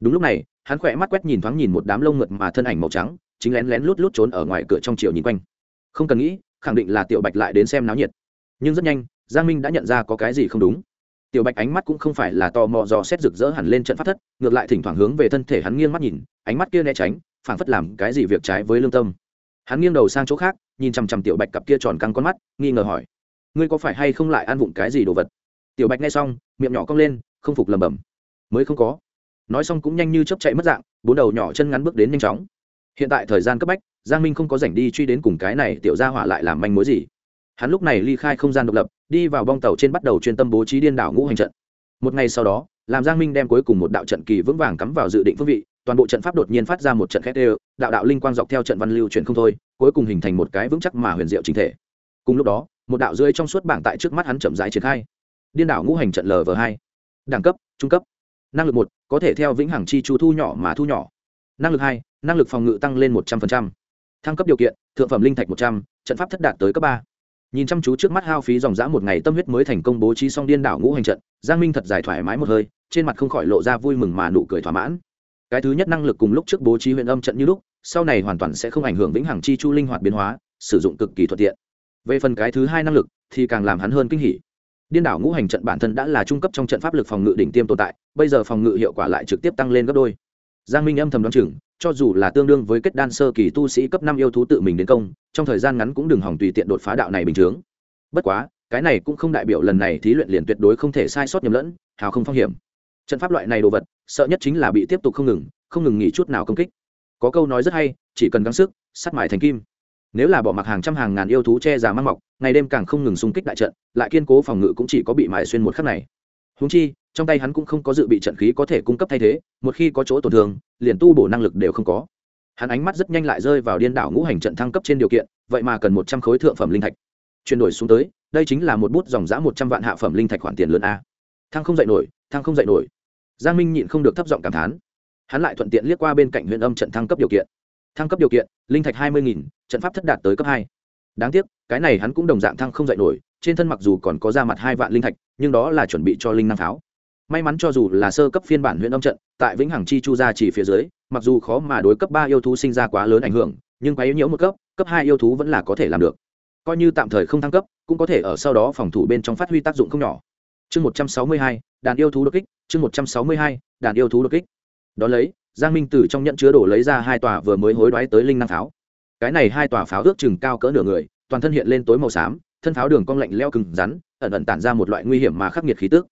[SPEAKER 1] Đúng lúc này, hắn khỏe mắt quét nhìn thoáng nhìn một đám lông mượt mà thân ảnh màu trắng, chính lén lén lút lút trốn ở ngoài cửa trong chiều nhìn quanh không cần nghĩ, khẳng định là tiểu bạch lại đến xem náo nhiệt. Nhưng rất nhanh, giang minh đã nhận ra có cái gì không đúng. Tiểu bạch ánh mắt cũng không phải là tò mò dò xét rực rỡ hẳn lên trận phát thất, ngược lại thỉnh thoảng hướng về thân thể hắn nghiêng mắt nhìn, ánh mắt kia né tránh, phảng phất làm cái gì việc trái với lương tâm. Hắn nghiêng đầu sang chỗ khác, nhìn chằm chằm tiểu bạch cặp kia tròn căng con mắt, nghi ngờ hỏi, ngươi có phải hay không lại ăn vụng cái gì đồ vật? Tiểu bạch nghe xong, miệng nhỏ cong lên, không phục lầm bầm mới không có. Nói xong cũng nhanh như chấp chạy mất dạng, bốn đầu nhỏ chân ngắn bước đến nhanh chóng. Hiện tại thời gian cấp bách giang minh không có rảnh đi truy đến cùng cái này tiểu gia hỏa lại làm manh mối gì. Hắn lúc này ly khai không gian độc lập, đi vào bong tàu trên bắt đầu chuyên tâm bố trí điên đảo ngũ hành trận. Một ngày sau đó, làm giang minh đem cuối cùng một đạo trận kỳ vững vàng cắm vào dự định phương vị, toàn bộ trận pháp đột nhiên phát ra một trận khét đều, đạo đạo linh quang dọc theo trận văn lưu chuyển không thôi, cuối cùng hình thành một cái vững chắc mà huyền diệu chính thể. Cùng lúc đó, một đạo rơi trong suốt bảng tại trước mắt hắn chậm rãi triển khai. Điên đảo ngũ hành trận lv hai. Đẳng cấp, trung cấp. Năng lực một, có thể theo vĩnh hằng chi chu thu nhỏ mà thu nhỏ. Năng lực hai, năng lực phòng ngự tăng lên một trăm linh thăng cấp điều kiện, thượng phẩm linh thạch một trăm, trận pháp thất đạt tới cấp ba. Nhìn chăm chú trước mắt hao phí dòng dã một ngày tâm huyết mới thành công bố trí xong điên đảo ngũ hành trận, giang minh thật giải thoải mái một hơi, trên mặt không khỏi lộ ra vui mừng mà nụ cười thỏa mãn. Cái thứ nhất năng lực cùng lúc trước bố trí huyện âm trận như lúc, sau này hoàn toàn sẽ không ảnh hưởng vĩnh hằng chi chu linh hoạt biến hóa, sử dụng cực kỳ thuận tiện. Về phần cái thứ hai năng lực, thì càng làm hắn hơn kinh hỉ. Điên đảo ngũ hành trận bản thân đã là trung cấp trong trận pháp lực phòng ngự đỉnh tiêm tồn tại, bây giờ phòng ngự hiệu quả lại trực tiếp tăng lên gấp đôi. Giang minh âm thầm đoán chừng cho dù là tương đương với kết đan sơ kỳ tu sĩ cấp năm yêu thú tự mình đến công, trong thời gian ngắn cũng đừng hỏng tùy tiện đột phá đạo này bình thường bất quá, cái này cũng không đại biểu lần này thí luyện liền tuyệt đối không thể sai sót nhầm lẫn, hào không phong hiểm. Trận pháp loại này đồ vật, sợ nhất chính là bị tiếp tục không ngừng không ngừng nghỉ chút nào công kích. Có câu nói rất hay, chỉ cần gắng sức, sắt mài thành kim. Nếu là bỏ mặc hàng trăm hàng ngàn yêu thú che già mang mọc, ngày đêm càng không ngừng xung kích đại trận, lại kiên cố phòng ngự cũng chỉ có bị mài xuyên một khắc này. Húng chi trong tay hắn cũng không có dự bị trận khí có thể cung cấp thay thế, một khi có chỗ tổn thương, liền tu bổ năng lực đều không có. Hắn ánh mắt rất nhanh lại rơi vào điên đảo ngũ hành trận thăng cấp trên điều kiện, vậy mà cần một trăm khối thượng phẩm linh thạch. Chuyển đổi xuống tới, đây chính là một bút dòng giã một trăm vạn hạ phẩm linh thạch khoản tiền lớn a. Thăng không dạy nổi, thăng không dạy nổi. Giang minh nhịn không được thấp giọng cảm thán. Hắn lại thuận tiện liếc qua bên cạnh huyện âm trận thăng cấp điều kiện. Thăng cấp điều kiện, linh thạch hai mươi nghìn, trận pháp thất đạt tới cấp hai. Đáng tiếc, cái này hắn cũng đồng dạng thăng không dạy nổi, trên thân mặc dù còn có ra mặt hai vạn linh thạch, nhưng đó là chuẩn bị cho linh năng pháo may mắn cho dù là sơ cấp phiên bản huyện âm trận, tại vĩnh hằng chi chu ra chỉ phía dưới, mặc dù khó mà đối cấp ba yêu thú sinh ra quá lớn ảnh hưởng, nhưng quá yếu nhiễu một cấp cấp hai yêu thú vẫn là có thể làm được. Coi như tạm thời không thăng cấp, cũng có thể ở sau đó phòng thủ bên trong phát huy tác dụng không nhỏ. Chương một trăm sáu mươi hai, đàn yêu thú đột kích, chương một trăm sáu mươi hai, đàn yêu thú đột kích. Đón lấy, giang minh từ trong nhận chứa đổ lấy ra hai tòa vừa mới hối đoái tới linh năng pháo. Cái này hai tòa pháo ước chừng cao cỡ nửa người, toàn thân hiện lên tối màu xám, thân pháo đường cong lạnh leo cứng rắn, ẩn ẩn tản ra một loại nguy hiểm mà khắc nghiệt khí tức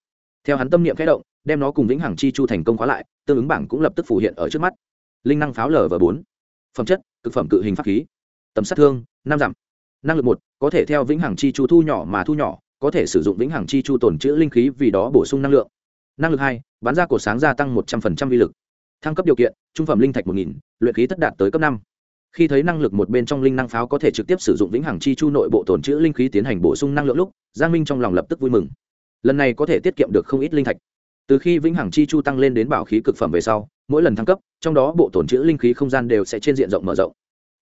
[SPEAKER 1] theo hắn tâm niệm khẽ động, đem nó cùng vĩnh hằng chi chu thành công khóa lại, tương ứng bảng cũng lập tức phủ hiện ở trước mắt. Linh năng pháo lv bốn. Phẩm chất thực phẩm cự hình pháp khí. Tầm sát thương, năm dặm. Năng lực một, có thể theo vĩnh hằng chi chu thu nhỏ mà thu nhỏ, có thể sử dụng vĩnh hằng chi chu tồn chữ linh khí vì đó bổ sung năng lượng. Năng lực hai, bán ra cột sáng gia tăng một trăm linh vi lực. Thăng cấp điều kiện, trung phẩm linh thạch một nghìn, luyện khí thất đạt tới cấp năm. Khi thấy năng lực một bên trong linh năng pháo có thể trực tiếp sử dụng vĩnh hằng chi chu nội bộ tồn chữ linh khí tiến hành bổ sung năng lượng lúc, giang minh trong lòng lập tức vui mừng lần này có thể tiết kiệm được không ít linh thạch. Từ khi vĩnh hằng chi chu tăng lên đến bảo khí cực phẩm về sau, mỗi lần thăng cấp, trong đó bộ tổn chữ linh khí không gian đều sẽ trên diện rộng mở rộng.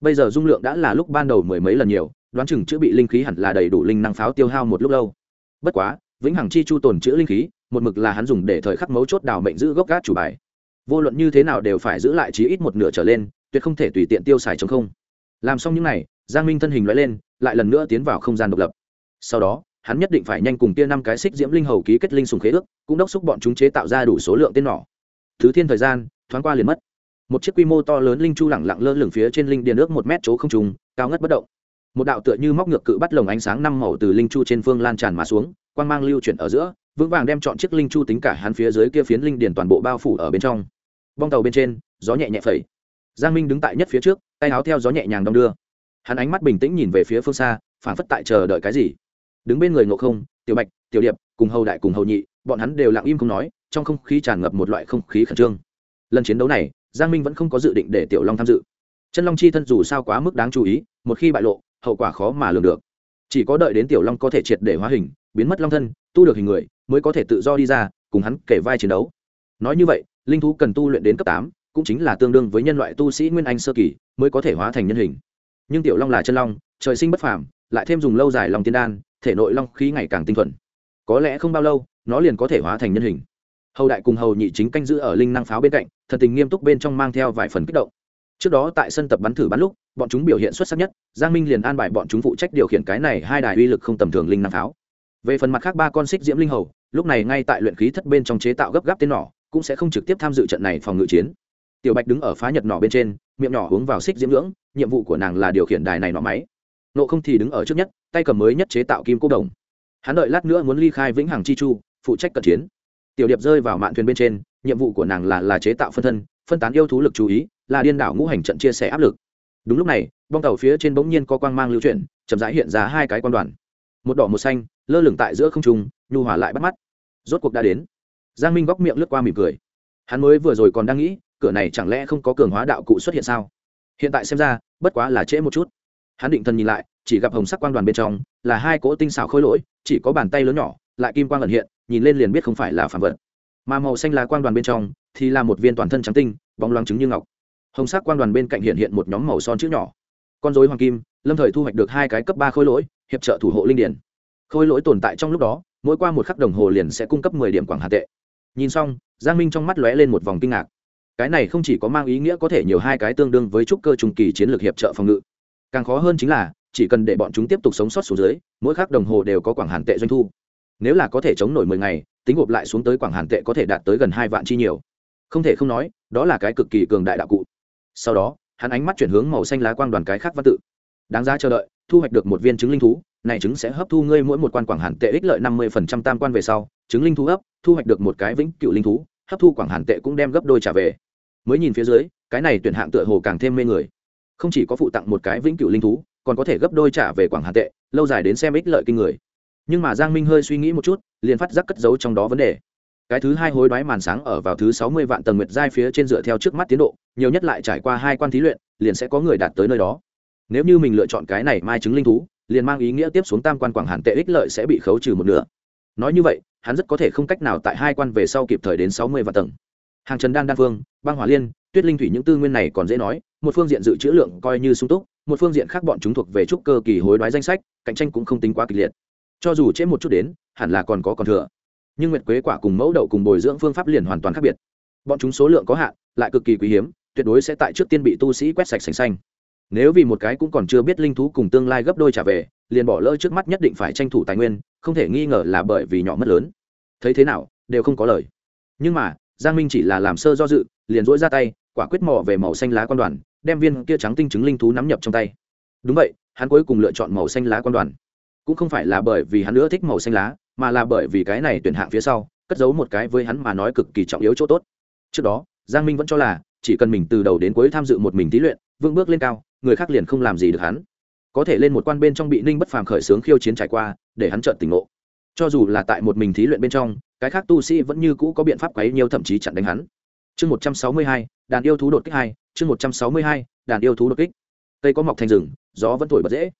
[SPEAKER 1] Bây giờ dung lượng đã là lúc ban đầu mười mấy lần nhiều, đoán chừng chữ bị linh khí hẳn là đầy đủ linh năng pháo tiêu hao một lúc lâu. Bất quá, vĩnh hằng chi chu tồn chữ linh khí, một mực là hắn dùng để thời khắc mấu chốt đào mệnh giữ gốc gác chủ bài. Vô luận như thế nào đều phải giữ lại chí ít một nửa trở lên, tuyệt không thể tùy tiện tiêu xài chống không. Làm xong những n à y giang minh thân hình loại lên, lại lần nữa tiến vào không gian độc lập. Sau đó hắn nhất định phải nhanh cùng kia năm cái xích diễm linh hầu ký kết linh sùng khế ước, cũng đốc xúc bọn chúng chế tạo ra đủ số lượng tên nỏ. Thứ thiên thời gian, thoáng qua liền mất. Một chiếc quy mô to lớn linh chu lẳng lặng lơ lửng phía trên linh điền ước một mét chỗ không trùng cao ngất bất động. Một đạo tựa như móc ngược cự bắt lồng ánh sáng năm màu từ linh chu trên phương lan tràn mà xuống, quang mang lưu chuyển ở giữa, vững vàng đem chọn chiếc linh chu tính cả hắn phía dưới kia phiến linh điền toàn bộ bao phủ ở bên trong. Bong tàu bên trên, gió nhẹ nhẹ phẩy. Giang minh đứng tại nhất phía trước, tay áo theo gió nhẹ nhàng đong đưa. Hắn ánh mắt bình tĩnh nhìn về phía phương xa phản phất tại chờ đợi cái gì đứng bên người ngộ không, tiểu bạch, tiểu điệp, cùng hầu đại cùng hầu nhị, bọn hắn đều lặng im không nói, trong không khí tràn ngập một loại không khí khẩn trương. Lần chiến đấu này, giang minh vẫn không có dự định để tiểu long tham dự. Chân long chi thân dù sao quá mức đáng chú ý, một khi bại lộ, hậu quả khó mà lường được. Chỉ có đợi đến tiểu long có thể triệt để hóa hình, biến mất long thân, tu được hình người, mới có thể tự do đi ra, cùng hắn kể vai chiến đấu. Nói như vậy, linh thú cần tu luyện đến cấp tám, cũng chính là tương đương với nhân loại tu sĩ nguyên anh sơ kỳ, mới có thể hóa thành nhân hình. Nhưng tiểu long là chân long, trời sinh bất phàm, lại thêm dùng lâu dài lòng tiên đan thể nội long khí ngày càng tinh thuần. Có lẽ không bao lâu, nó liền có thể hóa thành nhân hình. Hầu đại cùng hầu nhị chính canh giữ ở linh năng pháo bên cạnh, thần tình nghiêm túc bên trong mang theo vài phần kích động. Trước đó tại sân tập bắn thử bắn lúc, bọn chúng biểu hiện xuất sắc nhất, giang minh liền an bài bọn chúng phụ trách điều khiển cái này hai đài uy lực không tầm thường linh năng pháo. Về phần mặt khác ba con xích diễm linh hầu, lúc này ngay tại luyện khí thất bên trong chế tạo gấp gáp tên nỏ, cũng sẽ không trực tiếp tham dự trận này phòng ngự chiến. Tiểu bạch đứng ở phá nhật nỏ bên trên, miệng nhỏ uống vào xích diễm ngưỡng, nhiệm vụ của nàng là điều khiển đài này nỏ máy nộ không thì đứng ở trước nhất, tay cầm mới nhất chế tạo kim cô đồng. Hắn đợi lát nữa muốn ly khai vĩnh hằng chi chu, phụ trách cận chiến. Tiểu điệp rơi vào mạn thuyền bên trên, nhiệm vụ của nàng là là chế tạo phân thân, phân tán yêu thú lực chú ý, là điên đảo ngũ hành trận chia sẻ áp lực. Đúng lúc này, bong tàu phía trên bỗng nhiên có quang mang lưu chuyển, chậm rãi hiện ra hai cái quan đoàn. Một đỏ một xanh, lơ lửng tại giữa không trung, nhu hòa lại bắt mắt. Rốt cuộc đã đến. Giang minh góc miệng lướt qua mỉm cười. Hắn mới vừa rồi còn đang nghĩ, cửa này chẳng lẽ không có cường hóa đạo cụ xuất hiện sao? Hiện tại xem ra, bất quá là trễ một chút hắn định thần nhìn lại, chỉ gặp hồng sắc quang đoàn bên trong là hai cỗ tinh xảo khôi lỗi, chỉ có bàn tay lớn nhỏ, lại kim quang ẩn hiện, nhìn lên liền biết không phải là phản vật. Mà màu xanh là quang đoàn bên trong thì là một viên toàn thân trắng tinh, bóng loáng trứng như ngọc. Hồng sắc quang đoàn bên cạnh hiện hiện một nhóm màu son chữ nhỏ. Con dối hoàng kim, lâm thời thu hoạch được hai cái cấp ba khôi lỗi, hiệp trợ thủ hộ linh điển. Khôi lỗi tồn tại trong lúc đó, mỗi qua một khắc đồng hồ liền sẽ cung cấp mười điểm quảng hà tệ. Nhìn xong, giang minh trong mắt lóe lên một vòng kinh ngạc. Cái này không chỉ có mang ý nghĩa có thể nhiều hai cái tương đương với trúc cơ trung kỳ chiến lược hiệp trợ phòng ngự càng khó hơn chính là, chỉ cần để bọn chúng tiếp tục sống sót xuống dưới, mỗi khắc đồng hồ đều có quảng hàn tệ doanh thu. Nếu là có thể chống nổi mười ngày, tính gộp lại xuống tới quảng hàn tệ có thể đạt tới gần hai vạn chi nhiều. Không thể không nói, đó là cái cực kỳ cường đại đạo cụ. Sau đó, hắn ánh mắt chuyển hướng màu xanh lá quang đoàn cái khác văn tự. Đáng giá chờ đợi, thu hoạch được một viên trứng linh thú, này trứng sẽ hấp thu ngươi mỗi một quan quảng hàn tệ ích lợi năm mươi phần trăm tam quan về sau trứng linh thú hấp, thu hoạch được một cái vĩnh cựu linh thú, hấp thu quảng hàn tệ cũng đem gấp đôi trả về. Mới nhìn phía dưới, cái này tuyển hạng tựa hồ càng thêm mê người không chỉ có phụ tặng một cái vĩnh cửu linh thú, còn có thể gấp đôi trả về quảng hà tệ, lâu dài đến xem ích lợi kinh người. Nhưng mà giang minh hơi suy nghĩ một chút, liền phát giác cất giấu trong đó vấn đề. Cái thứ hai hối đoái màn sáng ở vào thứ sáu mươi vạn tầng nguyệt giai phía trên dựa theo trước mắt tiến độ, nhiều nhất lại trải qua hai quan thí luyện, liền sẽ có người đạt tới nơi đó. Nếu như mình lựa chọn cái này mai chứng linh thú, liền mang ý nghĩa tiếp xuống tam quan quảng hàn tệ ích lợi sẽ bị khấu trừ một nửa. Nói như vậy, hắn rất có thể không cách nào tại hai quan về sau kịp thời đến sáu mươi vạn tầng. Hàng trần đan đan phương băng hỏa liên tuyết linh thủy những tư nguyên này còn dễ nói, một phương diện dự trữ lượng coi như sung túc, một phương diện khác bọn chúng thuộc về trúc cơ kỳ hối đoái danh sách, cạnh tranh cũng không tính quá kịch liệt. Cho dù chết một chút đến, hẳn là còn có còn thừa. Nhưng nguyệt quế quả cùng mẫu đậu cùng bồi dưỡng phương pháp liền hoàn toàn khác biệt. Bọn chúng số lượng có hạn, lại cực kỳ quý hiếm, tuyệt đối sẽ tại trước tiên bị tu sĩ quét sạch sành xanh. Nếu vì một cái cũng còn chưa biết linh thú cùng tương lai gấp đôi trả về, liền bỏ lỡ trước mắt nhất định phải tranh thủ tài nguyên, không thể nghi ngờ là bởi vì nhỏ mất lớn. Thấy thế nào, đều không có lời. Nhưng mà, giang minh chỉ là làm sơ do dự, liền dỗi ra tay quả quyết mò về màu xanh lá quan đoàn, đem viên kia trắng tinh chứng linh thú nắm nhập trong tay. Đúng vậy, hắn cuối cùng lựa chọn màu xanh lá quan đoàn. Cũng không phải là bởi vì hắn nữa thích màu xanh lá, mà là bởi vì cái này tuyển hạng phía sau, cất giấu một cái với hắn mà nói cực kỳ trọng yếu chỗ tốt. Trước đó, giang minh vẫn cho là, chỉ cần mình từ đầu đến cuối tham dự một mình thí luyện, vững bước lên cao, người khác liền không làm gì được hắn. Có thể lên một quan bên trong bị ninh bất phàm khởi xướng khiêu chiến trải qua, để hắn trợn tỉnh ngộ. Cho dù là tại một mình thí luyện bên trong, cái khác tu sĩ vẫn như cũ có biện pháp quấy nhiều thậm chí chặn đánh hắn. Chương một trăm sáu mươi hai đàn yêu thú đột kích hai, chương một trăm sáu mươi hai, đàn yêu thú đột kích. Cây có mọc thành rừng, gió vẫn thổi bật dễ.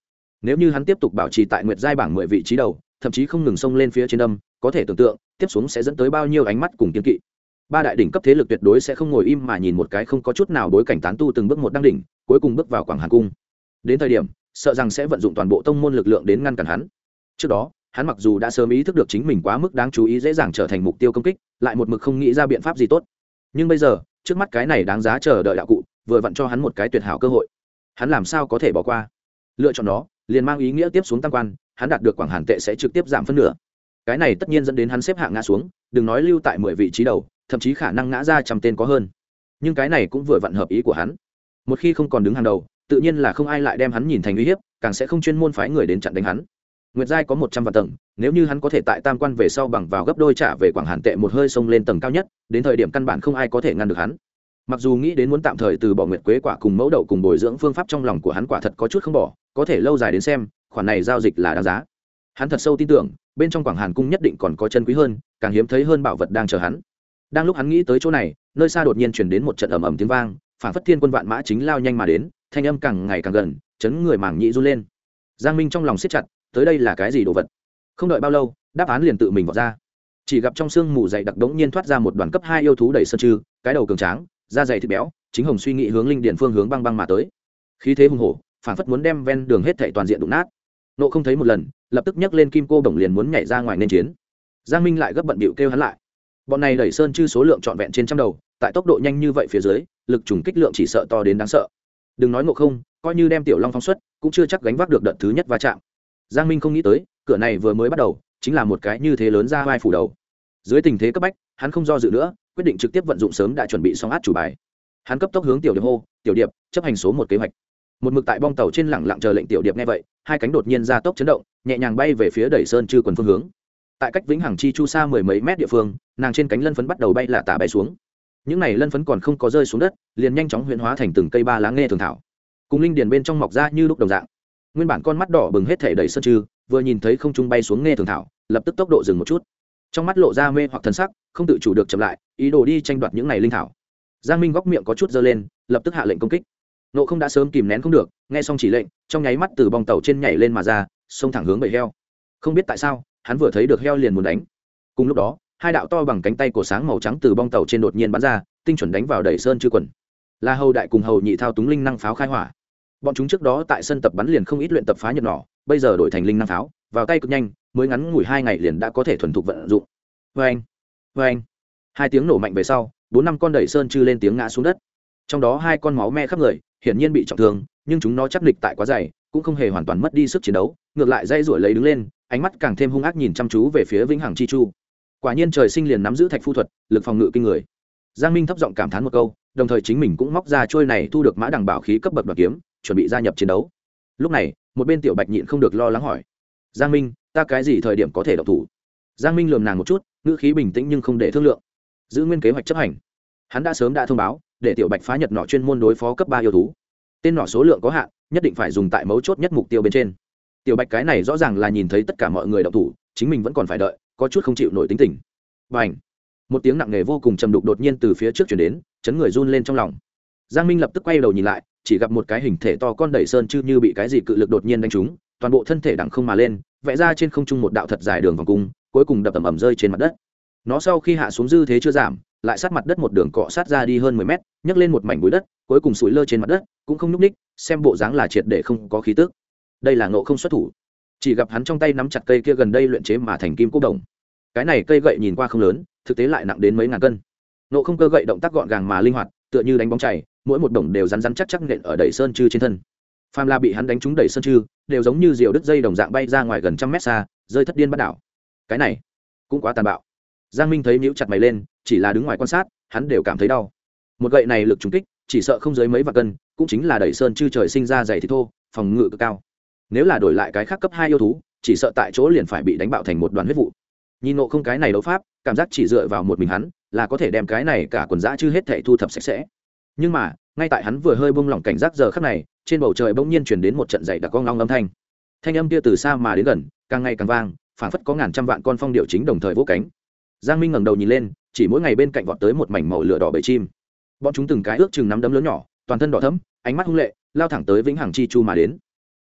[SPEAKER 1] Nếu như hắn tiếp tục bảo trì tại nguyệt giai bảng mười vị trí đầu, thậm chí không ngừng xông lên phía trên đâm, có thể tưởng tượng, tiếp xuống sẽ dẫn tới bao nhiêu ánh mắt cùng kiên kỵ. Ba đại đỉnh cấp thế lực tuyệt đối sẽ không ngồi im mà nhìn một cái không có chút nào đối cảnh tán tu từng bước một đăng đỉnh, cuối cùng bước vào quảng hàn cung. Đến thời điểm, sợ rằng sẽ vận dụng toàn bộ tông môn lực lượng đến ngăn cản hắn. Trước đó, hắn mặc dù đã sớm ý thức được chính mình quá mức đáng chú ý dễ dàng trở thành mục tiêu công kích, lại một mực không nghĩ ra biện pháp gì tốt. Nhưng bây giờ trước mắt cái này đáng giá chờ đợi đạo cụ, vừa vặn cho hắn một cái tuyệt hảo cơ hội. Hắn làm sao có thể bỏ qua? Lựa chọn đó liền mang ý nghĩa tiếp xuống tăng quan, hắn đạt được quảng hàn tệ sẽ trực tiếp giảm phân nửa. Cái này tất nhiên dẫn đến hắn xếp hạng ngã xuống, đừng nói lưu tại mười vị trí đầu, thậm chí khả năng ngã ra trăm tên có hơn. Nhưng cái này cũng vừa vặn hợp ý của hắn. Một khi không còn đứng hàng đầu, tự nhiên là không ai lại đem hắn nhìn thành uy hiếp, càng sẽ không chuyên môn phái người đến chặn đánh hắn nguyệt giai có một trăm vạn tầng, nếu như hắn có thể tại tam quan về sau bằng vào gấp đôi trả về quảng hàn tệ một hơi xông lên tầng cao nhất, đến thời điểm căn bản không ai có thể ngăn được hắn. Mặc dù nghĩ đến muốn tạm thời từ bỏ nguyệt quế quả cùng mẫu đậu cùng bồi dưỡng phương pháp trong lòng của hắn quả thật có chút không bỏ, có thể lâu dài đến xem, khoản này giao dịch là đáng giá. Hắn thật sâu tin tưởng, bên trong quảng hàn cung nhất định còn có chân quý hơn, càng hiếm thấy hơn bảo vật đang chờ hắn. Đang lúc hắn nghĩ tới chỗ này, nơi xa đột nhiên chuyển đến một trận ầm ầm tiếng vang phản phất thiên quân vạn mã chính lao nhanh mà đến, thanh âm càng ngày càng gần, chấn người mảng nhị run lên. Giang minh trong lòng siết chặt tới đây là cái gì đồ vật? Không đợi bao lâu, đáp án liền tự mình vọt ra. Chỉ gặp trong sương mù dày đặc đống nhiên thoát ra một đoàn cấp hai yêu thú đầy sơn trư, cái đầu cường tráng, da dày thịt béo, chính hồng suy nghĩ hướng linh điện phương hướng băng băng mà tới. Khí thế hùng hổ phản phất muốn đem ven đường hết thảy toàn diện đụng nát. Nộ không thấy một lần, lập tức nhấc lên kim cô bổng liền muốn nhảy ra ngoài nên chiến. Giang minh lại gấp bận bịu kêu hắn lại. Bọn này đẩy sơn chư số lượng trọn vẹn trên trăm đầu, tại tốc độ nhanh như vậy phía dưới, lực trùng kích lượng chỉ sợ to đến đáng sợ. Đừng nói ngộ không, coi như đem tiểu long phóng xuất, cũng chưa chắc gánh vác được đợt thứ nhất va chạm giang minh không nghĩ tới, cửa này vừa mới bắt đầu, chính là một cái như thế lớn ra vai phủ đầu. Dưới tình thế cấp bách, hắn không do dự nữa, quyết định trực tiếp vận dụng sớm đã chuẩn bị xong át chủ bài. Hắn cấp tốc hướng tiểu điệp hô, tiểu điệp, chấp hành số một kế hoạch. Một mực tại bong tàu trên lẳng lặng chờ lệnh tiểu điệp nghe vậy, hai cánh đột nhiên ra tốc chấn động, nhẹ nhàng bay về phía đẩy sơn chư quần phương hướng. Tại cách vĩnh hằng chi chu xa mười mấy mét địa phương, nàng trên cánh lân phấn bắt đầu bay là tả bay xuống. Những này lân phấn còn không có rơi xuống đất, liền nhanh chóng huyễn hóa thành từng cây ba lá nghe thường thảo. Cùng linh điền bên trong mọc ra như lúc đồng dạng nguyên bản con mắt đỏ bừng hết thể đầy sơn trư, vừa nhìn thấy không trung bay xuống nghe thường thảo lập tức tốc độ dừng một chút. Trong mắt lộ ra mê hoặc thân sắc không tự chủ được chậm lại ý đồ đi tranh đoạt những này linh thảo. Giang minh góc miệng có chút dơ lên lập tức hạ lệnh công kích. Nộ không đã sớm kìm nén không được nghe xong chỉ lệnh trong nháy mắt từ bong tàu trên nhảy lên mà ra xông thẳng hướng bầy heo. Không biết tại sao hắn vừa thấy được heo liền muốn đánh. Cùng lúc đó hai đạo to bằng cánh tay cổ sáng màu trắng từ bong tàu trên đột nhiên bắn ra tinh chuẩn đánh vào đẩy sơn chư quần. Là hầu đại cùng hầu nhị thao túng linh năng pháo khai hỏa bọn chúng trước đó tại sân tập bắn liền không ít luyện tập phá nhật nỏ, bây giờ đổi thành linh năng pháo, vào tay cực nhanh, mới ngắn ngủi hai ngày liền đã có thể thuần thục vận dụng. Vê anh vê anh. Hai tiếng nổ mạnh về sau, bốn năm con đẩy sơn chư lên tiếng ngã xuống đất. Trong đó hai con máu me khắp người, hiển nhiên bị trọng thương, nhưng chúng nó chắc địch tại quá dày, cũng không hề hoàn toàn mất đi sức chiến đấu, ngược lại dây rủi lấy đứng lên, ánh mắt càng thêm hung ác nhìn chăm chú về phía vĩnh hằng chi chu. Quả nhiên trời sinh liền nắm giữ thạch phu thuật, lực phòng ngự kinh người. Giang minh thấp giọng cảm thán một câu, đồng thời chính mình cũng móc ra trôi này thu được mã đằng bảo khí cấp bậc đoạt kiếm chuẩn bị gia nhập chiến đấu. Lúc này, một bên tiểu bạch nhịn không được lo lắng hỏi, giang minh, ta cái gì thời điểm có thể độc thủ? Giang minh lườm nàng một chút, ngữ khí bình tĩnh nhưng không để thương lượng. Giữ nguyên kế hoạch chấp hành. Hắn đã sớm đã thông báo, để tiểu bạch phá nhật nọ chuyên môn đối phó cấp ba yêu thú. Tên nọ số lượng có hạn, nhất định phải dùng tại mấu chốt nhất mục tiêu bên trên. Tiểu bạch cái này rõ ràng là nhìn thấy tất cả mọi người độc thủ, chính mình vẫn còn phải đợi, có chút không chịu nổi tính tình. Và ảnh một tiếng nặng nề vô cùng trầm đục đột nhiên từ phía trước chuyển đến, chấn người run lên trong lòng giang minh lập tức quay đầu nhìn lại, chỉ gặp một cái hình thể to con đẩy sơn chư như bị cái gì cự lực đột nhiên đánh trúng, toàn bộ thân thể đằng không mà lên, vẽ ra trên không trung một đạo thật dài đường vòng cung, cuối cùng đập ầm ầm rơi trên mặt đất. Nó sau khi hạ xuống dư thế chưa giảm, lại sát mặt đất một đường cọ sát ra đi hơn mười mét, nhấc lên một mảnh bụi đất, cuối cùng sủi lơ trên mặt đất, cũng không nhúc ních xem bộ dáng là triệt để không có khí tức. Đây là ngộ không xuất thủ. Chỉ gặp hắn trong tay nắm chặt cây kia gần đây luyện chế mà thành kim cúc đồng. Cái này cây gậy nhìn qua không lớn, thực tế lại nặng đến mấy ngàn cân. Nộ không cơ gậy động tác gọn gàng mà linh hoạt, tựa như đánh bóng chảy mỗi một đồng đều rắn rắn chắc chắc nện ở đẩy sơn chư trên thân. Phàm la bị hắn đánh trúng đẩy sơn chư đều giống như diều đứt dây đồng dạng bay ra ngoài gần trăm mét xa, rơi thất điên bắt đảo. Cái này cũng quá tàn bạo. Giang minh thấy níu chặt mày lên, chỉ là đứng ngoài quan sát, hắn đều cảm thấy đau. Một gậy này lực trúng kích, chỉ sợ không dưới mấy vạn cân, cũng chính là đẩy sơn chư trời sinh ra dày thì thô, phòng ngự cực cao. Nếu là đổi lại cái khác cấp hai yêu thú, chỉ sợ tại chỗ liền phải bị đánh bạo thành một đoàn huyết vụ. Nhìn nộ không cái này đấu pháp, cảm giác chỉ dựa vào một mình hắn, là có thể đem cái này cả quần dã chư hết thảy thu thập sạch sẽ nhưng mà, ngay tại hắn vừa hơi bông lỏng cảnh giác giờ khắc này, trên bầu trời bỗng nhiên chuyển đến một trận dày đặc con long âm thanh. Thanh âm kia từ xa mà đến gần, càng ngày càng vang, phảng phất có ngàn trăm vạn con phong điệu chính đồng thời vỗ cánh. Giang minh ngẩng đầu nhìn lên, chỉ mỗi ngày bên cạnh vọt tới một mảnh màu lửa đỏ bầy chim. Bọn chúng từng cái ước chừng nắm đấm lớn nhỏ, toàn thân đỏ thẫm, ánh mắt hung lệ, lao thẳng tới vĩnh hằng chi chu mà đến.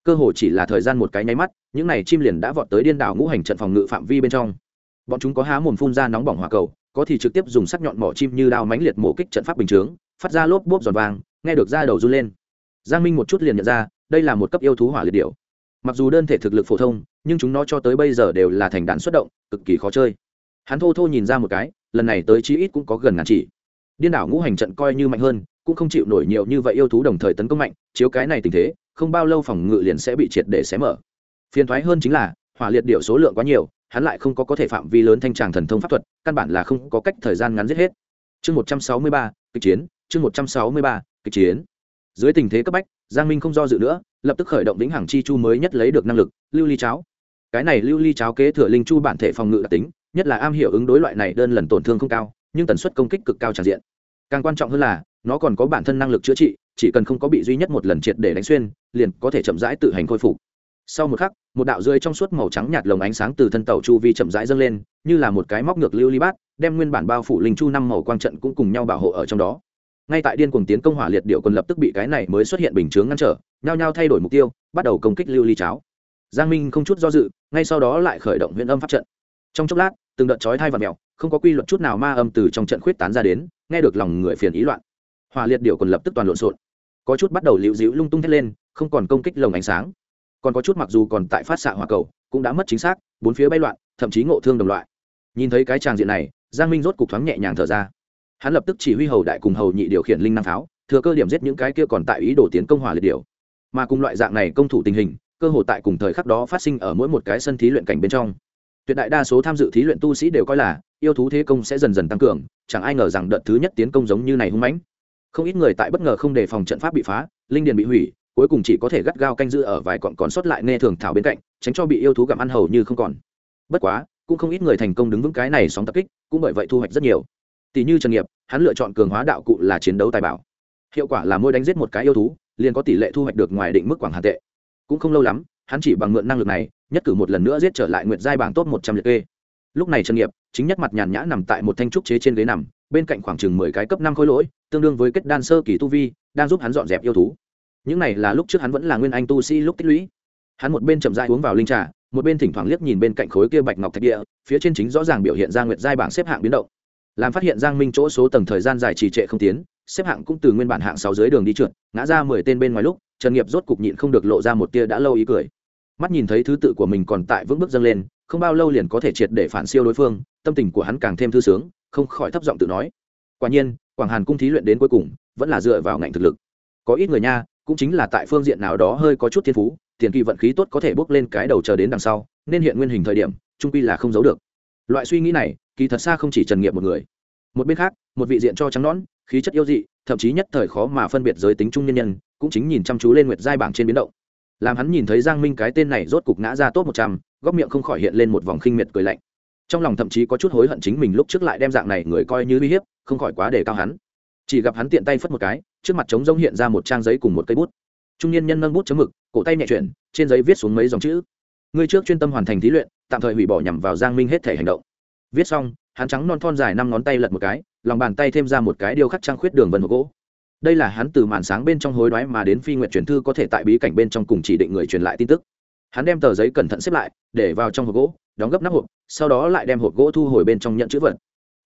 [SPEAKER 1] Cơ hồ chỉ là thời gian một cái nháy mắt, những này chim liền đã vọt tới điên đảo ngũ hành trận phòng ngự phạm vi bên trong. Bọn chúng có há mồm phun ra nóng bỏng hỏa cầu, có thì trực tiếp dùng sắc nhọn mỏ chim như đao mánh liệt mổ kích trận pháp bình chướng phát ra lốp bốp giòn vàng, nghe được ra đầu run lên. Giang minh một chút liền nhận ra, đây là một cấp yêu thú hỏa liệt điệu mặc dù đơn thể thực lực phổ thông, nhưng chúng nó cho tới bây giờ đều là thành đạn xuất động, cực kỳ khó chơi. Hắn thô thô nhìn ra một cái, lần này tới chí ít cũng có gần ngàn chỉ. Điên đảo ngũ hành trận coi như mạnh hơn, cũng không chịu nổi nhiều như vậy yêu thú đồng thời tấn công mạnh, chiếu cái này tình thế, không bao lâu phòng ngự liền sẽ bị triệt để xé mở. Phiền thoái hơn chính là, hỏa liệt điệu số lượng quá nhiều, hắn lại không có có thể phạm vi lớn thanh tràng thần thông pháp thuật, căn bản là không có cách thời gian ngắn giết hết. Chương một trăm sáu mươi ba, kịch chiến chương một trăm sáu mươi ba, kịch chiến. Dưới tình thế cấp bách, giang minh không do dự nữa, lập tức khởi động vĩnh hằng chi chu mới nhất lấy được năng lực, lưu ly cháo. Cái này lưu ly cháo kế thừa linh chu bản thể phòng ngự đặc tính, nhất là am hiểu ứng đối loại này đơn lần tổn thương không cao, nhưng tần suất công kích cực cao tràn diện. Càng quan trọng hơn là, nó còn có bản thân năng lực chữa trị, chỉ cần không có bị duy nhất một lần triệt để đánh xuyên, liền có thể chậm rãi tự hành khôi phục. Sau một khắc, một đạo rơi trong suốt màu trắng nhạt lồng ánh sáng từ thân tàu chu vi chậm rãi dâng lên, như là một cái móc ngược lưu ly bát, đem nguyên bản bao phủ linh chu năm màu quang trận cũng cùng nhau bảo hộ ở trong đó ngay tại điên cuồng tiến công hỏa liệt điệu quân lập tức bị cái này mới xuất hiện bình chướng ngăn trở, nhao nhao thay đổi mục tiêu, bắt đầu công kích lưu ly cháo. Giang minh không chút do dự, ngay sau đó lại khởi động huyện âm pháp trận. Trong chốc lát, từng đợt chói thai và mèo, không có quy luật chút nào ma âm từ trong trận khuyết tán ra đến, nghe được lòng người phiền ý loạn. Hỏa liệt điệu quân lập tức toàn lộn xộn. Có chút bắt đầu liễu dĩu lung tung thét lên, không còn công kích lồng ánh sáng. Còn có chút mặc dù còn tại phát xạ hỏa cầu, cũng đã mất chính xác, bốn phía bay loạn, thậm chí ngộ thương đồng loại. Nhìn thấy cái tràng diện này, giang minh rốt cục thoáng nhẹ nhàng thở ra hắn lập tức chỉ huy hầu đại cùng hầu nhị điều khiển linh năng pháo, thừa cơ điểm giết những cái kia còn tại ý đồ tiến công hỏa liệt điều. Mà cùng loại dạng này công thủ tình hình, cơ hội tại cùng thời khắc đó phát sinh ở mỗi một cái sân thí luyện cảnh bên trong. Tuyệt đại đa số tham dự thí luyện tu sĩ đều coi là, yêu thú thế công sẽ dần dần tăng cường, chẳng ai ngờ rằng đợt thứ nhất tiến công giống như này hung mãnh. Không ít người tại bất ngờ không đề phòng trận pháp bị phá, linh điền bị hủy, cuối cùng chỉ có thể gắt gao canh giữ ở vài cọn còn sót lại nghe thường thảo bên cạnh, tránh cho bị yêu thú gặm ăn hầu như không còn. Bất quá, cũng không ít người thành công đứng vững cái này sóng tập kích, cũng bởi vậy thu hoạch rất nhiều tỷ như trần nghiệp, hắn lựa chọn cường hóa đạo cụ là chiến đấu tài bảo. Hiệu quả là mỗi đánh giết một cái yêu thú, liền có tỷ lệ thu hoạch được ngoài định mức quảng hà tệ. Cũng không lâu lắm, hắn chỉ bằng mượn năng lực này, nhất cử một lần nữa giết trở lại nguyệt giai bảng top một trăm liệt kê. Lúc này trần nghiệp, chính nhất mặt nhàn nhã nằm tại một thanh trúc chế trên ghế nằm, bên cạnh khoảng chừng mười cái cấp năm khối lỗi, tương đương với kết đan sơ kỳ tu vi, đang giúp hắn dọn dẹp yêu thú. Những này là lúc trước hắn vẫn là nguyên anh tu sĩ lúc tích lũy. Hắn một bên chậm dai uống vào linh trà, một bên thỉnh thoảng liếc nhìn bên cạnh khối kia bạch ngọc thạch địa, phía trên chính rõ ràng biểu hiện ra nguyệt giai bảng xếp hạng biến động làm phát hiện giang minh chỗ số tầng thời gian dài trì trệ không tiến, xếp hạng cũng từ nguyên bản hạng sáu dưới đường đi trượt, ngã ra mười tên bên ngoài lúc, trần nghiệp rốt cục nhịn không được lộ ra một tia đã lâu ý cười. Mắt nhìn thấy thứ tự của mình còn tại vững bước dâng lên, không bao lâu liền có thể triệt để phản siêu đối phương, tâm tình của hắn càng thêm thư sướng, không khỏi thấp giọng tự nói. Quả nhiên, quảng hàn cung thí luyện đến cuối cùng, vẫn là dựa vào ngạnh thực lực. Có ít người nha, cũng chính là tại phương diện nào đó hơi có chút thiên phú, tiền kỳ vận khí tốt có thể bốc lên cái đầu chờ đến đằng sau, nên hiện nguyên hình thời điểm, trung quy là không giấu được. Loại suy nghĩ này kỳ thật xa không chỉ trần nghiệp một người. Một bên khác, một vị diện cho trắng nõn, khí chất yêu dị, thậm chí nhất thời khó mà phân biệt giới tính trung nhân nhân, cũng chính nhìn chăm chú lên nguyệt giai bảng trên biến động. Làm hắn nhìn thấy giang minh cái tên này rốt cục ngã ra tốt một trăm, góc miệng không khỏi hiện lên một vòng khinh miệt cười lạnh. Trong lòng thậm chí có chút hối hận chính mình lúc trước lại đem dạng này người coi như uy hiếp, không khỏi quá đề cao hắn. Chỉ gặp hắn tiện tay phất một cái, trước mặt trống rông hiện ra một trang giấy cùng một cây bút. Trung niên nhân nâng bút chấm mực, cổ tay nhẹ chuyển, trên giấy viết xuống mấy dòng chữ. Ngươi trước chuyên tâm hoàn thành thí luyện, tạm thời hủy bỏ nhằm vào giang minh hết thể hành động viết xong, hắn trắng non thon dài năm ngón tay lật một cái, lòng bàn tay thêm ra một cái điêu khắc trang khuyết đường vân hộp gỗ. Đây là hắn từ màn sáng bên trong hối đoái mà đến phi nguyện truyền thư có thể tại bí cảnh bên trong cùng chỉ định người truyền lại tin tức. Hắn đem tờ giấy cẩn thận xếp lại, để vào trong hộp gỗ, đóng gấp nắp hộp, sau đó lại đem hộp gỗ thu hồi bên trong nhận chữ vật.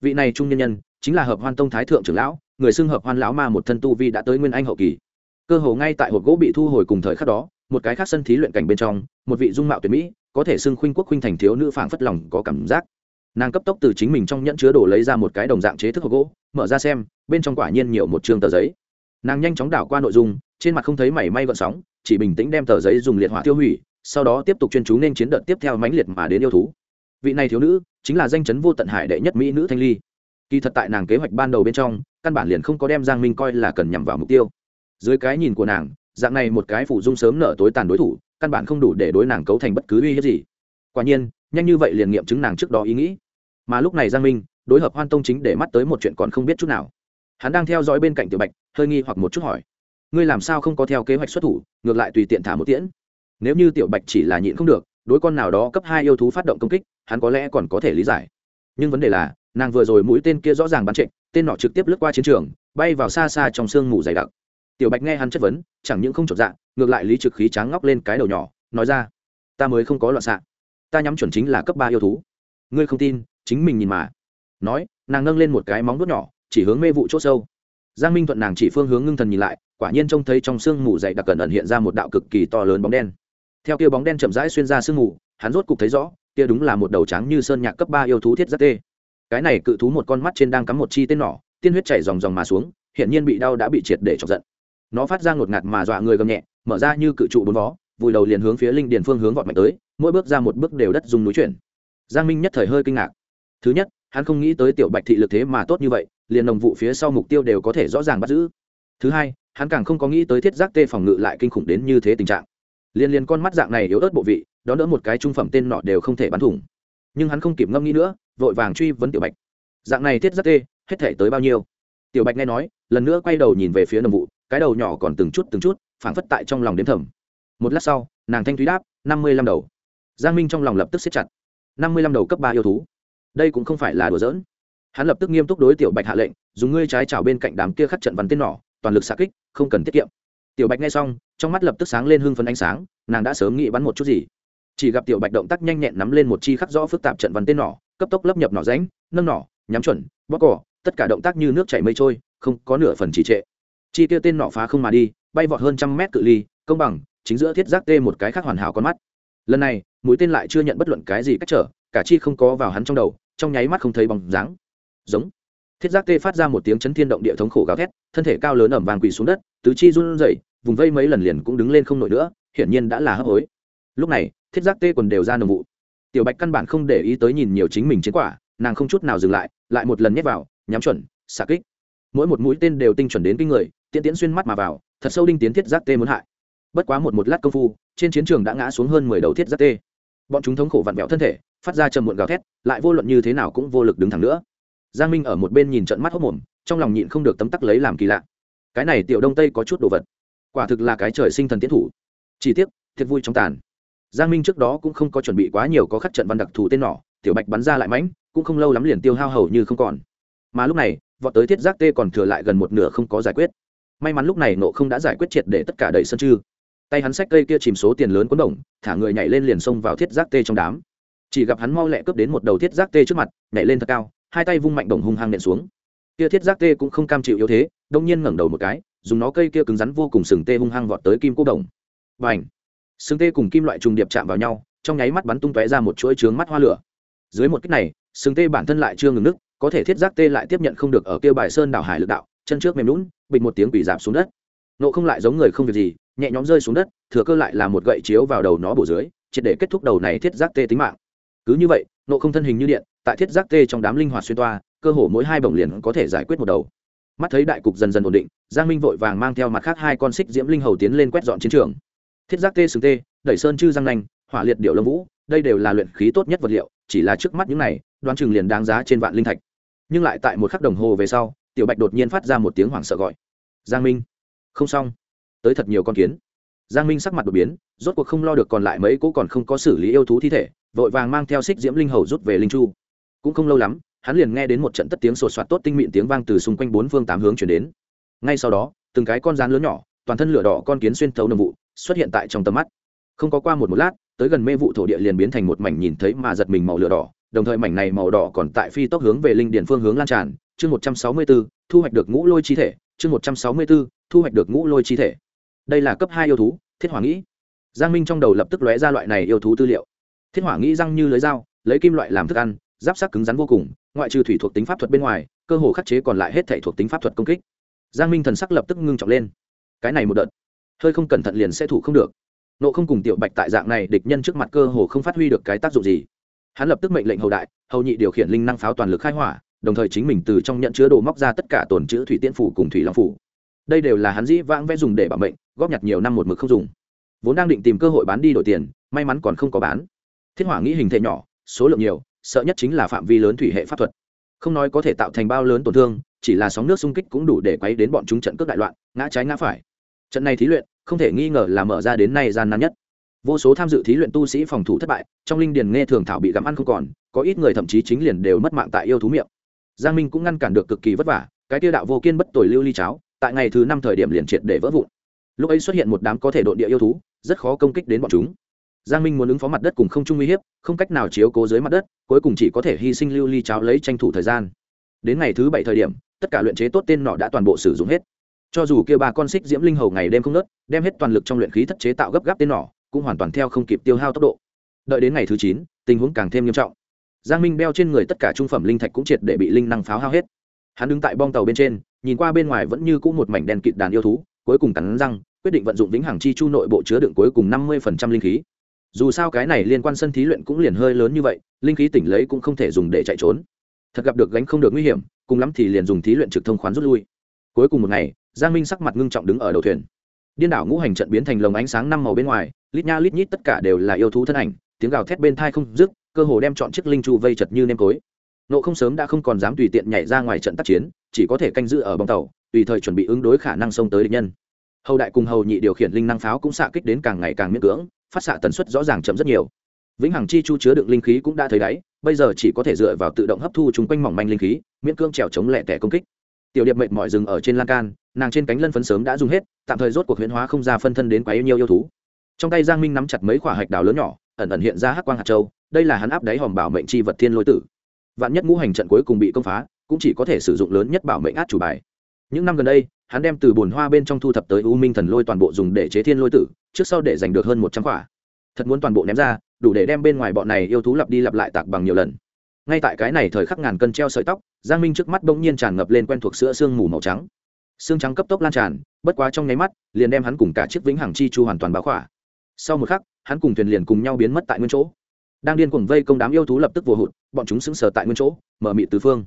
[SPEAKER 1] Vị này trung nhân nhân, chính là hợp hoan tông thái thượng trưởng lão, người xưng hợp hoan lão ma một thân tu vi đã tới nguyên anh hậu kỳ. Cơ hồ ngay tại hộp gỗ bị thu hồi cùng thời khắc đó, một cái khác sân thí luyện cảnh bên trong, một vị dung mạo tuyệt mỹ, có thể xưng khuynh quốc khuynh thành thiếu nữ phảng phất lòng có cảm giác nàng cấp tốc từ chính mình trong nhẫn chứa đồ lấy ra một cái đồng dạng chế thức hộp gỗ, mở ra xem, bên trong quả nhiên nhiều một chương tờ giấy. Nàng nhanh chóng đảo qua nội dung, trên mặt không thấy mảy may gợn sóng, chỉ bình tĩnh đem tờ giấy dùng liệt hỏa tiêu hủy, sau đó tiếp tục chuyên chú nên chiến đợt tiếp theo mãnh liệt mà đến yêu thú. Vị này thiếu nữ chính là danh chấn vô tận hải đệ nhất mỹ nữ thanh ly. Kỳ thật tại nàng kế hoạch ban đầu bên trong, căn bản liền không có đem giang minh coi là cần nhằm vào mục tiêu. Dưới cái nhìn của nàng, dạng này một cái phụ dung sớm nở tối tàn đối thủ, căn bản không đủ để đối nàng cấu thành bất cứ uy hiếp gì. Quả nhiên, nhanh như vậy liền nghiệm chứng nàng trước đó ý nghĩ mà lúc này giang minh đối hợp hoan tông chính để mắt tới một chuyện còn không biết chút nào hắn đang theo dõi bên cạnh tiểu bạch hơi nghi hoặc một chút hỏi ngươi làm sao không có theo kế hoạch xuất thủ ngược lại tùy tiện thả một tiễn nếu như tiểu bạch chỉ là nhịn không được đối con nào đó cấp hai yêu thú phát động công kích hắn có lẽ còn có thể lý giải nhưng vấn đề là nàng vừa rồi mũi tên kia rõ ràng bắn trịnh tên nọ trực tiếp lướt qua chiến trường bay vào xa xa trong sương mù dày đặc tiểu bạch nghe hắn chất vấn chẳng những không chột dạ ngược lại lý trực khí tráng ngóc lên cái đầu nhỏ nói ra ta mới không có loạn xạ ta nhắm chuẩn chính là cấp ba yêu thú ngươi không tin chính mình nhìn mà. Nói, nàng nâng lên một cái móng vuốt nhỏ, chỉ hướng mê vụ chỗ sâu. Giang minh thuận nàng chỉ phương hướng ngưng thần nhìn lại, quả nhiên trông thấy trong sương mù dày đặc cẩn ẩn hiện ra một đạo cực kỳ to lớn bóng đen. Theo kia bóng đen chậm rãi xuyên ra sương mù, hắn rốt cục thấy rõ, kia đúng là một đầu trắng như sơn nhạc cấp ba yêu thú thiết giáp tê. Cái này cự thú một con mắt trên đang cắm một chi tên nỏ tiên huyết chảy dòng dòng mà xuống hiện nhiên bị đau đã bị triệt để chọc giận. Nó phát ra ngột ngạt mà dọa người gầm nhẹ, mở ra như cự trụ bốn vó, vùi đầu liền hướng phía linh điền phương hướng vọt mạnh tới, mỗi bước ra một bước đều đất dùng núi chuyển. Giang minh nhất thời hơi kinh ngạc thứ nhất, hắn không nghĩ tới tiểu bạch thị lực thế mà tốt như vậy, liền đồng vụ phía sau mục tiêu đều có thể rõ ràng bắt giữ. Thứ hai, hắn càng không có nghĩ tới thiết giác tê phòng ngự lại kinh khủng đến như thế tình trạng. Liên liên con mắt dạng này yếu ớt bộ vị đó đỡ một cái trung phẩm tên nọ đều không thể bắn thủng. Nhưng hắn không kịp ngâm nghĩ nữa, vội vàng truy vấn tiểu bạch. Dạng này thiết giác tê, hết thể tới bao nhiêu? Tiểu bạch nghe nói, lần nữa quay đầu nhìn về phía đồng vụ, cái đầu nhỏ còn từng chút từng chút, phảng phất tại trong lòng đếm thầm. Một lát sau, nàng thanh thúy đáp, năm mươi lăm đầu. Giang minh trong lòng lập tức xếp chặt. Năm mươi lăm đầu cấp ba yêu thú đây cũng không phải là đùa giỡn. Hắn lập tức nghiêm túc đối tiểu bạch hạ lệnh, dùng ngươi trái chảo bên cạnh đám kia khắc trận văn tên nỏ, toàn lực xạ kích, không cần tiết kiệm. Tiểu bạch nghe xong, trong mắt lập tức sáng lên hưng phấn ánh sáng, nàng đã sớm nghĩ bắn một chút gì. Chỉ gặp tiểu bạch động tác nhanh nhẹn nắm lên một chi khắc rõ phức tạp trận văn tên nỏ, cấp tốc lấp nhập nỏ ránh nâng nỏ, nhắm chuẩn bóc cỏ tất cả động tác như nước chảy mây trôi, không có nửa phần trì trệ. Chi tiêu tên nỏ phá không mà đi, bay vọt hơn trăm mét cự ly, công bằng, chính giữa thiết giác tê một cái khác hoàn hảo con mắt. Lần này, mũi tên lại chưa nhận bất luận cái gì cách trở, cả chi không có vào hắn trong đầu trong nháy mắt không thấy bóng dáng. Giống. Thiết giác tê phát ra một tiếng chấn thiên động địa thống khổ gào thét, thân thể cao lớn ẩm vàng quỳ xuống đất, tứ chi run rẩy, vùng vây mấy lần liền cũng đứng lên không nổi nữa, hiển nhiên đã là hấp hối. Lúc này, thiết giác tê quần đều ra nồng vụ. Tiểu bạch căn bản không để ý tới nhìn nhiều chính mình chiến quả, nàng không chút nào dừng lại lại một lần nhét vào, nhắm chuẩn, xạ kích. Mỗi một mũi tên đều tinh chuẩn đến kinh người, tiễn tiễn xuyên mắt mà vào, thật sâu đinh tiến thiết giác tê muốn hại. Bất quá một một lát công phu, trên chiến trường đã ngã xuống hơn mười đầu thiết giác tê. Bọn chúng thống khổ vặn vẹo thân thể phát ra trầm muộn gào thét, lại vô luận như thế nào cũng vô lực đứng thẳng nữa. Giang minh ở một bên nhìn trận mắt hốc mồm, trong lòng nhịn không được tấm tắc lấy làm kỳ lạ. Cái này tiểu đông tây có chút đồ vật. Quả thực là cái trời sinh thần tiến thủ. Chỉ tiếc, thiệt vui trong tàn. Giang minh trước đó cũng không có chuẩn bị quá nhiều có khắc trận văn đặc thù tên nỏ tiểu bạch bắn ra lại mãnh, cũng không lâu lắm liền tiêu hao hầu như không còn. Mà lúc này, vọt tới thiết giác tê còn thừa lại gần một nửa không có giải quyết. May mắn lúc này nộ không đã giải quyết triệt để tất cả đầy sân chư tay hắn xách cây kia chìm số tiền lớn cuốn đồng, thả người nhảy lên liền xông vào thiết giác tê trong đám chỉ gặp hắn mau lẹ cướp đến một đầu thiết giác tê trước mặt, nhảy lên thật cao, hai tay vung mạnh đồng hung hăng nện xuống. Kia thiết giác tê cũng không cam chịu yếu thế, đông nhiên ngẩng đầu một cái, dùng nó cây kia cứng rắn vô cùng sừng tê hung hăng vọt tới kim cô đồng. Và ảnh sừng tê cùng kim loại trùng điệp chạm vào nhau, trong nháy mắt bắn tung tóe ra một chuỗi trướng mắt hoa lửa. Dưới một kích này, sừng tê bản thân lại chưa ngừng nứt, có thể thiết giác tê lại tiếp nhận không được ở kia bài sơn đảo hải lực đạo, chân trước mềm lún bịch một tiếng quỷ giảm xuống đất. Nộ không lại giống người không việc gì, nhẹ nhõm rơi xuống đất, thừa cơ lại là một gậy chiếu vào đầu nó bổ dưới, triệt để kết thúc đầu này thiết giác tê tính mạng cứ như vậy, nộ không thân hình như điện, tại thiết giác tê trong đám linh hoạt xuyên toa, cơ hồ mỗi hai bổng liền có thể giải quyết một đầu. Mắt thấy đại cục dần dần ổn định, giang minh vội vàng mang theo mặt khác hai con xích diễm linh hầu tiến lên quét dọn chiến trường. Thiết giác tê sừng tê, đẩy sơn chư răng nanh, hỏa liệt điệu lâm vũ, đây đều là luyện khí tốt nhất vật liệu, chỉ là trước mắt những này, đoán chừng liền đáng giá trên vạn linh thạch. Nhưng lại tại một khắc đồng hồ về sau, tiểu bạch đột nhiên phát ra một tiếng hoảng sợ gọi. Giang minh, không xong. Tới thật nhiều con kiến. Giang minh sắc mặt đột biến, rốt cuộc không lo được còn lại mấy cỗ còn không có xử lý yêu thú thi thể vội vàng mang theo xích diễm linh hầu rút về linh chu. Cũng không lâu lắm hắn liền nghe đến một trận tất tiếng sột soạt tốt tinh mịn tiếng vang từ xung quanh bốn phương tám hướng chuyển đến. Ngay sau đó từng cái con rán lớn nhỏ toàn thân lửa đỏ con kiến xuyên thấu nồng vụ xuất hiện tại trong tầm mắt. Không có qua một một lát tới gần mê vụ thổ địa liền biến thành một mảnh nhìn thấy mà giật mình màu lửa đỏ đồng thời mảnh này màu đỏ còn tại phi tốc hướng về linh điền phương hướng lan tràn. Chương một trăm sáu mươi 164, thu hoạch được ngũ lôi chi thể. Chương một trăm sáu mươi 164, thu hoạch được ngũ lôi chi thể. Đây là cấp hai yêu thú thiết hoàng nghĩ. Giang minh trong đầu lập tức lóe ra loại này yêu thú tư liệu thiết hỏa nghĩ răng như lưới dao, lấy kim loại làm thức ăn, giáp sắc cứng rắn vô cùng, ngoại trừ thủy thuộc tính pháp thuật bên ngoài, cơ hồ khắc chế còn lại hết thể thuộc tính pháp thuật công kích. Giang minh thần sắc lập tức ngưng trọng lên. Cái này một đợt, hơi không cẩn thận liền sẽ thủ không được. Nộ không cùng tiểu bạch tại dạng này địch nhân trước mặt cơ hồ không phát huy được cái tác dụng gì. Hắn lập tức mệnh lệnh hầu đại, hầu nhị điều khiển linh năng pháo toàn lực khai hỏa, đồng thời chính mình từ trong nhận chứa đồ móc ra tất cả tồn chữ thủy tiên phủ cùng thủy long phủ. Đây đều là hắn dĩ vãng vẽ dùng để bảo mệnh, góp nhặt nhiều năm một mực không dùng. Vốn đang định tìm cơ hội bán đi đổi tiền, may mắn còn không có bán thiết hỏa nghĩ hình thể nhỏ, số lượng nhiều, sợ nhất chính là phạm vi lớn thủy hệ pháp thuật. Không nói có thể tạo thành bao lớn tổn thương, chỉ là sóng nước xung kích cũng đủ để quấy đến bọn chúng trận cướp đại loạn, ngã trái ngã phải. Trận này thí luyện, không thể nghi ngờ là mở ra đến nay gian nan nhất. Vô số tham dự thí luyện tu sĩ phòng thủ thất bại, trong linh điền nghe thường thảo bị gặm ăn không còn, có ít người thậm chí chính liền đều mất mạng tại yêu thú miệng. Giang minh cũng ngăn cản được cực kỳ vất vả, cái tiêu đạo vô kiên bất tồi lưu ly cháo, tại ngày thứ năm thời điểm liền triệt để vỡ vụn. Lúc ấy xuất hiện một đám có thể đội địa yêu thú, rất khó công kích đến bọn chúng giang minh muốn ứng phó mặt đất cùng không trung uy hiếp, không cách nào chiếu cố dưới mặt đất, cuối cùng chỉ có thể hy sinh lưu ly cháo lấy tranh thủ thời gian. Đến ngày thứ bảy thời điểm, tất cả luyện chế tốt tên nọ đã toàn bộ sử dụng hết. Cho dù kêu ba con xích diễm linh hầu ngày đêm không nớt đem hết toàn lực trong luyện khí thất chế tạo gấp gáp tên nỏ cũng hoàn toàn theo không kịp tiêu hao tốc độ. Đợi đến ngày thứ chín, tình huống càng thêm nghiêm trọng. Giang minh đeo trên người tất cả trung phẩm linh thạch cũng triệt để bị linh năng pháo hao hết. Hắn đứng tại bong tàu bên trên, nhìn qua bên ngoài vẫn như cũ một mảnh đen kịt đàn yêu thú, cuối cùng cắn răng, quyết định vận dụng vĩnh hằng chi chu nội bộ chứa đựng cuối cùng năm mươi linh khí dù sao cái này liên quan sân thí luyện cũng liền hơi lớn như vậy, linh khí tỉnh lấy cũng không thể dùng để chạy trốn. Thật gặp được gánh không được nguy hiểm, cùng lắm thì liền dùng thí luyện trực thông khoán rút lui. Cuối cùng một ngày, giang minh sắc mặt ngưng trọng đứng ở đầu thuyền. Điên đảo ngũ hành trận biến thành lồng ánh sáng năm màu bên ngoài, lít nha lít nhít tất cả đều là yêu thú thân ảnh, tiếng gào thét bên thai không dứt, cơ hồ đem chọn chiếc linh chu vây chật như nêm cối nộ không sớm đã không còn dám tùy tiện nhảy ra ngoài trận tác chiến, chỉ có thể canh giữ ở bong tàu, tùy thời chuẩn bị ứng đối khả năng xông tới địch nhân. Hầu đại cùng hầu nhị điều khiển linh năng pháo cũng xạ kích đến càng ngày càng miễn cưỡng phát xạ tần suất rõ ràng chậm rất nhiều. Vĩnh hằng chi chu chứa đựng linh khí cũng đã thấy đáy, bây giờ chỉ có thể dựa vào tự động hấp thu chúng quanh mỏng manh linh khí, miễn cưỡng trèo chống lẹ tẻ công kích. Tiểu điệp mệt mỏi rừng ở trên lan can, nàng trên cánh lân phấn sớm đã dùng hết, tạm thời rốt cuộc huyễn hóa không ra phân thân đến quá yêu nhiều yêu thú. Trong tay giang minh nắm chặt mấy quả hạch đào lớn nhỏ, ẩn ẩn hiện ra hắc quang hạt châu, đây là hắn áp đáy hòm bảo mệnh chi vật thiên lôi tử. Vạn nhất ngũ hành trận cuối cùng bị công phá, cũng chỉ có thể sử dụng lớn nhất bảo mệnh át chủ bài những năm gần đây, hắn đem từ bồn hoa bên trong thu thập tới u minh thần lôi toàn bộ dùng để chế thiên lôi tử, trước sau để giành được hơn một trăm quả. Thật muốn toàn bộ ném ra, đủ để đem bên ngoài bọn này yêu thú lặp đi lặp lại tạc bằng nhiều lần. Ngay tại cái này thời khắc ngàn cân treo sợi tóc, giang minh trước mắt bỗng nhiên tràn ngập lên quen thuộc sữa sương mù màu trắng. Xương trắng cấp tốc lan tràn, bất quá trong nháy mắt, liền đem hắn cùng cả chiếc vĩnh hằng chi chu hoàn toàn báo khỏa. Sau một khắc, hắn cùng thuyền liền cùng nhau biến mất tại nguyên chỗ. Đang điên cuồng vây công đám yêu thú lập tức vô hụt, bọn chúng sững sờ tại nguyên chỗ, mở mị tứ phương.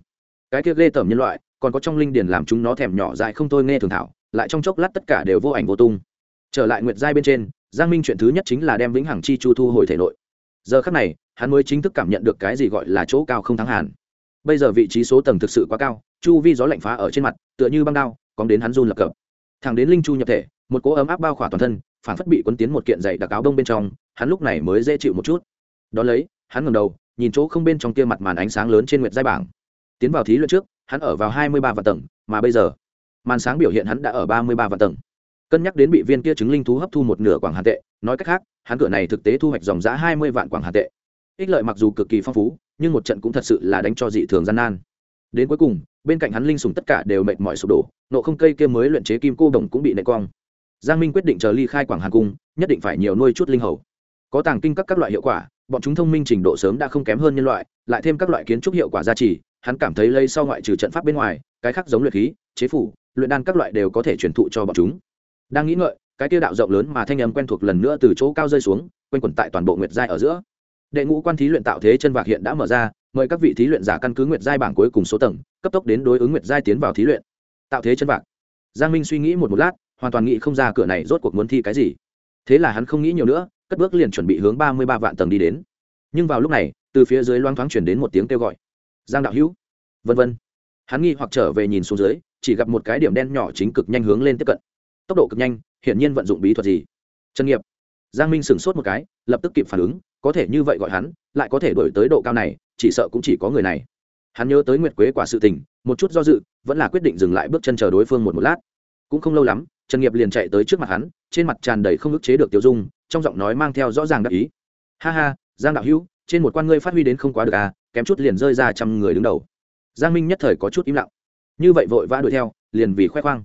[SPEAKER 1] Cái kia ghê tởm nhân loại còn có trong linh điền làm chúng nó thèm nhỏ dại không thôi nghe thường thảo, lại trong chốc lát tất cả đều vô ảnh vô tung. Trở lại nguyệt giai bên trên, giang minh chuyện thứ nhất chính là đem vĩnh hằng chi chu thu hồi thể nội. Giờ khắc này, hắn mới chính thức cảm nhận được cái gì gọi là chỗ cao không thắng hàn. Bây giờ vị trí số tầng thực sự quá cao, chu vi gió lạnh phá ở trên mặt, tựa như băng đao, cóng đến hắn run lập cập. Thằng đến linh chu nhập thể, một cỗ ấm áp bao khỏa toàn thân phản phất bị quấn tiến một kiện dày đặc áo đông bên trong, hắn lúc này mới dễ chịu một chút. Đ ó lấy, hắn ngầm đầu, nhìn chỗ không bên trong kia mặt màn ánh sáng lớn trên nguyệt giai bảng. Tiến vào thí luyện trước hắn ở vào hai mươi ba vạn tầng, mà bây giờ, màn sáng biểu hiện hắn đã ở ba mươi ba vạn tầng. Cân nhắc đến bị viên kia chứng linh thú hấp thu một nửa quảng hà tệ, nói cách khác, hắn cửa này thực tế thu hoạch dòng giá hai mươi vạn quảng hà tệ. Ích lợi mặc dù cực kỳ phong phú, nhưng một trận cũng thật sự là đánh cho dị thường gian nan. Đến cuối cùng, bên cạnh hắn linh sùng tất cả đều mệt mỏi sụp đổ, nộ không cây kia mới luyện chế kim cô đồng cũng bị nệ quang giang minh quyết định chờ ly khai quảng hà cung, nhất định phải nhiều nuôi chút linh hầu. Có tàng kinh các các loại hiệu quả, bọn chúng thông minh trình độ sớm đã không kém hơn nhân loại, lại thêm các loại kiến trúc hiệu quả gia trì hắn cảm thấy lây sau ngoại trừ trận pháp bên ngoài, cái khác giống luyện khí, chế phủ, luyện đan các loại đều có thể truyền thụ cho bọn chúng. Đang nghĩ ngợi, cái tiêu đạo rộng lớn mà thanh âm quen thuộc lần nữa từ chỗ cao rơi xuống, quanh quẩn tại toàn bộ nguyệt giai ở giữa. Đệ ngũ quan thí luyện tạo thế chân vạc hiện đã mở ra, mời các vị thí luyện giả căn cứ nguyệt giai bảng cuối cùng số tầng, cấp tốc đến đối ứng nguyệt giai tiến vào thí luyện. Tạo thế chân vạc. Giang minh suy nghĩ một một lát, hoàn toàn nghĩ không ra cửa này rốt cuộc muốn thi cái gì. Thế là hắn không nghĩ nhiều nữa, cất bước liền chuẩn bị hướng ba mươi ba vạn tầng đi đến. Nhưng vào lúc này, từ phía dưới loang thoáng chuyển đến một tiếng kêu gọi giang đạo hữu. Vân vân. Hắn nghi hoặc trở về nhìn xuống dưới, chỉ gặp một cái điểm đen nhỏ chính cực nhanh hướng lên tiếp cận. Tốc độ cực nhanh, hiển nhiên vận dụng bí thuật gì? Trần nghiệp. Giang minh sửng sốt một cái, lập tức kịp phản ứng, có thể như vậy gọi hắn, lại có thể đổi tới độ cao này, chỉ sợ cũng chỉ có người này. Hắn nhớ tới nguyệt quế quả sự tình, một chút do dự, vẫn là quyết định dừng lại bước chân chờ đối phương một một lát. Cũng không lâu lắm trần nghiệp liền chạy tới trước mặt hắn, trên mặt tràn đầy không ức chế được tiêu dung, trong giọng nói mang theo rõ ràng đắc ý. Ha ha, giang đạo hữu, trên một quan ngươi phát huy đến không quá được à kém chút liền rơi ra trăm người đứng đầu. Giang minh nhất thời có chút im lặng. Như vậy vội vã đuổi theo, liền vì khoe khoang.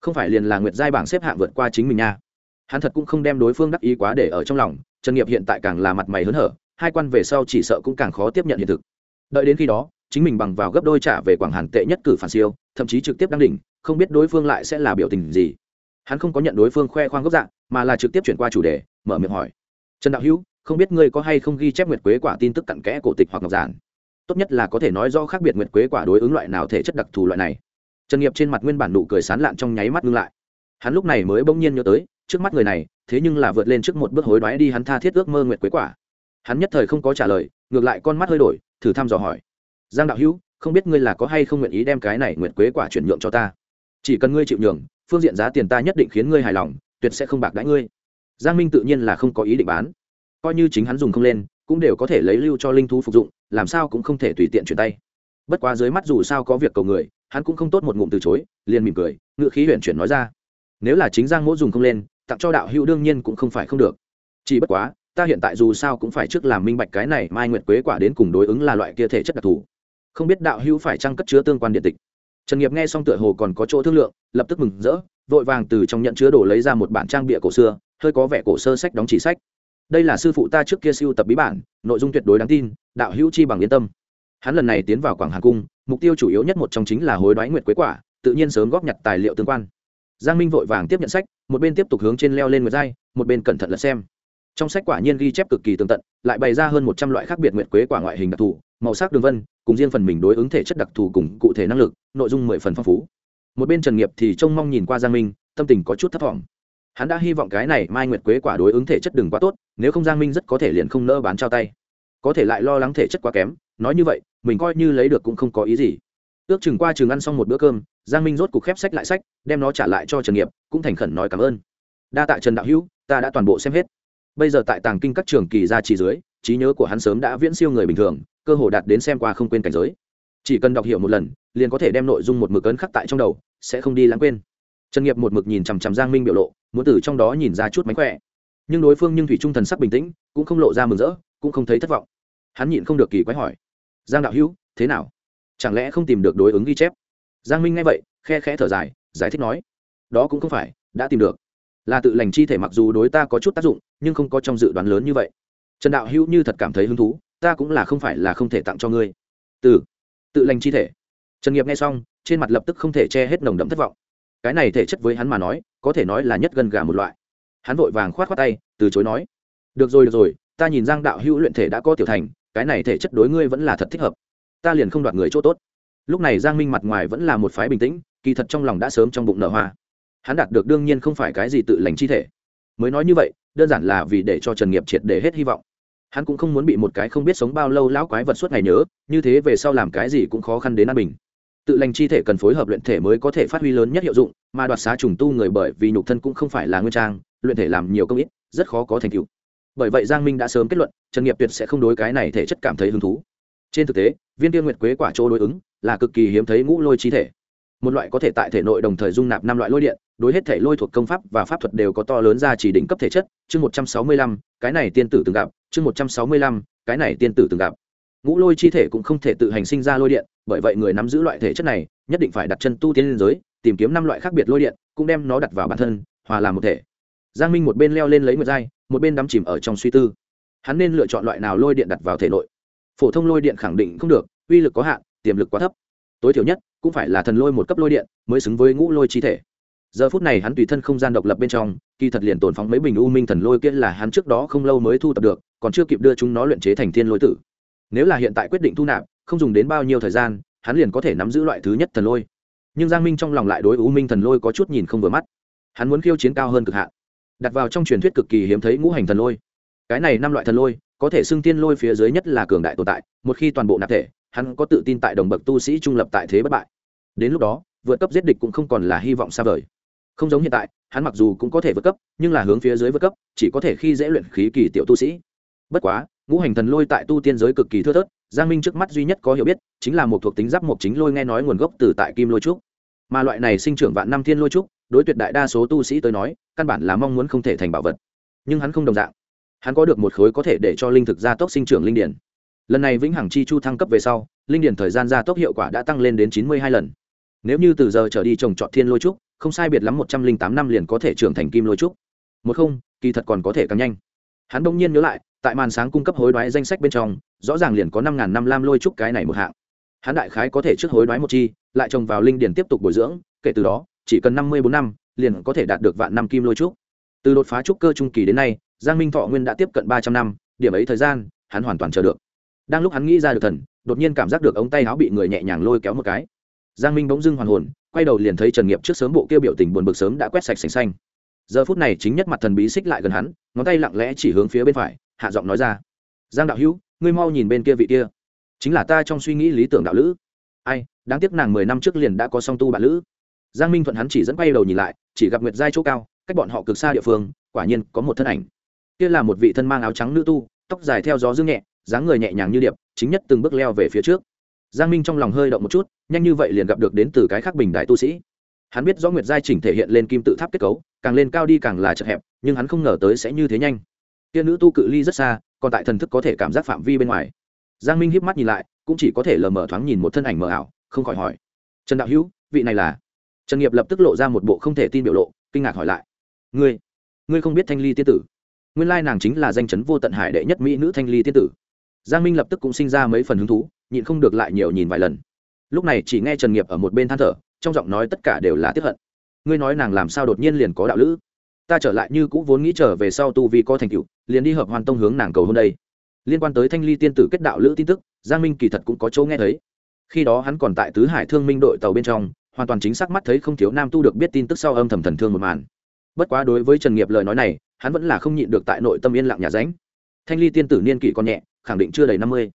[SPEAKER 1] Không phải liền là nguyệt giai bảng xếp hạng vượt qua chính mình nha. Hắn thật cũng không đem đối phương đắc ý quá để ở trong lòng, trần nghiệp hiện tại càng là mặt mày hớn hở, hai quan về sau chỉ sợ cũng càng khó tiếp nhận hiện thực. Đợi đến khi đó, chính mình bằng vào gấp đôi trả về quảng hàn tệ nhất cử phản siêu, thậm chí trực tiếp đăng đỉnh, không biết đối phương lại sẽ là biểu tình gì. Hắn không có nhận đối phương khoe khoang gốc dạng, mà là trực tiếp chuyển qua chủ đề, mở miệng hỏi. Trần đạo hữu, không biết ngươi có hay không ghi chép nguyệt quế quả tin tức cặn kẽ cổ tịch hoặc ngọc giản? Tốt nhất là có thể nói rõ khác biệt nguyệt quế quả đối ứng loại nào thể chất đặc thù loại này. Trần nghiệp trên mặt nguyên bản nụ cười sán lạn trong nháy mắt ngưng lại. Hắn lúc này mới bỗng nhiên nhớ tới, trước mắt người này, thế nhưng là vượt lên trước một bước hối đoái đi hắn tha thiết ước mơ nguyệt quế quả. Hắn nhất thời không có trả lời, ngược lại con mắt hơi đổi, thử thăm dò hỏi. Giang đạo hữu, không biết ngươi là có hay không nguyện ý đem cái này nguyệt quế quả chuyển nhượng cho ta? Chỉ cần ngươi chịu nhường, phương diện giá tiền ta nhất định khiến ngươi hài lòng, tuyệt sẽ không bạc đãi ngươi. Giang minh tự nhiên là không có ý định bán. Coi như chính hắn dùng không lên cũng đều có thể lấy lưu cho linh thú phục dụng, làm sao cũng không thể tùy tiện chuyển tay. Bất quá dưới mắt dù sao có việc cầu người, hắn cũng không tốt một ngụm từ chối, liền mỉm cười ngự khí huyện chuyển nói ra. Nếu là chính giang mỗ dùng không lên, tặng cho đạo hữu đương nhiên cũng không phải không được. Chỉ bất quá, ta hiện tại dù sao cũng phải trước làm minh bạch cái này mai nguyệt quế quả đến cùng đối ứng là loại kia thể chất đặc thù. Không biết đạo hữu phải chăng cất chứa tương quan điện tịch. Trần nghiệp nghe xong tựa hồ còn có chỗ thương lượng, lập tức mừng rỡ, vội vàng từ trong nhận chứa đồ lấy ra một bản trang bịa cổ xưa, hơi có vẻ cổ sơ sách đóng chỉ sách đây là sư phụ ta trước kia siêu tập bí bản, nội dung tuyệt đối đáng tin, đạo hữu chi bằng yên tâm. Hắn lần này tiến vào quảng hà cung, mục tiêu chủ yếu nhất một trong chính là hối đoái nguyệt quế quả, tự nhiên sớm góp nhặt tài liệu tương quan. Giang minh vội vàng tiếp nhận sách, một bên tiếp tục hướng trên leo lên nguyệt dai một bên cẩn thận lật xem. Trong sách quả nhiên ghi chép cực kỳ tường tận, lại bày ra hơn một trăm loại khác biệt nguyệt quế quả ngoại hình đặc thù, màu sắc đường vân, cùng riêng phần mình đối ứng thể chất đặc thù cùng cụ thể năng lực, nội dung mười phần phong phú. Một bên trần nghiệp thì trông mong nhìn qua giang minh, tâm tình có chút thất vọng hắn đã hy vọng cái này mai nguyệt quế quả đối ứng thể chất đừng quá tốt, nếu không giang minh rất có thể liền không nỡ bán trao tay. Có thể lại lo lắng thể chất quá kém, nói như vậy, mình coi như lấy được cũng không có ý gì. Ước chừng qua chừng ăn xong một bữa cơm, giang minh rốt cục khép sách lại sách, đem nó trả lại cho trần nghiệp, cũng thành khẩn nói cảm ơn. Đa tạ trần đạo hữu, ta đã toàn bộ xem hết. Bây giờ tại tàng kinh các trường kỳ ra chỉ dưới, trí nhớ của hắn sớm đã viễn siêu người bình thường, cơ hồ đạt đến xem qua không quên cảnh giới. Chỉ cần đọc hiểu một lần, liền có thể đem nội dung một mực ấn khắc tại trong đầu, sẽ không đi lãng quên trần nghiệp một mực nhìn chằm chằm giang minh biểu lộ, muốn từ trong đó nhìn ra chút mánh khỏe. Nhưng đối phương nhưng thủy trung thần sắc bình tĩnh, cũng không lộ ra mừng rỡ, cũng không thấy thất vọng. Hắn nhịn không được kỳ quái hỏi, giang đạo hữu, thế nào? Chẳng lẽ không tìm được đối ứng ghi chép? Giang minh nghe vậy, khe khẽ thở dài, giải thích nói, đó cũng không phải, đã tìm được. Là tự lành chi thể mặc dù đối ta có chút tác dụng, nhưng không có trong dự đoán lớn như vậy. Trần đạo hữu như thật cảm thấy hứng thú, ta cũng là không phải là không thể tặng cho ngươi. Từ, tự lành chi thể. Trần nghiệp nghe xong, trên mặt lập tức không thể che hết nồng đậm thất vọng cái này thể chất với hắn mà nói, có thể nói là nhất gần gà một loại. Hắn vội vàng khoát khoát tay, từ chối nói, được rồi được rồi, ta nhìn giang đạo hữu luyện thể đã có tiểu thành, cái này thể chất đối ngươi vẫn là thật thích hợp. Ta liền không đoạt người chỗ tốt. Lúc này giang minh mặt ngoài vẫn là một phái bình tĩnh, kỳ thật trong lòng đã sớm trong bụng nở hoa. Hắn đạt được đương nhiên không phải cái gì tự lành chi thể. Mới nói như vậy, đơn giản là vì để cho trần nghiệp triệt để hết hy vọng. Hắn cũng không muốn bị một cái không biết sống bao lâu lão quái vật suốt ngày nhớ, như thế về sau làm cái gì cũng khó khăn đến an bình tự lành chi thể cần phối hợp luyện thể mới có thể phát huy lớn nhất hiệu dụng, mà đoạt xá trùng tu người bởi vì nhục thân cũng không phải là nguyên trang, luyện thể làm nhiều công ít, rất khó có thành tựu. Bởi vậy giang minh đã sớm kết luận, trần nghiệp tuyệt sẽ không đối cái này thể chất cảm thấy hứng thú. Trên thực tế, viên tiên nguyệt quế quả chỗ đối ứng là cực kỳ hiếm thấy ngũ lôi chi thể. Một loại có thể tại thể nội đồng thời dung nạp năm loại lôi điện, đối hết thể lôi thuộc công pháp và pháp thuật đều có to lớn ra chỉ đỉnh cấp thể chất, chương một trăm sáu mươi lăm, cái này tiên tử từng gặp, chương một trăm sáu mươi lăm, cái này tiên tử từng gặp. Ngũ lôi chi thể cũng không thể tự hành sinh ra lôi điện bởi vậy người nắm giữ loại thể chất này nhất định phải đặt chân tu tiên liên giới, tìm kiếm năm loại khác biệt lôi điện, cũng đem nó đặt vào bản thân, hòa làm một thể. Giang minh một bên leo lên lấy nguyệt dai một bên đắm chìm ở trong suy tư. Hắn nên lựa chọn loại nào lôi điện đặt vào thể nội? Phổ thông lôi điện khẳng định không được, uy lực có hạn, tiềm lực quá thấp. Tối thiểu nhất, cũng phải là thần lôi một cấp lôi điện, mới xứng với ngũ lôi chi thể. Giờ phút này hắn tùy thân không gian độc lập bên trong, kỳ thật liền tồn phóng mấy bình u minh thần lôi kia là hắn trước đó không lâu mới thu tập được, còn chưa kịp đưa chúng nó luyện chế thành thiên lôi tử. Nếu là hiện tại quyết định thu nạp không dùng đến bao nhiêu thời gian, hắn liền có thể nắm giữ loại thứ nhất thần lôi. Nhưng giang minh trong lòng lại đối u minh thần lôi có chút nhìn không vừa mắt. Hắn muốn khiêu chiến cao hơn cực hạn. Đặt vào trong truyền thuyết cực kỳ hiếm thấy ngũ hành thần lôi. Cái này năm loại thần lôi, có thể xưng tiên lôi phía dưới nhất là cường đại tồn tại, một khi toàn bộ nạp thể, hắn có tự tin tại đồng bậc tu sĩ trung lập tại thế bất bại. Đến lúc đó, vượt cấp giết địch cũng không còn là hy vọng xa vời. Không giống hiện tại, hắn mặc dù cũng có thể vượt cấp, nhưng là hướng phía dưới vượt cấp, chỉ có thể khi dễ luyện khí kỳ tiểu tu sĩ. Bất quá, ngũ hành thần lôi tại tu tiên giới cực kỳ thưa thớt giang minh trước mắt duy nhất có hiểu biết, chính là một thuộc tính giáp một chính lôi nghe nói nguồn gốc từ tại kim lôi trúc. Mà loại này sinh trưởng vạn năm thiên lôi trúc, đối tuyệt đại đa số tu sĩ tới nói, căn bản là mong muốn không thể thành bảo vật. Nhưng hắn không đồng dạng. Hắn có được một khối có thể để cho linh thực gia tốc sinh trưởng linh điển. Lần này vĩnh hằng chi chu thăng cấp về sau, linh điển thời gian gia tốc hiệu quả đã tăng lên đến chín mươi hai lần. Nếu như từ giờ trở đi trồng trọt thiên lôi trúc, không sai biệt lắm một trăm linh tám năm liền có thể trưởng thành kim lôi trúc. Một không, kỳ thật còn có thể càng nhanh. Hắn đông nhiên nhớ lại tại màn sáng cung cấp hối đoái danh sách bên trong, rõ ràng liền có năm ngàn năm lam lôi trúc cái này một hạng. Hắn đại khái có thể trước hối đoái một chi, lại trồng vào linh điển tiếp tục bồi dưỡng, kể từ đó, chỉ cần năm mươi bốn năm, liền có thể đạt được vạn năm kim lôi trúc. Từ đột phá trúc cơ trung kỳ đến nay, giang minh thọ nguyên đã tiếp cận ba trăm năm, điểm ấy thời gian, hắn hoàn toàn chờ được. Đang lúc hắn nghĩ ra được thần, đột nhiên cảm giác được ống tay áo bị người nhẹ nhàng lôi kéo một cái. Giang minh bỗng dưng hoàn hồn, quay đầu liền thấy trần nghiệp trước sớm bộ kêu biểu tình buồn bực sớm đã quét sạch sành xanh. Giờ phút này chính nhất mặt thần bí xích lại gần hắn, ngón tay lặng lẽ chỉ hướng phía bên phải hạ giọng nói ra. Giang đạo hữu, ngươi mau nhìn bên kia vị kia. Chính là ta trong suy nghĩ lý tưởng đạo lữ. Ai, đáng tiếc nàng mười năm trước liền đã có song tu bạn lữ. Giang minh thuận hắn chỉ dẫn quay đầu nhìn lại, chỉ gặp nguyệt giai chỗ cao, cách bọn họ cực xa địa phương, quả nhiên có một thân ảnh. Kia là một vị thân mang áo trắng nữ tu, tóc dài theo gió dương nhẹ, dáng người nhẹ nhàng như điệp, chính nhất từng bước leo về phía trước. Giang minh trong lòng hơi động một chút, nhanh như vậy liền gặp được đến từ cái khác bình đại tu sĩ. Hắn biết rõ nguyệt giai chỉnh thể hiện lên kim tự tháp kết cấu, càng lên cao đi càng là chật hẹp, nhưng hắn không ngờ tới sẽ như thế nhanh kia nữ tu cự ly rất xa, còn tại thần thức có thể cảm giác phạm vi bên ngoài. Giang minh hiếp mắt nhìn lại, cũng chỉ có thể lờ mờ thoáng nhìn một thân ảnh mờ ảo, không khỏi hỏi. Trần đạo hữu, vị này là? Trần nghiệp lập tức lộ ra một bộ không thể tin biểu lộ, kinh ngạc hỏi lại. Ngươi ngươi không biết thanh ly tiên tử. Nguyên lai nàng chính là danh chấn vô tận hải đệ nhất mỹ nữ thanh ly tiên tử. Giang minh lập tức cũng sinh ra mấy phần hứng thú, nhịn không được lại nhiều nhìn vài lần. Lúc này chỉ nghe trần nghiệp ở một bên than thở, trong giọng nói tất cả đều là tiếp hận. Ngươi nói nàng làm sao đột nhiên liền có đạo lữ? Ta trở lại như cũ vốn nghĩ trở về sau tu vi có thành tựu liền đi hợp hoàn tông hướng nàng cầu hôn đây. Liên quan tới thanh ly tiên tử kết đạo lữ tin tức, giang minh kỳ thật cũng có chỗ nghe thấy. Khi đó hắn còn tại tứ hải thương minh đội tàu bên trong, hoàn toàn chính xác mắt thấy không thiếu nam tu được biết tin tức sau âm thầm thần thương một màn. Bất quá đối với trần nghiệp lời nói này, hắn vẫn là không nhịn được tại nội tâm yên lặng nhà ránh. Thanh ly tiên tử niên kỷ còn nhẹ, khẳng định chưa đầy năm mươi.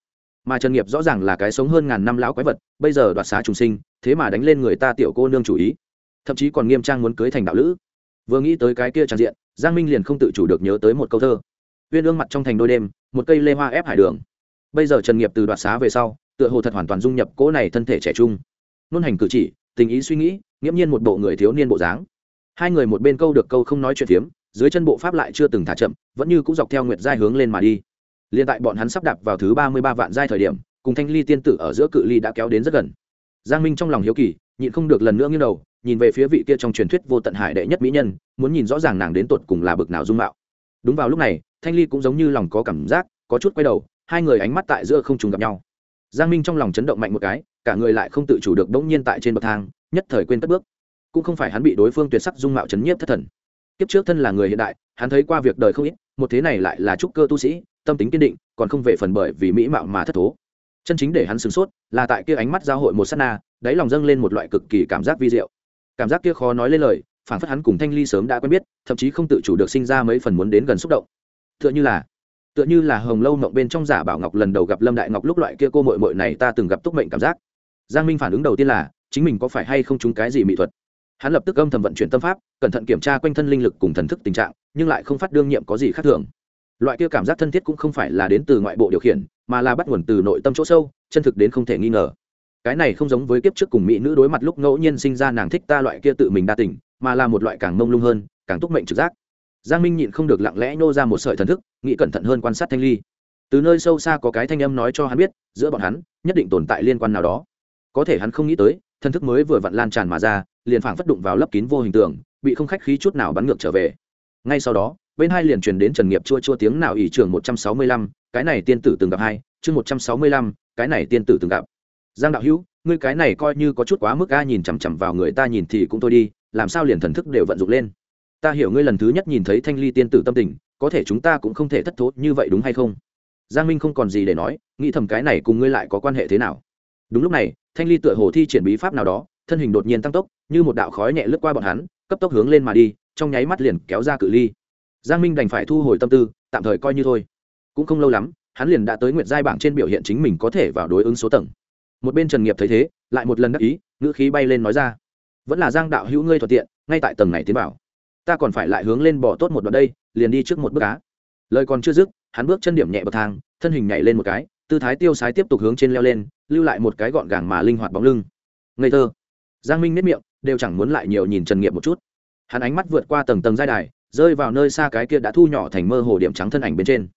[SPEAKER 1] Mà trần nghiệp rõ ràng là cái sống hơn ngàn năm lão quái vật, bây giờ đoạt xá trùng sinh, thế mà đánh lên người ta tiểu cô nương chủ ý. Thậm chí còn nghiêm trang muốn cưới thành đạo lữ. Vừa nghĩ tới cái kia trang diện, giang minh liền không tự chủ được nhớ tới một câu thơ uyên ương mặt trong thành đôi đêm, một cây lê hoa ép hải đường. Bây giờ trần nghiệp từ đoạt xá về sau, tựa hồ thật hoàn toàn dung nhập cỗ này thân thể trẻ trung. Nôn hành cử chỉ, tình ý suy nghĩ, nghiễm nhiên một bộ người thiếu niên bộ dáng. Hai người một bên câu được câu không nói chuyện phiếm, dưới chân bộ pháp lại chưa từng thả chậm, vẫn như cũng dọc theo nguyệt giai hướng lên mà đi. Liền tại bọn hắn sắp đạp vào thứ ba mươi ba vạn giai thời điểm, cùng thanh ly tiên tử ở giữa cự ly đã kéo đến rất gần. Giang minh trong lòng hiếu kỳ, nhịn không được lần nữa nghiêng đầu, nhìn về phía vị kia trong truyền thuyết vô tận hải đệ nhất mỹ nhân, muốn nhìn rõ ràng nàng đến tột cùng là bực nào dung mạo đúng vào lúc này, thanh ly cũng giống như lòng có cảm giác, có chút quay đầu, hai người ánh mắt tại giữa không trùng gặp nhau. Giang minh trong lòng chấn động mạnh một cái, cả người lại không tự chủ được đống nhiên tại trên bậc thang, nhất thời quên cất bước. Cũng không phải hắn bị đối phương tuyệt sắc dung mạo chấn nhiếp thất thần. Kiếp trước thân là người hiện đại, hắn thấy qua việc đời không ít, một thế này lại là trúc cơ tu sĩ, tâm tính kiên định, còn không về phần bởi vì mỹ mạo mà thất thố. Chân chính để hắn sửng sốt là tại kia ánh mắt giao hội một s á t na, đáy lòng dâng lên một loại cực kỳ cảm giác vi diệu. Cảm giác kia khó nói lên lời phản phất hắn cùng thanh ly sớm đã quen biết, thậm chí không tự chủ được sinh ra mấy phần muốn đến gần xúc động. Tựa như là, tựa như là hồng lâu mộng bên trong giả bảo ngọc lần đầu gặp lâm đại ngọc lúc loại kia cô mội mội này ta từng gặp túc mệnh cảm giác. Giang minh phản ứng đầu tiên là, chính mình có phải hay không trúng cái gì mỹ thuật? Hắn lập tức âm thầm vận chuyển tâm pháp, cẩn thận kiểm tra quanh thân linh lực cùng thần thức tình trạng, nhưng lại không phát đương nhiệm có gì khác thường. Loại kia cảm giác thân thiết cũng không phải là đến từ ngoại bộ điều khiển, mà là bắt nguồn từ nội tâm chỗ sâu, chân thực đến không thể nghi ngờ. Cái này không giống với kiếp trước cùng mỹ nữ đối mặt lúc ngẫu nhiên sinh ra nàng thích ta loại kia tự mình đa tình mà là một loại càng mông lung hơn, càng túc mệnh trực giác. Giang minh nhịn không được lặng lẽ nô ra một sợi thần thức, nghĩ cẩn thận hơn quan sát thanh ly. Từ nơi sâu xa có cái thanh âm nói cho hắn biết, giữa bọn hắn, nhất định tồn tại liên quan nào đó. Có thể hắn không nghĩ tới, thần thức mới vừa vặn lan tràn mà ra, liền phảng phất đụng vào lấp kín vô hình tượng bị không khách khí chút nào bắn ngược trở về. Ngay sau đó, bên hai liền truyền đến trần nghiệp chua chua tiếng nào ỷ trường một trăm sáu mươi lăm, cái này tiên tử từng gặp hai, chương một trăm sáu mươi lăm, cái này tiên tử từng gặp. Giang đạo hữu, ngươi cái này coi như có chút quá mức a, nhìn chằm chằm vào người ta nhìn thì cũng thôi đi làm sao liền thần thức đều vận dụng lên? Ta hiểu ngươi lần thứ nhất nhìn thấy thanh ly tiên tử tâm tình, có thể chúng ta cũng không thể thất thố như vậy đúng hay không? Giang minh không còn gì để nói, nghĩ thầm cái này cùng ngươi lại có quan hệ thế nào? Đúng lúc này, thanh ly tựa hồ thi triển bí pháp nào đó, thân hình đột nhiên tăng tốc, như một đạo khói nhẹ lướt qua bọn hắn, cấp tốc hướng lên mà đi, trong nháy mắt liền kéo ra cự ly. Giang minh đành phải thu hồi tâm tư, tạm thời coi như thôi. Cũng không lâu lắm, hắn liền đã tới nguyệt giai bảng trên biểu hiện chính mình có thể vào đối ứng số tầng. Một bên trần nghiệp thấy thế, lại một lần đắc ý, ngữ khí bay lên nói ra vẫn là giang đạo hữu ngươi thuận tiện, ngay tại tầng này tiến bảo ta còn phải lại hướng lên bỏ tốt một đoạn đây, liền đi trước một bước cá. Lời còn chưa dứt, hắn bước chân điểm nhẹ bậc thang, thân hình nhảy lên một cái, tư thái tiêu sái tiếp tục hướng trên leo lên, lưu lại một cái gọn gàng mà linh hoạt bóng lưng. Ngây thơ. Giang minh nếp miệng, đều chẳng muốn lại nhiều nhìn trần nghiệp một chút. Hắn ánh mắt vượt qua tầng tầng giai đài, rơi vào nơi xa cái kia đã thu nhỏ thành mơ hồ điểm trắng thân ảnh bên trên.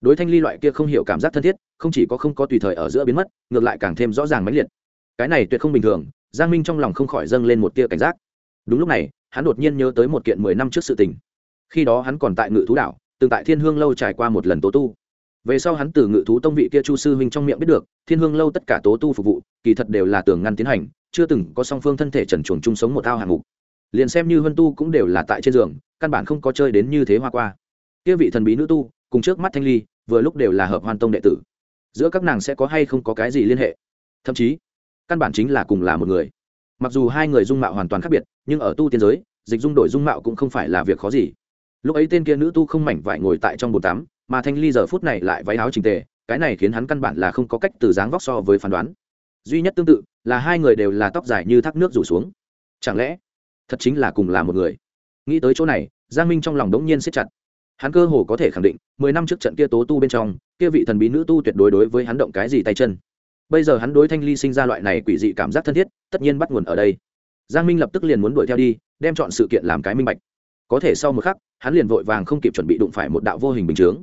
[SPEAKER 1] Đối thanh ly loại kia không hiểu cảm giác thân thiết, không chỉ có không có tùy thời ở giữa biến mất, ngược lại càng thêm rõ ràng mãnh liệt. Cái này tuyệt không bình thường giang minh trong lòng không khỏi dâng lên một tia cảnh giác. Đúng lúc này, hắn đột nhiên nhớ tới một kiện mười năm trước sự tình. Khi đó hắn còn tại ngự thú đảo, từng tại thiên hương lâu trải qua một lần tố tu. Về sau hắn từ ngự thú tông vị kia chu sư huynh trong miệng biết được, thiên hương lâu tất cả tố tu phục vụ, kỳ thật đều là tường ngăn tiến hành, chưa từng có song phương thân thể trần chuồng chung sống một thao hạng mục. Liền xem như vân tu cũng đều là tại trên giường, căn bản không có chơi đến như thế hoa qua. Kia vị thần bí nữ tu, cùng trước mắt thanh ly, vừa lúc đều là hợp hoan tông đệ tử. Giữa các nàng sẽ có hay không có cái gì liên hệ? Thậm chí căn bản chính là cùng là một người. Mặc dù hai người dung mạo hoàn toàn khác biệt, nhưng ở tu tiên giới, dịch dung đổi dung mạo cũng không phải là việc khó gì. Lúc ấy tên kia nữ tu không mảnh vải ngồi tại trong bồn tắm, mà thanh ly giờ phút này lại váy áo trình tề, cái này khiến hắn căn bản là không có cách từ dáng vóc so với phán đoán. Duy nhất tương tự là hai người đều là tóc dài như thác nước rủ xuống. Chẳng lẽ thật chính là cùng là một người? Nghĩ tới chỗ này, giang minh trong lòng đống nhiên siết chặt. Hắn cơ hồ có thể khẳng định, mười năm trước trận kia tố tu bên trong, kia vị thần bí nữ tu tuyệt đối đối với hắn động cái gì tay chân bây giờ hắn đối thanh ly sinh ra loại này quỷ dị cảm giác thân thiết, tất nhiên bắt nguồn ở đây. Giang minh lập tức liền muốn đuổi theo đi, đem chọn sự kiện làm cái minh bạch. Có thể sau một khắc, hắn liền vội vàng không kịp chuẩn bị đụng phải một đạo vô hình bình chướng.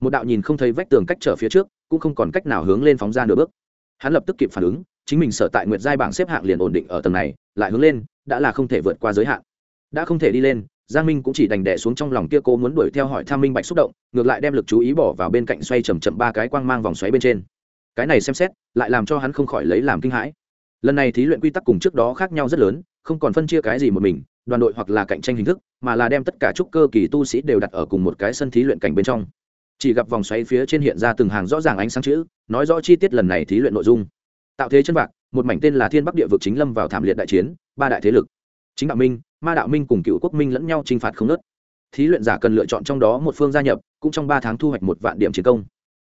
[SPEAKER 1] Một đạo nhìn không thấy vách tường cách trở phía trước, cũng không còn cách nào hướng lên phóng ra nửa bước. Hắn lập tức kịp phản ứng, chính mình sở tại nguyệt giai bảng xếp hạng liền ổn định ở tầng này, lại hướng lên, đã là không thể vượt qua giới hạn. Đã không thể đi lên, giang minh cũng chỉ đành đẻ xuống trong lòng kia cô muốn đuổi theo hỏi tham minh bạch xúc động, ngược lại đem lực chú ý bỏ vào bên cạnh xoay chầm chậm ba cái quang mang vòng xoáy bên trên cái này xem xét, lại làm cho hắn không khỏi lấy làm kinh hãi. Lần này thí luyện quy tắc cùng trước đó khác nhau rất lớn, không còn phân chia cái gì một mình, đoàn đội hoặc là cạnh tranh hình thức, mà là đem tất cả trúc cơ kỳ tu sĩ đều đặt ở cùng một cái sân thí luyện cảnh bên trong. Chỉ gặp vòng xoáy phía trên hiện ra từng hàng rõ ràng ánh sáng chữ, nói rõ chi tiết lần này thí luyện nội dung. Tạo thế chân bạc, một mảnh tên là thiên bắc địa vực chính lâm vào thảm liệt đại chiến, ba đại thế lực. Chính đạo minh, ma đạo minh cùng cựu quốc minh lẫn nhau t r i n h phạt không nớt thí luyện giả cần lựa chọn trong đó một phương gia nhập, cũng trong ba tháng thu hoạch một vạn điểm chiến công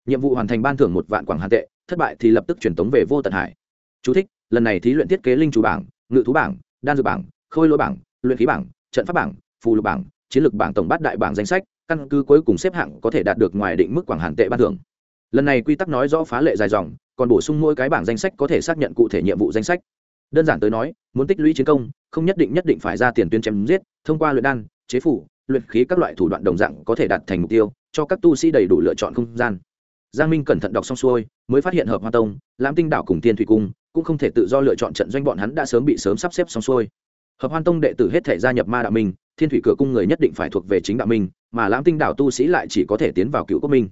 [SPEAKER 1] nhiệm vụ hoàn thành ban thưởng một vạn quảng hàn tệ thất bại thì lập tức truyền tống về vô tận hải. Chú thích, lần này thí luyện thiết kế linh chủ bảng ngự thú bảng đan dược bảng khôi lỗi bảng luyện khí bảng trận pháp bảng phù lục bảng chiến lược bảng tổng bát đại bảng danh sách căn cứ cuối cùng xếp hạng có thể đạt được ngoài định mức quảng hàn tệ ban thưởng. Lần này quy tắc nói rõ phá lệ dài dòng còn bổ sung mỗi cái bảng danh sách có thể xác nhận cụ thể nhiệm vụ danh sách. Đơn giản tới nói muốn tích lũy chiến công không nhất định nhất định phải ra tiền tuyến chém giết thông qua luyện đan chế phủ luyện khí các loại thủ đoạn đồng dạng có thể đạt thành mục tiêu cho các tu sĩ đầy đủ lựa chọn không gian giang minh cẩn thận đọc xong xuôi, mới phát hiện hợp hoa tông, lãm tinh đảo cùng tiên thủy cung cũng không thể tự do lựa chọn trận doanh bọn hắn đã sớm bị sớm sắp xếp xong xuôi. Hợp hoan tông đệ tử hết thể gia nhập ma đạo minh, thiên thủy cửa cung người nhất định phải thuộc về chính đạo minh, mà lãm tinh đảo tu sĩ lại chỉ có thể tiến vào cựu quốc minh.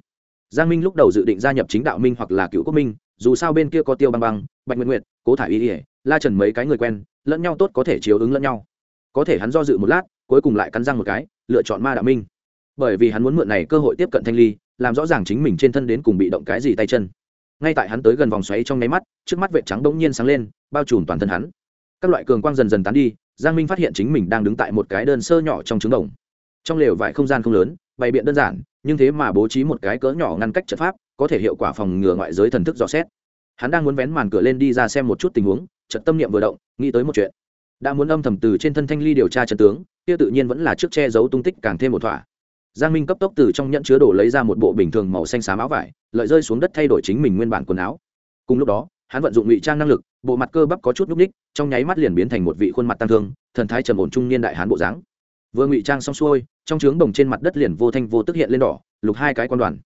[SPEAKER 1] Giang minh lúc đầu dự định gia nhập chính đạo minh hoặc là cựu quốc minh, dù sao bên kia có tiêu băng băng, bạch nguyện nguyện cố thả y ỉa la trần mấy cái người quen, lẫn nhau tốt có thể chiếu ứng lẫn nhau. Có thể hắn do dự một lát, cuối cùng lại cắn răng một cái, lựa chọn ma đạo minh. Bởi vì hắn muốn mượn này cơ hội tiếp cận thanh ly làm rõ ràng chính mình trên thân đến cùng bị động cái gì tay chân. Ngay tại hắn tới gần vòng xoáy trong nháy mắt, trước mắt vệ trắng bỗng nhiên sáng lên, bao trùm toàn thân hắn. Các loại cường quang dần dần tán đi, giang minh phát hiện chính mình đang đứng tại một cái đơn sơ nhỏ trong trứng đồng. Trong lều vải không gian không lớn, bày biện đơn giản, nhưng thế mà bố trí một cái cỡ nhỏ ngăn cách trận pháp, có thể hiệu quả phòng ngừa ngoại giới thần thức dò xét. Hắn đang muốn vén màn cửa lên đi ra xem một chút tình huống trận tâm niệm vừa động, nghĩ tới một chuyện. Đã muốn âm thầm từ trên thân thanh ly điều tra trận tướng, kia tự nhiên vẫn là trước che giấu tung tích càng thêm một thỏa giang minh cấp tốc từ trong nhận chứa đồ lấy ra một bộ bình thường màu xanh xám áo vải, lợi rơi xuống đất thay đổi chính mình nguyên bản quần áo. Cùng lúc đó, hắn vận dụng ngụy trang năng lực, bộ mặt cơ bắp có chút núc ních trong nháy mắt liền biến thành một vị khuôn mặt tăng thương, thần thái trầm ổn trung niên đại hán bộ dáng. Vừa ngụy trang xong xuôi, trong trướng đồng trên mặt đất liền vô thanh vô tức hiện lên đỏ, lục hai cái quan đoàn.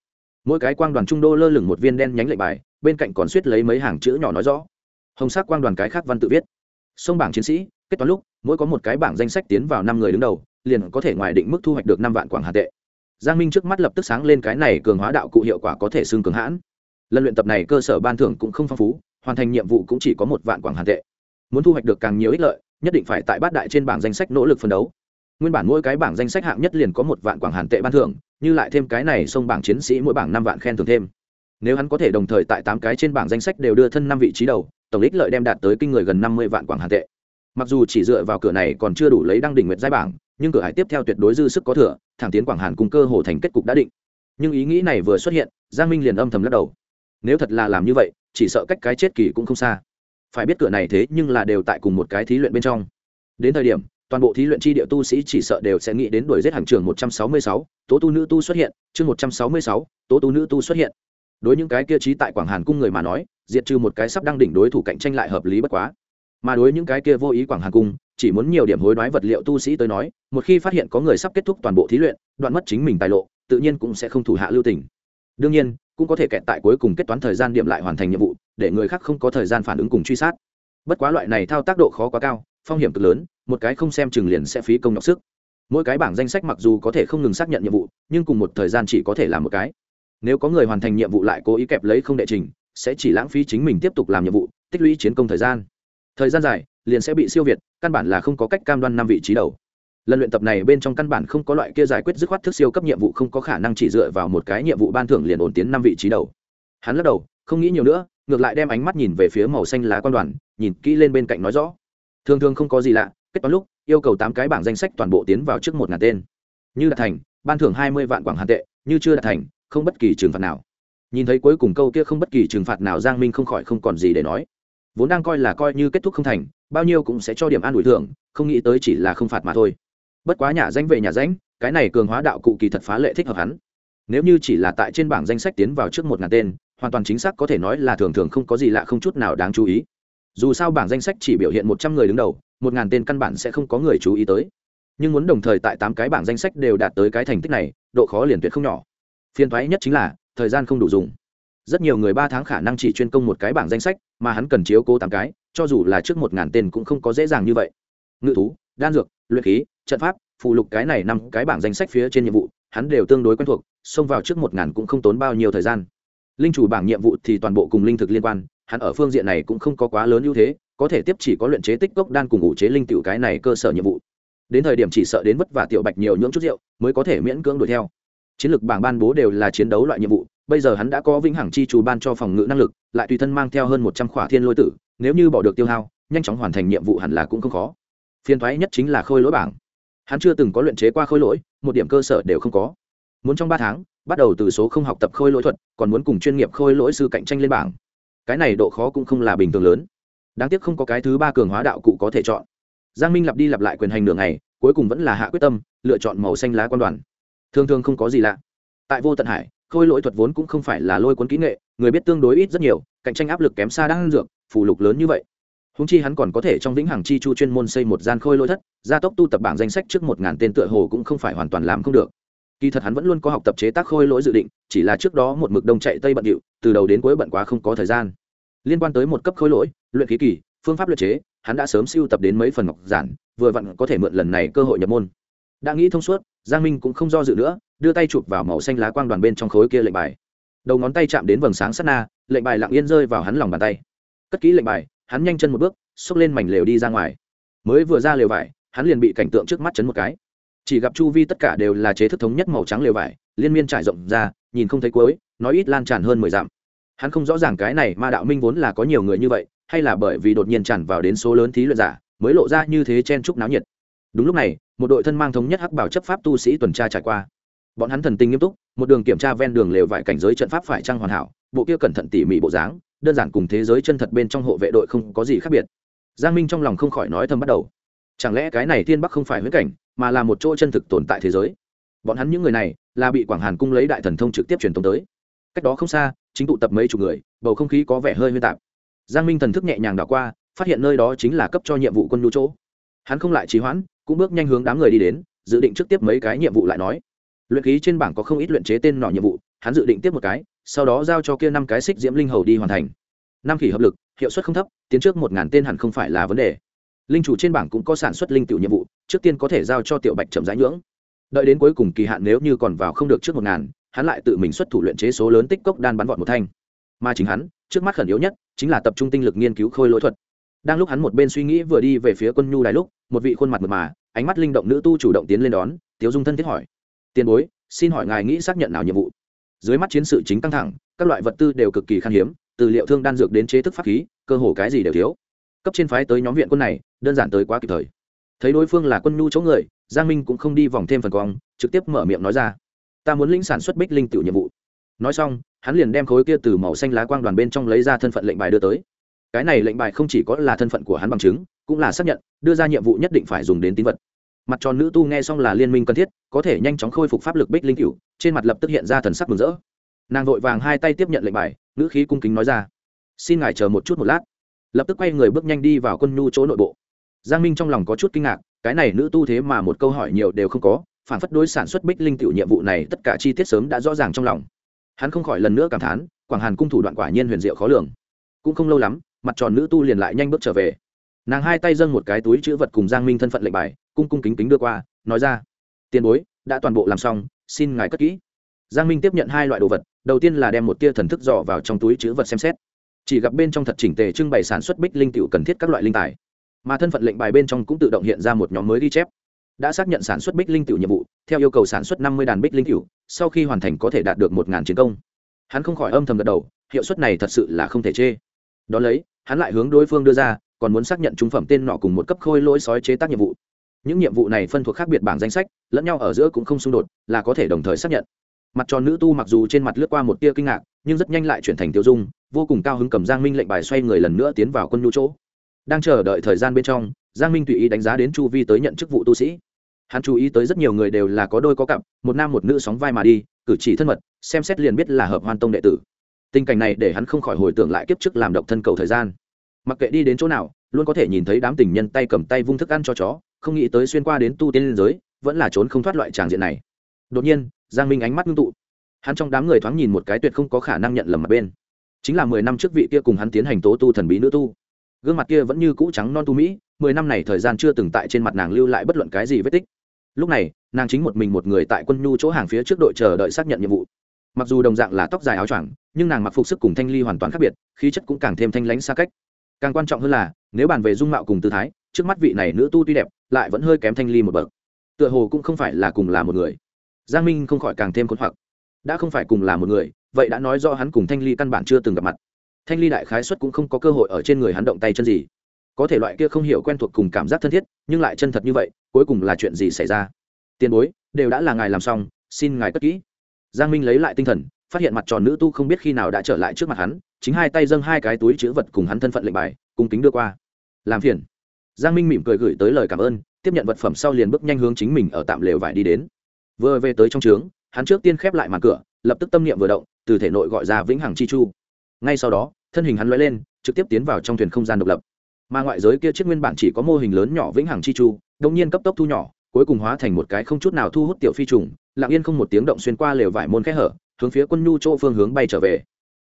[SPEAKER 1] Mỗi cái quang đoàn trung đô lơ lửng một viên đen nhánh lệnh bài, bên cạnh còn suýt lấy mấy hàng chữ nhỏ nói rõ. Hồng sắc quang đoàn cái khác văn tự viết. Sông bảng chiến sĩ, kết toán lúc, mỗi có một cái bảng danh sách tiến vào năm người đứng đầu liền có thể ngoài định mức thu hoạch được năm vạn quảng hà tệ. Giang minh trước mắt lập tức sáng lên cái này cường hóa đạo cụ hiệu quả có thể xương cường hãn. Lần luyện tập này cơ sở ban thưởng cũng không phong phú, hoàn thành nhiệm vụ cũng chỉ có một vạn quảng hà tệ. Muốn thu hoạch được càng nhiều ích lợi, nhất định phải tại bát đại trên bảng danh sách nỗ lực phấn đấu. Nguyên bản mỗi cái bảng danh sách hạng nhất liền có một vạn quảng hàn tệ ban thưởng, như lại thêm cái này xông bảng chiến sĩ mỗi bảng năm vạn khen thưởng thêm. Nếu hắn có thể đồng thời tại tám cái trên bảng danh sách đều đưa thân năm vị trí đầu, tổng ích lợi đem đạt tới kinh người gần năm mươi vạn quảng hàn tệ. Mặc dù chỉ dựa vào cửa này còn chưa đủ lấy đăng đỉnh nguyệt giai bảng nhưng cửa hải tiếp theo tuyệt đối dư sức có thừa, thẳng tiến quảng hàn cùng cơ hồ thành kết cục đã định. Nhưng ý nghĩ này vừa xuất hiện, giang minh liền âm thầm lắc đầu. Nếu thật là làm như vậy, chỉ sợ cách cái chết kỳ cũng không xa. Phải biết cửa này thế nhưng là đều tại cùng một cái thí luyện bên trong. Đến thời điểm, toàn bộ thí luyện chi địa tu sĩ chỉ sợ đều sẽ nghĩ đến đuổi giết hàng trường một trăm sáu mươi sáu, tố tu nữ tu xuất hiện, chương một trăm sáu mươi sáu, tố tu nữ tu xuất hiện. Đối những cái kia trí tại quảng hàn cung người mà nói, diệt trừ một cái sắp đang đỉnh đối thủ cạnh tranh lại hợp lý bất quá. Mà đối những cái kia vô ý quảng hàn cung chỉ muốn nhiều điểm hối đoái vật liệu tu sĩ tới nói, một khi phát hiện có người sắp kết thúc toàn bộ thí luyện, đoạn mất chính mình tài lộ, tự nhiên cũng sẽ không thủ hạ lưu tình. Đương nhiên, cũng có thể kẹt tại cuối cùng kết toán thời gian điểm lại hoàn thành nhiệm vụ, để người khác không có thời gian phản ứng cùng truy sát. Bất quá loại này thao tác độ khó quá cao, phong hiểm cực lớn, một cái không xem chừng liền sẽ phí công nhọc sức. Mỗi cái bảng danh sách mặc dù có thể không ngừng xác nhận nhiệm vụ, nhưng cùng một thời gian chỉ có thể làm một cái. Nếu có người hoàn thành nhiệm vụ lại cố ý kẹp lấy không đệ trình, sẽ chỉ lãng phí chính mình tiếp tục làm nhiệm vụ, tích lũy chiến công thời gian. Thời gian dài liền sẽ bị siêu việt, căn bản là không có cách cam đoan năm vị trí đầu. Lần luyện tập này bên trong căn bản không có loại kia giải quyết dứt khoát thức siêu cấp nhiệm vụ, không có khả năng chỉ dựa vào một cái nhiệm vụ ban thưởng liền ổn tiến năm vị trí đầu. Hắn lắc đầu, không nghĩ nhiều nữa, ngược lại đem ánh mắt nhìn về phía màu xanh lá quan đoàn, nhìn kỹ lên bên cạnh nói rõ. Thường thường không có gì lạ, kết toán lúc, yêu cầu tám cái bảng danh sách toàn bộ tiến vào trước một ngàn tên. Như đạt thành, ban thưởng hai mươi vạn quảng hàn tệ, như chưa đạt thành, không bất kỳ trừng phạt nào. Nhìn thấy cuối cùng câu kia không bất kỳ trừng phạt nào, giang minh không khỏi không còn gì để nói vốn đang coi là coi như kết thúc không thành, bao nhiêu cũng sẽ cho điểm an ủi thưởng, không nghĩ tới chỉ là không phạt mà thôi. Bất quá nhà danh về nhà danh cái này cường hóa đạo cụ kỳ thật phá lệ thích hợp hắn. Nếu như chỉ là tại trên bảng danh sách tiến vào trước một ngàn tên, hoàn toàn chính xác có thể nói là thường thường không có gì lạ không chút nào đáng chú ý. Dù sao bảng danh sách chỉ biểu hiện một trăm người đứng đầu, một ngàn tên căn bản sẽ không có người chú ý tới. Nhưng muốn đồng thời tại tám cái bảng danh sách đều đạt tới cái thành tích này, độ khó liền tuyệt không nhỏ. Phiền thoái nhất chính là, thời gian không đủ dùng rất nhiều người ba tháng khả năng chỉ chuyên công một cái bảng danh sách, mà hắn cần chiếu cố tám cái, cho dù là trước một ngàn tên cũng không có dễ dàng như vậy. Ngự thú, đan dược, luyện khí, trận pháp, phụ lục cái này năm cái bảng danh sách phía trên nhiệm vụ, hắn đều tương đối quen thuộc, xông vào trước một ngàn cũng không tốn bao nhiêu thời gian. Linh chủ bảng nhiệm vụ thì toàn bộ cùng linh thực liên quan, hắn ở phương diện này cũng không có quá lớn ưu thế, có thể tiếp chỉ có luyện chế tích cốc đan cùng ủ chế linh tiểu cái này cơ sở nhiệm vụ. Đến thời điểm chỉ sợ đến vất vả tiểu bạch nhiều nhưỡng chút rượu, mới có thể miễn cưỡng đuổi theo. Chiến lược bảng ban bố đều là chiến đấu loại nhiệm vụ bây giờ hắn đã có vĩnh hằng chi chú ban cho phòng ngự năng lực, lại tùy thân mang theo hơn một trăm khỏa thiên lôi tử, nếu như bỏ được tiêu hao, nhanh chóng hoàn thành nhiệm vụ hẳn là cũng không khó. Phiên thoái nhất chính là khôi lỗi bảng. Hắn chưa từng có luyện chế qua khôi lỗi, một điểm cơ sở đều không có. Muốn trong ba tháng, bắt đầu từ số không học tập khôi lỗi thuật, còn muốn cùng chuyên nghiệp khôi lỗi sư cạnh tranh lên bảng. Cái này độ khó cũng không là bình thường lớn. Đáng tiếc không có cái thứ ba cường hóa đạo cụ có thể chọn. Giang minh lặp đi lặp lại quyền hành đường này cuối cùng vẫn là hạ quyết tâm, lựa chọn màu xanh lá quan đoàn. Thường thường không có gì lạ. Tại vô tận hải khôi lỗi thuật vốn cũng không phải là lôi cuốn kỹ nghệ, người biết tương đối ít rất nhiều, cạnh tranh áp lực kém xa đang dược, phù lục lớn như vậy. Húng chi hắn còn có thể trong vĩnh hằng chi chu chuyên môn xây một gian khôi lỗi thất, gia tốc tu tập bảng danh sách trước một ngàn tên tựa hồ cũng không phải hoàn toàn làm không được. Kỳ thật hắn vẫn luôn có học tập chế tác khôi lỗi dự định, chỉ là trước đó một mực đông chạy tây bận điệu, từ đầu đến cuối bận quá không có thời gian. Liên quan tới một cấp khôi lỗi, luyện khí kỳ, phương pháp luyện chế, hắn đã sớm siêu tập đến mấy phần ngọc giản, vừa vặn có thể mượn lần này cơ hội nhập môn. Đã nghĩ thông suốt, giang minh cũng không do dự nữa đưa tay chụp vào màu xanh lá quang đoàn bên trong khối kia lệnh bài. Đầu ngón tay chạm đến vầng sáng sắt na, lệnh bài lặng yên rơi vào hắn lòng bàn tay. Cất kỹ lệnh bài, hắn nhanh chân một bước, xốc lên mảnh lều đi ra ngoài. Mới vừa ra lều vải, hắn liền bị cảnh tượng trước mắt chấn một cái. Chỉ gặp chu vi tất cả đều là chế thức thống nhất màu trắng lều vải, liên miên trải rộng ra, nhìn không thấy cuối, nói ít lan tràn hơn mười dặm. Hắn không rõ ràng cái này mà đạo minh vốn là có nhiều người như vậy, hay là bởi vì đột nhiên tràn vào đến số lớn thí luyện giả, mới lộ ra như thế chen trúc náo nhiệt. Đúng lúc này, một đội thân mang thống nhất hắc bảo chấp pháp tu sĩ tuần tra trải qua bọn hắn thần tinh nghiêm túc, một đường kiểm tra ven đường lều vải cảnh giới trận pháp phải trăng hoàn hảo, bộ kia cẩn thận tỉ mỉ bộ dáng, đơn giản cùng thế giới chân thật bên trong hộ vệ đội không có gì khác biệt. Giang minh trong lòng không khỏi nói thầm bắt đầu. Chẳng lẽ cái này thiên bắc không phải huyết cảnh, mà là một chỗ chân thực tồn tại thế giới? Bọn hắn những người này, là bị quảng hàn cung lấy đại thần thông trực tiếp truyền tống tới. Cách đó không xa, chính tụ tập mấy chục người, bầu không khí có vẻ hơi huyên tạp. Giang minh thần thức nhẹ nhàng đảo qua, phát hiện nơi đó chính là cấp cho nhiệm vụ quân nhu chỗ. Hắn không lại trì hoãn, cũng bước nhanh hướng đám người đi đến, dự định trước tiếp mấy cái nhiệm vụ lại nói luyện khí trên bảng có không ít luyện chế tên nọ nhiệm vụ, hắn dự định tiếp một cái, sau đó giao cho kia năm cái xích diễm linh hầu đi hoàn thành. Năm khỉ hợp lực, hiệu suất không thấp, tiến trước một ngàn tên hẳn không phải là vấn đề. Linh chủ trên bảng cũng có sản xuất linh tiểu nhiệm vụ, trước tiên có thể giao cho tiểu bạch chậm rãi nhưỡng. Đợi đến cuối cùng kỳ hạn nếu như còn vào không được trước một ngàn, hắn lại tự mình xuất thủ luyện chế số lớn tích cốc đan bắn vọt một thanh. Mà chính hắn, trước mắt khẩn yếu nhất, chính là tập trung tinh lực nghiên cứu khôi lỗi thuật. Đang lúc hắn một bên suy nghĩ vừa đi về phía quân nhu đài lúc, một vị khuôn mặt mật mà, ánh mắt linh động nữ tu chủ động tiến lên đón, tiếu dung thân thiết hỏi tiền bối, xin hỏi ngài nghĩ xác nhận nào nhiệm vụ? Dưới mắt chiến sự chính căng thẳng, các loại vật tư đều cực kỳ khan hiếm, từ liệu thương đan dược đến chế thức pháp khí, cơ hồ cái gì đều thiếu. Cấp trên phái tới nhóm viện quân này, đơn giản tới quá kịp thời. Thấy đối phương là quân nhu chỗ người, giang minh cũng không đi vòng thêm phần cong, trực tiếp mở miệng nói ra. Ta muốn lĩnh sản xuất bích linh tiểu nhiệm vụ. Nói xong, hắn liền đem khối kia từ màu xanh lá quang đoàn bên trong lấy ra thân phận lệnh bài đưa tới. Cái này lệnh bài không chỉ có là thân phận của hắn bằng chứng, cũng là xác nhận, đưa ra nhiệm vụ nhất định phải dùng đến tín vật mặt tròn nữ tu nghe xong là liên minh cần thiết, có thể nhanh chóng khôi phục pháp lực bích linh cựu trên mặt lập tức hiện ra thần sắc mừng rỡ. Nàng vội vàng hai tay tiếp nhận lệnh bài nữ khí cung kính nói ra. Xin ngài chờ một chút một lát. Lập tức quay người bước nhanh đi vào quân nhu chỗ nội bộ. Giang minh trong lòng có chút kinh ngạc, cái này nữ tu thế mà một câu hỏi nhiều đều không có, phản phất đối sản xuất bích linh tiểu nhiệm vụ này tất cả chi tiết sớm đã rõ ràng trong lòng. Hắn không khỏi lần nữa cảm thán, quảng hàn cung thủ đoạn quả nhiên huyền diệu khó lường. Cũng không lâu lắm, mặt tròn nữ tu liền lại nhanh bước trở về. Nàng hai tay dâng một cái túi chữ vật cùng giang minh thân phận lệnh bài cung cung kính kính đưa qua, nói ra, tiền bối, đã toàn bộ làm xong, xin ngài cất kỹ. Giang minh tiếp nhận hai loại đồ vật, đầu tiên là đem một tia thần thức dò vào trong túi chữ vật xem xét. Chỉ gặp bên trong thật chỉnh tề trưng bày sản xuất bích linh tiểu cần thiết các loại linh tài. Mà thân phận lệnh bài bên trong cũng tự động hiện ra một nhóm mới ghi chép. Đã xác nhận sản xuất bích linh tiểu nhiệm vụ, theo yêu cầu sản xuất năm mươi đàn bích linh tiểu, sau khi hoàn thành có thể đạt được một ngàn chiến công. Hắn không khỏi âm thầm gật đầu, hiệu suất này thật sự là không thể chê. Đón lấy, hắn lại hướng đối phương đưa ra, còn muốn xác nhận trung phẩm tên nọ cùng một cấp khôi lỗi sói chế tác nhiệm vụ những nhiệm vụ này phân thuộc khác biệt bảng danh sách, lẫn nhau ở giữa cũng không xung đột, là có thể đồng thời xác nhận. Mặt tròn nữ tu mặc dù trên mặt lướt qua một tia kinh ngạc, nhưng rất nhanh lại chuyển thành tiêu dung, vô cùng cao hứng cầm giang minh lệnh bài xoay người lần nữa tiến vào quân nhu chỗ. Đang chờ đợi thời gian bên trong, giang minh tùy ý đánh giá đến chu vi tới nhận chức vụ tu sĩ. Hắn chú ý tới rất nhiều người đều là có đôi có cặp, một nam một nữ sóng vai mà đi, cử chỉ thân mật, xem xét liền biết là hợp hoan tông đệ tử. Tình cảnh này để hắn không khỏi hồi tưởng lại kiếp trước làm độc thân cầu thời gian. Mặc kệ đi đến chỗ nào, luôn có thể nhìn thấy đám tình nhân tay cầm tay vung thức ăn cho chó không nghĩ tới xuyên qua đến tu tiên liên giới, vẫn là trốn không thoát loại tràng diện này. Đột nhiên, giang minh ánh mắt ngưng tụ. Hắn trong đám người thoáng nhìn một cái tuyệt không có khả năng nhận lầm mặt bên. Chính là mười năm trước vị kia cùng hắn tiến hành tố tu thần bí nữ tu. Gương mặt kia vẫn như cũ trắng non tu mỹ, mười năm này thời gian chưa từng tại trên mặt nàng lưu lại bất luận cái gì vết tích. Lúc này, nàng chính một mình một người tại quân nhu chỗ hàng phía trước đội chờ đợi xác nhận nhiệm vụ. Mặc dù đồng dạng là tóc dài áo choàng, nhưng nàng mặc phục sức cùng thanh ly hoàn toàn khác biệt, khí chất cũng càng thêm thanh lãnh xa cách. Càng quan trọng hơn là, nếu bàn về dung mạo cùng tư thái trước mắt vị này nữ tu tuy đẹp, lại vẫn hơi kém thanh ly một bậc. Tựa hồ cũng không phải là cùng là một người. Giang minh không khỏi càng thêm khốn hoặc. Đã không phải cùng là một người, vậy đã nói do hắn cùng thanh ly căn bản chưa từng gặp mặt. Thanh ly đại khái xuất cũng không có cơ hội ở trên người hắn động tay chân gì. Có thể loại kia không hiểu quen thuộc cùng cảm giác thân thiết, nhưng lại chân thật như vậy, cuối cùng là chuyện gì xảy ra? Tiền bối, đều đã là ngài làm xong, xin ngài cất kỹ. Giang minh lấy lại tinh thần, phát hiện mặt tròn nữ tu không biết khi nào đã trở lại trước mặt hắn, chính hai tay dâng hai cái túi chữ vật cùng hắn thân phận lệnh bài, cung kính đưa qua. Làm phiền giang minh mỉm cười gửi tới lời cảm ơn, tiếp nhận vật phẩm sau liền bước nhanh hướng chính mình ở tạm lều vải đi đến. Vừa về tới trong trướng, hắn trước tiên khép lại màn cửa, lập tức tâm niệm vừa động, từ thể nội gọi ra vĩnh hằng chi chu. Ngay sau đó, thân hình hắn lóe lên, trực tiếp tiến vào trong thuyền không gian độc lập. Mà ngoại giới kia chiếc nguyên bản chỉ có mô hình lớn nhỏ vĩnh hằng chi chu đông nhiên cấp tốc thu nhỏ, cuối cùng hóa thành một cái không chút nào thu hút tiểu phi trùng, lặng yên không một tiếng động xuyên qua lều vải môn khẽ hở, hướng phía quân nhu chỗ phương hướng bay trở về.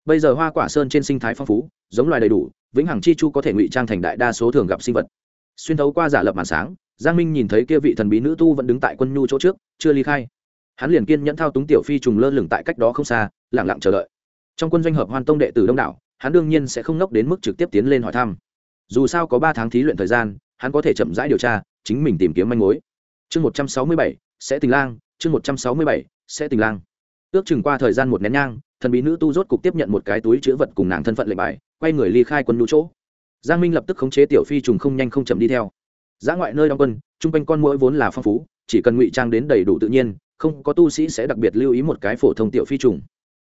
[SPEAKER 1] Bây giờ hoa quả sơn trên sinh thái phong phú, giống loài đầy đủ, vĩnh hằng chi chu có thể ngụy trang thành đại đa số thường gặp sinh vật xuyên thấu qua giả lập màn sáng, giang minh nhìn thấy kia vị thần bí nữ tu vẫn đứng tại quân nhu chỗ trước, chưa ly khai. Hắn liền kiên nhẫn thao túng tiểu phi trùng lơ lửng tại cách đó không xa lẳng lặng chờ đợi. Trong quân doanh hợp hoan tông đệ tử đông đảo, hắn đương nhiên sẽ không ngốc đến mức trực tiếp tiến lên hỏi thăm. Dù sao có ba tháng thí luyện thời gian, hắn có thể chậm rãi điều tra, chính mình tìm kiếm manh mối. Chương một trăm sáu mươi bảy, sẽ tình lang, chương một trăm sáu mươi bảy, sẽ tình lang. Ước chừng qua thời gian một nén nhang, thần bí nữ tu rốt cục tiếp nhận một cái túi chữ vật cùng nàng thân phận lệnh bài, quay người ly khai quân nhu chỗ giang minh lập tức khống chế tiểu phi trùng không nhanh không chậm đi theo. Giã ngoại nơi đóng quân chung quanh con mũi vốn là phong phú, chỉ cần ngụy trang đến đầy đủ tự nhiên, không có tu sĩ sẽ đặc biệt lưu ý một cái phổ thông tiểu phi trùng.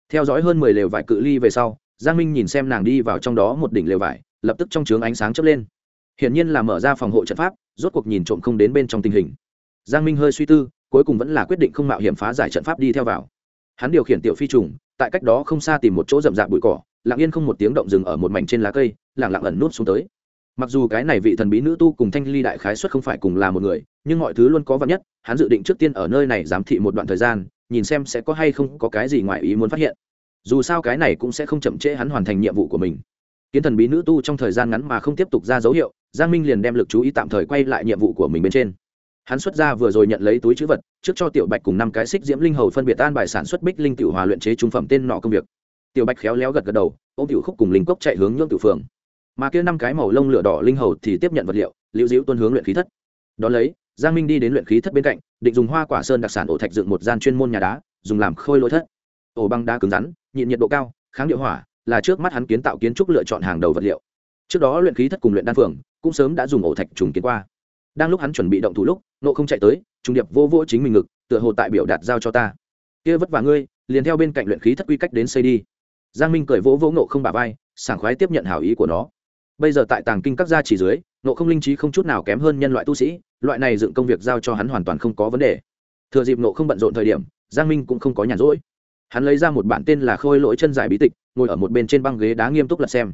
[SPEAKER 1] Theo dõi hơn mười lều vải cự ly về sau, giang minh nhìn xem nàng đi vào trong đó một đỉnh lều vải, lập tức trong trướng ánh sáng chớp lên. Hiển nhiên là mở ra phòng hộ trận pháp, rốt cuộc nhìn trộm không đến bên trong tình hình. Giang minh hơi suy tư, cuối cùng vẫn là quyết định không mạo hiểm phá giải trận pháp đi theo vào. Hắn điều khiển tiểu phi trùng, tại cách đó không xa tìm một chỗ rậm rạp bụi cỏ, lặng yên không một tiếng động dừng ở một mảnh trên lá cây lẳng lặng ẩn nút xuống tới. Mặc dù cái này vị thần bí nữ tu cùng thanh ly đại khái xuất không phải cùng là một người, nhưng mọi thứ luôn có vật nhất, hắn dự định trước tiên ở nơi này giám thị một đoạn thời gian, nhìn xem sẽ có hay không có cái gì ngoài ý muốn phát hiện. Dù sao cái này cũng sẽ không chậm trễ hắn hoàn thành nhiệm vụ của mình. Kiến thần bí nữ tu trong thời gian ngắn mà không tiếp tục ra dấu hiệu, giang minh liền đem lực chú ý tạm thời quay lại nhiệm vụ của mình bên trên. Hắn xuất ra vừa rồi nhận lấy túi chữ vật, trước cho tiểu bạch cùng năm cái xích diễm linh hầu phân biệt an bài sản xuất bích linh tiểu hòa luyện chế trung phẩm tên nọ công việc. Tiểu bạch khéo léo gật gật đầu ô m tiểu khúc cùng linh cốc chạy hướng nhưỡng tiểu phường mà kia năm cái màu lông lửa đỏ linh hầu thì tiếp nhận vật liệu liễu diễu tuân hướng luyện khí thất. Đ ó lấy, giang minh đi đến luyện khí thất bên cạnh, định dùng hoa quả sơn đặc sản ổ thạch dựng một gian chuyên môn nhà đá, dùng làm khôi lỗi thất. Ổ băng đá cứng rắn, nhịn nhiệt độ cao, kháng điệu hỏa, là trước mắt hắn kiến tạo kiến trúc lựa chọn hàng đầu vật liệu. Trước đó luyện khí thất cùng luyện đan phường, cũng sớm đã dùng ổ thạch trùng kiến qua. Đang lúc hắn chuẩn bị động thủ lúc, nộ không chạy tới, trùng điệp vô vô chính mình ngực, tựa hồ tại biểu đạt giao cho ta. Kia vất vả ngươi, liền theo bên cạnh luyện khí thất quy cách đến xây đi. Giang minh cười vỗ vỗ nộ không bà vai, sảng khoái tiếp nhận hảo ý của nó bây giờ tại tàng kinh các gia chỉ dưới nộ không linh trí không chút nào kém hơn nhân loại tu sĩ, loại này dựng công việc giao cho hắn hoàn toàn không có vấn đề. Thừa dịp nộ không bận rộn thời điểm, giang minh cũng không có nhàn rỗi. Hắn lấy ra một bản tên là khôi lỗi chân dài bí tịch, ngồi ở một bên trên băng ghế đá nghiêm túc lật xem.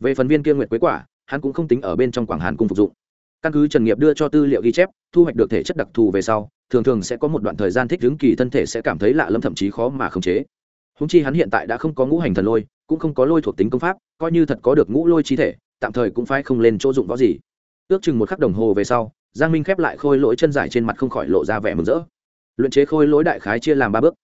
[SPEAKER 1] Về phần viên kia nguyệt quế quả, hắn cũng không tính ở bên trong quảng hàn cung phục dụng. Căn cứ trần nghiệp đưa cho tư liệu ghi chép, thu hoạch được thể chất đặc thù về sau, thường thường sẽ có một đoạn thời gian thích ứng kỳ thân thể sẽ cảm thấy lạ lẫm thậm chí khó mà khống chế. Húng chi hắn hiện tại đã không có ngũ hành thần lôi, cũng không có lôi thuộc tính công pháp, coi như thật có được ngũ lôi chi thể tạm thời cũng phải không lên chỗ dụng võ gì. Ước chừng một khắc đồng hồ về sau, giang minh khép lại khôi lỗi chân dài trên mặt không khỏi lộ ra vẻ mừng rỡ. Luyện chế khôi lỗi đại khái chia làm ba bước.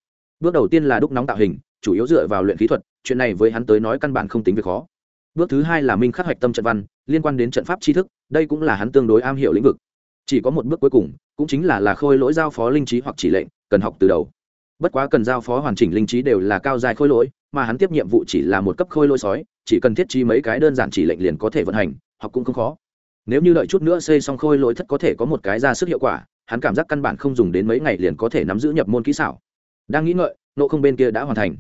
[SPEAKER 1] Bước đầu tiên là đúc nóng tạo hình, chủ yếu dựa vào luyện khí thuật, chuyện này với hắn tới nói căn bản không tính việc khó. Bước thứ hai là minh khắc hoạch tâm trận văn, liên quan đến trận pháp tri thức, đây cũng là hắn tương đối am hiểu lĩnh vực. Chỉ có một bước cuối cùng, cũng chính là là khôi lỗi giao phó linh trí hoặc chỉ lệnh, cần học từ đầu. Bất quá cần giao phó hoàn chỉnh linh trí đều là cao dài khôi lỗi mà hắn tiếp nhiệm vụ chỉ là một cấp khôi lôi sói, chỉ cần thiết trí mấy cái đơn giản chỉ lệnh liền có thể vận hành học cũng không khó. Nếu như đợi chút nữa xây xong khôi lỗi thất có thể có một cái ra sức hiệu quả, hắn cảm giác căn bản không dùng đến mấy ngày liền có thể nắm giữ nhập môn kỹ xảo. Đang nghĩ ngợi, nộ không bên kia đã hoàn thành.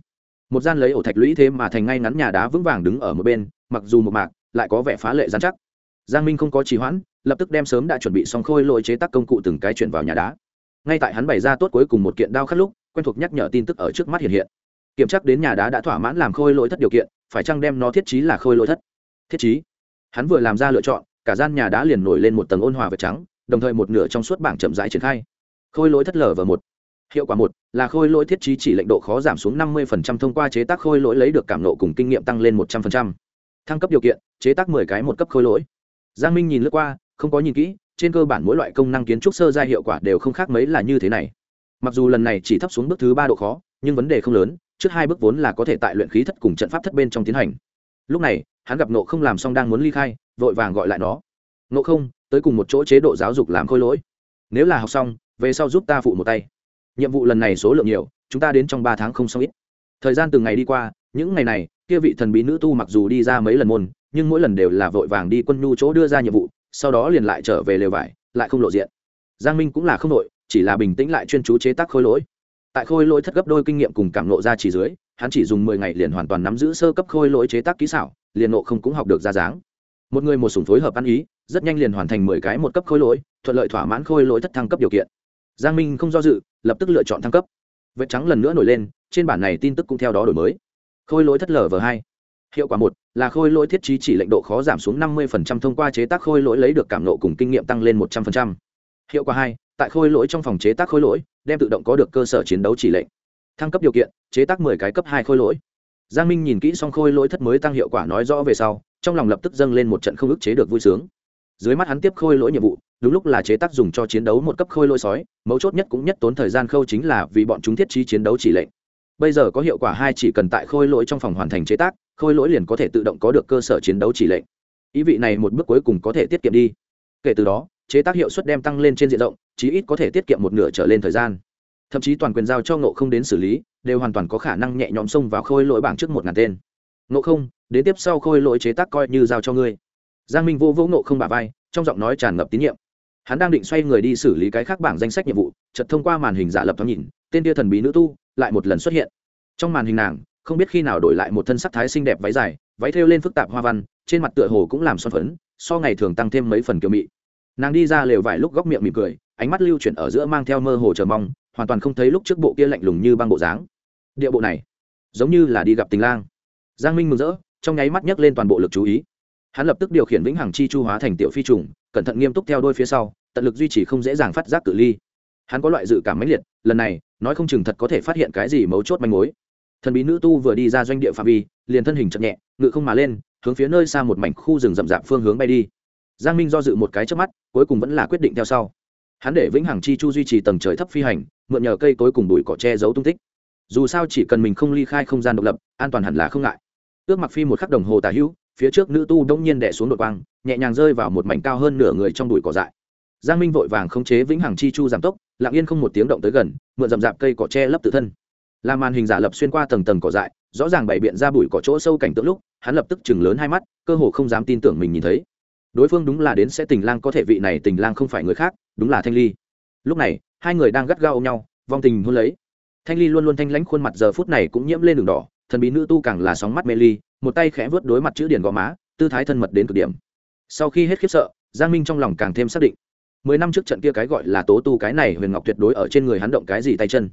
[SPEAKER 1] Một gian lấy ổ thạch lũy thế mà thành ngay ngắn nhà đá vững vàng đứng ở một bên, mặc dù một mạc, lại có vẻ phá lệ dán chắc. Giang minh không có trì hoãn, lập tức đem sớm đã chuẩn bị xong khôi lỗi chế tác công cụ từng cái chuyển vào nhà đá. Ngay tại hắn bày ra tốt cuối cùng một kiện đao khắc lúc, quen thuộc nhắc nhở tin tức ở trước mắt hiện hiện kiểm tra đến nhà đá đã thỏa mãn làm khôi lỗi thất điều kiện, phải chăng đem nó thiết trí là khôi lỗi thất? Thiết trí? Hắn vừa làm ra lựa chọn, cả gian nhà đá liền nổi lên một tầng ôn hòa vật trắng, đồng thời một nửa trong suốt bảng chậm rãi triển khai. Khôi lỗi thất lở vào một. Hiệu quả một, là khôi lỗi thiết trí chỉ lệnh độ khó giảm xuống 50% thông qua chế tác khôi lỗi lấy được cảm nộ cùng kinh nghiệm tăng lên 100%. thăng cấp điều kiện, chế tác 10 cái một cấp khôi lỗi. Giang minh nhìn lướt qua, không có nhìn kỹ, trên cơ bản mỗi loại công năng kiến trúc sơ giai hiệu quả đều không khác mấy là như thế này. Mặc dù lần này chỉ thấp xuống bước thứ ba độ khó, nhưng vấn đề không lớn trước hai bước vốn là có thể tại luyện khí thất cùng trận pháp thất bên trong tiến hành. Lúc này, hắn gặp nộ không làm xong đang muốn ly khai, vội vàng gọi lại nó. Nộ không, tới cùng một chỗ chế độ giáo dục làm khôi lỗi. Nếu là học xong, về sau giúp ta phụ một tay. Nhiệm vụ lần này số lượng nhiều, chúng ta đến trong ba tháng không xong ít. Thời gian từng ngày đi qua, những ngày này, kia vị thần bí nữ tu mặc dù đi ra mấy lần môn, nhưng mỗi lần đều là vội vàng đi quân nhu chỗ đưa ra nhiệm vụ, sau đó liền lại trở về lều vải, lại không lộ diện. Giang minh cũng là không nội chỉ là bình tĩnh lại chuyên chú chế tác khôi lỗi tại khôi lỗi thất gấp đôi kinh nghiệm cùng cảm nộ ra chỉ dưới, hắn chỉ dùng mười ngày liền hoàn toàn nắm giữ sơ cấp khôi lỗi chế tác kỹ xảo, liền nộ không cũng học được ra dáng. Một người một sủng phối hợp ăn ý, rất nhanh liền hoàn thành mười cái một cấp khôi lỗi, thuận lợi thỏa mãn khôi lỗi thất thăng cấp điều kiện. Giang minh không do dự, lập tức lựa chọn thăng cấp. Vết trắng lần nữa nổi lên, trên bản này tin tức cũng theo đó đổi mới. Khôi lỗi thất lở v hai. Hiệu quả một, là khôi lỗi thiết trí chỉ lệnh độ khó giảm xuống 50% thông qua chế tác khôi lỗi lấy được cảm nộ cùng kinh nghiệm tăng lên 100%. hiệu quả hai tại khôi lỗi trong phòng chế tác khôi lỗi, đem tự động có được cơ sở chiến đấu chỉ lệnh. Thăng cấp điều kiện, chế tác 10 cái cấp hai khôi lỗi. Giang minh nhìn kỹ xong khôi lỗi thất mới tăng hiệu quả nói rõ về sau, trong lòng lập tức dâng lên một trận không ức chế được vui sướng. Dưới mắt hắn tiếp khôi lỗi nhiệm vụ, đúng lúc là chế tác dùng cho chiến đấu một cấp khôi lỗi sói, mấu chốt nhất cũng nhất tốn thời gian khâu chính là vì bọn chúng thiết trí chiến đấu chỉ lệnh. Bây giờ có hiệu quả hai chỉ cần tại khôi lỗi trong phòng hoàn thành chế tác, khôi lỗi liền có thể tự động có được cơ sở chiến đấu chỉ lệnh. Ý vị này một bước cuối cùng có thể tiết kiệm đi. Kể từ đó, chế tác hiệu suất đem tăng lên trên diện rộng chí ít có thể tiết kiệm một nửa trở lên thời gian. Thậm chí toàn quyền giao cho ngộ không đến xử lý, đều hoàn toàn có khả năng nhẹ nhõm xông vào khôi lỗi bảng trước một ngàn tên. Ngộ không, đến tiếp sau khôi lỗi chế tác coi như giao cho ngươi. Giang minh vô vỗ ngộ không bà vai, trong giọng nói tràn ngập tín nhiệm. Hắn đang định xoay người đi xử lý cái khác bảng danh sách nhiệm vụ, chợt thông qua màn hình giả lập thoáng nhìn, tên tia thần bí nữ tu lại một lần xuất hiện. Trong màn hình nàng, không biết khi nào đổi lại một thân sắc thái xinh đẹp váy dài, váy thêu lên phức tạp hoa văn, trên mặt tựa hồ cũng làm son phấn, so ngày thường tăng thêm mấy phần kiều mị nàng đi ra lều vài lúc góc miệng mỉm cười, ánh mắt lưu chuyển ở giữa mang theo mơ hồ chờ mong, hoàn toàn không thấy lúc trước bộ kia lạnh lùng như băng bộ dáng. Địa bộ này, giống như là đi gặp tình lang. Giang minh mừng rỡ, trong nháy mắt nhấc lên toàn bộ lực chú ý. Hắn lập tức điều khiển vĩnh hằng chi chu hóa thành tiểu phi trùng, cẩn thận nghiêm túc theo đôi phía sau, tận lực duy trì không dễ dàng phát giác cự ly. Hắn có loại dự cảm mãnh liệt, lần này, nói không chừng thật có thể phát hiện cái gì mấu chốt manh mối. Thần bí nữ tu vừa đi ra doanh địa phạm vi, liền thân hình chậm nhẹ, ngự không mà lên, hướng phía nơi xa một mảnh khu rừng rậm rạp phương hướng bay đi giang minh do dự một cái trước mắt, cuối cùng vẫn là quyết định theo sau. Hắn để vĩnh hằng chi chu duy trì tầng trời thấp phi hành, mượn nhờ cây cối cùng bụi cỏ che giấu tung tích. Dù sao chỉ cần mình không ly khai không gian độc lập, an toàn hẳn là không ngại. Ước mặc phi một khắc đồng hồ tà hữu, phía trước nữ tu đông nhiên đẻ xuống đội quang, nhẹ nhàng rơi vào một mảnh cao hơn nửa người trong bụi cỏ dại. Giang minh vội vàng khống chế vĩnh hằng chi chu giảm tốc, lặng yên không một tiếng động tới gần, mượn rậm rạp cây cỏ che lấp tự thân. Làm màn hình giả lập xuyên qua tầng tầng cỏ dại, rõ ràng bày biện ra bụi cỏ chỗ sâu cảnh tượng lúc, hắn lập tức chừng lớn hai mắt, cơ hồ không dám tin tưởng mình nhìn thấy đối phương đúng là đến sẽ tình lang có thể vị này tình lang không phải người khác, đúng là thanh ly. Lúc này, hai người đang gắt gao ôm nhau, vong tình hôn lấy. Thanh ly luôn luôn thanh lãnh khuôn mặt giờ phút này cũng nhiễm lên đường đỏ, thần bí nữ tu càng là sóng mắt mê ly, một tay khẽ vớt đối mặt chữ điển gò má, tư thái thân mật đến cực điểm. Sau khi hết khiếp sợ, giang minh trong lòng càng thêm xác định. Mười năm trước trận kia cái gọi là tố tu cái này huyền ngọc tuyệt đối ở trên người hắn động cái gì tay chân.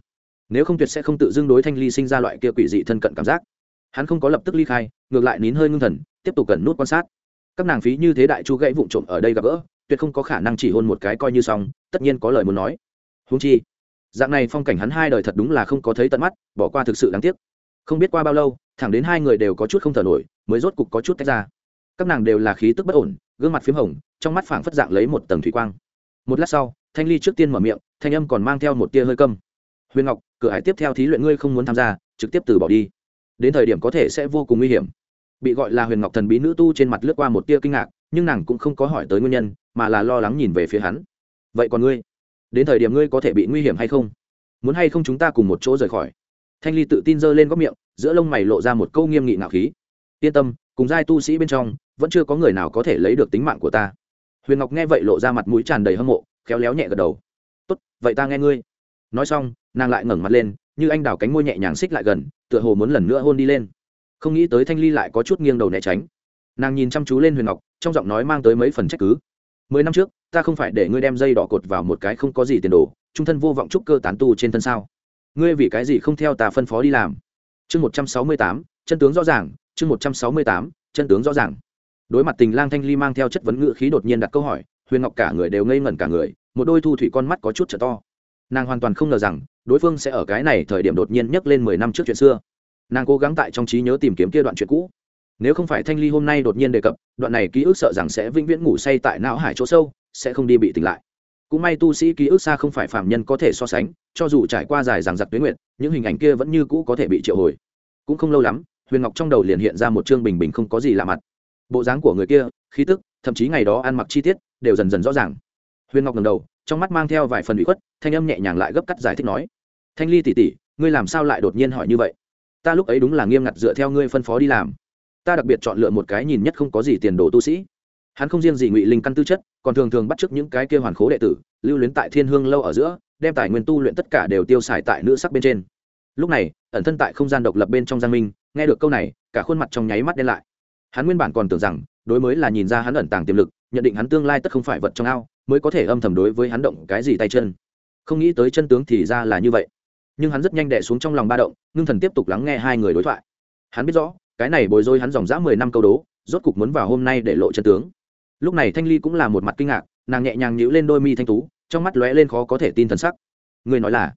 [SPEAKER 1] Nếu không tuyệt sẽ không tự dưng đối thanh ly sinh ra loại kia quỷ dị thân cận cảm giác. Hắn không có lập tức ly khai, ngược lại nín hơi ngưng thần, tiếp tục cần nút quan sát các nàng phí như thế đại chu gãy vụn trộm ở đây gặp gỡ, tuyệt không có khả năng chỉ hôn một cái coi như xong, tất nhiên có lời muốn nói. Húng chi, dạng này phong cảnh hắn hai đời thật đúng là không có thấy tận mắt, bỏ qua thực sự đáng tiếc. Không biết qua bao lâu, thẳng đến hai người đều có chút không thở nổi, mới rốt cục có chút tách ra. Các nàng đều là khí tức bất ổn, gương mặt p h í m hồng, trong mắt phảng phất dạng lấy một tầng thủy quang. Một lát sau, thanh ly trước tiên mở miệng, thanh âm còn mang theo một tia hơi câm. Huyền ngọc, cửa hải tiếp theo thí luyện ngươi không muốn tham gia, trực tiếp từ bỏ đi. Đến thời điểm có thể sẽ vô cùng nguy hiểm bị gọi là huyền ngọc thần bí nữ tu trên mặt lướt qua một tia kinh ngạc, nhưng nàng cũng không có hỏi tới nguyên nhân, mà là lo lắng nhìn về phía hắn. Vậy còn ngươi? Đến thời điểm ngươi có thể bị nguy hiểm hay không? Muốn hay không chúng ta cùng một chỗ rời khỏi? Thanh ly tự tin giơ lên góc miệng, giữa lông mày lộ ra một câu nghiêm nghị ngạo khí. Yên tâm, cùng giai tu sĩ bên trong, vẫn chưa có người nào có thể lấy được tính mạng của ta. Huyền ngọc nghe vậy lộ ra mặt mũi tràn đầy hâm mộ, khéo léo nhẹ gật đầu. Tốt, vậy ta nghe ngươi. Nói xong, nàng lại ngẩng mặt lên, như anh đào cánh môi nhẹ nhàng xích lại gần, tựa hồ muốn lần nữa hôn đi lên không nghĩ tới thanh ly lại có chút nghiêng đầu né tránh nàng nhìn chăm chú lên huyền ngọc trong giọng nói mang tới mấy phần trách cứ mười năm trước ta không phải để ngươi đem dây đỏ cột vào một cái không có gì tiền đồ trung thân vô vọng trúc cơ tán tu trên thân sao ngươi vì cái gì không theo ta phân phó đi làm chương một trăm sáu mươi tám chân tướng rõ ràng chương một trăm sáu mươi tám chân tướng rõ ràng đối mặt tình lang thanh ly mang theo chất vấn ngữ khí đột nhiên đặt câu hỏi huyền ngọc cả người đều ngây ngẩn cả người một đôi thu thủy con mắt có chút trở to nàng hoàn toàn không ngờ rằng đối phương sẽ ở cái này thời điểm đột nhiên nhắc lên mười năm trước chuyện xưa nàng cố gắng tại trong trí nhớ tìm kiếm kia đoạn chuyện cũ. Nếu không phải thanh ly hôm nay đột nhiên đề cập, đoạn này ký ức sợ rằng sẽ vĩnh viễn ngủ say tại não hải chỗ sâu, sẽ không đi bị tỉnh lại. Cũng may tu sĩ ký ức xa không phải phạm nhân có thể so sánh, cho dù trải qua dài dằng giặc tuyến nguyện những hình ảnh kia vẫn như cũ có thể bị triệu hồi. Cũng không lâu lắm, huyền ngọc trong đầu liền hiện ra một chương bình bình không có gì lạ mặt. Bộ dáng của người kia, khí tức, thậm chí ngày đó ăn mặc chi tiết, đều dần dần rõ ràng. Huyền ngọc ngầm đầu, trong mắt mang theo vài phần bị khuất, thanh âm nhẹ nhàng lại gấp cắt giải thích nói, thanh ly tỉ tỉ ngươi làm sao lại đột nhiên hỏi như vậy? Ta lúc ấy đúng là nghiêm ngặt dựa theo ngươi phân phó đi làm. Ta đặc biệt chọn lựa một cái nhìn nhất không có gì tiền đồ tu sĩ. Hắn không riêng gì ngụy linh căn tư chất, còn thường thường bắt chước những cái kia hoàn khố đệ tử, lưu luyến tại thiên hương lâu ở giữa, đem tài nguyên tu luyện tất cả đều tiêu xài tại nữ sắc bên trên. Lúc này, ẩn thân tại không gian độc lập bên trong giang minh, nghe được câu này, cả khuôn mặt trong nháy mắt đen lại. Hắn nguyên bản còn tưởng rằng, đối mới là nhìn ra hắn ẩn tàng tiềm lực, nhận định hắn tương lai tất không phải vật trong ao, mới có thể âm thầm đối với hắn động cái gì tay chân. Không nghĩ tới chân tướng thì ra là như vậy nhưng hắn rất nhanh đẻ xuống trong lòng ba động, ngưng thần tiếp tục lắng nghe hai người đối thoại. Hắn biết rõ, cái này bồi dối hắn dòng dã mười năm câu đố, rốt cục muốn vào hôm nay để lộ chân tướng. Lúc này thanh ly cũng là một mặt kinh ngạc, nàng nhẹ nhàng nhíu lên đôi mi thanh tú, trong mắt lóe lên khó có thể tin thần sắc. Người nói là,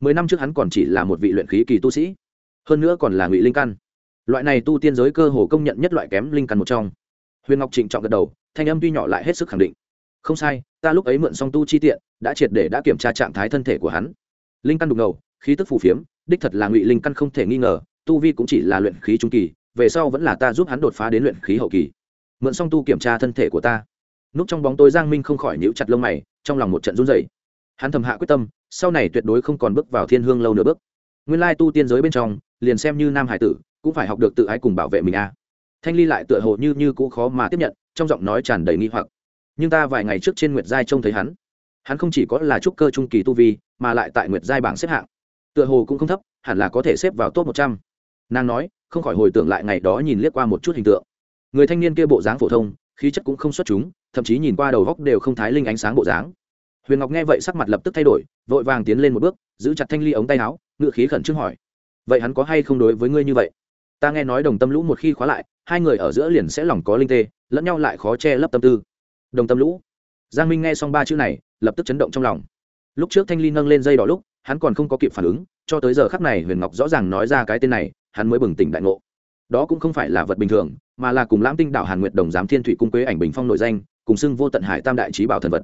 [SPEAKER 1] mười năm trước hắn còn chỉ là một vị luyện khí kỳ tu sĩ, hơn nữa còn là ngụy linh căn. Loại này tu tiên giới cơ hồ công nhận nhất loại kém linh căn một trong. Huyền ngọc trịnh trọng gật đầu, thanh âm tuy nhỏ lại hết sức khẳng định. Không sai, ta lúc ấy mượn xong tu chi tiện, đã triệt để đã kiểm tra trạng thái thân thể của hắn linh căn đục ngầu, khí tức phù phiếm, đích thật là ngụy linh căn không thể nghi ngờ, tu vi cũng chỉ là luyện khí trung kỳ, về sau vẫn là ta giúp hắn đột phá đến luyện khí hậu kỳ. Mượn xong tu kiểm tra thân thể của ta. Núp trong bóng tối giang minh không khỏi nhíu chặt lông mày, trong lòng một trận run rẩy. Hắn thầm hạ quyết tâm, sau này tuyệt đối không còn bước vào thiên hương lâu nửa bước. Nguyên lai tu tiên giới bên trong, liền xem như nam hải tử, cũng phải học được tự ái cùng bảo vệ mình a. Thanh ly lại tựa hồ như như cũ khó mà tiếp nhận, trong giọng nói tràn đầy nghi hoặc. Nhưng ta vài ngày trước trên nguyệt giai trông thấy hắn hắn không chỉ có là trúc cơ trung kỳ tu vi, mà lại tại nguyệt giai bảng xếp hạng. Tựa hồ cũng không thấp, hẳn là có thể xếp vào top một trăm. Nàng nói, không khỏi hồi tưởng lại ngày đó nhìn liếc qua một chút hình tượng. Người thanh niên kia bộ dáng phổ thông, khí chất cũng không xuất chúng, thậm chí nhìn qua đầu góc đều không thái linh ánh sáng bộ dáng. Huyền ngọc nghe vậy sắc mặt lập tức thay đổi, vội vàng tiến lên một bước, giữ chặt thanh ly ống tay áo, ngựa khí khẩn trương hỏi, vậy hắn có hay không đối với ngươi như vậy? Ta nghe nói đồng tâm lũ một khi khóa lại, hai người ở giữa liền sẽ lòng có linh tê, lẫn nhau lại khó che lấp tâm tư. Đồng tâm lũ giang minh nghe xong ba chữ này, lập tức chấn động trong lòng. Lúc trước thanh ly nâng lên dây đỏ lúc, hắn còn không có kịp phản ứng, cho tới giờ khắc này huyền ngọc rõ ràng nói ra cái tên này, hắn mới bừng tỉnh đại ngộ. Đó cũng không phải là vật bình thường, mà là cùng lãm tinh đạo hàn nguyệt đồng giám thiên thủy cung quế ảnh bình phong nội danh, cùng xưng vô tận hải tam đại trí bảo thần vật.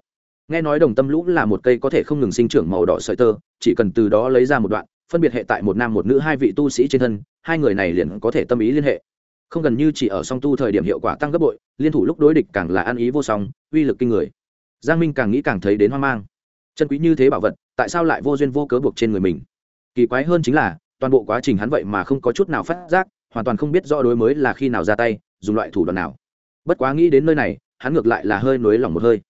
[SPEAKER 1] Nghe nói đồng tâm lũ là một cây có thể không ngừng sinh trưởng màu đỏ sợi tơ, chỉ cần từ đó lấy ra một đoạn, phân biệt hệ tại một nam một nữ hai vị tu sĩ trên thân, hai người này liền có thể tâm ý liên hệ. Không gần như chỉ ở song tu thời điểm hiệu quả tăng gấp bội, liên thủ lúc đối địch càng là ăn ý vô song, uy lực kinh người giang minh càng nghĩ càng thấy đến hoang mang. Chân quý như thế bảo vật, tại sao lại vô duyên vô cớ buộc trên người mình? Kỳ quái hơn chính là, toàn bộ quá trình hắn vậy mà không có chút nào phát giác, hoàn toàn không biết rõ đối mới là khi nào ra tay, dùng loại thủ đoạn nào. Bất quá nghĩ đến nơi này, hắn ngược lại là hơi nối lòng một hơi.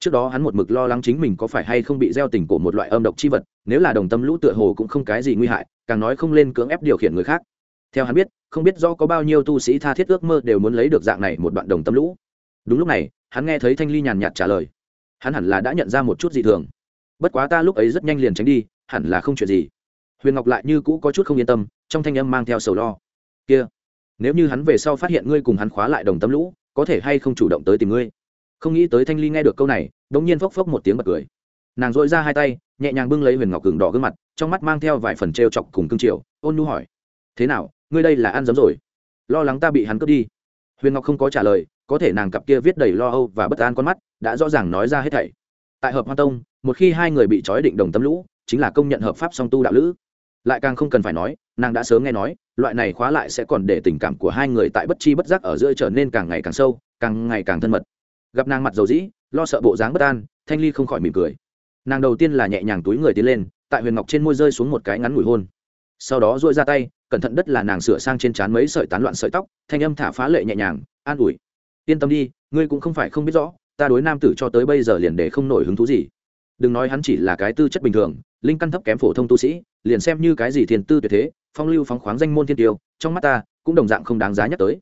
[SPEAKER 1] Trước đó hắn một mực lo lắng chính mình có phải hay không bị gieo tình của một loại âm độc chi vật, nếu là đồng tâm lũ tựa hồ cũng không cái gì nguy hại, càng nói không lên cưỡng ép điều khiển người khác. Theo hắn biết, không biết do có bao nhiêu tu sĩ tha thiết ước mơ đều muốn lấy được dạng này một đoạn đồng tâm lũ. Đúng lúc này, hắn nghe thấy thanh ly nhàn nhạt trả lời hắn hẳn là đã nhận ra một chút gì thường. Bất quá ta lúc ấy rất nhanh liền tránh đi, hẳn là không chuyện gì. Huyền ngọc lại như cũ có chút không yên tâm, trong thanh âm mang theo sầu lo. Kia, nếu như hắn về sau phát hiện ngươi cùng hắn khóa lại đồng tâm lũ, có thể hay không chủ động tới tìm ngươi? Không nghĩ tới thanh ly nghe được câu này đ ỗ n g nhiên phốc phốc một tiếng bật cười. Nàng dội ra hai tay, nhẹ nhàng bưng lấy huyền ngọc cường đỏ gương mặt, trong mắt mang theo vài phần t r e o chọc cùng cương triều, ôn nu hỏi. Thế nào, ngươi đây là ăn giấm rồi? Lo lắng ta bị hắn cướp đi. Huyền ngọc không có trả lời có thể nàng cặp kia viết đầy lo âu và bất an con mắt, đã rõ ràng nói ra hết thảy. Tại hợp hoa tông, một khi hai người bị trói định đồng tâm lũ, chính là công nhận hợp pháp song tu đạo lữ. Lại càng không cần phải nói, nàng đã sớm nghe nói, loại này khóa lại sẽ còn để tình cảm của hai người tại bất chi bất giác ở giữa trở nên càng ngày càng sâu, càng ngày càng thân mật. Gặp nàng mặt dầu dĩ, lo sợ bộ dáng bất an, thanh ly không khỏi mỉm cười. Nàng đầu tiên là nhẹ nhàng túi người tiến lên, tại huyền ngọc trên môi rơi xuống một cái ngắn ngủi hôn. Sau đó dội ra tay, cẩn thận đất là nàng sửa sang trên trán mấy sợi tán loạn sợi tóc, thanh âm thả phá lệ nhẹ nhàng, an ủi yên tâm đi, ngươi cũng không phải không biết rõ, ta đối nam tử cho tới bây giờ liền để không nổi hứng thú gì. Đừng nói hắn chỉ là cái tư chất bình thường, linh căn thấp kém phổ thông tu sĩ, liền xem như cái gì thiền tư tuyệt thế, phong lưu phóng khoáng danh môn thiên tiêu, trong mắt ta, cũng đồng dạng không đáng giá nhắc tới.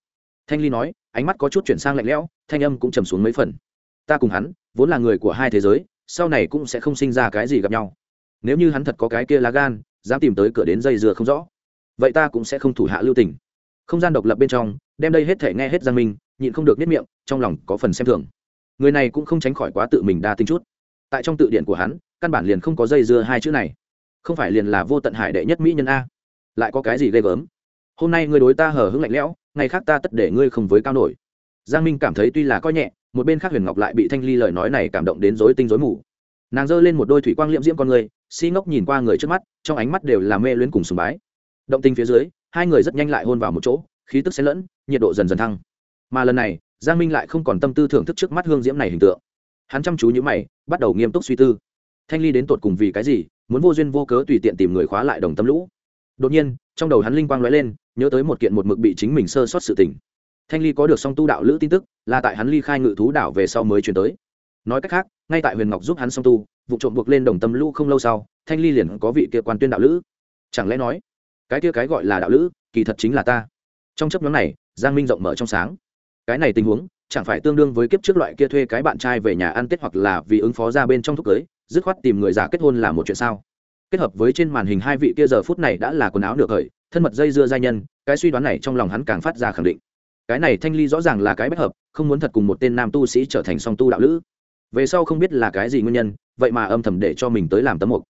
[SPEAKER 1] Thanh ly nói, ánh mắt có chút chuyển sang lạnh lẽo, thanh âm cũng trầm xuống mấy phần. Ta cùng hắn, vốn là người của hai thế giới, sau này cũng sẽ không sinh ra cái gì gặp nhau. Nếu như hắn thật có cái kia lá gan, dám tìm tới cửa đến dây dừa không rõ, vậy ta cũng sẽ không thủ hạ lưu tình. Không gian độc lập bên trong, đem đây hết thể nghe hết giang minh nhịn không được nhất miệng, trong lòng có phần xem thường. Người này cũng không tránh khỏi quá tự mình đa tính chút. Tại trong tự điện của hắn, căn bản liền không có dây dưa hai chữ này. Không phải liền là vô tận hải đệ nhất mỹ nhân a. Lại có cái gì ghê gớm? Hôm nay ngươi đối ta hờ hững lạnh lẽo, ngày khác ta tất để ngươi không với cao nổi. Giang minh cảm thấy tuy là coi nhẹ, một bên khác huyền ngọc lại bị thanh ly lời nói này cảm động đến rối tinh rối mù. Nàng giơ lên một đôi thủy quang liệm diễm con người, si ngốc nhìn qua người trước mắt, trong ánh mắt đều là mê luyến cùng sùng bái. Động tình phía dưới, hai người rất nhanh lại hôn vào một chỗ, khí tức xen lẫn, nhiệt độ dần dần thăng mà lần này, giang minh lại không còn tâm tư thưởng thức trước mắt hương diễm này hình tượng. Hắn chăm chú n mày, bắt đầu nghiêm túc suy tư. Thanh ly đến tột cùng vì cái gì, muốn vô duyên vô cớ tùy tiện tìm người khóa lại đồng tâm lũ. Đột nhiên, trong đầu hắn linh quang lóe lên, nhớ tới một kiện một mực bị chính mình sơ sót sự tình. Thanh ly có được song tu đạo lữ tin tức, là tại hắn ly khai ngự thú đảo về sau mới chuyển tới. Nói cách khác, ngay tại huyền ngọc giúp hắn song tu, vụ trộm buộc lên đồng tâm lũ không lâu sau, thanh ly liền có vị kia quan tuyên đạo lữ. Chẳng lẽ nói, cái kia cái gọi là đạo lữ, kỳ thật chính là ta. Trong chấp nhóm này, giang minh rộng mở trong sáng cái này tình huống, chẳng phải tương đương với kiếp trước loại kia thuê cái bạn trai về nhà ăn tết hoặc là vì ứng phó ra bên trong thúc cưới, dứt khoát tìm người giả kết hôn là một chuyện sao? Kết hợp với trên màn hình hai vị kia giờ phút này đã là quần áo được khởi thân mật dây dưa giai nhân, cái suy đoán này trong lòng hắn càng phát ra khẳng định. Cái này thanh ly rõ ràng là cái bất hợp, không muốn thật cùng một tên nam tu sĩ trở thành song tu đạo lữ. Về sau không biết là cái gì nguyên nhân, vậy mà âm thầm để cho mình tới làm tấm mục.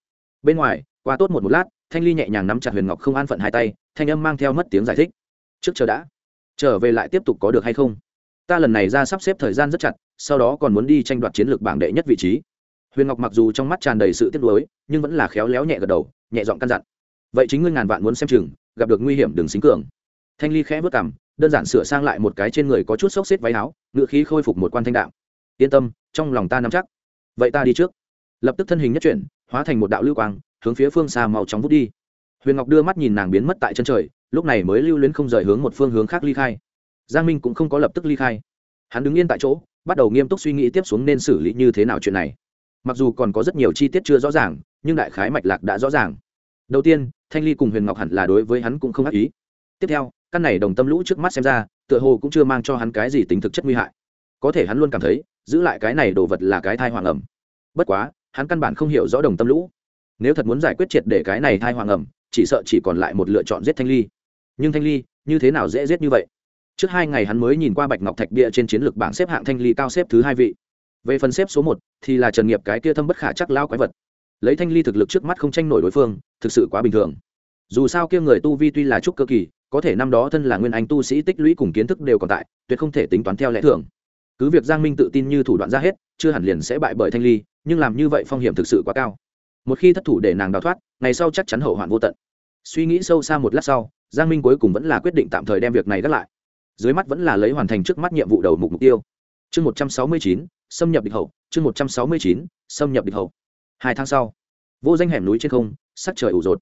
[SPEAKER 1] Bên ngoài, qua tốt một một lát, thanh ly nhẹ nhàng nắm chặt huyền ngọc không an phận hai tay, thanh âm mang theo mất tiếng giải thích. Trước chờ đã. Trở về lại tiếp tục có được hay không? Ta lần này ra sắp xếp thời gian rất chặt, sau đó còn muốn đi tranh đoạt chiến lược bảng đệ nhất vị trí. Huyền ngọc mặc dù trong mắt tràn đầy sự tiếc nuối, nhưng vẫn là khéo léo nhẹ gật đầu, nhẹ giọng căn dặn. Vậy chính ngươi ngàn vạn muốn xem chừng, gặp được nguy hiểm đừng xính cường. Thanh ly khẽ vất cảm đơn giản sửa sang lại một cái trên người có chút xốc xếp váy áo, ngựa khí khôi phục một quan thanh đạo yên tâm, trong lòng ta nắm chắc. Vậy ta đi trước. Lập tức thân hình nhất chuyển, hóa thành một đạo lưu quang, hướng phía phương xa màu chóng vút đi. Huyền ngọc đưa mắt nhìn nàng biến mất tại chân trời, lúc này mới lưu luyến không rời hướng một phương hướng khác ly khai giang minh cũng không có lập tức ly khai. Hắn đứng yên tại chỗ, bắt đầu nghiêm túc suy nghĩ tiếp xuống nên xử lý như thế nào chuyện này. Mặc dù còn có rất nhiều chi tiết chưa rõ ràng, nhưng đại khái mạch lạc đã rõ ràng. Đầu tiên, thanh ly cùng huyền ngọc hẳn là đối với hắn cũng không ác ý. Tiếp theo, căn này đồng tâm lũ trước mắt xem ra, tựa hồ cũng chưa mang cho hắn cái gì tính thực chất nguy hại. Có thể hắn luôn cảm thấy, giữ lại cái này đồ vật là cái thai hoàng ẩm. Bất quá, hắn căn bản không hiểu rõ đồng tâm lũ. Nếu thật muốn giải quyết triệt để cái này thai hoàng ẩm, chỉ sợ chỉ còn lại một lựa chọn giết thanh ly. Nhưng thanh ly, như thế nào dễ giết như vậy? Trước hai ngày hắn mới nhìn qua bạch ngọc thạch bia trên chiến lược bảng xếp hạng thanh ly cao xếp thứ hai vị. Về phần xếp số một thì là trần nghiệp cái kia thâm bất khả chắc lao quái vật. Lấy thanh ly thực lực trước mắt không tranh nổi đối phương, thực sự quá bình thường. Dù sao kia người tu vi tuy là trúc cơ kỳ, có thể năm đó thân là nguyên anh tu sĩ tích lũy cùng kiến thức đều còn tại, tuyệt không thể tính toán theo lẽ thường. Cứ việc giang minh tự tin như thủ đoạn ra hết, chưa hẳn liền sẽ bại bởi thanh ly, nhưng làm như vậy phong hiểm thực sự quá cao. Một khi thất thủ để nàng đào thoát, ngày sau chắc chắn hậu hoạn vô tận. Suy nghĩ sâu xa một lát sau, giang minh cuối cùng vẫn là quyết định tạm thời đem việc này gác lại dưới mắt vẫn là lấy hoàn thành trước mắt nhiệm vụ đầu mục mục tiêu. Chương một trăm sáu mươi chín, xâm nhập địch hậu. Chương một trăm sáu mươi chín, xâm nhập địch hậu. Hai tháng sau, vô danh hẻm núi trên không, sắc trời ủ rột.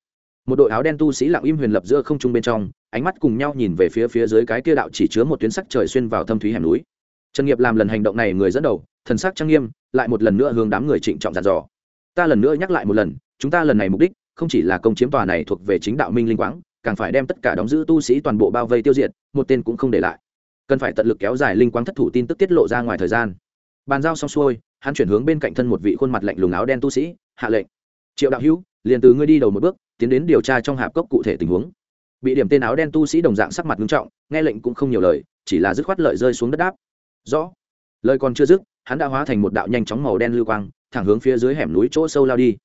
[SPEAKER 1] Một đội áo đen tu sĩ lặng im huyền lập giữa không trung bên trong, ánh mắt cùng nhau nhìn về phía phía dưới cái kia đạo chỉ chứa một tuyến sắc trời xuyên vào thâm thúy hẻm núi. Trần nghiệp làm lần hành động này người dẫn đầu, thần sắc trang nghiêm, lại một lần nữa hướng đám người trịnh trọng dàn dò. Ta lần nữa nhắc lại một lần, chúng ta lần này mục đích không chỉ là công chiếm tòa này thuộc về chính đạo minh linh quáng càng phải đem tất cả đóng giữ tu sĩ toàn bộ bao vây tiêu diệt, một tên cũng không để lại. Cần phải tận lực kéo dài linh quang thất thủ tin tức tiết lộ ra ngoài thời gian. Bàn giao xong xuôi, hắn chuyển hướng bên cạnh thân một vị khuôn mặt lạnh lùng áo đen tu sĩ, hạ lệnh. Triệu đạo hữu, liền từ ngươi đi đầu một bước, tiến đến điều tra trong hạp cốc cụ thể tình huống. Bị điểm tên áo đen tu sĩ đồng dạng sắc mặt nghiêm trọng, nghe lệnh cũng không nhiều lời, chỉ là dứt khoát lợi rơi xuống đất đáp. Rõ. Lời còn chưa dứt, hắn đã hóa thành một đạo nhanh chóng màu đen lưu quang, thẳng hướng phía dưới hẻm núi chỗ sâu lao đi.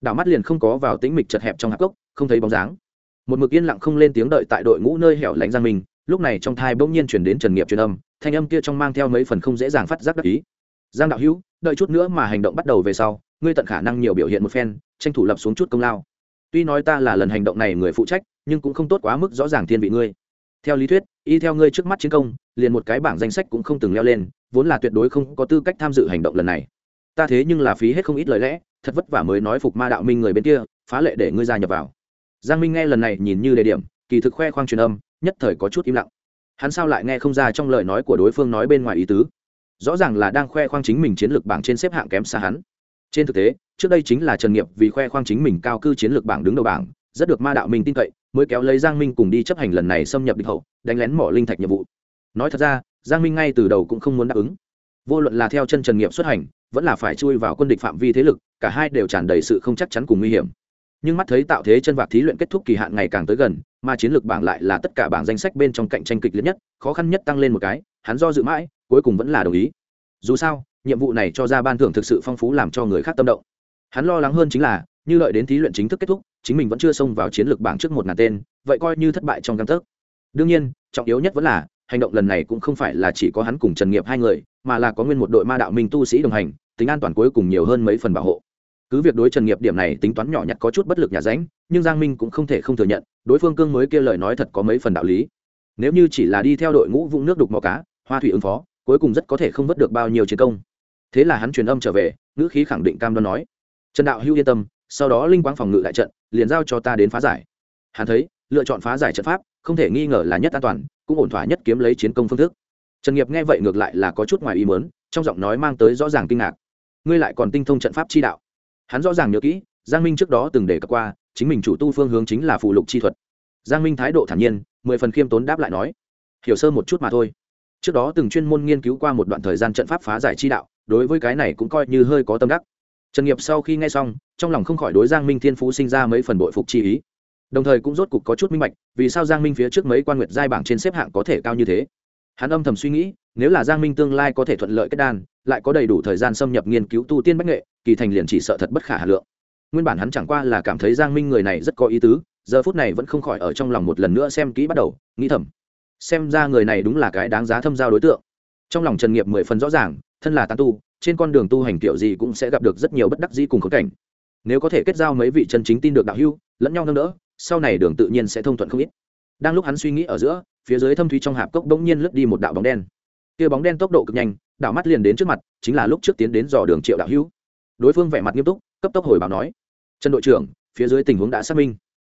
[SPEAKER 1] Đảo mắt liền không có vào tĩnh mịch chật hẹp trong hạp cốc, không thấy bóng dáng một mực yên lặng không lên tiếng đợi tại đội ngũ nơi hẻo lánh giang mình lúc này trong thai bỗng nhiên chuyển đến trần nghiệp truyền âm, thanh âm kia trong mang theo mấy phần không dễ dàng phát giác đắc ý. Giang đạo hữu, đợi chút nữa mà hành động bắt đầu về sau, ngươi tận khả năng nhiều biểu hiện một phen, tranh thủ lập xuống chút công lao. Tuy nói ta là lần hành động này người phụ trách, nhưng cũng không tốt quá mức rõ ràng thiên vị ngươi. Theo lý thuyết, y theo ngươi trước mắt chiến công, liền một cái bảng danh sách cũng không từng leo lên, vốn là tuyệt đối không có tư cách tham dự hành động lần này. Ta thế nhưng là phí hết không ít lời lẽ, thật vất vả mới nói phục ma đạo minh người bên kia, phá lệ để ngươi gia nhập vào giang minh nghe lần này nhìn như đề điểm, kỳ thực khoe khoang truyền âm, nhất thời có chút im lặng. Hắn sao lại nghe không ra trong lời nói của đối phương nói bên ngoài ý tứ? Rõ ràng là đang khoe khoang chính mình chiến lược bảng trên xếp hạng kém xa hắn. Trên thực tế, trước đây chính là trần nghiệp vì khoe khoang chính mình cao cư chiến lược bảng đứng đầu bảng, rất được ma đạo minh tin cậy, mới kéo lấy giang minh cùng đi chấp hành lần này xâm nhập địch hậu, đánh lén mỏ linh thạch nhiệm vụ. Nói thật ra, giang minh ngay từ đầu cũng không muốn đáp ứng. Vô luận là theo chân trần nghiệp xuất hành, vẫn là phải chui vào quân địch phạm vi thế lực, cả hai đều tràn đầy sự không chắc chắn cùng nguy hiểm nhưng mắt thấy tạo thế chân vạc thí luyện kết thúc kỳ hạn ngày càng tới gần, mà chiến lược bảng lại là tất cả bảng danh sách bên trong cạnh tranh kịch liệt nhất, khó khăn nhất tăng lên một cái, hắn do dự mãi, cuối cùng vẫn là đồng ý. Dù sao, nhiệm vụ này cho ra ban thưởng thực sự phong phú làm cho người khác tâm động. Hắn lo lắng hơn chính là, như lợi đến thí luyện chính thức kết thúc, chính mình vẫn chưa xông vào chiến lược bảng trước một ngàn tên, vậy coi như thất bại trong căn tấc. Đương nhiên, trọng yếu nhất vẫn là, hành động lần này cũng không phải là chỉ có hắn cùng trần nghiệp hai người, mà là có nguyên một đội ma đạo minh tu sĩ đồng hành, tính an toàn cuối cùng nhiều hơn mấy phần bảo hộ cứ việc đối trần nghiệp điểm này tính toán nhỏ nhặt có chút bất lực nhà ránh, nhưng giang minh cũng không thể không thừa nhận, đối phương cương mới kia lời nói thật có mấy phần đạo lý. Nếu như chỉ là đi theo đội ngũ vũng nước đục mò cá, hoa thủy ứng phó, cuối cùng rất có thể không vớt được bao nhiêu chiến công. Thế là hắn truyền âm trở về, ngữ khí khẳng định cam đoan nói, trần đạo hữu yên tâm, sau đó linh quang phòng ngự đại trận, liền giao cho ta đến phá giải. Hắn thấy, lựa chọn phá giải trận pháp, không thể nghi ngờ là nhất an toàn, cũng ổn thỏa nhất kiếm lấy chiến công phương thức. Trần nghiệp nghe vậy ngược lại là có chút ngoài ý mớn trong giọng nói mang tới rõ ràng kinh ngạc. Ngươi lại còn tinh thông trận pháp chi đạo? Hắn rõ ràng nhớ kỹ, giang minh trước đó từng đề cập qua, chính mình chủ tu phương hướng chính là phụ lục chi thuật. Giang minh thái độ thản nhiên, mười phần khiêm tốn đáp lại nói, hiểu sơ một chút mà thôi. Trước đó từng chuyên môn nghiên cứu qua một đoạn thời gian trận pháp phá giải chi đạo, đối với cái này cũng coi như hơi có tâm đắc. Trần nghiệp sau khi nghe xong, trong lòng không khỏi đối giang minh thiên phú sinh ra mấy phần bội phục chi ý. Đồng thời cũng rốt cục có chút minh bạch, vì sao giang minh phía trước mấy quan nguyệt giai bảng trên xếp hạng có thể cao như thế hắn âm thầm suy nghĩ, nếu là giang minh tương lai có thể thuận lợi kết đan, lại có đầy đủ thời gian xâm nhập nghiên cứu tu tiên bách nghệ, kỳ thành liền chỉ sợ thật bất khả hà lượng. Nguyên bản hắn chẳng qua là cảm thấy giang minh người này rất có ý tứ, giờ phút này vẫn không khỏi ở trong lòng một lần nữa xem kỹ bắt đầu, nghĩ thầm. Xem ra người này đúng là cái đáng giá thâm giao đối tượng. Trong lòng trần nghiệp mười phần rõ ràng, thân là tán tu, trên con đường tu hành kiểu gì cũng sẽ gặp được rất nhiều bất đắc dĩ cùng khốn cảnh. Nếu có thể kết giao mấy vị chân chính tin được đạo hưu lẫn nhau nâng đỡ, sau này đường tự nhiên sẽ thông thuận không ít. Đang lúc hắn suy nghĩ ở giữa phía dưới thâm thúy trong hạp cốc bỗng nhiên lướt đi một đạo bóng đen. Kia bóng đen tốc độ cực nhanh đảo mắt liền đến trước mặt, chính là lúc trước tiến đến dò đường triệu đạo hữu. Đối phương vẻ mặt nghiêm túc, cấp tốc hồi báo nói, trần đội trưởng, phía dưới tình huống đã xác minh.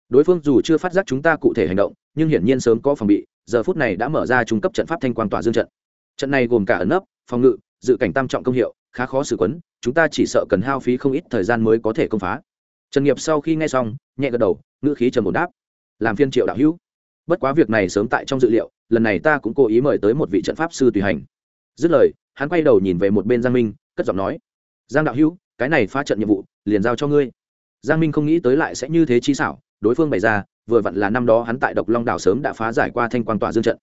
[SPEAKER 1] Đối phương dù chưa phát giác chúng ta cụ thể hành động, nhưng hiển nhiên sớm có phòng bị, giờ phút này đã mở ra trung cấp trận pháp thanh quan tỏa dương trận. Trận này gồm cả ẩn nấp, phòng ngự, dự cảnh tam trọng công hiệu, khá khó xử quấn, chúng ta chỉ sợ cần hao phí không ít thời gian mới có thể công phá. Trần nghiệp sau khi nghe xong, nhẹ gật đầu, ngữ khí trầm ổn đáp, làm phiên triệu đạo hữu bất quá việc này sớm tại trong dự liệu, lần này ta cũng cố ý mời tới một vị trận pháp sư tùy hành. Dứt lời, hắn quay đầu nhìn về một bên giang minh, cất giọng nói, giang đạo hữu, cái này phá trận nhiệm vụ, liền giao cho ngươi. Giang minh không nghĩ tới lại sẽ như thế chi xảo, đối phương bày ra, vừa vặn là năm đó hắn tại độc long đảo sớm đã phá giải qua thanh quan tòa dương trận.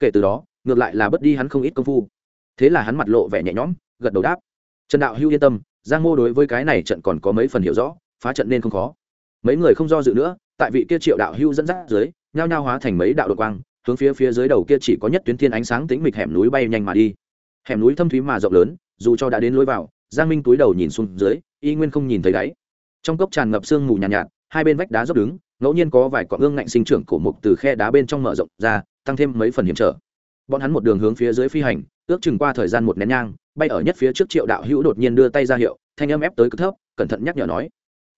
[SPEAKER 1] Kể từ đó, ngược lại là bất đi hắn không ít công phu. Thế là hắn mặt lộ vẻ nhẹ nhõm, gật đầu đáp, trần đạo hữu yên tâm, giang mô đối với cái này trận còn có mấy phần hiểu rõ, phá trận nên không khó. Mấy người không do dự nữa, tại vị kia triệu đạo hữu dẫn dắt dưới nhao nhao hóa thành mấy đạo đột quang hướng phía phía dưới đầu kia chỉ có nhất tuyến thiên ánh sáng tĩnh mịch hẻm núi bay nhanh mà đi. Hẻm núi thâm thúy mà rộng lớn dù cho đã đến lối vào giang minh túi đầu nhìn xuống dưới y nguyên không nhìn thấy đáy. Trong cốc tràn ngập sương mù nhàn nhạt, nhạt hai bên vách đá dốc đứng ngẫu nhiên có vài cọng ương ngạnh sinh trưởng cổ mục từ khe đá bên trong mở rộng ra tăng thêm mấy phần hiểm trở. Bọn hắn một đường hướng phía dưới phi hành ước chừng qua thời gian một nén nhang bay ở nhất phía trước triệu đạo hữu đột nhiên đưa tay ra hiệu thanh âm ép tới cực thấp cẩn thận nhắc nhở nói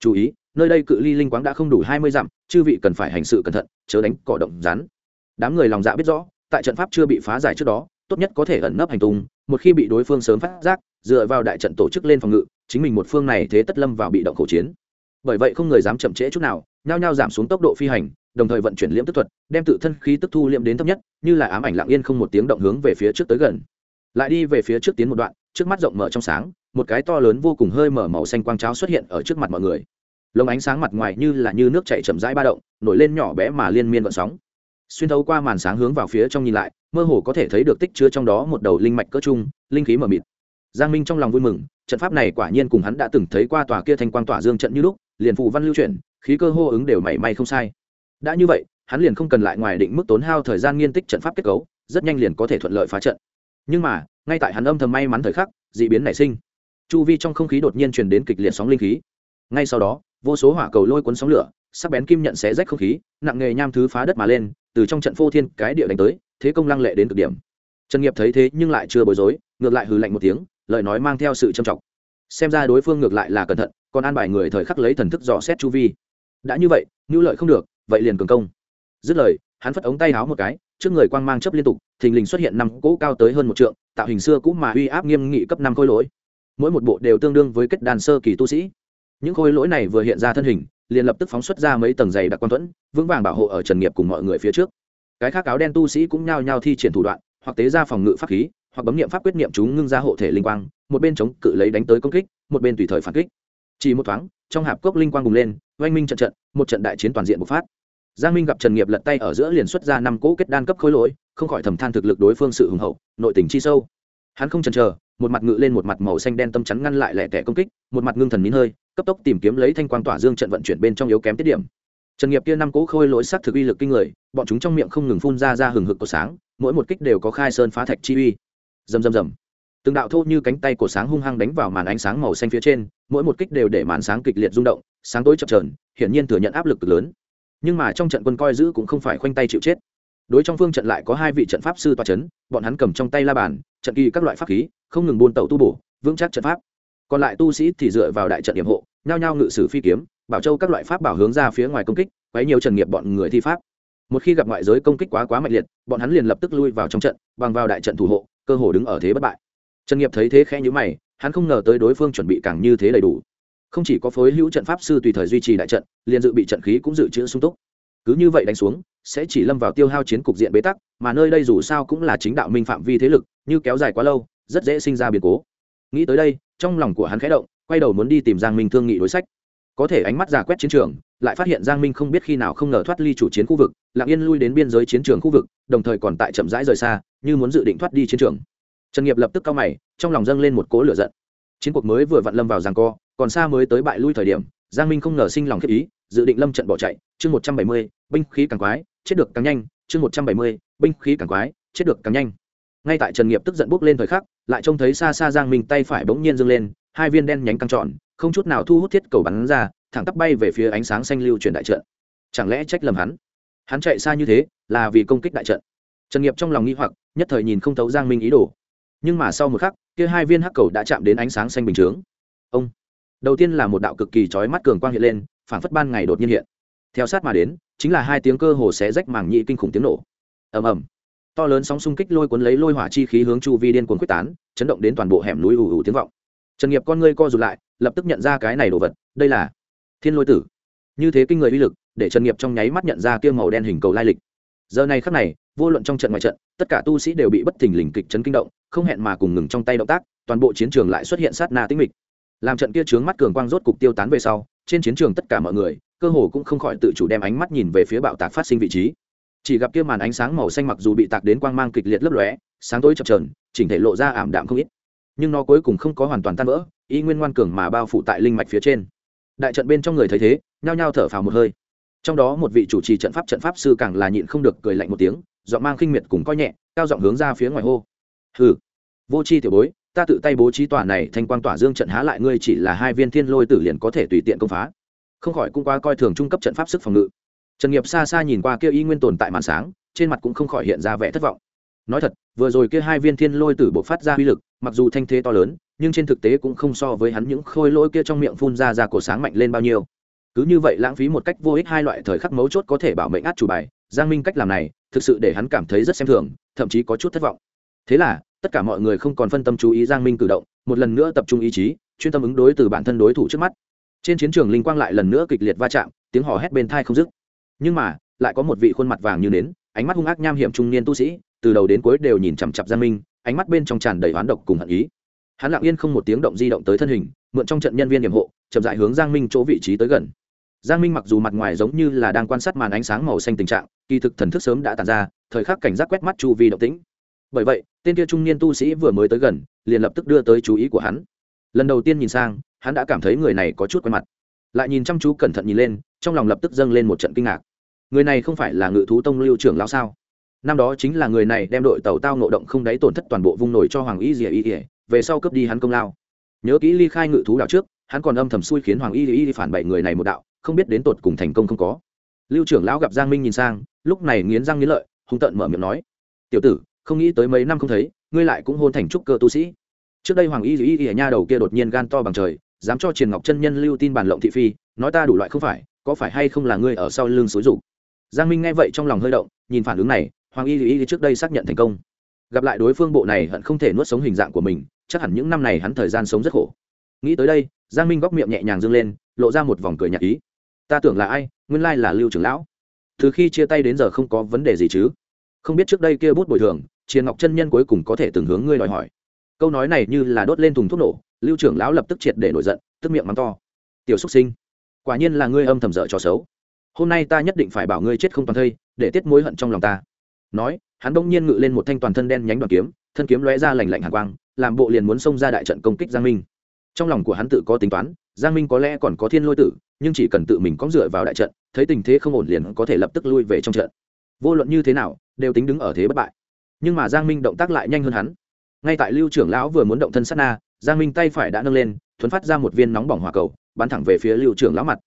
[SPEAKER 1] chú ý nơi đây cự ly linh quáng đã không đủ hai mươi dặm, chư vị cần phải hành sự cẩn thận, chớ đánh cỏ động rắn. Đám người lòng dạ biết rõ, tại trận pháp chưa bị phá giải trước đó, tốt nhất có thể ẩn nấp hành tung, một khi bị đối phương sớm phát giác, dựa vào đại trận tổ chức lên phòng ngự, chính mình một phương này thế tất lâm vào bị động khẩu chiến. Bởi vậy không người dám chậm trễ chút nào, nhao nhao giảm xuống tốc độ phi hành, đồng thời vận chuyển liễm tức thuật, đem tự thân khí tức thu liễm đến thấp nhất, như là ám ảnh lặng yên không một tiếng động hướng về phía trước tới gần. Lại đi về phía trước tiến một đoạn, trước mắt rộng mở trong sáng, một cái to lớn vô cùng hơi mở màu xanh quang cháo xuất hiện ở trước mặt mọi người lồng ánh sáng mặt ngoài như là như nước chảy chậm rãi ba động, nổi lên nhỏ bé mà liên miên vận sóng. Xuyên thấu qua màn sáng hướng vào phía trong nhìn lại, mơ hồ có thể thấy được tích chứa trong đó một đầu linh mạch cỡ trung, linh khí mờ mịt. Giang minh trong lòng vui mừng, trận pháp này quả nhiên cùng hắn đã từng thấy qua tòa kia thanh quang tỏa dương trận như lúc, liền phù văn lưu chuyển, khí cơ hô ứng đều mảy may không sai. Đã như vậy, hắn liền không cần lại ngoài định mức tốn hao thời gian nghiên tích trận pháp kết cấu, rất nhanh liền có thể thuận lợi phá trận. Nhưng mà, ngay tại hắn âm thầm may mắn thời khắc d ị biến nảy sinh. Chu vi trong không khí đột nhiên truyền đến kịch liệt sóng linh khí. Ngay sau đó vô số hỏa cầu lôi cuốn sóng lửa, sắc bén kim nhận xé rách không khí, nặng nghề nham thứ phá đất mà lên, từ trong trận phô thiên cái địa đánh tới, thế công lăng lệ đến cực điểm. Trần nghiệp thấy thế nhưng lại chưa bối rối, ngược lại hừ lạnh một tiếng, lời nói mang theo sự trầm trọng. Xem ra đối phương ngược lại là cẩn thận, còn an bài người thời khắc lấy thần thức dò xét chu vi. Đã như vậy ngữ lợi không được, vậy liền cường công. Dứt lời, hắn phất ống tay háo một cái, trước người quang mang chấp liên tục, thình lình xuất hiện năm cỗ cao tới hơn một trượng, tạo hình xưa cũ mà uy áp nghiêm nghị cấp năm khối lỗi. Mỗi một bộ đều tương đương với kết đàn sơ kỳ tu sĩ những khối lỗi này vừa hiện ra thân hình, liền lập tức phóng xuất ra mấy tầng dày đặc quan thuẫn, vững vàng bảo hộ ở trần nghiệp cùng mọi người phía trước. Cái khác áo đen tu sĩ cũng nhao nhao thi triển thủ đoạn, hoặc tế ra phòng ngự pháp khí, hoặc bấm nghiệm pháp quyết niệm chúng ngưng ra hộ thể linh quang, một bên chống cự lấy đánh tới công kích, một bên tùy thời phản kích. Chỉ một thoáng, trong hạp cốc linh quang bùng lên, oanh minh trận trận, một trận đại chiến toàn diện bộc phát. Giang minh gặp trần nghiệp lật tay ở giữa liền xuất ra năm cỗ kết đan cấp khối lỗi, không khỏi thầm than thực lực đối phương sự hùng hậu, nội tình chi sâu. Hắn không chần chờ, một mặt ngự lên một mặt màu xanh đen tâm chắn ngăn lại lẻ tẻ công kích, một mặt ngưng thần nín hơi cấp tốc tìm kiếm lấy thanh quang tỏa dương trận vận chuyển bên trong yếu kém tiết điểm. Trần nghiệp kia năm cỗ khôi lỗi sắc thực uy lực kinh người, bọn chúng trong miệng không ngừng phun ra ra hừng hực của sáng, mỗi một kích đều có khai sơn phá thạch chi uy. Rầm rầm rầm. Từng đạo thô như cánh tay của sáng hung hăng đánh vào màn ánh sáng màu xanh phía trên, mỗi một kích đều để màn sáng kịch liệt rung động, sáng tối chập trờn hiển nhiên thừa nhận áp lực cực lớn. Nhưng mà trong trận quân coi giữ cũng không phải khoanh tay chịu chết. Đối trong phương trận lại có hai vị trận pháp sư toa c h ấ n bọn hắn cầm trong tay la bàn, trận kỳ các loại pháp khí, không ngừng buôn tàu tu bổ, vững chắc trận pháp còn lại tu sĩ thì dựa vào đại trận điểm hộ, nhao nhao ngự sử phi kiếm, bảo châu các loại pháp bảo hướng ra phía ngoài công kích, quấy nhiều trần nghiệp bọn người thi pháp. Một khi gặp ngoại giới công kích quá quá mạnh liệt, bọn hắn liền lập tức lui vào trong trận, bằng vào đại trận thủ hộ, cơ hồ đứng ở thế bất bại. Trần nghiệp thấy thế khẽ nhữ mày, hắn không ngờ tới đối phương chuẩn bị càng như thế đầy đủ. Không chỉ có phối hữu trận pháp sư tùy thời duy trì đại trận, liền dự bị trận khí cũng dự trữ sung túc. Cứ như vậy đánh xuống, sẽ chỉ lâm vào tiêu hao chiến cục diện bế tắc, mà nơi đây dù sao cũng là chính đạo minh phạm vi thế lực, như kéo dài quá lâu, rất dễ sinh ra biến cố nghĩ tới đây, trong lòng của hắn khẽ động, quay đầu muốn đi tìm giang minh thương nghị đối sách. Có thể ánh mắt giả quét chiến trường, lại phát hiện giang minh không biết khi nào không ngờ thoát ly chủ chiến khu vực, lặng yên lui đến biên giới chiến trường khu vực, đồng thời còn tại chậm rãi rời xa, như muốn dự định thoát đi chiến trường. Trần nghiệp lập tức cao mày, trong lòng dâng lên một cỗ lửa giận. Chiến cuộc mới vừa vặn lâm vào giằng co, còn xa mới tới bại lui thời điểm, giang minh không ngờ sinh lòng khiếp ý, dự định lâm trận bỏ chạy, chương một trăm bảy mươi, binh khí càng quái, chết được càng nhanh, chương một trăm bảy mươi, binh khí càng quái, chết được càng nhanh ngay tại trần nghiệp tức giận bốc lên thời khắc, lại trông thấy xa xa giang minh tay phải bỗng nhiên dâng lên, hai viên đen nhánh căng tròn, không chút nào thu hút thiết cầu bắn ra, thẳng tắp bay về phía ánh sáng xanh lưu truyền đại trận. Chẳng lẽ trách lầm hắn? Hắn chạy xa như thế, là vì công kích đại trận. Trần nghiệp trong lòng nghi hoặc, nhất thời nhìn không thấu giang minh ý đồ. Nhưng mà sau một khắc, kia hai viên hắc cầu đã chạm đến ánh sáng xanh bình chướng ông! Đầu tiên là một đạo cực kỳ chói mắt cường quang hiện lên, phảng phất ban ngày đột nhiên hiện. Theo sát mà đến, chính là hai tiếng cơ hồ xé rách màng nhị kinh khủng tiếng nổ. Ầm ầm to lớn sóng xung kích lôi cuốn lấy lôi hỏa chi khí hướng chu vi điên cuồng quyết tán, chấn động đến toàn bộ hẻm núi ù ù tiếng vọng. Trần nghiệp con ngươi co rụt lại, lập tức nhận ra cái này đồ vật, đây là thiên lôi tử. Như thế kinh người uy lực, để trần nghiệp trong nháy mắt nhận ra kia màu đen hình cầu lai lịch. Giờ này khắc này, vô luận trong trận ngoài trận, tất cả tu sĩ đều bị bất thình lình kịch chấn kinh động, không hẹn mà cùng ngừng trong tay động tác, toàn bộ chiến trường lại xuất hiện sát na tĩnh mịch. Làm trận kia trướng mắt cường quang rốt cục tiêu tán về sau, trên chiến trường tất cả mọi người, cơ hồ cũng không khỏi tự chủ đem ánh mắt nhìn về phía bạo tạc phát sinh vị trí chỉ gặp kia màn ánh sáng màu xanh mặc dù bị tạc đến quang mang kịch liệt lấp lóe, sáng tối chập trờn chỉnh thể lộ ra ảm đạm không ít. Nhưng nó cuối cùng không có hoàn toàn tan vỡ, y nguyên ngoan cường mà bao phủ tại linh mạch phía trên. Đại trận bên trong người thấy thế, nhao nhao thở phào một hơi. Trong đó một vị chủ trì trận pháp trận pháp sư càng là nhịn không được cười lạnh một tiếng, giọng mang khinh miệt cùng coi nhẹ, cao giọng hướng ra phía ngoài hô. Hừ, vô c h i tiểu bối, ta tự tay bố trí tòa này thành quang tỏa dương trận há lại ngươi chỉ là hai viên thiên lôi tử liền có thể tùy tiện công phá. Không khỏi cũng qua coi thường trung cấp trận pháp sức phòng ngự trần nghiệp xa xa nhìn qua kia y nguyên tồn tại màn sáng, trên mặt cũng không khỏi hiện ra vẻ thất vọng. Nói thật, vừa rồi kia hai viên thiên lôi tử bộ phát ra uy lực, mặc dù thanh thế to lớn, nhưng trên thực tế cũng không so với hắn những khôi lỗi kia trong miệng phun ra ra cổ sáng mạnh lên bao nhiêu. Cứ như vậy lãng phí một cách vô ích hai loại thời khắc mấu chốt có thể bảo mệnh át chủ bài, giang minh cách làm này, thực sự để hắn cảm thấy rất xem thường, thậm chí có chút thất vọng. Thế là, tất cả mọi người không còn phân tâm chú ý giang minh cử động, một lần nữa tập trung ý chí, chuyên tâm ứng đối từ bản thân đối thủ trước mắt. Trên chiến trường linh quang lại lần nữa kịch liệt va chạm, tiếng hò hét bên thai không dứt nhưng mà, lại có một vị khuôn mặt vàng như nến, ánh mắt hung ác nham hiểm trung niên tu sĩ, từ đầu đến cuối đều nhìn chằm chặp giang minh, ánh mắt bên trong tràn đầy oán độc cùng hận ý. Hắn lặng yên không một tiếng động di động tới thân hình, mượn trong trận nhân viên điểm hộ, chậm dại hướng giang minh chỗ vị trí tới gần. Giang minh mặc dù mặt ngoài giống như là đang quan sát màn ánh sáng màu xanh tình trạng, kỳ thực thần thức sớm đã tàn ra, thời khắc cảnh giác quét mắt chu vi động tĩnh. Bởi vậy, tên kia trung niên tu sĩ vừa mới tới gần, liền lập tức đưa tới chú ý của hắn. Lần đầu tiên nhìn sang, hắn đã cảm thấy người này có chút quen mặt. Lại nhìn chăm chú cẩn thận nhìn lên trong lòng lập tức dâng lên một trận kinh ngạc. Người này không phải là ngự thú tông lưu trưởng lão sao? Năm đó chính là người này đem đội tàu tao nộ động không đáy tổn thất toàn bộ vung nổi cho hoàng y dìa y ỉa về sau cướp đi hắn công lao. Nhớ kỹ ly khai ngự thú đạo trước, hắn còn âm thầm xui khiến hoàng y y phản bậy người này một đạo, không biết đến tột cùng thành công không có. Lưu trưởng lão gặp giang minh nhìn sang, lúc này nghiến răng nghiến lợi, hung tợn mở miệng nói, tiểu tử, không nghĩ tới mấy năm không thấy, ngươi lại cũng hôn thành trúc cơ tu sĩ. Trước đây hoàng y y y nha đầu kia đột nhiên gan to bằng trời, dám cho triền ngọc chân nhân lưu tin bản lộng thị phi, nói ta đủ loại không phải có phải hay không là ngươi ở sau lưng xúi rục giang minh nghe vậy trong lòng hơi động, nhìn phản ứng này, hoàng y y trước đây xác nhận thành công. Gặp lại đối phương bộ này hận không thể nuốt sống hình dạng của mình, chắc hẳn những năm này hắn thời gian sống rất khổ. Nghĩ tới đây, giang minh góc miệng nhẹ nhàng dâng lên, lộ ra một vòng cười nhạt ý. Ta tưởng là ai? Nguyên lai là lưu trưởng lão. Từ khi chia tay đến giờ không có vấn đề gì chứ? Không biết trước đây kia bút bồi thường chiến ngọc chân nhân cuối cùng có thể từng hướng ngươi đòi hỏi. Câu nói này như là đốt lên thùng thuốc nổ, lưu trưởng lão lập tức triệt để nổi giận, tức miệng mắng to. Tiểu xúc sinh quả nhiên là ngươi âm thầm dở trò xấu. Hôm nay ta nhất định phải bảo ngươi chết không toàn thây, để tiết mối hận trong lòng ta. Nói, hắn bỗng nhiên ngự lên một thanh toàn thân đen nhánh đoàn kiếm, thân kiếm lóe ra lành lạnh hàn quang, làm bộ liền muốn xông ra đại trận công kích giang minh. Trong lòng của hắn tự có tính toán, giang minh có lẽ còn có thiên lôi tử, nhưng chỉ cần tự mình có dựa vào đại trận, thấy tình thế không ổn liền có thể lập tức lui về trong trận. Vô luận như thế nào, đều tính đứng ở thế bất bại. Nhưng mà giang minh động tác lại nhanh hơn hắn. Ngay tại lưu trưởng lão vừa muốn động thân sát na, giang minh tay phải đã nâng lên, thuấn phát ra một viên nóng bỏng hỏa cầu bắn thẳng về phía lưu trưởng lão mặt.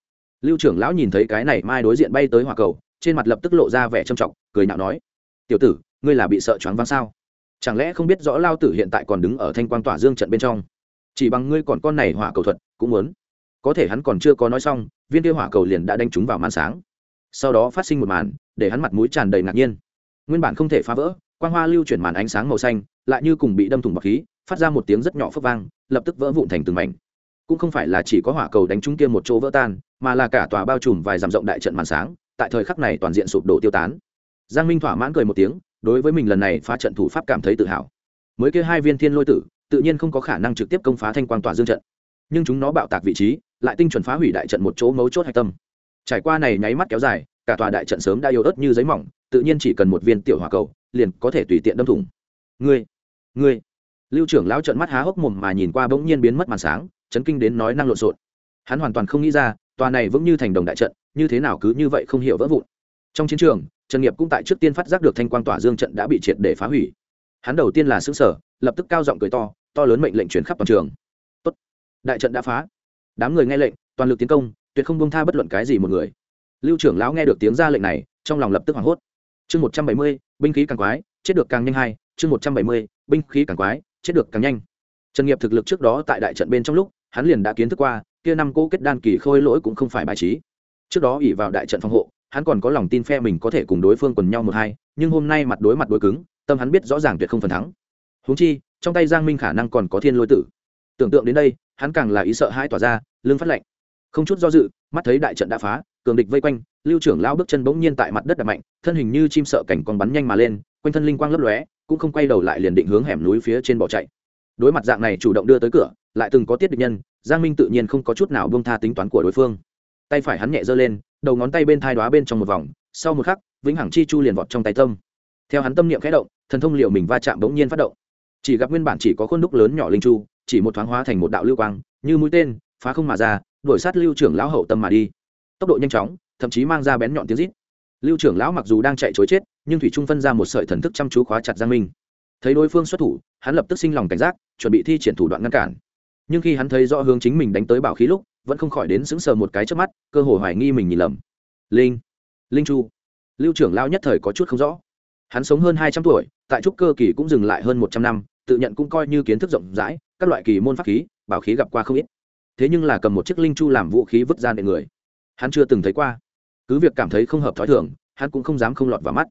[SPEAKER 1] Lưu trưởng lão nhìn thấy cái này mai đối diện bay tới hỏa cầu, trên mặt lập tức lộ ra vẻ trầm trọng, cười nhạo nói, tiểu tử, ngươi là bị sợ choáng váng sao? Chẳng lẽ không biết rõ lao tử hiện tại còn đứng ở thanh quan tỏa dương trận bên trong? Chỉ bằng ngươi còn con này hỏa cầu thuật, cũng muốn. Có thể hắn còn chưa có nói xong, viên kia hỏa cầu liền đã đánh trúng vào màn sáng. Sau đó phát sinh một màn, để hắn mặt mũi tràn đầy ngạc nhiên. Nguyên bản không thể phá vỡ, quang hoa lưu chuyển màn ánh sáng màu xanh, lại như cùng bị đâm thủng bọc khí, phát ra một tiếng rất nhỏ phấp vang, lập tức vỡ vụn thành từng mảnh cũng không phải là chỉ có hỏa cầu đánh trúng kia một chỗ vỡ tan, mà là cả tòa bao trùm vài dặm rộng đại trận màn sáng, tại thời khắc này toàn diện sụp đổ tiêu tán. Giang minh thỏa mãn cười một tiếng, đối với mình lần này phá trận thủ pháp cảm thấy tự hào. Mới kia hai viên thiên lôi tử, tự nhiên không có khả năng trực tiếp công phá thanh quang tỏa dương trận. Nhưng chúng nó bạo tạc vị trí, lại tinh chuẩn phá hủy đại trận một chỗ mấu chốt hạch tâm. Trải qua này nháy mắt kéo dài, cả tòa đại trận sớm đã yếu ớt như giấy mỏng, tự nhiên chỉ cần một viên tiểu hỏa cầu, liền có thể tùy tiện đâm thủng. Ngươi ngươi. Lưu trưởng lão trận mắt há hốc mồm mà nhìn qua bỗng nhiên biến mất màn sáng chấn kinh đến nói năng lộn xộn. Hắn hoàn toàn không nghĩ ra, tòa này vững như thành đồng đại trận, như thế nào cứ như vậy không hiểu vỡ vụn. Trong chiến trường, trần nghiệp cũng tại trước tiên phát giác được thanh quang tỏa dương trận đã bị triệt để phá hủy. Hắn đầu tiên là xứ sở lập tức cao giọng cười to to lớn mệnh lệnh chuyển khắp toàn trường. Tốt. đại trận đã phá. Đám người nghe lệnh, toàn lực tiến công, tuyệt không buông tha bất luận cái gì một người. Lưu trưởng lão nghe được tiếng ra lệnh này, trong lòng lập tức hoảng hốt. Chương một trăm bảy mươi, binh khí càng quái, chết được càng nhanh hai. Chương một trăm bảy mươi, binh khí càng quái, chết được càng nhanh. Trần nghiệp thực lực trước đó tại đại trận bên trong lúc hắn liền đã kiến thức qua, kia năm cỗ kết đan kỳ khôi lỗi cũng không phải bài trí. Trước đó ỉ vào đại trận phòng hộ, hắn còn có lòng tin phe mình có thể cùng đối phương quần nhau một hai, nhưng hôm nay mặt đối mặt đối cứng, tâm hắn biết rõ ràng tuyệt không phần thắng. Huống chi, trong tay giang minh khả năng còn có thiên lôi tử. Tưởng tượng đến đây, hắn càng là ý sợ hãi tỏa ra, lưng phát lạnh. Không chút do dự, mắt thấy đại trận đã phá, cường địch vây quanh, lưu trưởng lao bước chân bỗng nhiên tại mặt đất đập mạnh, thân hình như chim sợ cảnh còn bắn nhanh mà lên, quanh thân linh quang lấp lóe, cũng không quay đầu lại liền định hướng hẻm núi phía trên bỏ chạy đối mặt dạng này chủ động đưa tới cửa, lại từng có tiết địch nhân, giang minh tự nhiên không có chút nào bông tha tính toán của đối phương. Tay phải hắn nhẹ giơ lên, đầu ngón tay bên thai đoá bên trong một vòng, sau một khắc, vĩnh hằng chi chu liền vọt trong tay tâm. Theo hắn tâm niệm khẽ động, thần thông liệu mình va chạm bỗng nhiên phát động. Chỉ gặp nguyên bản chỉ có khuôn đúc lớn nhỏ linh chu, chỉ một thoáng hóa thành một đạo lưu quang, như mũi tên, phá không mà ra, đuổi sát lưu trưởng lão hậu tâm mà đi. Tốc độ nhanh chóng, thậm chí mang ra bén nhọn tiếng rít. Lưu trưởng lão mặc dù đang chạy chối chết, nhưng thủy trung phân ra một sợi thần thức chăm chú khóa chặt giang minh. Thấy đối phương xuất thủ, hắn lập tức sinh lòng cảnh giác chuẩn bị thi triển thủ đoạn ngăn cản. Nhưng khi hắn thấy rõ hướng chính mình đánh tới bảo khí lúc, vẫn không khỏi đến sững sờ một cái trước mắt, cơ hồ hoài nghi mình nhìn lầm. Linh linh chu. Lưu trưởng lao nhất thời có chút không rõ. Hắn sống hơn hai trăm tuổi, tại trúc cơ kỳ cũng dừng lại hơn một trăm năm, tự nhận cũng coi như kiến thức rộng rãi, các loại kỳ môn pháp khí, bảo khí gặp qua không ít. Thế nhưng là cầm một chiếc linh chu làm vũ khí vứt ra nệ người. Hắn chưa từng thấy qua. Cứ việc cảm thấy không hợp thói thường, hắn cũng không dám không lọt vào mắt.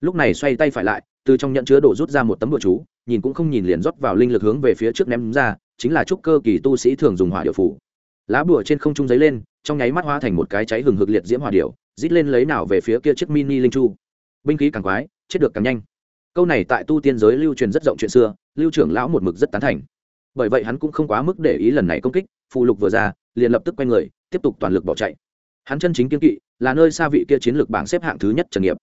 [SPEAKER 1] Lúc này xoay tay phải lại, từ trong nhận chứa đổ rút ra một tấm bụa chú nhìn cũng không nhìn liền rót vào linh lực hướng về phía trước ném ra, chính là trúc cơ kỳ tu sĩ thường dùng hỏa điệu phủ. Lá bùa trên không trung giấy lên, trong nháy mắt hóa thành một cái cháy hừng hực liệt diễm hỏa điệu rít lên lấy nào về phía kia chiếc mini linh chu. Binh khí càng quái, chết được càng nhanh. Câu này tại tu tiên giới lưu truyền rất rộng chuyện xưa, lưu trưởng lão một mực rất tán thành. Bởi vậy hắn cũng không quá mức để ý lần này công kích, phù lục vừa ra, liền lập tức quay người, tiếp tục toàn lực bỏ chạy. Hắn chân chính kiên kỵ, là nơi xa vị kia chiến lược bảng xếp hạng thứ nhất trần nghiệp.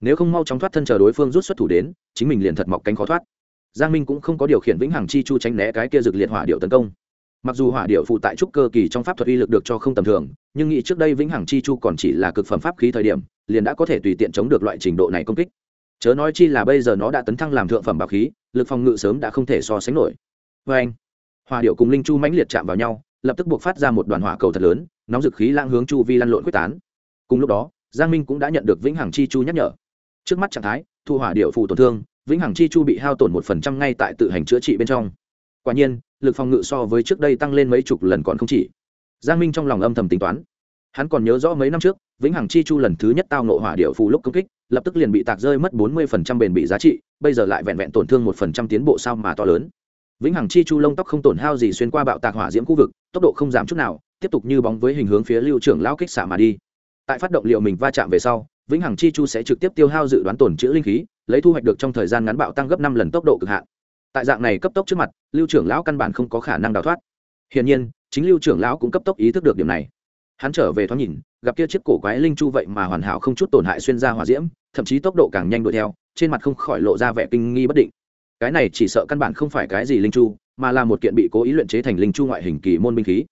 [SPEAKER 1] Nếu không mau chóng thoát thân chờ đối phương rút xuất thủ đến, chính mình liền thật mọc cánh khó thoát giang minh cũng không có điều khiển vĩnh hằng chi chu tránh né cái kia dược liệt hỏa điệu tấn công. Mặc dù hỏa điệu phụ tại trúc cơ kỳ trong pháp thuật uy lực được cho không tầm thường, nhưng nghĩ trước đây vĩnh hằng chi chu còn chỉ là cực phẩm pháp khí thời điểm, liền đã có thể tùy tiện chống được loại trình độ này công kích. Chớ nói chi là bây giờ nó đã tấn thăng làm thượng phẩm bảo khí, lực phòng ngự sớm đã không thể so sánh nổi. Vê anh, hỏa điệu cùng linh chu mãnh liệt chạm vào nhau, lập tức buộc phát ra một đoàn hỏa cầu thật lớn, nóng dực khí lang hướng chu vi lăn lộn quyết tán. Cùng lúc đó, giang minh cũng đã nhận được vĩnh hằng chi chu nhắc nhở. Trước mắt trạng thái, thu hỏa điệu phụ tổn thương vĩnh hằng chi chu bị hao tổn một phần trăm ngay tại tự hành chữa trị bên trong. Quả nhiên, lực phòng ngự so với trước đây tăng lên mấy chục lần còn không chỉ. Giang minh trong lòng âm thầm tính toán. Hắn còn nhớ rõ mấy năm trước, vĩnh hằng chi chu lần thứ nhất tao nộ hỏa điệu phù lúc công kích, lập tức liền bị tạc rơi mất bốn mươi phần trăm bền bị giá trị, bây giờ lại vẹn vẹn tổn thương một phần trăm tiến bộ sao mà to lớn. Vĩnh hằng chi chu lông tóc không tổn hao gì xuyên qua bạo tạc hỏa diễm khu vực, tốc độ không giảm chút nào, tiếp tục như bóng với hình hướng phía lưu trưởng lão kích xả mà đi. Tại phát động liệu mình va chạm về sau, vĩnh hằng chi chu sẽ trực tiếp tiêu hao dự đoán tổn chữ linh khí lấy thu hoạch được trong thời gian ngắn bạo tăng gấp năm lần tốc độ cực hạn. Tại dạng này cấp tốc trước mặt, lưu trưởng lão căn bản không có khả năng đào thoát. Hiển nhiên, chính lưu trưởng lão cũng cấp tốc ý thức được điểm này. Hắn trở về thoáng nhìn, gặp kia chiếc cổ quái linh chu vậy mà hoàn hảo không chút tổn hại xuyên ra hỏa diễm, thậm chí tốc độ càng nhanh đuổi theo, trên mặt không khỏi lộ ra vẻ kinh nghi bất định. Cái này chỉ sợ căn bản không phải cái gì linh chu, mà là một kiện bị cố ý luyện chế thành linh chu ngoại hình kỳ môn binh khí.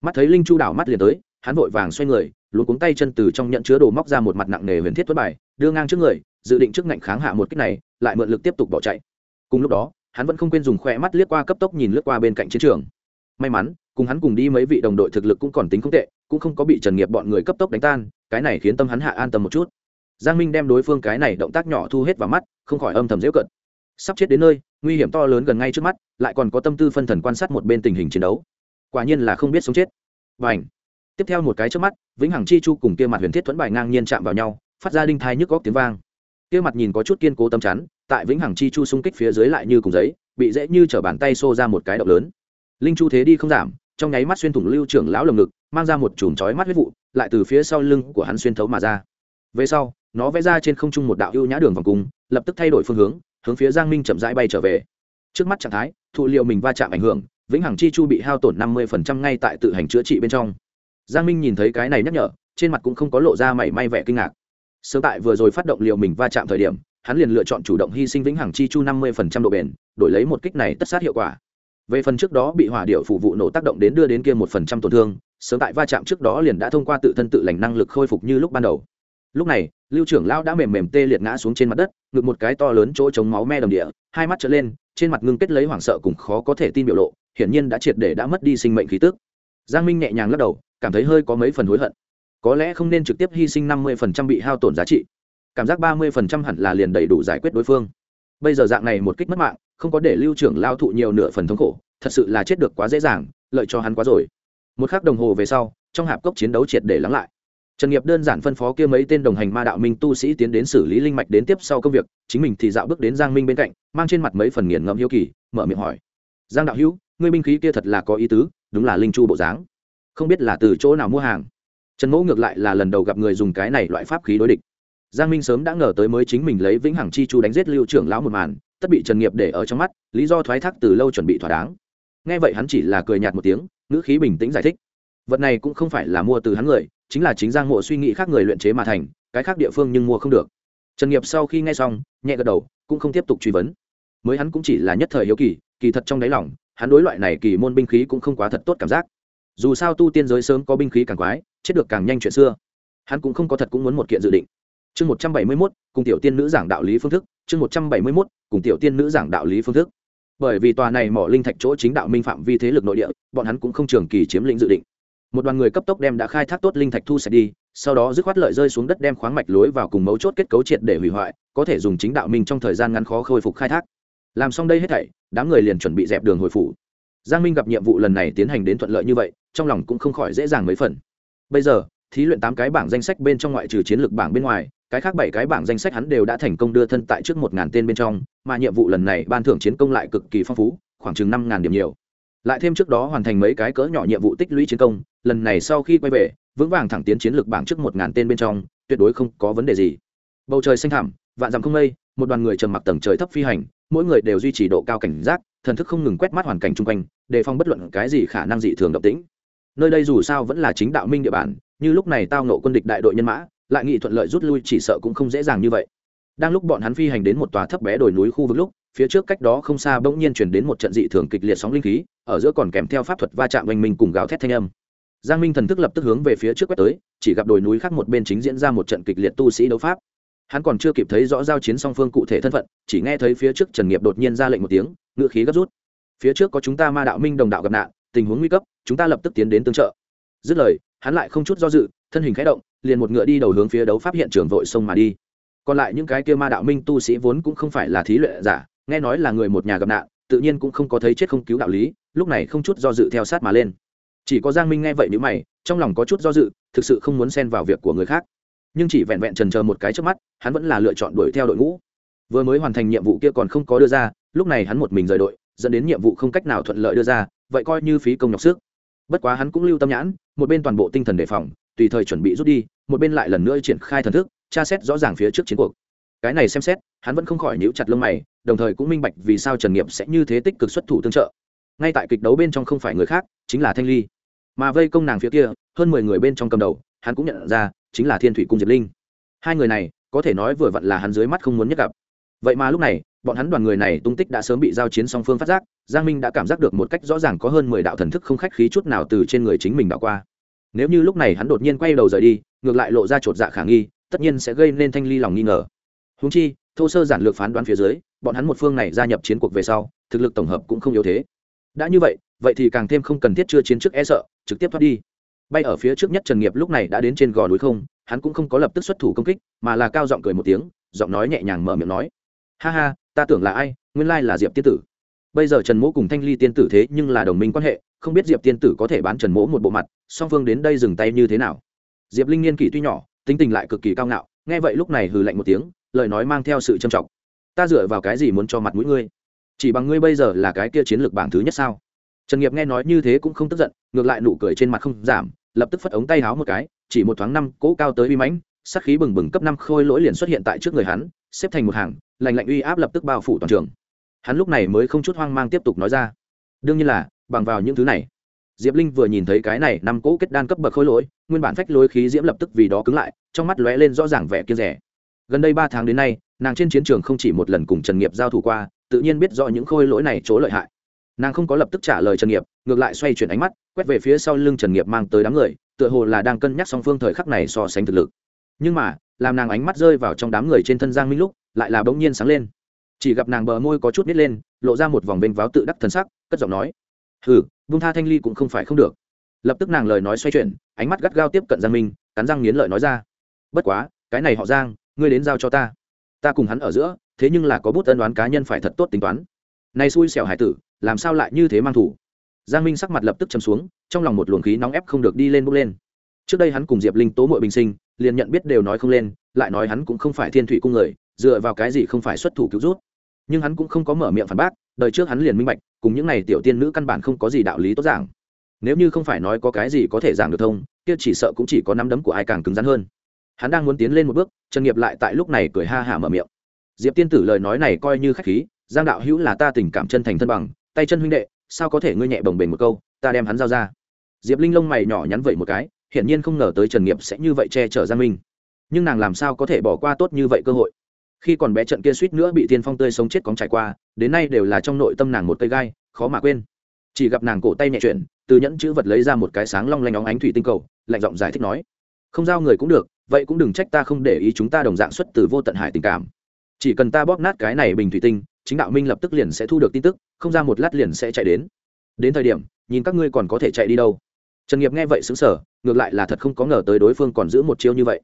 [SPEAKER 1] Mắt thấy linh chu đảo mắt liền tới, hắn vội vàng xoay người luôn cuống tay chân từ trong nhận chứa đồ móc ra một mặt nặng nề huyền thiết thuất bài, đưa ngang trước người dự định trước ngạnh kháng hạ một kích này, lại mượn lực tiếp tục bỏ chạy. Cùng lúc đó, hắn vẫn không quên dùng khoe mắt liếc qua cấp tốc nhìn lướt qua bên cạnh chiến trường. May mắn, cùng hắn cùng đi mấy vị đồng đội thực lực cũng còn tính không tệ, cũng không có bị trần nghiệp bọn người cấp tốc đánh tan, cái này khiến tâm hắn hạ an tâm một chút. Giang minh đem đối phương cái này động tác nhỏ thu hết vào mắt, không khỏi âm thầm dễu cận sắp chết đến nơi, nguy hiểm to lớn gần ngay trước mắt, lại còn có tâm tư phân thần quan sát một bên tình hình chiến đấu. Quả nhiên là không biết sống chết. Và ảnh tiếp theo một cái trước mắt, vĩnh hằng chi chu cùng kia mặt huyền thiết thuẫn bài ngang nhiên chạm vào nhau, phát ra đinh thai nhức góc tiếng vang kia mặt nhìn có chút kiên cố tâm chắn, tại vĩnh hằng chi chu xung kích phía dưới lại như cùng giấy, bị dễ như t bàn tay xô ra một cái động lớn. Linh chu thế đi không giảm, trong nháy mắt xuyên thủng lưu trưởng lão lồng ngực, mang ra một chùm chói mắt huyết vụ, lại từ phía sau lưng của hắn xuyên thấu mà ra. Về sau, nó vẽ ra trên không trung một đạo ưu nhã đường vòng cung, lập tức thay đổi phương hướng hướng phía giang minh chậm rãi bay trở về. Trước mắt trạng thái, thụ liệu mình va chạm ảnh hưởng, vĩnh hằng chi chu bị hao tổn năm mươi ngay tại tự hành chữa trị bên trong. Giang minh nhìn thấy cái này nhắc nhở, trên mặt cũng không có lộ ra mảy may vẻ kinh ngạc sớm tại vừa rồi phát động liệu mình va chạm thời điểm, hắn liền lựa chọn chủ động hy sinh vĩnh hằng chi chu năm mươi độ bền, đổi lấy một kích này tất sát hiệu quả. Về phần trước đó bị hỏa điệu phụ vụ nổ tác động đến đưa đến kia một phần trăm tổn thương, sớm tại va chạm trước đó liền đã thông qua tự thân tự lành năng lực khôi phục như lúc ban đầu. Lúc này, lưu trưởng lao đã mềm mềm tê liệt ngã xuống trên mặt đất, ngực một cái to lớn chỗ chống máu me đồng địa, hai mắt trở lên, trên mặt ngưng kết lấy hoảng sợ cùng khó có thể tin biểu lộ, hiển nhiên đã triệt để đã mất đi sinh mệnh khí tức. Giang minh nhẹ nhàng lắc đầu, cảm thấy hơi có mấy phần hối hận có lẽ không nên trực tiếp hy sinh năm mươi phần trăm bị hao tổn giá trị. Cảm giác ba mươi phần trăm hẳn là liền đầy đủ giải quyết đối phương. Bây giờ dạng này một kích mất mạng, không có để lưu trưởng lao thụ nhiều nửa phần thống khổ, thật sự là chết được quá dễ dàng, lợi cho hắn quá rồi. Một k h ắ c đồng hồ về sau, trong hạp cốc chiến đấu triệt để lắng lại. Trần nghiệp đơn giản phân phó kia mấy tên đồng hành ma đạo minh tu sĩ tiến đến xử lý linh mạch đến tiếp sau công việc, chính mình thì dạo bước đến giang minh bên cạnh, mang trên mặt mấy phần nghiền ngẫm hiếu kỳ, mở miệng hỏi. Giang đạo hữu, ngươi binh khí kia thật là có ý tứ, đúng là linh chu bộ dáng. Không biết là từ chỗ nào mua hàng trần mẫu ngược lại là lần đầu gặp người dùng cái này loại pháp khí đối địch. Giang minh sớm đã ngờ tới mới chính mình lấy vĩnh hằng chi chu đánh giết lưu trưởng lão một màn, tất bị trần nghiệp để ở trong mắt, lý do thoái thác từ lâu chuẩn bị thỏa đáng. Nghe vậy hắn chỉ là cười nhạt một tiếng, ngữ khí bình tĩnh giải thích. Vật này cũng không phải là mua từ hắn người, chính là chính giang mộ suy nghĩ khác người luyện chế mà thành, cái khác địa phương nhưng mua không được. Trần nghiệp sau khi nghe xong, nhẹ gật đầu, cũng không tiếp tục truy vấn. Mới hắn cũng chỉ là nhất thời hiếu kỳ kỳ thật trong đáy lòng, hắn đối loại này kỳ môn binh khí cũng không quá thật tốt cảm giác. Dù sao tu tiên giới sớm có binh khí càng quái chết được càng nhanh chuyện xưa. Hắn cũng không có thật cũng muốn một kiện dự định. Chương một trăm bảy mươi mốt, cùng tiểu tiên nữ giảng đạo lý phương thức. Chương một trăm bảy mươi mốt, cùng tiểu tiên nữ giảng đạo lý phương thức. Bởi vì tòa này mỏ linh thạch chỗ chính đạo minh phạm vi thế lực nội địa, bọn hắn cũng không trường kỳ chiếm lĩnh dự định. Một đoàn người cấp tốc đem đã khai thác tốt linh thạch thu sạch đi, sau đó dứt khoát lợi rơi xuống đất đem khoáng mạch lối vào cùng mấu chốt kết cấu triệt để hủy hoại, có thể dùng chính đạo minh trong thời gian ngắn khó khôi phục khai thác. Làm xong đây hết thảy, đám người liền chuẩn bị dẹp đường hồi phủ. Giang minh gặp nhiệm vụ lần này tiến hành đến thuận lợi như vậy, trong lòng cũng không khỏi dễ dàng mấy phần bây giờ, thí luyện tám cái bảng danh sách bên trong ngoại trừ chiến lược bảng bên ngoài, cái khác bảy cái bảng danh sách hắn đều đã thành công đưa thân tại trước một ngàn tên bên trong, mà nhiệm vụ lần này ban thưởng chiến công lại cực kỳ phong phú, khoảng chừng năm ngàn điểm nhiều. Lại thêm trước đó hoàn thành mấy cái cỡ nhỏ nhiệm vụ tích lũy chiến công, lần này sau khi quay về, vững vàng thẳng tiến chiến lược bảng trước một ngàn tên bên trong, tuyệt đối không có vấn đề gì. Bầu trời xanh thẳm, vạn dặm không mây, một đoàn người trầm mặc tầng trời thấp phi hành, mỗi người đều duy trì độ cao cảnh giác, thần thức không ngừng quét mắt hoàn cảnh chung quanh, đề phòng bất luận cái gì khả năng dị thường động tĩnh nơi đây dù sao vẫn là chính đạo minh địa bàn, như lúc này tao nộ quân địch đại đội nhân mã, lại nghị thuận lợi rút lui chỉ sợ cũng không dễ dàng như vậy. Đang lúc bọn hắn phi hành đến một tòa thấp bé đồi núi khu vực lúc, phía trước cách đó không xa bỗng nhiên chuyển đến một trận dị thường kịch liệt sóng linh khí, ở giữa còn kèm theo pháp thuật va chạm oanh minh cùng gào thét thanh âm. Giang minh thần thức lập tức hướng về phía trước quét tới, chỉ gặp đồi núi khác một bên chính diễn ra một trận kịch liệt tu sĩ đấu pháp. Hắn còn chưa kịp thấy rõ giao chiến song phương cụ thể thân phận, chỉ nghe thấy phía trước trần nghiệp đột nhiên ra lệnh một tiếng, ngựa khí gấp rút. Phía trước có chúng ta ma đạo minh đồng đạo gặp nạn tình huống nguy cấp, chúng ta lập tức tiến đến tương trợ. Dứt lời, hắn lại không chút do dự, thân hình khẽ động, liền một ngựa đi đầu hướng phía đấu pháp hiện trường vội sông mà đi. Còn lại những cái kia ma đạo minh tu sĩ vốn cũng không phải là thí luyện giả, nghe nói là người một nhà gặp nạn, tự nhiên cũng không có thấy chết không cứu đạo lý, lúc này không chút do dự theo sát mà lên. Chỉ có giang minh nghe vậy n mày, trong lòng có chút do dự, thực sự không muốn xen vào việc của người khác. Nhưng chỉ vẹn vẹn trần chờ một cái trước mắt, hắn vẫn là lựa chọn đuổi theo đội ngũ. Vừa mới hoàn thành nhiệm vụ kia còn không có đưa ra, lúc này hắn một mình rời đội, dẫn đến nhiệm vụ không cách nào thuận lợi đưa ra vậy coi như phí công nhọc sức. Bất quá hắn cũng lưu tâm nhãn, một bên toàn bộ tinh thần đề phòng, tùy thời chuẩn bị rút đi, một bên lại lần nữa triển khai thần thức, tra xét rõ ràng phía trước chiến cuộc. Cái này xem xét, hắn vẫn không khỏi níu chặt lông mày, đồng thời cũng minh bạch vì sao trần nghiệp sẽ như thế tích cực xuất thủ tương trợ. Ngay tại kịch đấu bên trong không phải người khác, chính là thanh ly. Mà vây công nàng phía kia, hơn mười người bên trong cầm đầu, hắn cũng nhận ra, chính là thiên thủy cung diệp linh. Hai người này, có thể nói vừa vặn là hắn dưới mắt không muốn nhất gặp. Vậy mà lúc này bọn hắn đoàn người này tung tích đã sớm bị giao chiến song phương phát giác, giang minh đã cảm giác được một cách rõ ràng có hơn mười đạo thần thức không khách khí chút nào từ trên người chính mình đã qua. Nếu như lúc này hắn đột nhiên quay đầu rời đi, ngược lại lộ ra chột dạ khả nghi, tất nhiên sẽ gây nên thanh ly lòng nghi ngờ. Húng chi, thô sơ giản lược phán đoán phía dưới, bọn hắn một phương này gia nhập chiến cuộc về sau, thực lực tổng hợp cũng không yếu thế. Đã như vậy vậy thì càng thêm không cần thiết chưa chiến trước e sợ, trực tiếp thoát đi. Bay ở phía trước nhất trần nghiệp lúc này đã đến trên gò núi không, hắn cũng không có lập tức xuất thủ công kích, mà là cao giọng cười một tiếng, giọng nói nhẹ nhàng mở miệng nói. Ha ha ta tưởng là ai, nguyên lai là diệp tiên tử. Bây giờ trần mỗ cùng thanh ly tiên tử thế nhưng là đồng minh quan hệ, không biết diệp tiên tử có thể bán trần mỗ một bộ mặt, song phương đến đây dừng tay như thế nào. Diệp linh niên kỷ tuy nhỏ, tính tình lại cực kỳ cao ngạo, nghe vậy lúc này hừ lạnh một tiếng, lời nói mang theo sự trầm trọng. Ta dựa vào cái gì muốn cho mặt mũi ngươi? Chỉ bằng ngươi bây giờ là cái kia chiến lược bảng thứ nhất sao? Trần nghiệp nghe nói như thế cũng không tức giận, ngược lại nụ cười trên mặt không giảm, lập tức phất ống tay háo một cái, chỉ một thoáng năm cỗ cao tới uy mãnh sắc khí bừng bừng cấp năm khôi lỗi liền xuất hiện tại trước người hắn xếp thành một hàng lành lạnh uy áp lập tức bao phủ toàn trường. Hắn lúc này mới không chút hoang mang tiếp tục nói ra. Đương nhiên là, bằng vào những thứ này, diệp linh vừa nhìn thấy cái này năm cỗ kết đan cấp bậc khôi lỗi, nguyên bản phách lối khí diễm lập tức vì đó cứng lại, trong mắt lóe lên rõ ràng vẻ kia rẻ. Gần đây ba tháng đến nay, nàng trên chiến trường không chỉ một lần cùng trần nghiệp giao thủ qua, tự nhiên biết rõ những khôi lỗi này chỗ lợi hại. Nàng không có lập tức trả lời trần nghiệp, ngược lại xoay chuyển ánh mắt, quét về phía sau lưng trần nghiệp mang tới đám người, tựa hồ là đang cân nhắc song phương thời khắc này so sánh thực lực. Nhưng mà làm nàng ánh mắt rơi vào trong đám người trên thân giang minh lúc, lại là bỗng nhiên sáng lên. Chỉ gặp nàng bờ môi có chút nít lên, lộ ra một vòng vênh váo tự đắc thân sắc, cất giọng nói, hừ vung tha thanh ly cũng không phải không được. Lập tức nàng lời nói xoay chuyển, ánh mắt gắt gao tiếp cận giang minh, cắn răng nghiến lợi nói ra, bất quá, cái này họ giang, ngươi đến giao cho ta. Ta cùng hắn ở giữa, thế nhưng là có bút tân đoán cá nhân phải thật tốt tính toán. Này xui xẻo hải tử, làm sao lại như thế mang thủ? Giang minh sắc mặt lập tức chấm xuống, trong lòng một luồng khí nóng ép không được đi lên bốc lên. Trước đây hắn cùng diệp linh tố mội bình sinh liền nhận biết đều nói không lên, lại nói hắn cũng không phải thiên thủy cung người, dựa vào cái gì không phải xuất thủ cứu rút nhưng hắn cũng không có mở miệng phản bác, đời trước hắn liền minh bạch, cùng những n à y tiểu tiên nữ căn bản không có gì đạo lý tốt giảng. Nếu như không phải nói có cái gì có thể giảng được thông, kia chỉ sợ cũng chỉ có nắm đấm của ai càng cứng rắn hơn. Hắn đang muốn tiến lên một bước, trần nghiệp lại tại lúc này cười ha hả mở miệng. Diệp tiên tử lời nói này coi như khách khí, giang đạo hữu là ta tình cảm chân thành thân bằng, tay chân huynh đệ, sao có thể ngươi nhẹ bồng bềnh một câu, ta đem hắn giao ra. Diệp linh lông mày nhỏ nhắn vậy một cái hiển nhiên không ngờ tới trần nghiệp sẽ như vậy che chở giang minh. Nhưng nàng làm sao có thể bỏ qua tốt như vậy cơ hội? Khi còn bé trận kia suýt nữa bị tiên phong tươi sống chết cóng trải qua, đến nay đều là trong nội tâm nàng một cây gai, khó mà quên. Chỉ gặp nàng cổ tay nhẹ chuyển, từ nhẫn chữ vật lấy ra một cái sáng long lanh óng ánh thủy tinh cầu, lạnh giọng giải thích nói, không giao người cũng được, vậy cũng đừng trách ta không để ý chúng ta đồng dạng xuất từ vô tận hải tình cảm. Chỉ cần ta bóp nát cái này bình thủy tinh, chính đạo minh lập tức liền sẽ thu được tin tức, không ra một lát liền sẽ chạy đến. Đến thời điểm, nhìn các ngươi còn có thể chạy đi đâu trần nghiệp nghe vậy xứng sở, ngược lại là thật không có ngờ tới đối phương còn giữ một chiêu như vậy.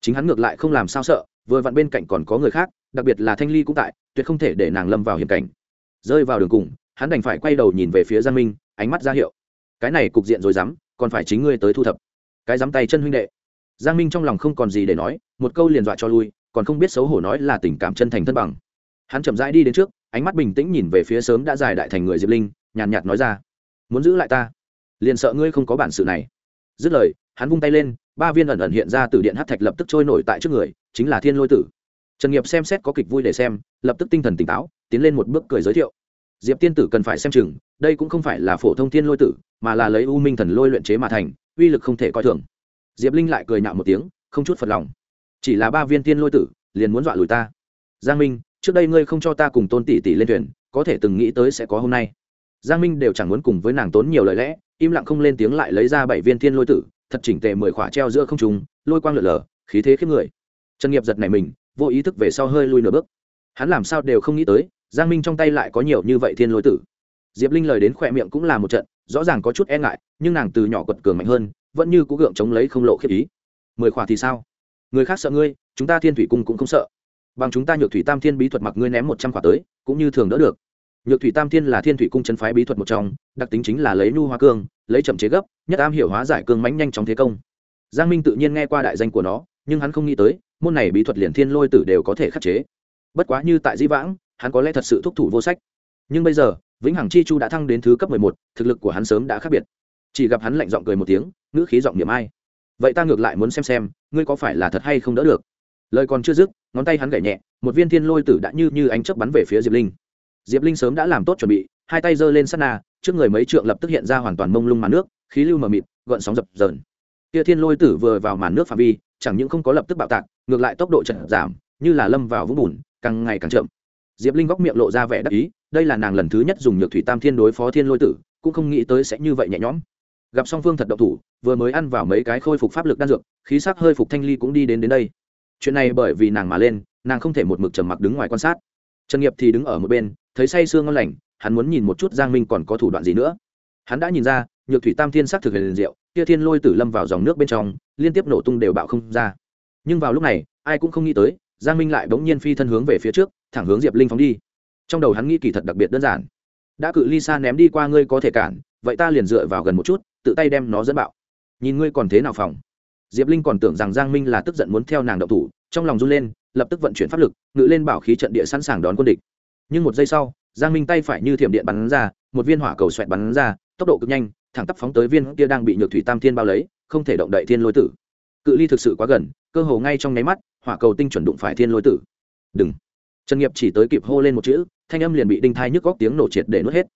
[SPEAKER 1] chính hắn ngược lại không làm sao sợ, vừa vặn bên cạnh còn có người khác, đặc biệt là thanh ly cũng tại, tuyệt không thể để nàng lâm vào hiểm cảnh. rơi vào đường cùng, hắn đành phải quay đầu nhìn về phía giang minh, ánh mắt ra hiệu. cái này cục diện rồi dám, còn phải chính ngươi tới thu thập. cái dám tay chân huynh đệ. giang minh trong lòng không còn gì để nói, một câu liền dọa cho lui, còn không biết xấu hổ nói là tình cảm chân thành thân bằng. hắn chậm rãi đi đến trước, ánh mắt bình tĩnh nhìn về phía sớm đã dài đại thành người diệp linh, nhàn nhạt nói ra, muốn giữ lại ta? Liền sợ ngươi không có bản sự này. Dứt lời, hắn vung tay lên, ba viên ẩn ẩn hiện ra từ điện hát thạch lập tức trôi nổi tại trước người, chính là thiên lôi tử. Trần nghiệp xem xét có kịch vui để xem, lập tức tinh thần tỉnh táo, tiến lên một bước cười giới thiệu. Diệp tiên tử cần phải xem chừng, đây cũng không phải là phổ thông thiên lôi tử, mà là lấy u minh thần lôi luyện chế mà thành, uy lực không thể coi thường. Diệp linh lại cười nhạo một tiếng, không chút phật lòng. Chỉ là ba viên tiên lôi tử, liền muốn dọa lùi ta. Giang minh, trước đây ngươi không cho ta cùng tôn tỷ tỷ lên thuyền, có thể từng nghĩ tới sẽ có hôm nay giang minh đều chẳng muốn cùng với nàng tốn nhiều lời lẽ, im lặng không lên tiếng lại lấy ra bảy viên thiên lôi tử, thật chỉnh tề mười khỏa treo giữa không trùng lôi quang lượn lờ, khí thế khiếp người. Trần nghiệp giật này mình, vô ý thức về sau hơi lui nửa bước. Hắn làm sao đều không nghĩ tới, giang minh trong tay lại có nhiều như vậy thiên lôi tử. Diệp linh lời đến khỏe miệng cũng là một trận, rõ ràng có chút e ngại, nhưng nàng từ nhỏ quật cường mạnh hơn, vẫn như cú gượng chống lấy không lộ khiếp ý. Mười khỏa thì sao? Người khác sợ ngươi, chúng ta thiên thủy cung cũng không sợ. Bằng chúng ta nhược thủy tam thiên bí thuật mặc ngươi ném một trăm khỏa tới, cũng như thường đỡ được nhược thủy tam thiên là thiên thủy cung chân phái bí thuật một trong, đặc tính chính là lấy nhu hóa cương, lấy chậm chế gấp, nhất am hiểu hóa giải cương mãnh nhanh chóng thế công. Giang minh tự nhiên nghe qua đại danh của nó, nhưng hắn không nghĩ tới, môn này bí thuật liền thiên lôi tử đều có thể khắc chế. Bất quá như tại di vãng, hắn có lẽ thật sự thúc thủ vô sách. Nhưng bây giờ, vĩnh hằng chi chu đã thăng đến thứ cấp mười một, thực lực của hắn sớm đã khác biệt. Chỉ gặp hắn lạnh giọng cười một tiếng, ngữ khí giọng niệm ai. Vậy ta ngược lại muốn xem xem, ngươi có phải là thật hay không đỡ được? Lời còn chưa dứt, ngón tay hắn gảy nhẹ, một viên thiên lôi tử đã như như ánh chớp bắn về phía diệp linh diệp linh sớm đã làm tốt chuẩn bị, hai tay giơ lên sát na, trước người mấy trượng lập tức hiện ra hoàn toàn mông lung màn nước, khí lưu mờ mịt, gợn sóng dập dờn. Kia thiên lôi tử vừa vào màn nước phạm vi, chẳng những không có lập tức bạo tạc, ngược lại tốc độ chậm giảm, như là lâm vào vũng bùn, càng ngày càng chậm. Diệp linh góc miệng lộ ra vẻ đắc ý, đây là nàng lần thứ nhất dùng nhược thủy tam thiên đối phó thiên lôi tử, cũng không nghĩ tới sẽ như vậy nhẹ nhõm. Gặp song phương thật độc thủ, vừa mới ăn vào mấy cái khôi phục pháp lực đan dược, khí sắc hơi phục thanh ly cũng đi đến đến đây. Chuyện này bởi vì nàng mà lên, nàng không thể một mực trầm mặc đứng ngoài quan sát. Trần nghiệp thì đứng ở một bên thấy say sương ngon lành, hắn muốn nhìn một chút giang minh còn có thủ đoạn gì nữa. Hắn đã nhìn ra, nhược thủy tam thiên sắc thực liền diệu, kia thiên lôi tử lâm vào dòng nước bên trong, liên tiếp nổ tung đều bạo không ra. Nhưng vào lúc này, ai cũng không nghĩ tới, giang minh lại bỗng nhiên phi thân hướng về phía trước, thẳng hướng diệp linh phóng đi. Trong đầu hắn nghĩ kỳ thật đặc biệt đơn giản. Đã cự ly xa ném đi qua ngươi có thể cản, vậy ta liền dựa vào gần một chút, tự tay đem nó dẫn bạo. Nhìn ngươi còn thế nào phòng? Diệp linh còn tưởng rằng giang minh là tức giận muốn theo nàng đậu thủ, trong lòng run lên, lập tức vận chuyển pháp lực, ngự lên bảo khí trận địa sẵn sàng đón quân địch nhưng một giây sau, giang minh tay phải như thiểm điện bắn ra, một viên hỏa cầu xoẹt bắn ra, tốc độ cực nhanh, thẳng tắp phóng tới viên kia đang bị nhược thủy tam thiên bao lấy, không thể động đậy thiên lôi tử. Cự ly thực sự quá gần, cơ hồ ngay trong nháy mắt, hỏa cầu tinh chuẩn đụng phải thiên lôi tử. Đừng. Trần nghiệp chỉ tới kịp hô lên một chữ, thanh âm liền bị đinh thai nhức góc tiếng nổ triệt để nuốt hết.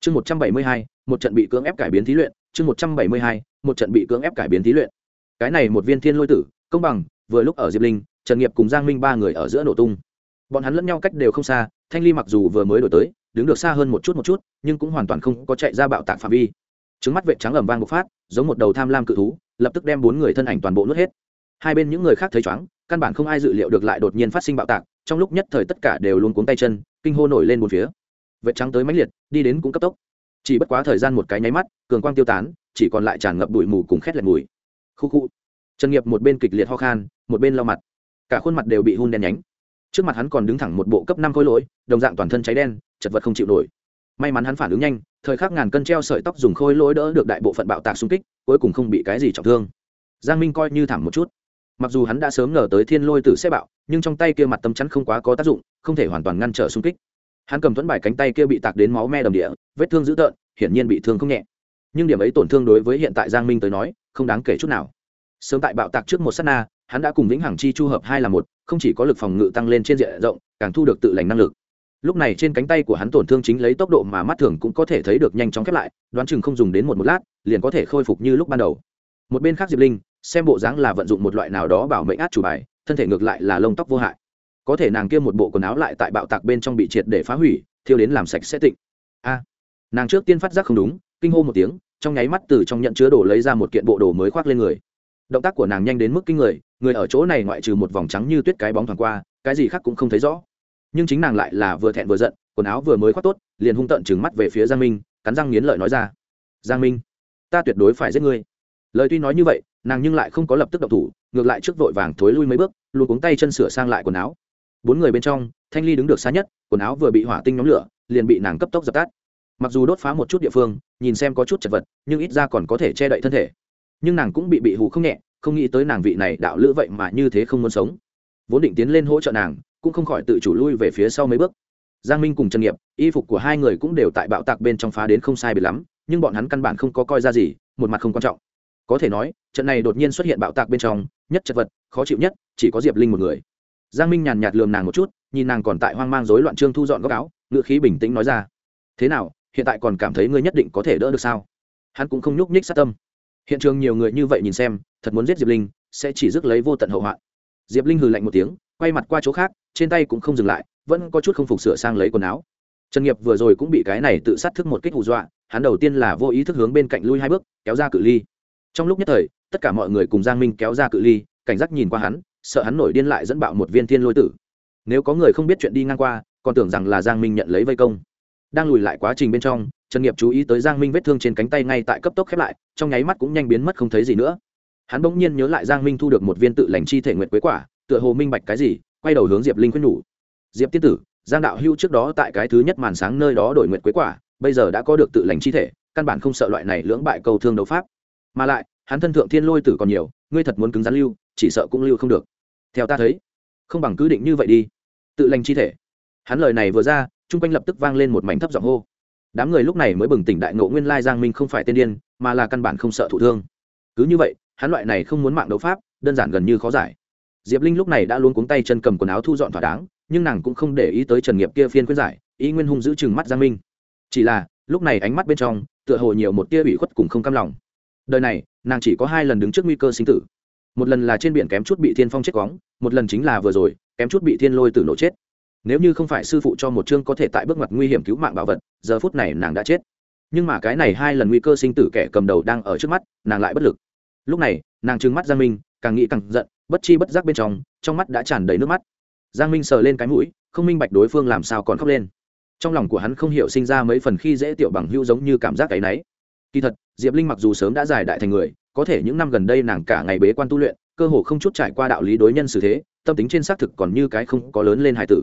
[SPEAKER 1] Chương một trăm bảy mươi hai, một trận bị cưỡng ép cải biến thí luyện, chương một trăm bảy mươi hai, một trận bị cưỡng ép cải biến thí luyện. Cái này một viên thiên lôi tử, công bằng, vừa lúc ở diệp linh, trần nghiệp cùng giang minh ba người ở giữa nổ tung. Bọn hắn lẫn nhau cách đều không xa thanh ly mặc dù vừa mới đổi tới, đứng được xa hơn một chút một chút, nhưng cũng hoàn toàn không có chạy ra bạo tạc phạm vi. Trứng mắt vệ trắng ẩm vang bộc phát, giống một đầu tham lam cự thú, lập tức đem bốn người thân ảnh toàn bộ nuốt hết. Hai bên những người khác thấy chóng, căn bản không ai dự liệu được lại đột nhiên phát sinh bạo tạc, trong lúc nhất thời tất cả đều luôn cuống tay chân, kinh hô nổi lên một phía. Vệ trắng tới mãnh liệt, đi đến cũng cấp tốc. Chỉ bất quá thời gian một cái nháy mắt, cường quang tiêu tán, chỉ còn lại tràn ngập bụi mù cùng khét lẹt mùi. Khu khu. Trần nghiệp một bên kịch liệt ho khan, một bên lau mặt. Cả khuôn mặt đều bị hun đen nhánh trước mặt hắn còn đứng thẳng một bộ cấp năm khối lỗi, đồng dạng toàn thân cháy đen, chật vật không chịu nổi. May mắn hắn phản ứng nhanh, thời khắc ngàn cân treo sợi tóc dùng khôi lỗi đỡ được đại bộ phận bạo tạc xung kích, cuối cùng không bị cái gì trọng thương. Giang minh coi như thảm một chút. Mặc dù hắn đã sớm ngờ tới thiên lôi tử sẽ bạo, nhưng trong tay kia mặt tâm chắn không quá có tác dụng, không thể hoàn toàn ngăn trở xung kích. Hắn cầm thuẫn bài cánh tay kia bị tạc đến máu me đầm địa, vết thương dữ tợn, hiển nhiên bị thương không nhẹ. Nhưng điểm ấy tổn thương đối với hiện tại giang minh tới nói, không đáng kể chút nào. Sớm tại bạo tạc trước một s á t na hắn đã cùng vĩnh hằng chi chu hợp hai là một, không chỉ có lực phòng ngự tăng lên trên diện rộng, càng thu được tự lành năng lực. Lúc này trên cánh tay của hắn tổn thương chính lấy tốc độ mà mắt thường cũng có thể thấy được nhanh chóng khép lại, đoán chừng không dùng đến một một lát, liền có thể khôi phục như lúc ban đầu. Một bên khác diệp linh, xem bộ dáng là vận dụng một loại nào đó bảo mệnh át chủ bài, thân thể ngược lại là lông tóc vô hại. Có thể nàng kia một bộ quần áo lại tại bạo tạc bên trong bị triệt để phá hủy, thiêu đến làm sạch sẽ tịnh. A! Nàng trước tiên phát giác không đúng, kinh hô một tiếng, trong nháy mắt từ trong nhận chứa đồ lấy ra một kiện bộ đồ mới khoác lên người động tác của nàng nhanh đến mức kinh người người ở chỗ này ngoại trừ một vòng trắng như tuyết cái bóng thoảng qua, cái gì khác cũng không thấy rõ. Nhưng chính nàng lại là vừa thẹn vừa giận, quần áo vừa mới khoác tốt, liền hung tợn trừng mắt về phía giang minh, cắn răng nghiến lợi nói ra, giang minh, ta tuyệt đối phải giết ngươi. Lời tuy nói như vậy, nàng nhưng lại không có lập tức động thủ, ngược lại trước vội vàng thối lui mấy bước, luôn cuống tay chân sửa sang lại quần áo. Bốn người bên trong, thanh ly đứng được xa nhất, quần áo vừa bị hỏa tinh nhóm lửa, liền bị nàng cấp tốc dập tắt. Mặc dù đốt phá một chút địa phương, nhìn xem có chút chật vật, nhưng ít ra còn có thể che đậy thân thể nhưng nàng cũng bị bị hù không nhẹ, không nghĩ tới nàng vị này đạo lữ vậy mà như thế không muốn sống. Vốn định tiến lên hỗ trợ nàng, cũng không khỏi tự chủ lui về phía sau mấy bước. Giang minh cùng trần nghiệp, y phục của hai người cũng đều tại bạo tạc bên trong phá đến không sai biệt lắm, nhưng bọn hắn căn bản không có coi ra gì, một mặt không quan trọng. Có thể nói, trận này đột nhiên xuất hiện bạo tạc bên trong, nhất chật vật, khó chịu nhất, chỉ có diệp linh một người. Giang minh nhàn nhạt lườm nàng một chút, nhìn nàng còn tại hoang mang rối loạn trương thu dọn góc áo, ngựa khí bình tĩnh nói ra. Thế nào, hiện tại còn cảm thấy ngươi nhất định có thể đỡ được sao? Hắn cũng không nhúc nhích sát tâm hiện trường nhiều người như vậy nhìn xem, thật muốn giết diệp linh, sẽ chỉ rước lấy vô tận hậu hoạn. Diệp linh hừ lạnh một tiếng, quay mặt qua chỗ khác, trên tay cũng không dừng lại, vẫn có chút không phục sửa sang lấy quần áo. Trần nghiệp vừa rồi cũng bị cái này tự sát thức một kích hù dọa, hắn đầu tiên là vô ý thức hướng bên cạnh lui hai bước, kéo ra cự ly. Trong lúc nhất thời, tất cả mọi người cùng giang minh kéo ra cự ly, cảnh giác nhìn qua hắn, sợ hắn nổi điên lại dẫn bạo một viên thiên lôi tử. Nếu có người không biết chuyện đi ngang qua, còn tưởng rằng là giang minh nhận lấy vây công. Đang lùi lại quá trình bên trong trần nghiệp chú ý tới giang minh vết thương trên cánh tay ngay tại cấp tốc khép lại, trong nháy mắt cũng nhanh biến mất không thấy gì nữa. Hắn bỗng nhiên nhớ lại giang minh thu được một viên tự lành chi thể nguyện quế quả, tựa hồ minh bạch cái gì, quay đầu hướng diệp linh quyết nhủ. Diệp tiên tử, giang đạo hưu trước đó tại cái thứ nhất màn sáng nơi đó đổi nguyện quế quả, bây giờ đã có được tự lành chi thể, căn bản không sợ loại này lưỡng bại cầu thương đấu pháp. Mà lại, hắn thân thượng thiên lôi tử còn nhiều, ngươi thật muốn cứng rắn lưu, chỉ sợ cũng lưu không được. Theo ta thấy, không bằng cứ định như vậy đi. Tự lành chi thể. Hắn lời này vừa ra chung quanh lập tức vang lên một mảnh thấp giọng hô đám người lúc này mới bừng tỉnh đại ngộ nguyên lai giang minh không phải tên điên, mà là căn bản không sợ thụ thương. Cứ như vậy, hắn loại này không muốn mạng đấu pháp, đơn giản gần như khó giải. Diệp linh lúc này đã luôn cuống tay chân cầm quần áo thu dọn thỏa đáng, nhưng nàng cũng không để ý tới trần nghiệp kia phiên khuyên giải, ý nguyên hung giữ chừng mắt giang minh. Chỉ là, lúc này ánh mắt bên trong, tựa hồ nhiều một tia ủy khuất cùng không cam lòng. Đời này, nàng chỉ có hai lần đứng trước nguy cơ sinh tử. Một lần là trên biển kém chút bị thiên phong chết cóng một lần chính là vừa rồi, kém chút bị thiên lôi tử nổ chết nếu như không phải sư phụ cho một chương có thể tại bước ngoặt nguy hiểm cứu mạng bảo vật, giờ phút này nàng đã chết. Nhưng mà cái này hai lần nguy cơ sinh tử kẻ cầm đầu đang ở trước mắt, nàng lại bất lực. Lúc này, nàng trừng mắt giang minh, càng nghĩ càng giận, bất chi bất giác bên trong trong mắt đã tràn đầy nước mắt. Giang minh sờ lên cái mũi, không minh bạch đối phương làm sao còn khóc lên. Trong lòng của hắn không hiểu sinh ra mấy phần khi dễ tiểu bằng hữu giống như cảm giác cái náy kỳ thật, diệp linh mặc dù sớm đã giải đại thành người, có thể những năm gần đây nàng cả ngày bế quan tu luyện, cơ hồ không chút trải qua đạo lý đối nhân xử thế, tâm tính trên xác thực còn như cái không có lớn lên hải tử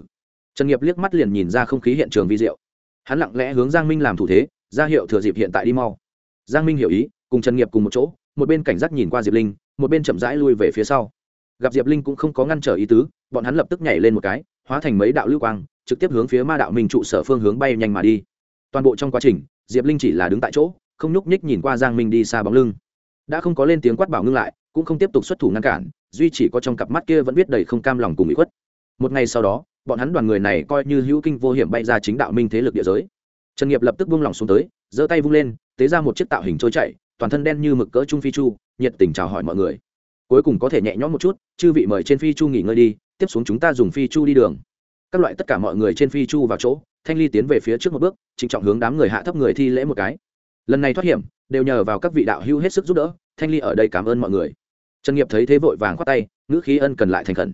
[SPEAKER 1] trần nghiệp liếc mắt liền nhìn ra không khí hiện trường vi diệu. Hắn lặng lẽ hướng giang minh làm thủ thế, ra hiệu thừa dịp hiện tại đi mau. Giang minh hiểu ý, cùng trần nghiệp cùng một chỗ, một bên cảnh giác nhìn qua diệp linh, một bên chậm rãi lui về phía sau. Gặp diệp linh cũng không có ngăn trở ý tứ, bọn hắn lập tức nhảy lên một cái, hóa thành mấy đạo lưu quang, trực tiếp hướng phía ma đạo minh trụ sở phương hướng bay nhanh mà đi. Toàn bộ trong quá trình, diệp linh chỉ là đứng tại chỗ, không nhúc nhích nhìn qua giang minh đi xa bóng lưng. Đã không có lên tiếng quát bảo ngưng lại, cũng không tiếp tục xuất thủ ngăn cản, duy chỉ có trong cặp mắt kia vẫn biết đầy không cam lòng cùng bị khuất. Một ngày sau đó bọn hắn đoàn người này coi như hữu kinh vô hiểm bay ra chính đạo minh thế lực địa giới. Trần nghiệp lập tức buông lỏng xuống tới, giơ tay vung lên, tế ra một chiếc tạo hình trôi chạy toàn thân đen như mực cỡ trung phi chu, nhiệt tình chào hỏi mọi người. Cuối cùng có thể nhẹ nhõm một chút, chư vị mời trên phi chu nghỉ ngơi đi, tiếp xuống chúng ta dùng phi chu đi đường. Các loại tất cả mọi người trên phi chu vào chỗ, thanh ly tiến về phía trước một bước, trịnh trọng hướng đám người hạ thấp người thi lễ một cái. Lần này thoát hiểm, đều nhờ vào các vị đạo hữu hết sức giúp đỡ, thanh ly ở đây cảm ơn mọi người. Trần nghiệp thấy thế vội vàng khoát tay, ngữ khí ân cần lại thành khẩn.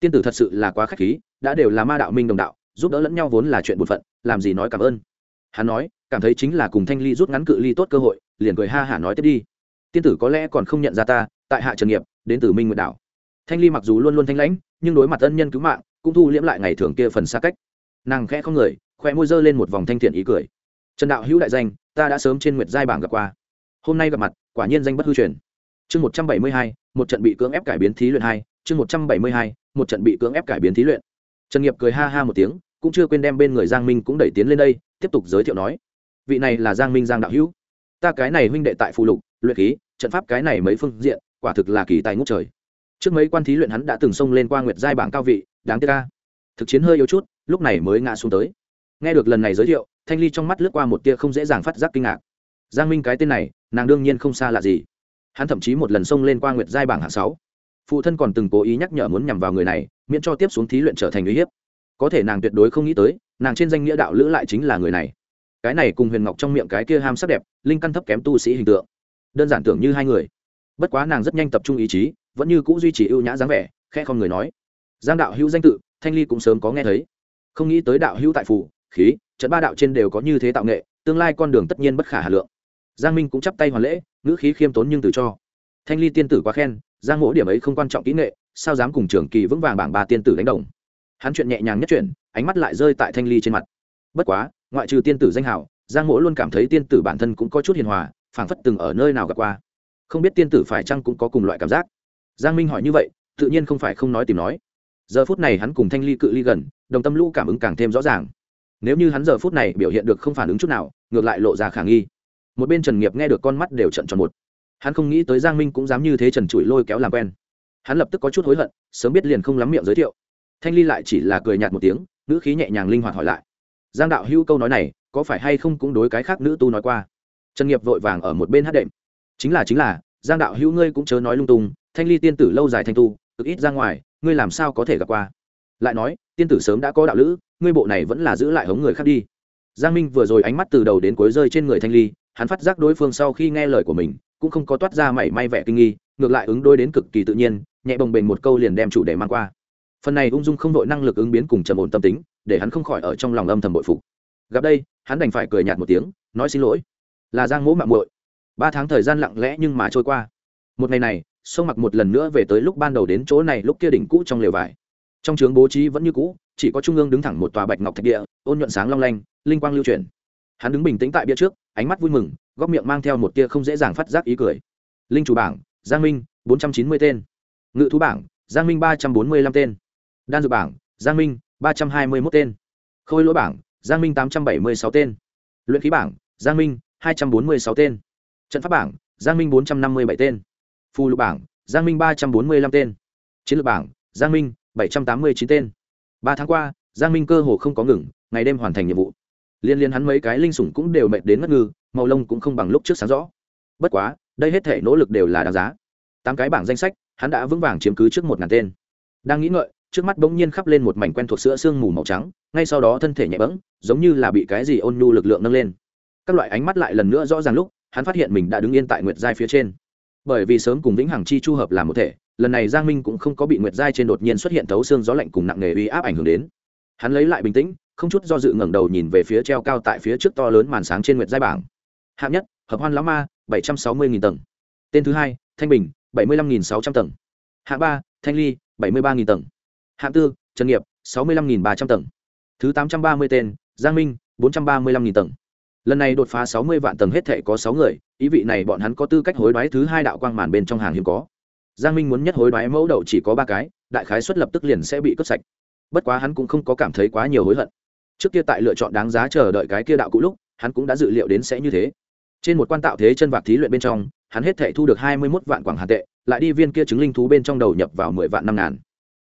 [SPEAKER 1] Tiên tử thật sự là quá k h á c h khí đã đều là ma đạo minh đồng đạo, giúp đỡ lẫn nhau vốn là chuyện bổn phận, làm gì nói cảm ơn. Hắn nói, cảm thấy chính là cùng thanh ly rút ngắn cự ly tốt cơ hội, liền cười ha hả nói tiếp đi. Tiên tử có lẽ còn không nhận ra ta, tại hạ trần nghiệp, đến từ minh nguyệt đảo. Thanh ly mặc dù luôn luôn thanh lãnh, nhưng đối mặt ân nhân cứu mạng, cũng thu liễm lại ngày thường kia phần xa cách. Nàng khẽ không người khoe môi dơ lên một vòng thanh thiện ý cười. Trần đạo hữu đại danh, ta đã sớm trên nguyệt giai bảng gặp qua. Hôm nay gặp mặt, quả nhiên danh bất hư truyền. Chương một trăm bảy mươi hai, một trận bị cưỡng ép cải biến thí luyện hai, chương một trăm bảy mươi hai, một trận bị cưỡng ép cải biến thí luyện trần nghiệp cười ha ha một tiếng, cũng chưa quên đem bên người giang minh cũng đẩy tiến lên đây, tiếp tục giới thiệu nói, vị này là giang minh giang đạo hữu. Ta cái này huynh đệ tại phụ lục, luyện khí, trận pháp cái này mấy phương diện, quả thực là kỳ tài ngút trời. Trước mấy quan thí luyện hắn đã từng xông lên qua nguyệt giai bảng cao vị, đáng tiếc ca thực chiến hơi yếu chút, lúc này mới ngã xuống tới. Nghe được lần này giới thiệu, thanh ly trong mắt lướt qua một tia không dễ dàng phát giác kinh ngạc. Giang minh cái tên này, nàng đương nhiên không xa lạ gì. Hắn thậm chí một lần xông lên qua nguyệt giai bảng hạng sáu. Phụ thân còn từng cố ý nhắc nhở muốn nhằm vào người này miễn cho tiếp xuống thí luyện trở thành uy hiếp. Có thể nàng tuyệt đối không nghĩ tới, nàng trên danh nghĩa đạo lữ lại chính là người này. Cái này cùng huyền ngọc trong miệng cái kia ham sắc đẹp, linh căn thấp kém tu sĩ hình tượng. Đơn giản tưởng như hai người. Bất quá nàng rất nhanh tập trung ý chí, vẫn như c ũ duy trì ưu nhã dáng vẻ khe không người nói. Giang đạo hữu danh tự, thanh ly cũng sớm có nghe thấy. Không nghĩ tới đạo hữu tại phủ, khí, trận ba đạo trên đều có như thế tạo nghệ, tương lai con đường tất nhiên bất khả hà lượng. Giang minh cũng chắp tay hoàn lễ, ngữ khí khiêm tốn nhưng từ cho. Thanh ly tiên tử quá khen, giang mỗ điểm ấy không quan trọng kỹ nghệ sao dám cùng trường kỳ vững vàng bảng ba tiên tử đánh đồng? Hắn chuyện nhẹ nhàng nhất chuyển, ánh mắt lại rơi tại thanh ly trên mặt. Bất quá, ngoại trừ tiên tử danh hảo giang mỗ luôn cảm thấy tiên tử bản thân cũng có chút hiền hòa, phảng phất từng ở nơi nào gặp qua. Không biết tiên tử phải chăng cũng có cùng loại cảm giác. Giang minh hỏi như vậy, tự nhiên không phải không nói tìm nói. Giờ phút này hắn cùng thanh ly cự ly gần, đồng tâm lũ cảm ứng càng thêm rõ ràng. Nếu như hắn giờ phút này biểu hiện được không phản ứng chút nào, ngược lại lộ ra khả nghi. Một bên trần nghiệp nghe được con mắt đều trận tròn một. Hắn không nghĩ tới giang minh cũng dám như thế trần trụi lôi kéo làm quen hắn lập tức có chút hối hận, sớm biết liền không lắm miệng giới thiệu. Thanh ly lại chỉ là cười nhạt một tiếng nữ khí nhẹ nhàng linh hoạt hỏi lại. Giang đạo hữu câu nói này, có phải hay không cũng đối cái khác nữ tu nói qua? Trần nghiệp vội vàng ở một bên hát đệm. Chính là chính là, giang đạo hữu ngươi cũng chớ nói lung tung, thanh ly tiên tử lâu dài thanh tu, cực ít ra ngoài, ngươi làm sao có thể gặp qua? Lại nói, tiên tử sớm đã có đạo lữ, ngươi bộ này vẫn là giữ lại hống người khác đi. Giang minh vừa rồi ánh mắt từ đầu đến cuối rơi trên người thanh ly, hắn phát giác đối phương sau khi nghe lời của mình cũng không có toát ra mảy may vẻ kinh nghi, ngược lại ứng đôi đến cực kỳ tự nhiên, nhẹ bồng bềnh một câu liền đem chủ đề mang qua. Phần này ung dung không đội năng lực ứng biến cùng trầm ổn tâm tính, để hắn không khỏi ở trong lòng âm thầm bội phục. Gặp đây, hắn đành phải cười nhạt một tiếng, nói xin lỗi. Là giang mỗ mạng muội. Ba tháng thời gian lặng lẽ nhưng mà trôi qua. Một ngày này sông mặc một lần nữa về tới lúc ban đầu đến chỗ này lúc kia đỉnh cũ trong lều vải. Trong trướng bố trí vẫn như cũ, chỉ có trung ương đứng thẳng một tòa bạch ngọc thạch địa, ôn nhuận sáng long lanh, linh quang lưu chuyển hắn đứng bình tĩnh tại bia trước, ánh mắt vui mừng, góc miệng mang theo một tia không dễ dàng phát giác ý cười. Linh chủ bảng, giang minh, bốn trăm chín mươi tên. Ngự thú bảng, giang minh ba trăm bốn mươi lăm tên. Đan dược bảng, giang minh ba trăm hai mươi mốt tên. Khôi lỗi bảng, giang minh tám trăm bảy mươi sáu tên. Luyện khí bảng, giang minh hai trăm bốn mươi sáu tên. Trận pháp bảng, giang minh bốn trăm năm mươi bảy tên. Phù lục bảng, giang minh ba trăm bốn mươi lăm tên. Chiến lược bảng, giang minh bảy trăm tám mươi chín tên. Ba tháng qua, giang minh cơ hồ không có ngừng, ngày đêm hoàn thành nhiệm vụ liên liên hắn mấy cái linh sủng cũng đều mệt đến ngất ngư, màu lông cũng không bằng lúc trước sáng rõ. Bất quá, đây hết thể nỗ lực đều là đáng giá. Tám cái bảng danh sách, hắn đã vững vàng chiếm cứ trước một ngàn tên. Đang nghĩ ngợi, trước mắt bỗng nhiên khắp lên một mảnh quen thuộc sữa sương mù màu trắng, ngay sau đó thân thể nhẹ bẫng, giống như là bị cái gì ôn nhu lực lượng nâng lên. Các loại ánh mắt lại lần nữa rõ ràng lúc, hắn phát hiện mình đã đứng yên tại nguyệt giai phía trên. Bởi vì sớm cùng vĩnh hằng chi chu hợp làm một thể, lần này giang minh cũng không có bị nguyệt giai trên đột nhiên xuất hiện thấu xương gió lạnh cùng nặng nề uy áp ảnh hưởng đến. Hắn lấy lại bình tĩnh không chút do dự ngẩng đầu nhìn về phía treo cao tại phía trước to lớn màn sáng trên nguyệt giai bảng. Hạng nhất, hợp hoan lão ma, bảy trăm sáu mươi tầng. Tên thứ hai, thanh bình, bảy mươi năm sáu trăm tầng. Hạng ba, thanh ly, bảy mươi ba tầng. Hạng tư, trần nghiệp, sáu mươi năm ba trăm tầng. Thứ tám trăm ba mươi tên, giang minh, bốn trăm ba mươi năm tầng. Lần này đột phá sáu mươi vạn tầng hết thể có sáu người, ý vị này bọn hắn có tư cách hối đoái thứ hai đạo quang màn bên trong hàng hiếm có. Giang minh muốn nhất hối đoái mẫu đậu chỉ có ba cái, đại khái xuất lập tức liền sẽ bị cướp sạch. Bất quá hắn cũng không có cảm thấy quá nhiều hối hận trước kia tại lựa chọn đáng giá chờ đợi cái kia đạo cũ lúc, hắn cũng đã dự liệu đến sẽ như thế. Trên một quan tạo thế chân vạc thí luyện bên trong, hắn hết thể thu được hai mươi mốt vạn quảng hà tệ, lại đi viên kia chứng linh thú bên trong đầu nhập vào mười vạn năm ngàn.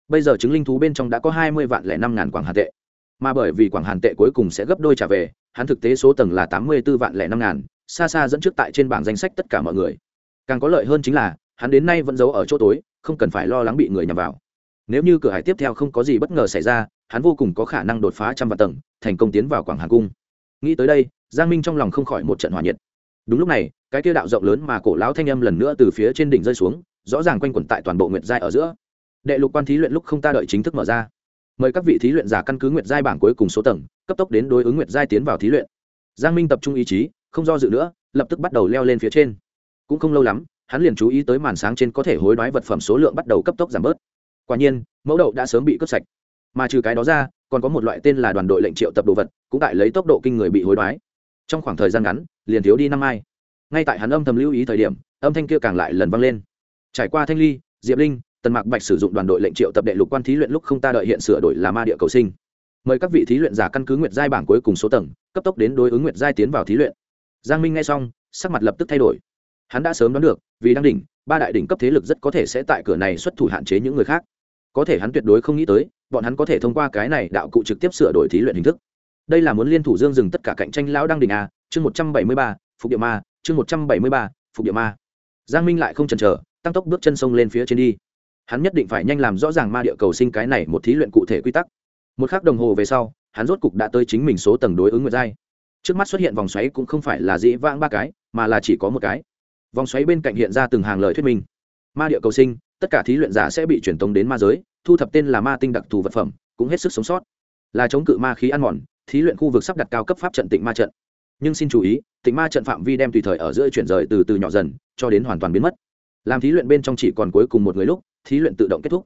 [SPEAKER 1] Bây giờ chứng linh thú bên trong đã có hai mươi vạn lẻ năm ngàn quảng hà tệ. Mà bởi vì quảng hàn tệ cuối cùng sẽ gấp đôi trả về, hắn thực tế số tầng là tám mươi b ố vạn lẻ năm ngàn, xa xa dẫn trước tại trên bảng danh sách tất cả mọi người. Càng có lợi hơn chính là, hắn đến nay vẫn giấu ở chỗ tối, không cần phải lo lắng bị người nhằm vào. Nếu như cửa hải tiếp theo không có gì bất ngờ xảy ra hắn vô cùng có khả năng đột phá trăm vạn tầng, thành công tiến vào quảng hàng cung. Nghĩ tới đây, giang minh trong lòng không khỏi một trận hòa nhiệt. Đúng lúc này, cái kia đạo rộng lớn mà cổ lão thanh âm lần nữa từ phía trên đỉnh rơi xuống, rõ ràng quanh quẩn tại toàn bộ nguyệt giai ở giữa. Đệ lục quan thí luyện lúc không ta đợi chính thức mở ra. Mời các vị thí luyện giả căn cứ nguyệt giai bảng cuối cùng số tầng, cấp tốc đến đối ứng nguyệt giai tiến vào thí luyện. Giang minh tập trung ý chí, không do dự nữa, lập tức bắt đầu leo lên phía trên. Cũng không lâu lắm, hắn liền chú ý tới màn sáng trên có thể hối đoái vật phẩm số lượng bắt đầu cấp tốc giảm bớt. Quả nhiên, mẫu đậu đã sớm bị cướp sạch mà trừ cái đó ra, còn có một loại tên là đoàn đội lệnh triệu tập đồ vật, cũng tại lấy tốc độ kinh người bị hối đoái. Trong khoảng thời gian ngắn, liền thiếu đi năm ai. Ngay tại hắn âm thầm lưu ý thời điểm, âm thanh kia càng lại lần vang lên. Trải qua thanh ly, diệp linh, tần mạc bạch sử dụng đoàn đội lệnh triệu tập đệ lục quan thí luyện lúc không ta đợi hiện sửa đổi là ma địa cầu sinh. Mời các vị thí luyện giả căn cứ nguyệt giai bảng cuối cùng số tầng, cấp tốc đến đối ứng nguyệt giai tiến vào thí luyện. Giang minh nghe xong, sắc mặt lập tức thay đổi. Hắn đã sớm đoán được, vì đang đỉnh, ba đại đỉnh cấp thế lực rất có thể sẽ tại cửa này xuất thủ hạn chế những người khác. Có thể hắn tuyệt đối không nghĩ tới bọn hắn có thể thông qua cái này đạo cụ trực tiếp sửa đổi thí luyện hình thức. Đây là muốn liên thủ dương dừng tất cả cạnh tranh lão đăng đỉnh a, chương một trăm bảy mươi ba, phục địa ma, chương một trăm bảy mươi ba, phục địa ma. Giang minh lại không chần chờ, tăng tốc bước chân sông lên phía trên đi. Hắn nhất định phải nhanh làm rõ ràng ma địa cầu sinh cái này một thí luyện cụ thể quy tắc. Một k h ắ c đồng hồ về sau, hắn rốt cục đã tới chính mình số tầng đối ứng nguyệt giai. Trước mắt xuất hiện vòng xoáy cũng không phải là dĩ vãng ba cái, mà là chỉ có một cái. Vòng xoáy bên cạnh hiện ra từng hàng lời thuyết minh. Ma địa cầu sinh, tất cả thí luyện giả sẽ bị truyền tống đến ma giới thu thập tên là ma tinh đặc thù vật phẩm cũng hết sức sống sót. Là chống cự ma khí ăn mòn thí luyện khu vực sắp đặt cao cấp pháp trận tịnh ma trận. Nhưng xin chú ý tịnh ma trận phạm vi đem tùy thời ở giữa chuyển rời từ từ nhỏ dần cho đến hoàn toàn biến mất. Làm thí luyện bên trong chỉ còn cuối cùng một người lúc thí luyện tự động kết thúc.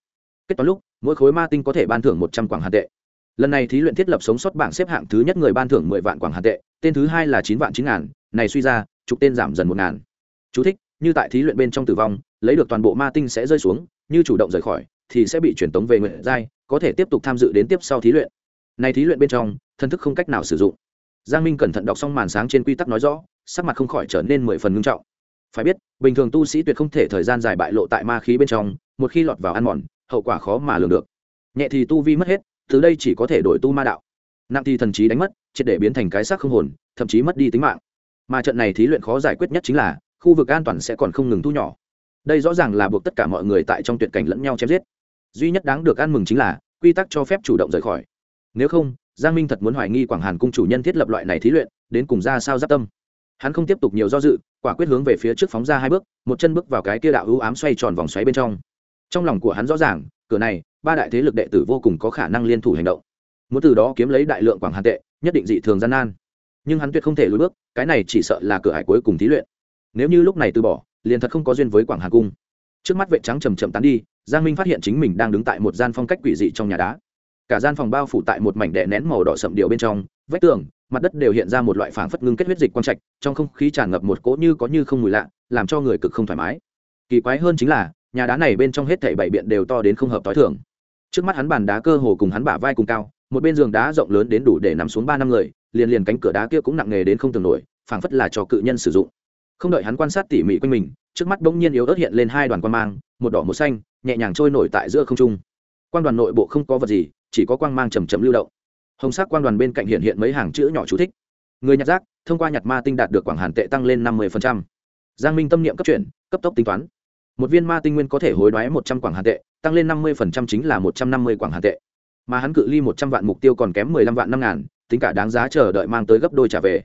[SPEAKER 1] Kết toán lúc mỗi khối ma tinh có thể ban thưởng một trăm quảng hạt tệ. Lần này thí luyện thiết lập sống sót bảng xếp hạng thứ nhất người ban thưởng mười vạn quảng hạt tệ tên thứ hai là chín vạn chín ngàn này suy ra trục tên giảm dần một ngàn. Chú thích, như tại thí luyện bên trong tử vong lấy được toàn bộ ma tinh sẽ rơi xuống như chủ động rời khỏi thì sẽ bị truyền tống về nguyện giai, có thể tiếp tục tham dự đến tiếp sau thí luyện. Này thí luyện bên trong thân thức không cách nào sử dụng. Giang minh cẩn thận đọc xong màn sáng trên quy tắc nói rõ, sắc mặt không khỏi trở nên mười phần ngưng trọng. Phải biết, bình thường tu sĩ tuyệt không thể thời gian dài bại lộ tại ma khí bên trong, một khi lọt vào ăn mòn, hậu quả khó mà lường được. Nhẹ thì tu vi mất hết, từ đây chỉ có thể đổi tu ma đạo. Nặng thì thần trí đánh mất, triệt để biến thành cái xác không hồn, thậm chí mất đi tính mạng. Mà trận này thí luyện khó giải quyết nhất chính là, khu vực an toàn sẽ còn không ngừng thu nhỏ. Đây rõ ràng là buộc tất cả mọi người tại trong tuyệt cảnh lẫn nhau chém giết duy nhất đáng được ăn mừng chính là quy tắc cho phép chủ động rời khỏi. Nếu không, giang minh thật muốn hoài nghi quảng hàn cung chủ nhân thiết lập loại này thí luyện, đến cùng ra sao giáp tâm. Hắn không tiếp tục nhiều do dự, quả quyết hướng về phía trước phóng ra hai bước, một chân bước vào cái kia đạo ưu ám xoay tròn vòng xoáy bên trong. Trong lòng của hắn rõ ràng, cửa này, ba đại thế lực đệ tử vô cùng có khả năng liên thủ hành động. Muốn từ đó kiếm lấy đại lượng quảng hàn tệ, nhất định dị thường gian nan. Nhưng hắn tuyệt không thể lùi bước, cái này chỉ sợ là cửa hải cuối cùng thí luyện. Nếu như lúc này từ bỏ, liền thật không có duyên với quảng hà cung. Trước mắt vệ trắng chầm chậm tán đi giang minh phát hiện chính mình đang đứng tại một gian phong cách quỷ dị trong nhà đá. Cả gian phòng bao phủ tại một mảnh đệ nén màu đỏ sậm điệu bên trong, vách tường, mặt đất đều hiện ra một loại phảng phất ngưng kết huyết dịch quang trạch, trong không khí tràn ngập một cỗ như có như không mùi lạ, làm cho người cực không thoải mái. Kỳ quái hơn chính là, nhà đá này bên trong hết thảy bảy biện đều to đến không hợp tối thường. Trước mắt hắn bàn đá cơ hồ cùng hắn bả vai cùng cao, một bên giường đá rộng lớn đến đủ để nằm xuống ba năm người, liền liền cánh cửa đá kia cũng nặng nề đến không tưởng nổi, phảng phất là cho cự nhân sử dụng. Không đợi hắn quan sát tỉ mỉ quanh mình, trước mắt bỗng nhiên yếu ớt hiện lên hai đoàn quan mang, một đỏ một xanh nhẹ nhàng trôi nổi tại giữa không trung. Quan đoàn nội bộ không có vật gì, chỉ có quang mang chầm chậm lưu động. Hồng sắc quan đoàn bên cạnh hiện hiện mấy hàng chữ nhỏ chú thích. Người nhặt rác, thông qua nhặt ma tinh đạt được quảng hàn tệ tăng lên năm mươi giang minh tâm niệm cấp chuyển, cấp tốc tính toán. Một viên ma tinh nguyên có thể hối đoái một trăm quảng hàn tệ, tăng lên năm mươi chính là một trăm năm mươi quảng hàn tệ. Mà hắn cự ly một trăm vạn mục tiêu còn kém mười lăm vạn năm ngàn, tính cả đáng giá chờ đợi mang tới gấp đôi trả về.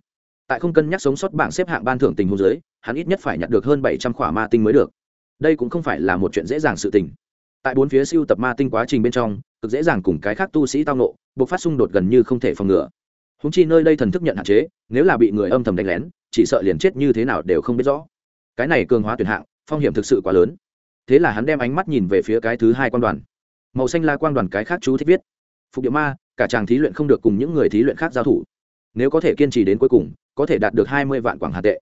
[SPEAKER 1] Tại không cân nhắc sống sót bảng xếp hạng ban thưởng tình huống dưới, hắn ít nhất phải nhặt được hơn bảy trăm khỏa ma tinh mới được đây cũng không phải là một chuyện dễ dàng sự tình. Tại bốn phía siêu tập ma tinh quá trình bên trong, cực dễ dàng cùng cái khác tu sĩ tao nộ buộc phát xung đột gần như không thể phòng ngừa. Húng chi nơi đây thần thức nhận hạn chế, nếu là bị người âm thầm đánh lén, chỉ sợ liền chết như thế nào đều không biết rõ. Cái này cường hóa tuyển hạng, phong hiểm thực sự quá lớn. Thế là hắn đem ánh mắt nhìn về phía cái thứ hai quan đoàn. Màu xanh la quan đoàn cái khác chú thích viết. Phục địa ma, cả chàng thí luyện không được cùng những người thí luyện khác giao thủ. Nếu có thể kiên trì đến cuối cùng, có thể đạt được hai mươi vạn quảng hà tệ.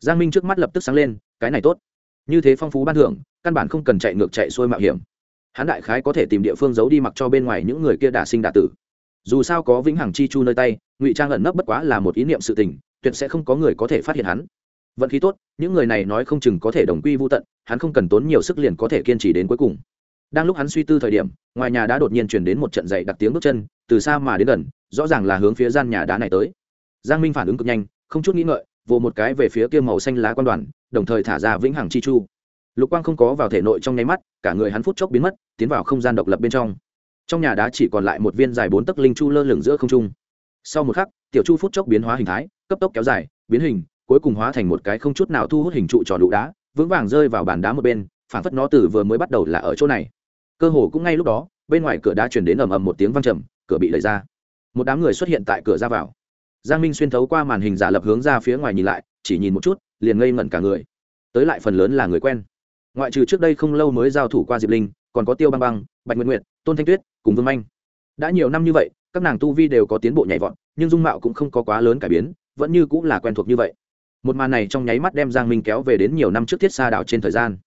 [SPEAKER 1] Giang minh trước mắt lập tức sáng lên, cái này tốt như thế phong phú ban thưởng, căn bản không cần chạy ngược chạy xuôi mạo hiểm. Hắn đại khái có thể tìm địa phương giấu đi mặc cho bên ngoài những người kia đả sinh đả tử. Dù sao có vĩnh hằng chi chu nơi tay, ngụy trang ẩn nấp bất quá là một ý niệm sự tình, tuyệt sẽ không có người có thể phát hiện hắn. Vận khí tốt, những người này nói không chừng có thể đồng quy vô tận, hắn không cần tốn nhiều sức liền có thể kiên trì đến cuối cùng. Đang lúc hắn suy tư thời điểm, ngoài nhà đã đột nhiên chuyển đến một trận dậy đặc tiếng bước chân, từ xa mà đến gần, rõ ràng là hướng phía gian nhà đá này tới. Giang minh phản ứng cực nhanh, không chút nghĩ ngợi vồ một cái về phía kia màu xanh lá quan đoàn, đồng thời thả ra vĩnh hằng chi chu. Lục quang không có vào thể nội trong nháy mắt, cả người hắn phút chốc biến mất, tiến vào không gian độc lập bên trong. Trong nhà đá chỉ còn lại một viên dài bốn tấc linh chu lơ lửng giữa không trung. Sau một khắc, tiểu chu phút chốc biến hóa hình thái, cấp tốc kéo dài, biến hình, cuối cùng hóa thành một cái không chút nào thu hút hình trụ tròn đụ đá, vững vàng rơi vào bàn đá một bên phản phất nó từ vừa mới bắt đầu là ở chỗ này. Cơ hồ cũng ngay lúc đó, bên ngoài cửa đá chuyển đến ầm ầm một tiếng văng trầm, cửa bị đẩy ra. Một đám người xuất hiện tại cửa ra vào giang minh xuyên thấu qua màn hình giả lập hướng ra phía ngoài nhìn lại, chỉ nhìn một chút, liền ngây ngẩn cả người. Tới lại phần lớn là người quen. Ngoại trừ trước đây không lâu mới giao thủ qua diệp linh, còn có tiêu băng băng, bạch nguyện nguyệt, tôn thanh tuyết, cùng vương anh. Đã nhiều năm như vậy, các nàng tu vi đều có tiến bộ nhảy vọt, nhưng dung mạo cũng không có quá lớn cải biến, vẫn như cũng là quen thuộc như vậy. Một màn này trong nháy mắt đem giang minh kéo về đến nhiều năm trước thiết xa đảo trên thời gian.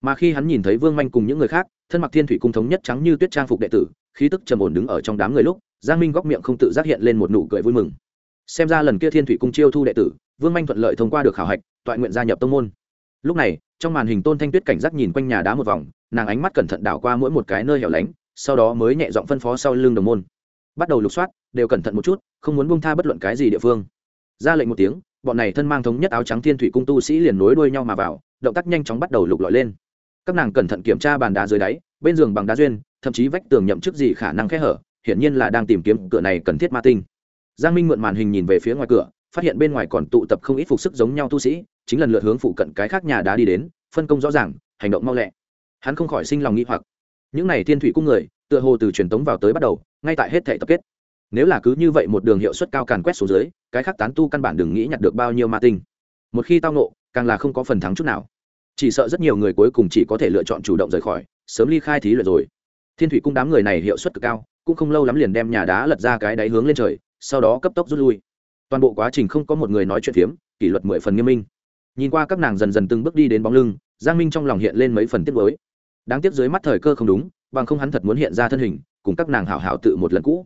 [SPEAKER 1] Mà khi hắn nhìn thấy vương manh cùng những người khác, thân mặc thiên thủy cung thống nhất trắng như tuyết trang phục đệ tử, khí tức trầm ổn đứng ở trong đám người lúc, giang minh góc miệng không tự giác hiện lên một nụ cười vui mừng xem ra lần kia thiên thủy cung chiêu thu đệ tử, vương manh thuận lợi thông qua được khảo hạch, toại nguyện gia nhập tông môn. Lúc này, trong màn hình tôn thanh tuyết cảnh giác nhìn quanh nhà đá một vòng, nàng ánh mắt cẩn thận đảo qua mỗi một cái nơi hẻo lánh, sau đó mới nhẹ giọng phân phó sau lưng đồng môn. Bắt đầu lục soát, đều cẩn thận một chút, không muốn buông tha bất luận cái gì địa phương. Ra lệnh một tiếng, bọn này thân mang thống nhất áo trắng thiên thủy cung tu sĩ liền nối đuôi nhau mà vào, động tác nhanh chóng bắt đầu lục lọi lên. Các nàng cẩn thận kiểm tra bàn đá dưới đáy, bên giường bằng đá duyên, thậm chí vách tường nhậm chức gì khả năng kẽ hở, hiển nhiên là đang tìm kiếm cửa này cần thiết ma tinh giang minh mượn màn hình nhìn về phía ngoài cửa, phát hiện bên ngoài còn tụ tập không ít phục sức giống nhau tu sĩ, chính lần lượt hướng phụ cận cái khác nhà đá đi đến, phân công rõ ràng, hành động mau lẹ. Hắn không khỏi sinh lòng nghĩ hoặc. Những này thiên thủy cung người, tựa hồ từ truyền tống vào tới bắt đầu, ngay tại hết thể tập kết. Nếu là cứ như vậy một đường hiệu suất cao càn quét xuống dưới, cái khác tán tu căn bản đừng nghĩ nhặt được bao nhiêu ma tinh. Một khi tao nộ càng là không có phần thắng chút nào. Chỉ sợ rất nhiều người cuối cùng chỉ có thể lựa chọn chủ động rời khỏi, sớm ly khai thí luyện rồi. Thiên thủy cung đám người này hiệu suất cực cao, cũng không lâu lắm liền đem nhà đá lật ra cái đáy hướng lên trời sau đó cấp tốc rút lui. Toàn bộ quá trình không có một người nói chuyện phiếm, kỷ luật mười phần nghiêm minh. Nhìn qua các nàng dần dần từng bước đi đến bóng lưng, giang minh trong lòng hiện lên mấy phần tiếc với đáng tiếc dưới mắt thời cơ không đúng, bằng không hắn thật muốn hiện ra thân hình, cùng các nàng hảo hảo tự một lần cũ.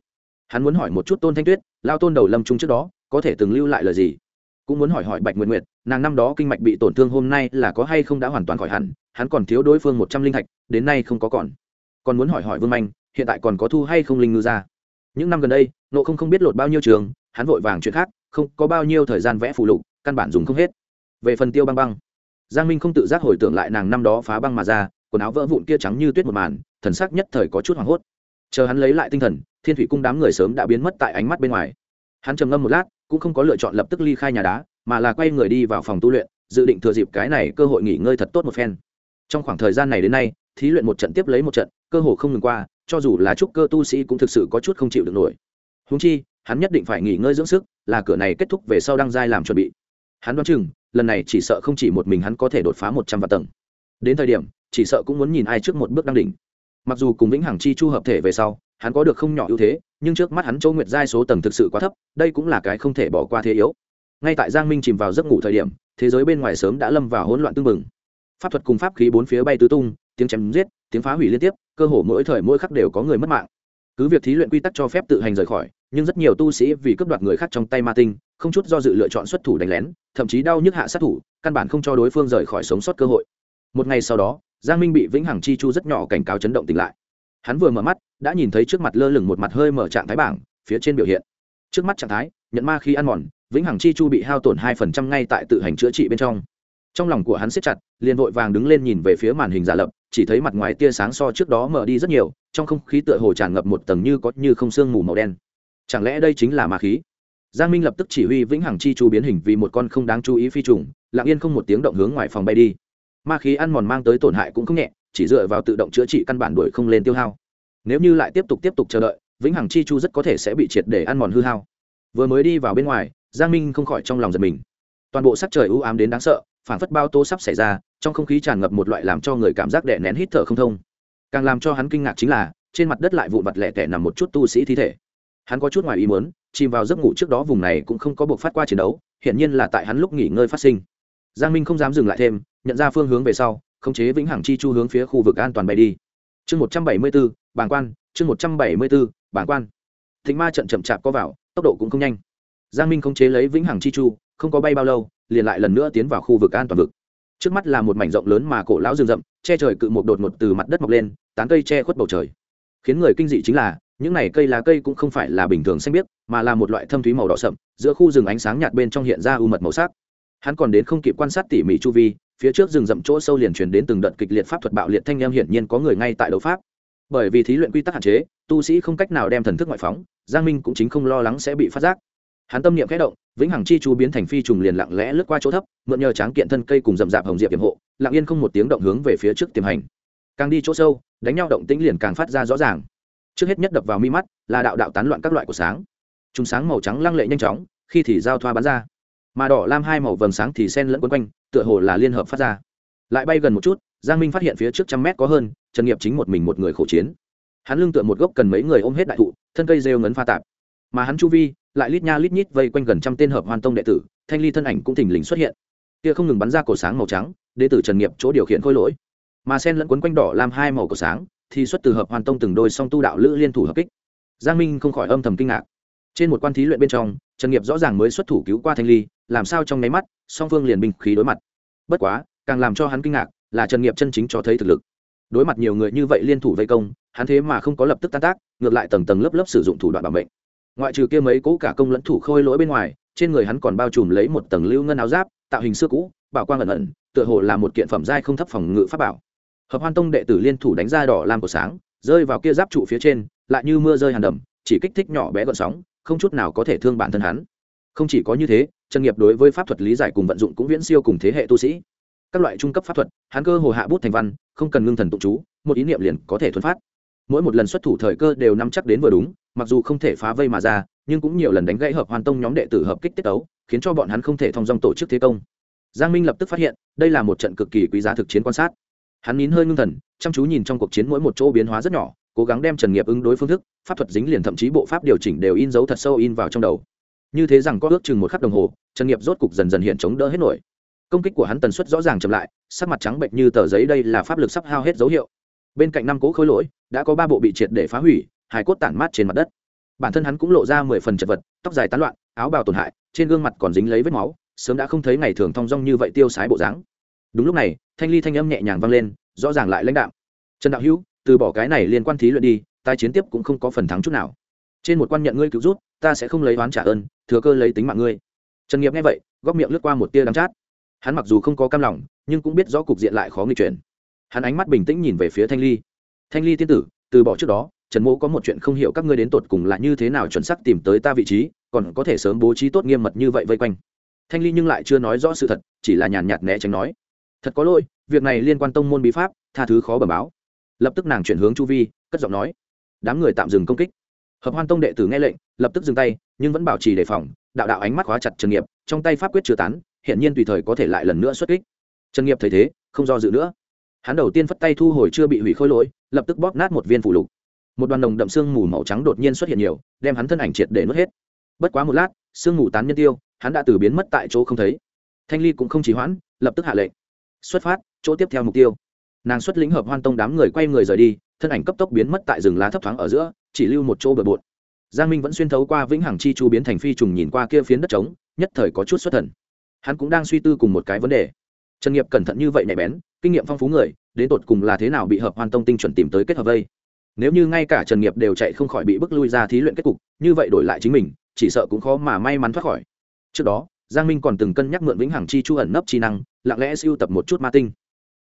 [SPEAKER 1] Hắn muốn hỏi một chút tôn thanh tuyết, lao tôn đầu lâm trung trước đó, có thể từng lưu lại lời gì? Cũng muốn hỏi hỏi bạch nguyệt nguyệt, nàng năm đó kinh mạch bị tổn thương hôm nay là có hay không đã hoàn toàn khỏi hẳn, hắn còn thiếu đối phương một trăm linh thạch, đến nay không có còn. Còn muốn hỏi hỏi vương manh, hiện tại còn có thu hay không linh ngư ra? Những năm gần đây nộ không không biết lột bao nhiêu trường, hắn vội vàng chuyện khác, không có bao nhiêu thời gian vẽ phụ lục, căn bản dùng không hết. Về phần tiêu băng băng, giang minh không tự giác hồi tưởng lại nàng năm đó phá băng mà ra, quần áo vỡ vụn kia trắng như tuyết một màn, thần sắc nhất thời có chút hoảng hốt. Chờ hắn lấy lại tinh thần, thiên thủy cung đám người sớm đã biến mất tại ánh mắt bên ngoài. Hắn trầm ngâm một lát, cũng không có lựa chọn lập tức ly khai nhà đá, mà là quay người đi vào phòng tu luyện, dự định thừa dịp cái này cơ hội nghỉ ngơi thật tốt một phen. Trong khoảng thời gian này đến nay, thí luyện một trận tiếp lấy một trận, cơ hội không ngừng qua cho dù là trúc cơ tu sĩ cũng thực sự có chút không chịu được nổi. Húng chi, hắn nhất định phải nghỉ ngơi dưỡng sức, là cửa này kết thúc về sau đăng giai làm chuẩn bị. Hắn đoán chừng, lần này chỉ sợ không chỉ một mình hắn có thể đột phá một trăm vạn tầng. Đến thời điểm, chỉ sợ cũng muốn nhìn ai trước một bước đăng đỉnh. Mặc dù cùng vĩnh hằng chi chu hợp thể về sau, hắn có được không nhỏ ưu thế, nhưng trước mắt hắn châu nguyệt giai số tầng thực sự quá thấp, đây cũng là cái không thể bỏ qua thế yếu. Ngay tại giang minh chìm vào giấc ngủ thời điểm, thế giới bên ngoài sớm đã lâm vào hỗn loạn tương bừng. pháp thuật cùng pháp khí bốn phía bay tứ tung, tiếng chém giết, tiếng phá hủy liên tiếp cơ hồ mỗi thời mỗi khắc đều có người mất mạng. Cứ việc thí luyện quy tắc cho phép tự hành rời khỏi, nhưng rất nhiều tu sĩ vì cướp đoạt người khác trong tay ma tinh, không chút do dự lựa chọn xuất thủ đánh lén, thậm chí đau nhức hạ sát thủ, căn bản không cho đối phương rời khỏi sống sót cơ hội. Một ngày sau đó, giang minh bị vĩnh hằng chi chu rất nhỏ cảnh cáo chấn động tỉnh lại. Hắn vừa mở mắt, đã nhìn thấy trước mặt lơ lửng một mặt hơi mở trạng thái bảng, phía trên biểu hiện. Trước mắt trạng thái, nhận ma khi ăn mòn, vĩnh hằng chi chu bị hao tổn hai phần trăm ngay tại tự hành chữa trị bên trong trong lòng của hắn siết chặt, liền vội vàng đứng lên nhìn về phía màn hình giả lập, chỉ thấy mặt ngoài tia sáng so trước đó mở đi rất nhiều, trong không khí tựa hồ tràn ngập một tầng như có như không sương mù màu đen. Chẳng lẽ đây chính là ma khí? Giang minh lập tức chỉ huy vĩnh hằng chi chu biến hình vì một con không đáng chú ý phi trùng, lặng yên không một tiếng động hướng ngoài phòng bay đi. Ma khí ăn mòn mang tới tổn hại cũng không nhẹ, chỉ dựa vào tự động chữa trị căn bản đuổi không lên tiêu hao. Nếu như lại tiếp tục tiếp tục chờ đợi, vĩnh hằng chi chu rất có thể sẽ bị triệt để ăn mòn hư hao. Vừa mới đi vào bên ngoài, giang minh không khỏi trong lòng giật mình. Toàn bộ sắc trời u ám đến đáng sợ phản phất bao tô sắp xảy ra, trong không khí tràn ngập một loại làm cho người cảm giác đè nén hít thở không thông. Càng làm cho hắn kinh ngạc chính là, trên mặt đất lại vụn vặt lẻ tẻ nằm một chút tu sĩ thi thể. Hắn có chút ngoài ý muốn, chìm vào giấc ngủ trước đó vùng này cũng không có buộc phát qua chiến đấu hiện nhiên là tại hắn lúc nghỉ ngơi phát sinh. Giang minh không dám dừng lại thêm, nhận ra phương hướng về sau, khống chế vĩnh hằng chi chu hướng phía khu vực an toàn bay đi. Chương một trăm bảy mươi bốn bàng quan, chương một trăm bảy mươi bốn bàng quan. Thịnh ma trận chậm chạp có vào, tốc độ cũng không nhanh. Giang minh khống chế lấy vĩnh hằng chi chu, không có bay bao lâu liền lại lần nữa tiến vào khu vực an toàn vực. Trước mắt là một mảnh rộng lớn mà cổ lão rừng rậm, che trời cự một đột ngột từ mặt đất mọc lên, tán cây che khuất bầu trời. Khiến người kinh dị chính là, những này cây lá cây cũng không phải là bình thường xanh biếc, mà là một loại thâm thúy màu đỏ sậm, giữa khu rừng ánh sáng nhạt bên trong hiện ra u mật màu sắc. Hắn còn đến không kịp quan sát tỉ mỉ chu vi, phía trước rừng rậm chỗ sâu liền truyền đến từng đợt kịch liệt pháp thuật bạo liệt thanh em hiển nhiên có người ngay tại đấu pháp. Bởi vì thí luyện quy tắc hạn chế, tu sĩ không cách nào đem thần thức ngoại phóng, giang minh cũng chính không lo lắng sẽ bị phát giác hắn tâm niệm khẽ động, vĩnh hằng chi chú biến thành phi trùng liền lặng lẽ lướt qua chỗ thấp, mượn nhờ tráng kiện thân cây cùng rậm rạp hồng diệp hiểm hộ, lặng yên không một tiếng động hướng về phía trước tiềm hành. Càng đi chỗ sâu, đánh nhau động tĩnh liền càng phát ra rõ ràng. Trước hết nhất đập vào mi mắt là đạo đạo tán loạn các loại của sáng. Chúng sáng màu trắng lăng lệ nhanh chóng, khi thì giao thoa bắn ra. Mà đỏ lam hai màu vầng sáng thì sen lẫn quấn quanh, tựa hồ là liên hợp phát ra. Lại bay gần một chút, giang minh phát hiện phía trước trăm mét có hơn, trần nghiệp chính một mình một người khổ chiến. Hắn lưng tựa một gốc cần mấy người ôm hết đại thụ, thân cây rêu ngấn pha tạp. Mà hắn chu vi lại lít nha lít nhít vây quanh gần trăm tên hợp hoàn tông đệ tử, thanh ly thân ảnh cũng thình lình xuất hiện. Kia không ngừng bắn ra cổ sáng màu trắng, đệ tử trần nghiệp chỗ điều khiển khôi lỗi. Mà sen lẫn quấn quanh đỏ làm hai màu cổ sáng, thì xuất từ hợp hoàn tông từng đôi song tu đạo lữ liên thủ hợp kích. Giang minh không khỏi âm thầm kinh ngạc. Trên một quan thí luyện bên trong, trần nghiệp rõ ràng mới xuất thủ cứu qua thanh ly, làm sao trong nháy mắt, song phương liền binh khí đối mặt. Bất quá, càng làm cho hắn kinh ngạc là trần nghiệp chân chính cho thấy thực lực. Đối mặt nhiều người như vậy liên thủ vây công, hắn thế mà không có lập tức tan tác, ngược lại tầng tầng lớp lớp sử dụng thủ đoạn bảo mệnh ngoại trừ kia mấy cố cả công lẫn thủ khôi lỗi bên ngoài, trên người hắn còn bao trùm lấy một tầng lưu ngân áo giáp, tạo hình xưa cũ, bảo quang ẩn ẩn, tựa hồ là một kiện phẩm giai không thấp phòng ngự pháp bảo. Hợp hoan tông đệ tử liên thủ đánh ra đỏ lam của sáng, rơi vào kia giáp trụ phía trên, lại như mưa rơi hàn đầm, chỉ kích thích nhỏ bé gọn sóng, không chút nào có thể thương bản thân hắn. Không chỉ có như thế, chân nghiệp đối với pháp thuật lý giải cùng vận dụng cũng viễn siêu cùng thế hệ tu sĩ. Các loại trung cấp pháp thuật, hắn cơ hồ hạ bút thành văn, không cần ngưng thần tụng chú, một ý niệm liền có thể thuần phát. Mỗi một lần xuất thủ thời cơ đều nắm chắc đến vừa đúng mặc dù không thể phá vây mà ra, nhưng cũng nhiều lần đánh gãy hợp hoàn tông nhóm đệ tử hợp kích tiết tấu, khiến cho bọn hắn không thể thông dong tổ chức thế công. Giang minh lập tức phát hiện, đây là một trận cực kỳ quý giá thực chiến quan sát. Hắn nín hơi ngưng thần, chăm chú nhìn trong cuộc chiến mỗi một chỗ biến hóa rất nhỏ, cố gắng đem trần nghiệp ứng đối phương thức, pháp thuật dính liền thậm chí bộ pháp điều chỉnh đều in dấu thật sâu in vào trong đầu. Như thế rằng có ước chừng một khắc đồng hồ, trần nghiệp rốt cục dần dần hiện chống đỡ hết nổi. Công kích của hắn tần suất rõ ràng chậm lại, sắc mặt trắng bệnh như tờ giấy đây là pháp lực sắp hao hết dấu hiệu. Bên cạnh năm cỗ khối lỗi, đã có ba bộ bị triệt để phá hủy hai cốt tản mát trên mặt đất. Bản thân hắn cũng lộ ra mười phần chật vật, tóc dài tán loạn, áo bào tổn hại, trên gương mặt còn dính lấy vết máu, sớm đã không thấy ngày thường thong dong như vậy tiêu sái bộ dáng. Đúng lúc này, thanh ly thanh âm nhẹ nhàng vang lên, rõ ràng lại lãnh đạo trần đạo hữu, từ bỏ cái này liên quan thí luyện đi, tai chiến tiếp cũng không có phần thắng chút nào. Trên một quan nhận ngươi cứu rút, ta sẽ không lấy oán trả ơn, thừa cơ lấy tính mạng ngươi. Trần nghiệp nghe vậy, góc miệng lướt qua một tia đắm chát. Hắn mặc dù không có cam lòng, nhưng cũng biết rõ cục diện lại khó nghịch chuyển. Hắn ánh mắt bình tĩnh nhìn về phía thanh ly. Thanh ly tiên tử, từ bỏ trước đó trần mỗ có một chuyện không hiểu các ngươi đến tột cùng là như thế nào chuẩn xác tìm tới ta vị trí, còn có thể sớm bố trí tốt nghiêm mật như vậy vây quanh. Thanh ly nhưng lại chưa nói rõ sự thật, chỉ là nhàn nhạt né tránh nói. Thật có lỗi, việc này liên quan tông môn bí pháp, tha thứ khó bẩm báo. Lập tức nàng chuyển hướng chu vi, cất giọng nói. Đám người tạm dừng công kích. Hợp hoan tông đệ tử nghe lệnh, lập tức dừng tay, nhưng vẫn bảo trì đề phòng, đạo đạo ánh mắt khóa chặt trần nghiệp, trong tay pháp quyết chưa tán hiện nhiên tùy thời có thể lại lần nữa xuất kích. Trần nghiệp thấy thế, không do dự nữa. Hắn đầu tiên phất tay thu hồi chưa bị hủy khôi lỗi, lập tức bóp nát một viên phủ lục một đoàn đồng đậm sương mù màu trắng đột nhiên xuất hiện nhiều, đem hắn thân ảnh triệt để nuốt hết. Bất quá một lát, sương mù tán nhân tiêu, hắn đã từ biến mất tại chỗ không thấy. Thanh ly cũng không trì hoãn, lập tức hạ lệnh. Xuất phát, chỗ tiếp theo mục tiêu. Nàng xuất lĩnh hợp hoan tông đám người quay người rời đi, thân ảnh cấp tốc biến mất tại rừng lá thấp thoáng ở giữa, chỉ lưu một chỗ bờ bộn. Giang minh vẫn xuyên thấu qua vĩnh hằng chi chu biến thành phi trùng nhìn qua kia phiến đất trống, nhất thời có chút xuất thần. Hắn cũng đang suy tư cùng một cái vấn đề. Trần nghiệp cẩn thận như vậy nhạy bén, kinh nghiệm phong phú người, đến tột cùng là thế nào bị hợp hoan tông tinh chuẩn tìm tới kết hợp vây? Nếu như ngay cả trần nghiệp đều chạy không khỏi bị bức lui ra thí luyện kết cục, như vậy đổi lại chính mình, chỉ sợ cũng khó mà may mắn thoát khỏi. Trước đó, giang minh còn từng cân nhắc mượn vĩnh hằng chi chu ẩn nấp chi năng, lặng lẽ siêu tập một chút ma tinh.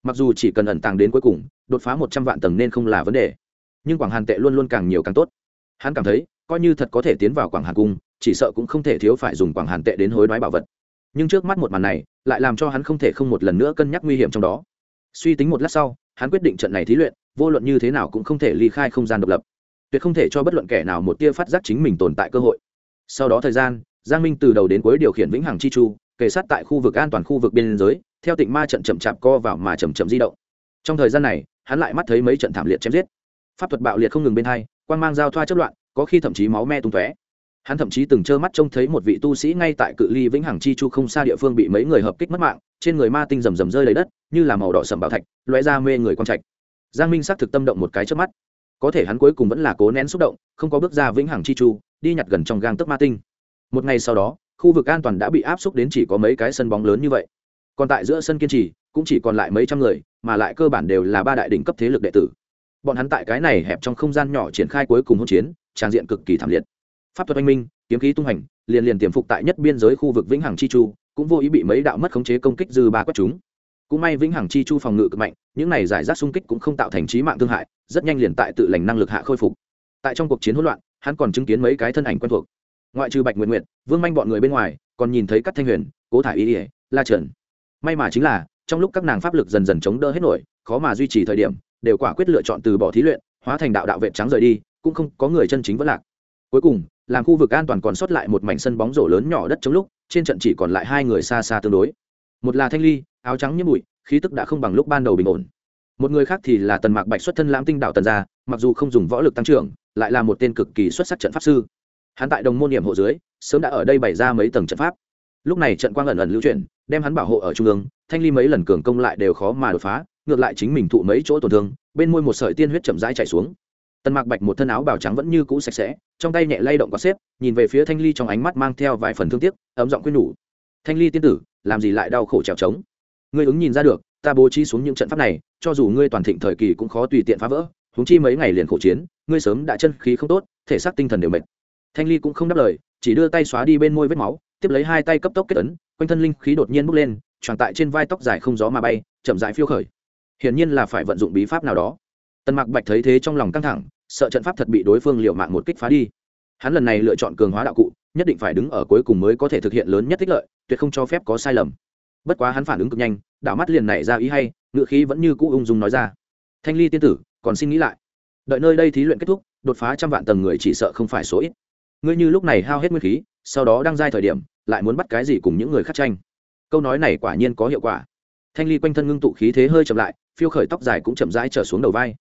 [SPEAKER 1] Mặc dù chỉ cần ẩn tàng đến cuối cùng, đột phá một trăm vạn tầng nên không là vấn đề. Nhưng quảng hàn tệ luôn luôn càng nhiều càng tốt. Hắn cảm thấy, coi như thật có thể tiến vào quảng hàn cung, chỉ sợ cũng không thể thiếu phải dùng quảng hàn tệ đến hối đoái bảo vật. Nhưng trước mắt một màn này, lại làm cho hắn không thể không một lần nữa cân nhắc nguy hiểm trong đó. Suy tính một lát sau, hắn quyết định trận này thí luyện vô luận như thế nào cũng không thể ly khai không gian độc lập. Tuyệt không thể cho bất luận kẻ nào một tia phát giác chính mình tồn tại cơ hội. Sau đó thời gian, giang minh từ đầu đến cuối điều khiển vĩnh hằng chi chu, kề sát tại khu vực an toàn khu vực biên giới, theo tịnh ma trận chậm chạp co vào mà chậm chậm di động. Trong thời gian này, hắn lại mắt thấy mấy trận thảm liệt chém giết. Pháp thuật bạo liệt không ngừng bên hai quan mang giao thoa chất loạn, có khi thậm chí máu me tung tóe. Hắn thậm chí từng trơ mắt trông thấy một vị tu sĩ ngay tại cự ly vĩnh hằng chi chu không xa địa phương bị mấy người hợp kích mất mạng, trên người ma tinh rầm rầm rơi lấy đất, như là màu đỏ sầm bảo thạch loé ra mê người quang trạch giang minh xác thực tâm động một cái trước mắt. Có thể hắn cuối cùng vẫn là cố nén xúc động, không có bước ra vĩnh hằng chi chu, đi nhặt gần trong gang tức ma tinh. Một ngày sau đó, khu vực an toàn đã bị áp xúc đến chỉ có mấy cái sân bóng lớn như vậy. Còn tại giữa sân kiên trì, cũng chỉ còn lại mấy trăm người, mà lại cơ bản đều là ba đại đỉnh cấp thế lực đệ tử. Bọn hắn tại cái này hẹp trong không gian nhỏ triển khai cuối cùng hỗn chiến trang diện cực kỳ thảm liệt. Pháp thuật anh minh, kiếm khí tung hành, liền liền tiềm phục tại nhất biên giới khu vực vĩnh hằng chi chu, cũng vô ý bị mấy đạo mất khống chế công kích dư ba quét chúng cũng may vĩnh hằng chi chu phòng ngự cực mạnh, những này giải rác xung kích cũng không tạo thành trí mạng thương hại, rất nhanh liền tại tự lành năng lực hạ khôi phục. Tại trong cuộc chiến hỗn loạn, hắn còn chứng kiến mấy cái thân ảnh quen thuộc. Ngoại trừ bạch nguyện nguyện vương manh bọn người bên ngoài, còn nhìn thấy các thanh huyền, cố thả ý ỉa la trần. May mà chính là, trong lúc các nàng pháp lực dần dần chống đỡ hết nổi, khó mà duy trì thời điểm, đều quả quyết lựa chọn từ bỏ thí luyện, hóa thành đạo đạo vệ trắng rời đi, cũng không có người chân chính vẫn lạc. Cuối cùng, làm khu vực an toàn còn sót lại một mảnh sân bóng rổ lớn nhỏ đất chống lúc, trên trận chỉ còn lại hai người xa xa tương đối. Một là thanh ly áo trắng như bụi, khí tức đã không bằng lúc ban đầu bình ổn. Một người khác thì là tần mạc bạch xuất thân lãm tinh đạo tần gia, mặc dù không dùng võ lực tăng trưởng, lại là một tên cực kỳ xuất sắc trận pháp sư. Hắn tại đồng môn điểm hộ dưới, sớm đã ở đây bày ra mấy tầng trận pháp. Lúc này trận quang ẩn ẩn lưu chuyển, đem hắn bảo hộ ở trung ương, thanh ly mấy lần cường công lại đều khó mà đột phá, ngược lại chính mình thụ mấy chỗ tổn thương, bên môi một sợi tiên huyết chậm rãi chạy xuống. Tần mạc bạch một thân áo bào trắng vẫn như cũ sạch sẽ, trong tay nhẹ lay động có xếp, nhìn về phía thanh ly trong ánh mắt mang theo vài phần thương tiếc, ấm giọng khuyên nhủ. Thanh ly tiên tử, làm gì lại đau khổ trèo trống? Ngươi ứng nhìn ra được, ta bố trí xuống những trận pháp này, cho dù ngươi toàn thịnh thời kỳ cũng khó tùy tiện phá vỡ húng chi mấy ngày liền khổ chiến, ngươi sớm đã chân khí không tốt, thể xác tinh thần đều mệt. Thanh ly cũng không đáp lời, chỉ đưa tay xóa đi bên môi vết máu, tiếp lấy hai tay cấp tốc kết ấn, quanh thân linh khí đột nhiên bốc lên, tròn tại trên vai tóc dài không gió mà bay, chậm rãi phiêu khởi. Hiển nhiên là phải vận dụng bí pháp nào đó. Tần mạc bạch thấy thế trong lòng căng thẳng, sợ trận pháp thật bị đối phương liệu mạng một kích phá đi. Hắn lần này lựa chọn cường hóa đạo cụ, nhất định phải đứng ở cuối cùng mới có thể thực hiện lớn nhất tích lợi, tuyệt không cho phép có sai lầm bất quá hắn phản ứng cực nhanh, đảo mắt liền nảy ra ý hay, ngựa khí vẫn như cũ ung dung nói ra. Thanh ly tiên tử, còn xin nghĩ lại. Đợi nơi đây thí luyện kết thúc, đột phá trăm vạn tầng người chỉ sợ không phải số ít. Ngươi như lúc này hao hết nguyên khí, sau đó đang giai thời điểm, lại muốn bắt cái gì cùng những người khác tranh? Câu nói này quả nhiên có hiệu quả. Thanh ly quanh thân ngưng tụ khí thế hơi chậm lại, phiêu khởi tóc dài cũng chậm rãi trở xuống đầu vai.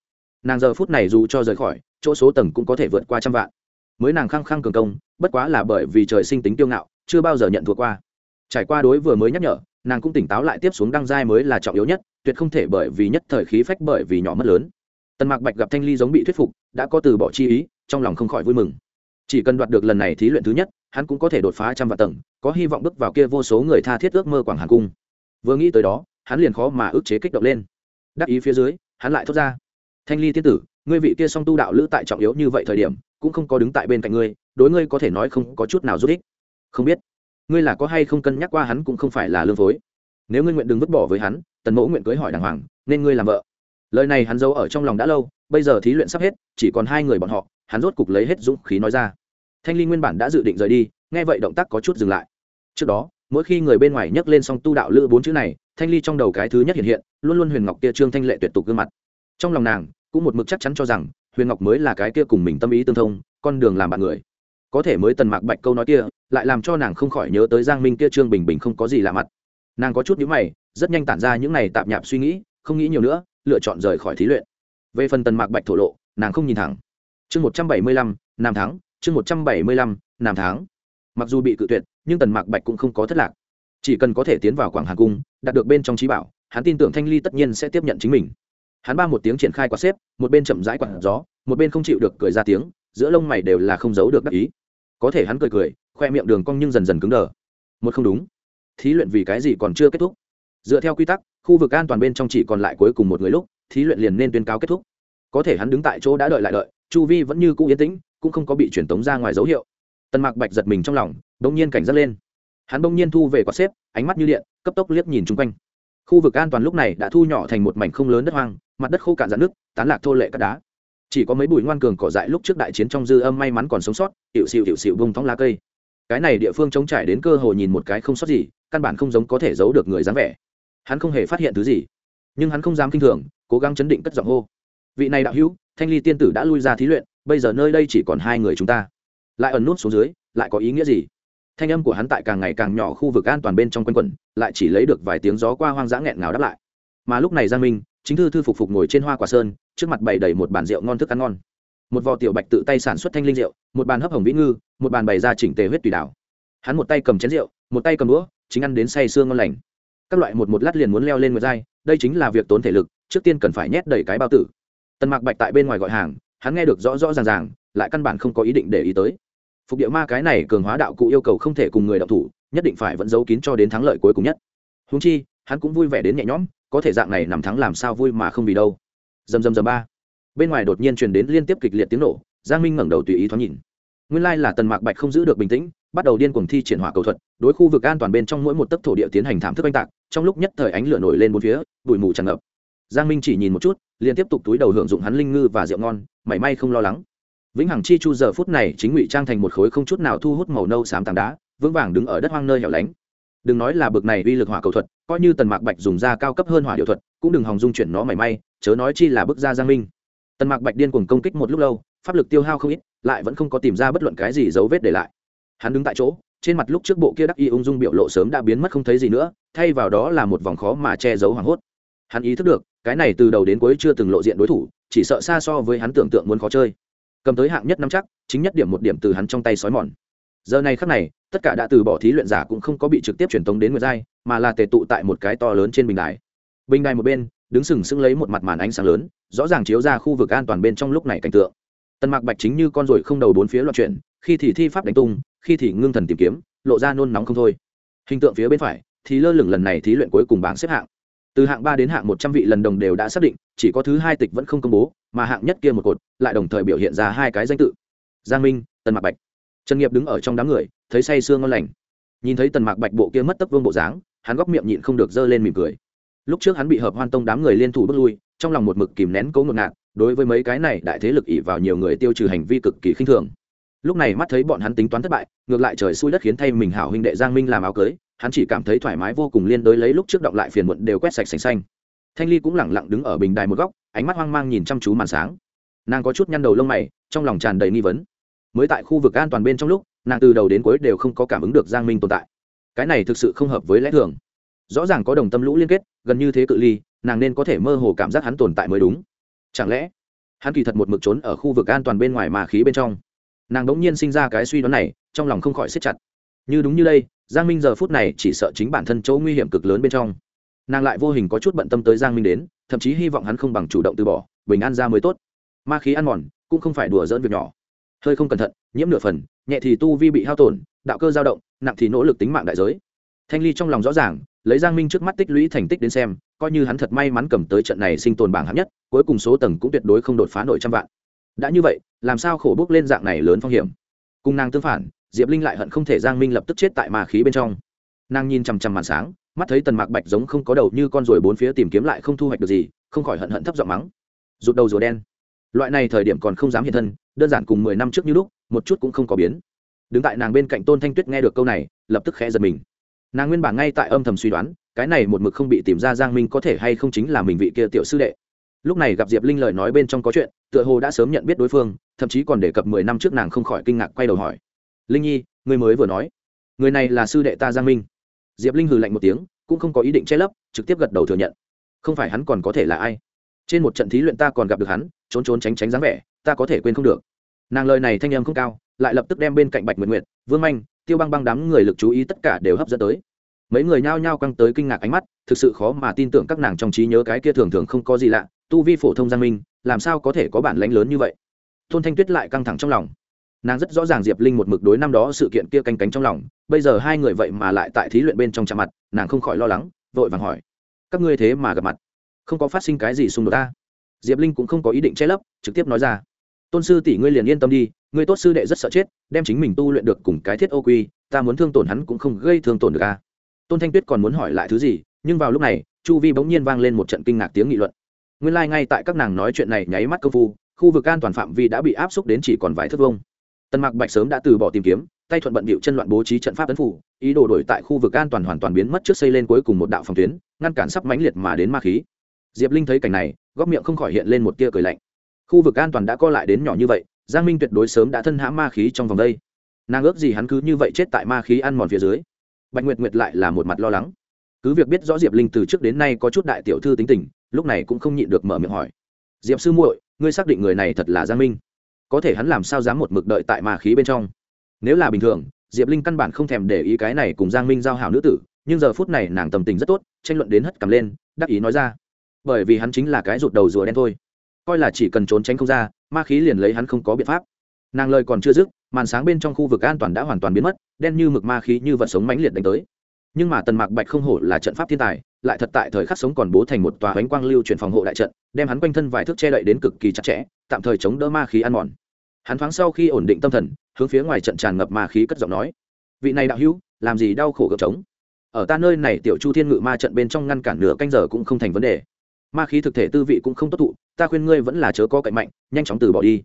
[SPEAKER 1] Nàng giờ phút này dù cho rời khỏi, chỗ số tầng cũng có thể vượt qua trăm vạn. Mới nàng khăng khăng cường công, bất quá là bởi vì trời sinh tính tiêu ngạo, chưa bao giờ nhận thua qua. Trải qua đối vừa mới nhắc nhở nàng cũng tỉnh táo lại tiếp xuống đăng giai mới là trọng yếu nhất, tuyệt không thể bởi vì nhất thời khí phách bởi vì nhỏ mất lớn. Tần mạc bạch gặp thanh ly giống bị thuyết phục, đã có từ bỏ chi ý, trong lòng không khỏi vui mừng. Chỉ cần đoạt được lần này thí luyện thứ nhất, hắn cũng có thể đột phá trăm vạn tầng, có hy vọng bước vào kia vô số người tha thiết ước mơ quảng hà cung. Vừa nghĩ tới đó, hắn liền khó mà ức chế kích động lên. Đắc ý phía dưới, hắn lại thốt ra. Thanh ly tiên tử, ngươi vị kia song tu đạo lữ tại trọng yếu như vậy thời điểm, cũng không có đứng tại bên cạnh ngươi, đối ngươi có thể nói không có chút nào giúp ích. Không biết ngươi là có hay không cân nhắc qua hắn cũng không phải là lương phối. Nếu ngươi nguyện đừng vứt bỏ với hắn, tần mẫu nguyện cưới hỏi đàng hoàng, nên ngươi làm vợ. Lời này hắn giấu ở trong lòng đã lâu, bây giờ thí luyện sắp hết, chỉ còn hai người bọn họ, hắn rốt cục lấy hết dũng khí nói ra. Thanh ly nguyên bản đã dự định rời đi, nghe vậy động tác có chút dừng lại. Trước đó, mỗi khi người bên ngoài nhắc lên song tu đạo lữ bốn chữ này, thanh ly trong đầu cái thứ nhất hiện hiện, luôn luôn huyền ngọc kia trương thanh lệ tuyệt tục gương mặt. Trong lòng nàng, cũng một mực chắc chắn cho rằng, huyền ngọc mới là cái kia cùng mình tâm ý tương thông, con đường làm bạn người có thể mới tần mạc bạch câu nói kia, lại làm cho nàng không khỏi nhớ tới giang minh kia trương bình bình không có gì lạ mặt. Nàng có chút nhữ mày, rất nhanh tản ra những này tạp nhạp suy nghĩ, không nghĩ nhiều nữa, lựa chọn rời khỏi thí luyện. Về phần tần mạc bạch thổ lộ, nàng không nhìn thẳng. Chương một trăm bảy mươi lăm, nam tháng. chương một trăm bảy mươi lăm, nam tháng. mặc dù bị cự tuyệt, nhưng tần mạc bạch cũng không có thất lạc. Chỉ cần có thể tiến vào quảng hà cung, đạt được bên trong trí bảo, hắn tin tưởng thanh ly tất nhiên sẽ tiếp nhận chính mình. Hắn ba một tiếng triển khai quạt xếp, một bên chậm rãi quạt gió, một bên không chịu được cười ra tiếng, giữa lông mày đều là không giấu được đắc ý có thể hắn cười cười, khoe miệng đường cong nhưng dần dần cứng đờ. Một không đúng. Thí luyện vì cái gì còn chưa kết thúc? Dựa theo quy tắc, khu vực an toàn bên trong chỉ còn lại cuối cùng một người lúc, thí luyện liền nên tuyên cáo kết thúc. Có thể hắn đứng tại chỗ đã đợi lại đợi, chu vi vẫn như cũ yên tĩnh, cũng không có bị truyền tống ra ngoài dấu hiệu. Tần mạc bạch giật mình trong lòng, bỗng nhiên cảnh giác lên. Hắn bỗng nhiên thu về quạt xếp, ánh mắt như điện, cấp tốc liếc nhìn chung quanh. Khu vực an toàn lúc này đã thu nhỏ thành một mảnh không lớn đất hoang, mặt đất khô cạn dạn nước tán lạc thô lệ cắt đá chỉ có mấy bụi ngoan cường cỏ dại lúc trước đại chiến trong dư âm may mắn còn sống sót hiệu xịu hiệu xịu bông thóng lá cây. Cái này địa phương chống trải đến cơ hồ nhìn một cái không sót gì, căn bản không giống có thể giấu được người dáng vẻ. Hắn không hề phát hiện thứ gì, nhưng hắn không dám kinh thường, cố gắng chấn định cất giọng hô. Vị này đạo hữu, thanh ly tiên tử đã lui ra thí luyện, bây giờ nơi đây chỉ còn hai người chúng ta. Lại ẩn nút xuống dưới, lại có ý nghĩa gì? Thanh âm của hắn tại càng ngày càng nhỏ khu vực an toàn bên trong quanh quẩn, lại chỉ lấy được vài tiếng gió qua hoang dã nghẹn ngào đáp lại. Mà lúc này giang minh, chính thư thư phục phục ngồi trên hoa quả sơn trước mặt bày đầy một bàn rượu ngon thức ăn ngon. Một vò tiểu bạch tự tay sản xuất thanh linh rượu, một bàn hấp hồng vĩ ngư, một bàn bày ra chỉnh tề huyết tùy đảo. Hắn một tay cầm chén rượu, một tay cầm đũa, chính ăn đến say sương ngon lành. Các loại một một lát liền muốn leo lên một dai đây chính là việc tốn thể lực, trước tiên cần phải nhét đầy cái bao tử. Tần mạc bạch tại bên ngoài gọi hàng, hắn nghe được rõ rõ ràng ràng, lại căn bản không có ý định để ý tới. Phục địa ma cái này cường hóa đạo cụ yêu cầu không thể cùng người đạo thủ, nhất định phải vẫn giấu kín cho đến thắng lợi cuối cùng nhất. Húng chi, hắn cũng vui vẻ đến nhẹ nhõm, có thể dạng này nằm thắng làm sao vui mà không vì đâu dầm dầm dầm ba. Bên ngoài đột nhiên truyền đến liên tiếp kịch liệt tiếng nổ, giang minh ngẩng đầu tùy ý thoáng nhìn. Nguyên lai là tần mạc bạch không giữ được bình tĩnh, bắt đầu điên cuồng thi triển hỏa cầu thuật, đối khu vực an toàn bên trong mỗi một tấc thổ địa tiến hành thảm thức oanh tạc, trong lúc nhất thời ánh lửa nổi lên bốn phía, bụi mù tràn ngập. Giang minh chỉ nhìn một chút, liền tiếp tục túi đầu hưởng dụng hắn linh ngư và rượu ngon, mảy may không lo lắng. Vĩnh hằng chi chu giờ phút này chính ngụy trang thành một khối không chút nào thu hút màu nâu xám tảng đá, vững vàng đứng ở đất hoang nơi hẻo lánh. Đừng nói là bực này uy lực hỏa cầu thuật, coi như tần mạc bạch dùng da cao cấp hơn hỏa điệu thuật, cũng đừng hòng dung chuyển nó mảy may chớ nói chi là bức ra giang minh. Tần mạc bạch điên cuồng công kích một lúc lâu, pháp lực tiêu hao không ít, lại vẫn không có tìm ra bất luận cái gì dấu vết để lại. Hắn đứng tại chỗ, trên mặt lúc trước bộ kia đắc y ung dung biểu lộ sớm đã biến mất không thấy gì nữa, thay vào đó là một vòng khó mà che giấu hoảng hốt. Hắn ý thức được, cái này từ đầu đến cuối chưa từng lộ diện đối thủ, chỉ sợ xa so với hắn tưởng tượng muốn khó chơi. Cầm tới hạng nhất năm chắc, chính nhất điểm một điểm từ hắn trong tay sói mòn. Giờ này khắc này, tất cả đã từ bỏ thí luyện giả cũng không có bị trực tiếp truyền tống đến người giai, mà là tề tụ tại một cái to lớn trên bình đài. Bình đài một bên đứng sừng sững lấy một mặt màn ánh sáng lớn, rõ ràng chiếu ra khu vực an toàn bên trong lúc này cảnh tượng. Tần mạc bạch chính như con ruồi không đầu bốn phía loạn chuyển, khi thì thi pháp đánh tung, khi thì ngưng thần tìm kiếm, lộ ra nôn nóng không thôi. Hình tượng phía bên phải, thì lơ lửng lần này thí luyện cuối cùng bảng xếp hạng. Từ hạng ba đến hạng một trăm vị lần đồng đều đã xác định, chỉ có thứ hai tịch vẫn không công bố, mà hạng nhất kia một cột, lại đồng thời biểu hiện ra hai cái danh tự. Giang minh, tần mạc bạch. Trần nghiệp đứng ở trong đám người, thấy say sương ngon lành. Nhìn thấy tần mạc bạch bộ kia mất tấp vương bộ dáng, hắn góc miệng nhịn không được giơ lên mỉm cười lúc trước hắn bị hợp hoan tông đám người liên thủ bước lui, trong lòng một mực kìm nén cố ngột ngạt, đối với mấy cái này đại thế lực ỉ vào nhiều người tiêu trừ hành vi cực kỳ khinh thường. Lúc này mắt thấy bọn hắn tính toán thất bại, ngược lại trời xui đất khiến thay mình hảo huynh đệ giang minh làm áo cưới, hắn chỉ cảm thấy thoải mái vô cùng liên đối lấy lúc trước động lại phiền muộn đều quét sạch sành xanh. Thanh ly cũng lẳng lặng đứng ở bình đài một góc, ánh mắt hoang mang nhìn chăm chú màn sáng. Nàng có chút nhăn đầu lông mày, trong lòng tràn đầy nghi vấn. Mới tại khu vực an toàn bên trong lúc, nàng từ đầu đến cuối đều không có cảm ứng được giang minh tồn tại. Cái này thực sự không hợp với lẽ thường rõ ràng có đồng tâm lũ liên kết, gần như thế cự ly, nàng nên có thể mơ hồ cảm giác hắn tồn tại mới đúng. Chẳng lẽ, hắn kỳ thật một mực trốn ở khu vực an toàn bên ngoài mà khí bên trong? Nàng đ ỗ n g nhiên sinh ra cái suy đoán này, trong lòng không khỏi xếp chặt. Như đúng như đây, giang minh giờ phút này chỉ sợ chính bản thân chỗ nguy hiểm cực lớn bên trong. Nàng lại vô hình có chút bận tâm tới giang minh đến, thậm chí hy vọng hắn không bằng chủ động từ bỏ, bình an ra mới tốt. Ma khí ăn mòn, cũng không phải đùa dỡn việc nhỏ. Hơi không cẩn thận, nhiễm nửa phần, nhẹ thì tu vi bị hao tổn, đạo cơ dao động, nặng thì nỗ lực tính mạng đại giới thanh ly trong lòng rõ ràng, lấy giang minh trước mắt tích lũy thành tích đến xem, coi như hắn thật may mắn cầm tới trận này sinh tồn bảng hạng nhất, cuối cùng số tầng cũng tuyệt đối không đột phá nổi trăm vạn. Đã như vậy, làm sao khổ bước lên dạng này lớn phong hiểm? Cùng nàng tương phản, diệp linh lại hận không thể giang minh lập tức chết tại mà khí bên trong. Nàng nhìn chằm chằm màn sáng, mắt thấy tần mạc bạch giống không có đầu như con ruồi bốn phía tìm kiếm lại không thu hoạch được gì, không khỏi hận hận thấp giọng mắng. Rụt đầu rùa đen. Loại này thời điểm còn không dám hiện thân, đơn giản cùng mười năm trước như lúc, một chút cũng không có biến. Đứng tại nàng bên cạnh tôn thanh tuyết nghe được câu này, lập tức khẽ giật mình nàng nguyên bản ngay tại âm thầm suy đoán, cái này một mực không bị tìm ra giang minh có thể hay không chính là mình vị kia tiểu sư đệ. Lúc này gặp diệp linh lời nói bên trong có chuyện, tựa hồ đã sớm nhận biết đối phương, thậm chí còn đề cập mười năm trước nàng không khỏi kinh ngạc quay đầu hỏi. Linh nhi, người mới vừa nói, người này là sư đệ ta giang minh. Diệp linh hừ lạnh một tiếng, cũng không có ý định che lấp, trực tiếp gật đầu thừa nhận. Không phải hắn còn có thể là ai? Trên một trận thí luyện ta còn gặp được hắn, trốn trốn tránh tránh dáng vẻ, ta có thể quên không được. Nàng lời này thanh âm không cao, lại lập tức đem bên cạnh bạch nguyệt nguyệt vương manh, tiêu băng băng đám người lực chú ý tất cả đều hấp dẫn tới. Mấy người nhao nhao căng tới kinh ngạc ánh mắt, thực sự khó mà tin tưởng các nàng trong trí nhớ cái kia thường thường không có gì lạ, tu vi phổ thông giang minh, làm sao có thể có bản lãnh lớn như vậy? Tôn thanh tuyết lại căng thẳng trong lòng. Nàng rất rõ ràng diệp linh một mực đối năm đó sự kiện kia canh cánh trong lòng, bây giờ hai người vậy mà lại tại thí luyện bên trong chạm mặt, nàng không khỏi lo lắng, vội vàng hỏi, các ngươi thế mà gặp mặt, không có phát sinh cái gì xung đột ta? Diệp linh cũng không có ý định che lấp, trực tiếp nói ra, tôn sư tỷ ngươi liền yên tâm đi Người tốt sư đệ rất sợ chết, đem chính mình tu luyện được cùng cái thiết ô quy, ta muốn thương tổn hắn cũng không gây thương tổn được a tôn thanh tuyết còn muốn hỏi lại thứ gì, nhưng vào lúc này, chu vi bỗng nhiên vang lên một trận kinh ngạc tiếng nghị luận. Nguyên lai、like、ngay tại các nàng nói chuyện này nháy mắt công phu, khu vực an toàn phạm vi đã bị áp xúc đến chỉ còn vài thước vông tần mạc bạch sớm đã từ bỏ tìm kiếm, tay thuận bận bịu chân loạn bố trí trận pháp tấn phủ, ý đồ đổi tại khu vực an toàn hoàn toàn biến mất trước xây lên cuối cùng một đạo phòng tuyến, ngăn cản sắp mãnh liệt mà đến ma khí. Diệp linh thấy cảnh này, góc miệng không khỏi hiện lên một tia cười lạnh. Khu vực an toàn đã co lại đến nhỏ như vậy giang minh tuyệt đối sớm đã thân hãm ma khí trong vòng đây. Nàng ước gì hắn cứ như vậy chết tại ma khí ăn mòn phía dưới. Bạch nguyệt nguyệt lại là một mặt lo lắng. Cứ việc biết rõ diệp linh từ trước đến nay có chút đại tiểu thư tính tình, lúc này cũng không nhịn được mở miệng hỏi. Diệp sư muội, ngươi xác định người này thật là giang minh? Có thể hắn làm sao dám một mực đợi tại ma khí bên trong? Nếu là bình thường, diệp linh căn bản không thèm để ý cái này cùng giang minh giao hảo nữ tử, nhưng giờ phút này nàng tầm tình rất tốt, tranh luận đến hất cầm lên, đắc ý nói ra. Bởi vì hắn chính là cái rụt đầu rùa đen thôi. Coi là chỉ cần trốn tránh không ra ma khí liền lấy hắn không có biện pháp. Nàng lời còn chưa dứt, màn sáng bên trong khu vực an toàn đã hoàn toàn biến mất, đen như mực ma khí như vật sống mãnh liệt đánh tới. Nhưng mà tần mạc bạch không hổ là trận pháp thiên tài, lại thật tại thời khắc sống còn bố thành một tòa bánh quang lưu chuyển phòng hộ đại trận, đem hắn quanh thân vài thước che đậy đến cực kỳ chặt chẽ, tạm thời chống đỡ ma khí ăn mòn. Hắn thoáng sau khi ổn định tâm thần, hướng phía ngoài trận tràn ngập ma khí cất giọng nói, vị này đạo hữu, làm gì đau khổ gợp trống? Ở ta nơi này tiểu chu thiên ngự ma trận bên trong ngăn cản nửa canh giờ cũng không thành vấn đề ma khí thực thể tư vị cũng không tốt thụ, ta khuyên ngươi vẫn là chớ có cậy mạnh, nhanh chóng từ bỏ đi.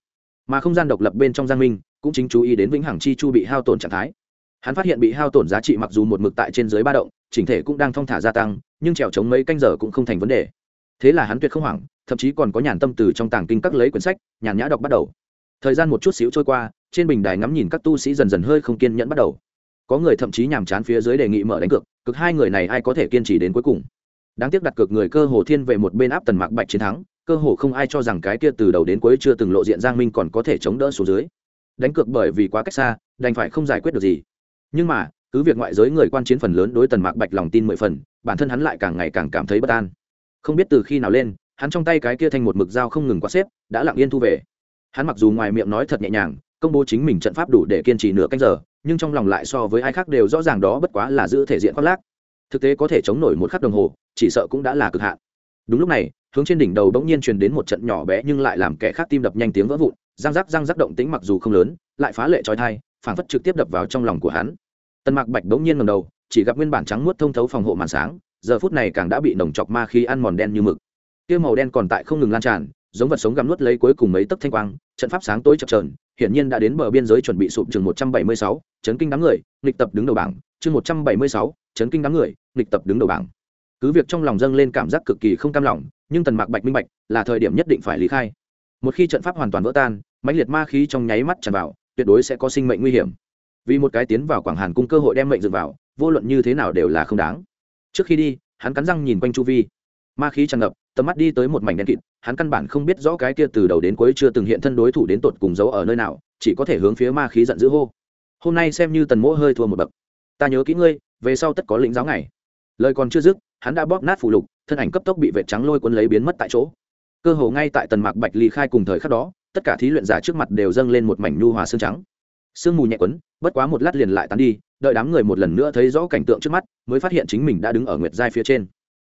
[SPEAKER 1] Mà không gian độc lập bên trong giang minh, cũng chính chú ý đến vĩnh hằng chi chu bị hao tổn trạng thái. Hắn phát hiện bị hao tổn giá trị mặc dù một mực tại trên dưới ba động, chỉnh thể cũng đang thong thả gia tăng, nhưng trèo chống mấy canh giờ cũng không thành vấn đề. Thế là hắn tuyệt không hoảng, thậm chí còn có nhàn tâm từ trong tàng kinh các lấy quyển sách, nhàn nhã đọc bắt đầu. Thời gian một chút xíu trôi qua, trên bình đài ngắm nhìn các tu sĩ dần dần hơi không kiên nhẫn bắt đầu. Có người thậm chí nhàm chán phía dưới đề nghị mở đánh cược, cực hai người này ai có thể kiên trì đến cuối cùng? Đáng tiếc đặt cược người cơ hồ thiên về một bên áp tần mạc bạch chiến thắng, cơ hồ không ai cho rằng cái kia từ đầu đến cuối chưa từng lộ diện giang minh còn có thể chống đỡ số dưới. Đánh cược bởi vì quá cách xa, đành phải không giải quyết được gì. Nhưng mà, cứ việc ngoại giới người quan chiến phần lớn đối tần mạc bạch lòng tin mười phần, bản thân hắn lại càng ngày càng cảm thấy bất an. Không biết từ khi nào lên, hắn trong tay cái kia thành một mực dao không ngừng quá xếp, đã lặng yên thu về. Hắn mặc dù ngoài miệng nói thật nhẹ nhàng, công bố chính mình trận pháp đủ để kiên trì nửa canh giờ, nhưng trong lòng lại so với ai khác đều rõ ràng đó bất quá là giữ thể diện khoác lác thực tế có thể chống nổi một khắc đồng hồ, chỉ sợ cũng đã là cực hạn. Đúng lúc này, hướng trên đỉnh đầu bỗng nhiên truyền đến một trận nhỏ bé nhưng lại làm kẻ khác tim đập nhanh tiếng vỡ vụn, răng rắc răng rắc động tính mặc dù không lớn, lại phá lệ trói thai, phảng phất trực tiếp đập vào trong lòng của hắn. Tần mạc bạch bỗng nhiên ngầm đầu, chỉ gặp nguyên bản trắng muốt thông thấu phòng hộ màn sáng, giờ phút này càng đã bị nồng chọc ma khí ăn mòn đen như mực. Tiêu màu đen còn tại không ngừng lan tràn, giống vật sống gặm nuốt lấy cuối cùng mấy tấc thanh quang, trận pháp sáng tối chập trờn hiển nhiên đã đến bờ biên giới chuẩn bị sụp chừng một trăm bảy mươi sáu, chấn kinh đám người, nghịch tập đứng đầu bảng, chương một trăm bảy mươi sáu chấn kinh đám người, nghịch tập đứng đầu bảng. Cứ việc trong lòng dâng lên cảm giác cực kỳ không cam lòng, nhưng tần mạc bạch minh bạch, là thời điểm nhất định phải lý khai. Một khi trận pháp hoàn toàn vỡ tan, mãnh liệt ma khí trong nháy mắt tràn vào, tuyệt đối sẽ có sinh mệnh nguy hiểm. Vì một cái tiến vào quảng hàn cung cơ hội đem mệnh dựng vào, vô luận như thế nào đều là không đáng. Trước khi đi, hắn cắn răng nhìn quanh chu vi. Ma khí tràn ngập, tầm mắt đi tới một mảnh đen kịt, hắn căn bản không biết rõ cái kia từ đầu đến cuối chưa từng hiện thân đối thủ đến tột cùng giấu ở nơi nào, chỉ có thể hướng phía ma khí giận dữ hô. Hôm nay xem như tần mỗ hơi thua một bậc. Ta nhớ kỹ ngươi về sau tất có lĩnh giáo ngày. Lời còn chưa dứt, hắn đã bóp nát phủ lục, thân ảnh cấp tốc bị vệ trắng lôi cuốn lấy biến mất tại chỗ. Cơ hồ ngay tại tần mạc bạch ly khai cùng thời khắc đó, tất cả thí luyện giả trước mặt đều dâng lên một mảnh nhu hòa xương trắng. Sương mù nhẹ quấn bất quá một lát liền lại tán đi, đợi đám người một lần nữa thấy rõ cảnh tượng trước mắt, mới phát hiện chính mình đã đứng ở nguyệt giai phía trên.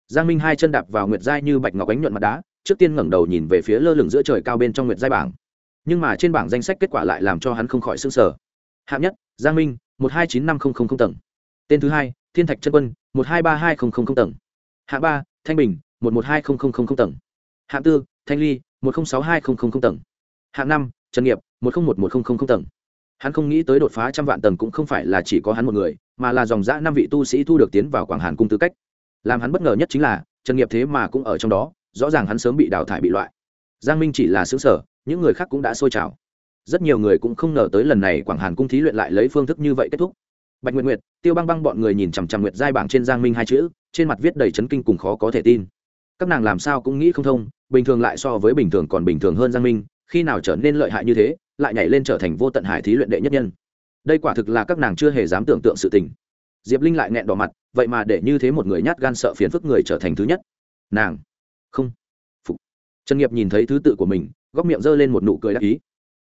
[SPEAKER 1] Giang minh hai chân đạp vào nguyệt giai như bạch ngọc ánh nhuận mặt đá, trước tiên ngẩng đầu nhìn về phía lơ lửng giữa trời cao bên trong nguyệt giai bảng. Nhưng mà trên bảng danh sách kết quả lại làm cho hắn không khỏi s ư n g sở hạng nhất, giang minh, một hai chín năm không không không tầng tên thứ hai, thiên thạch chân quân, một hai ba hai không không không tầng. Hạng ba, thanh bình, một một hai không không không không tầng. Hạng tư, thanh ly, một không sáu hai không không không tầng. Hạng năm, trần nghiệp, một không một một không không không tầng. Hắn không nghĩ tới đột phá trăm vạn tầng cũng không phải là chỉ có hắn một người, mà là dòng dã năm vị tu sĩ thu được tiến vào quảng hàn cung tư cách. Làm hắn bất ngờ nhất chính là, trần nghiệp thế mà cũng ở trong đó, rõ ràng hắn sớm bị đào thải bị loại. Giang minh chỉ là xứ sở, những người khác cũng đã sôi trào. Rất nhiều người cũng không ngờ tới lần này quảng hàn cung thí luyện lại lấy phương thức như vậy kết thúc bạch nguyệt nguyệt, tiêu băng băng bọn người nhìn chằm chằm nguyệt giai bảng trên giang minh hai chữ, trên mặt viết đầy chấn kinh cùng khó có thể tin. Các nàng làm sao cũng nghĩ không thông, bình thường lại so với bình thường còn bình thường hơn giang minh, khi nào trở nên lợi hại như thế, lại nhảy lên trở thành vô tận hải thí luyện đệ nhất nhân. Đây quả thực là các nàng chưa hề dám tưởng tượng sự tình. Diệp linh lại nghẹn đỏ mặt, vậy mà để như thế một người nhát gan sợ phiền phức người trở thành thứ nhất. Nàng, không. Phục. Trần nghiệp nhìn thấy thứ tự của mình, góc miệng g lên một nụ cười đắc ý.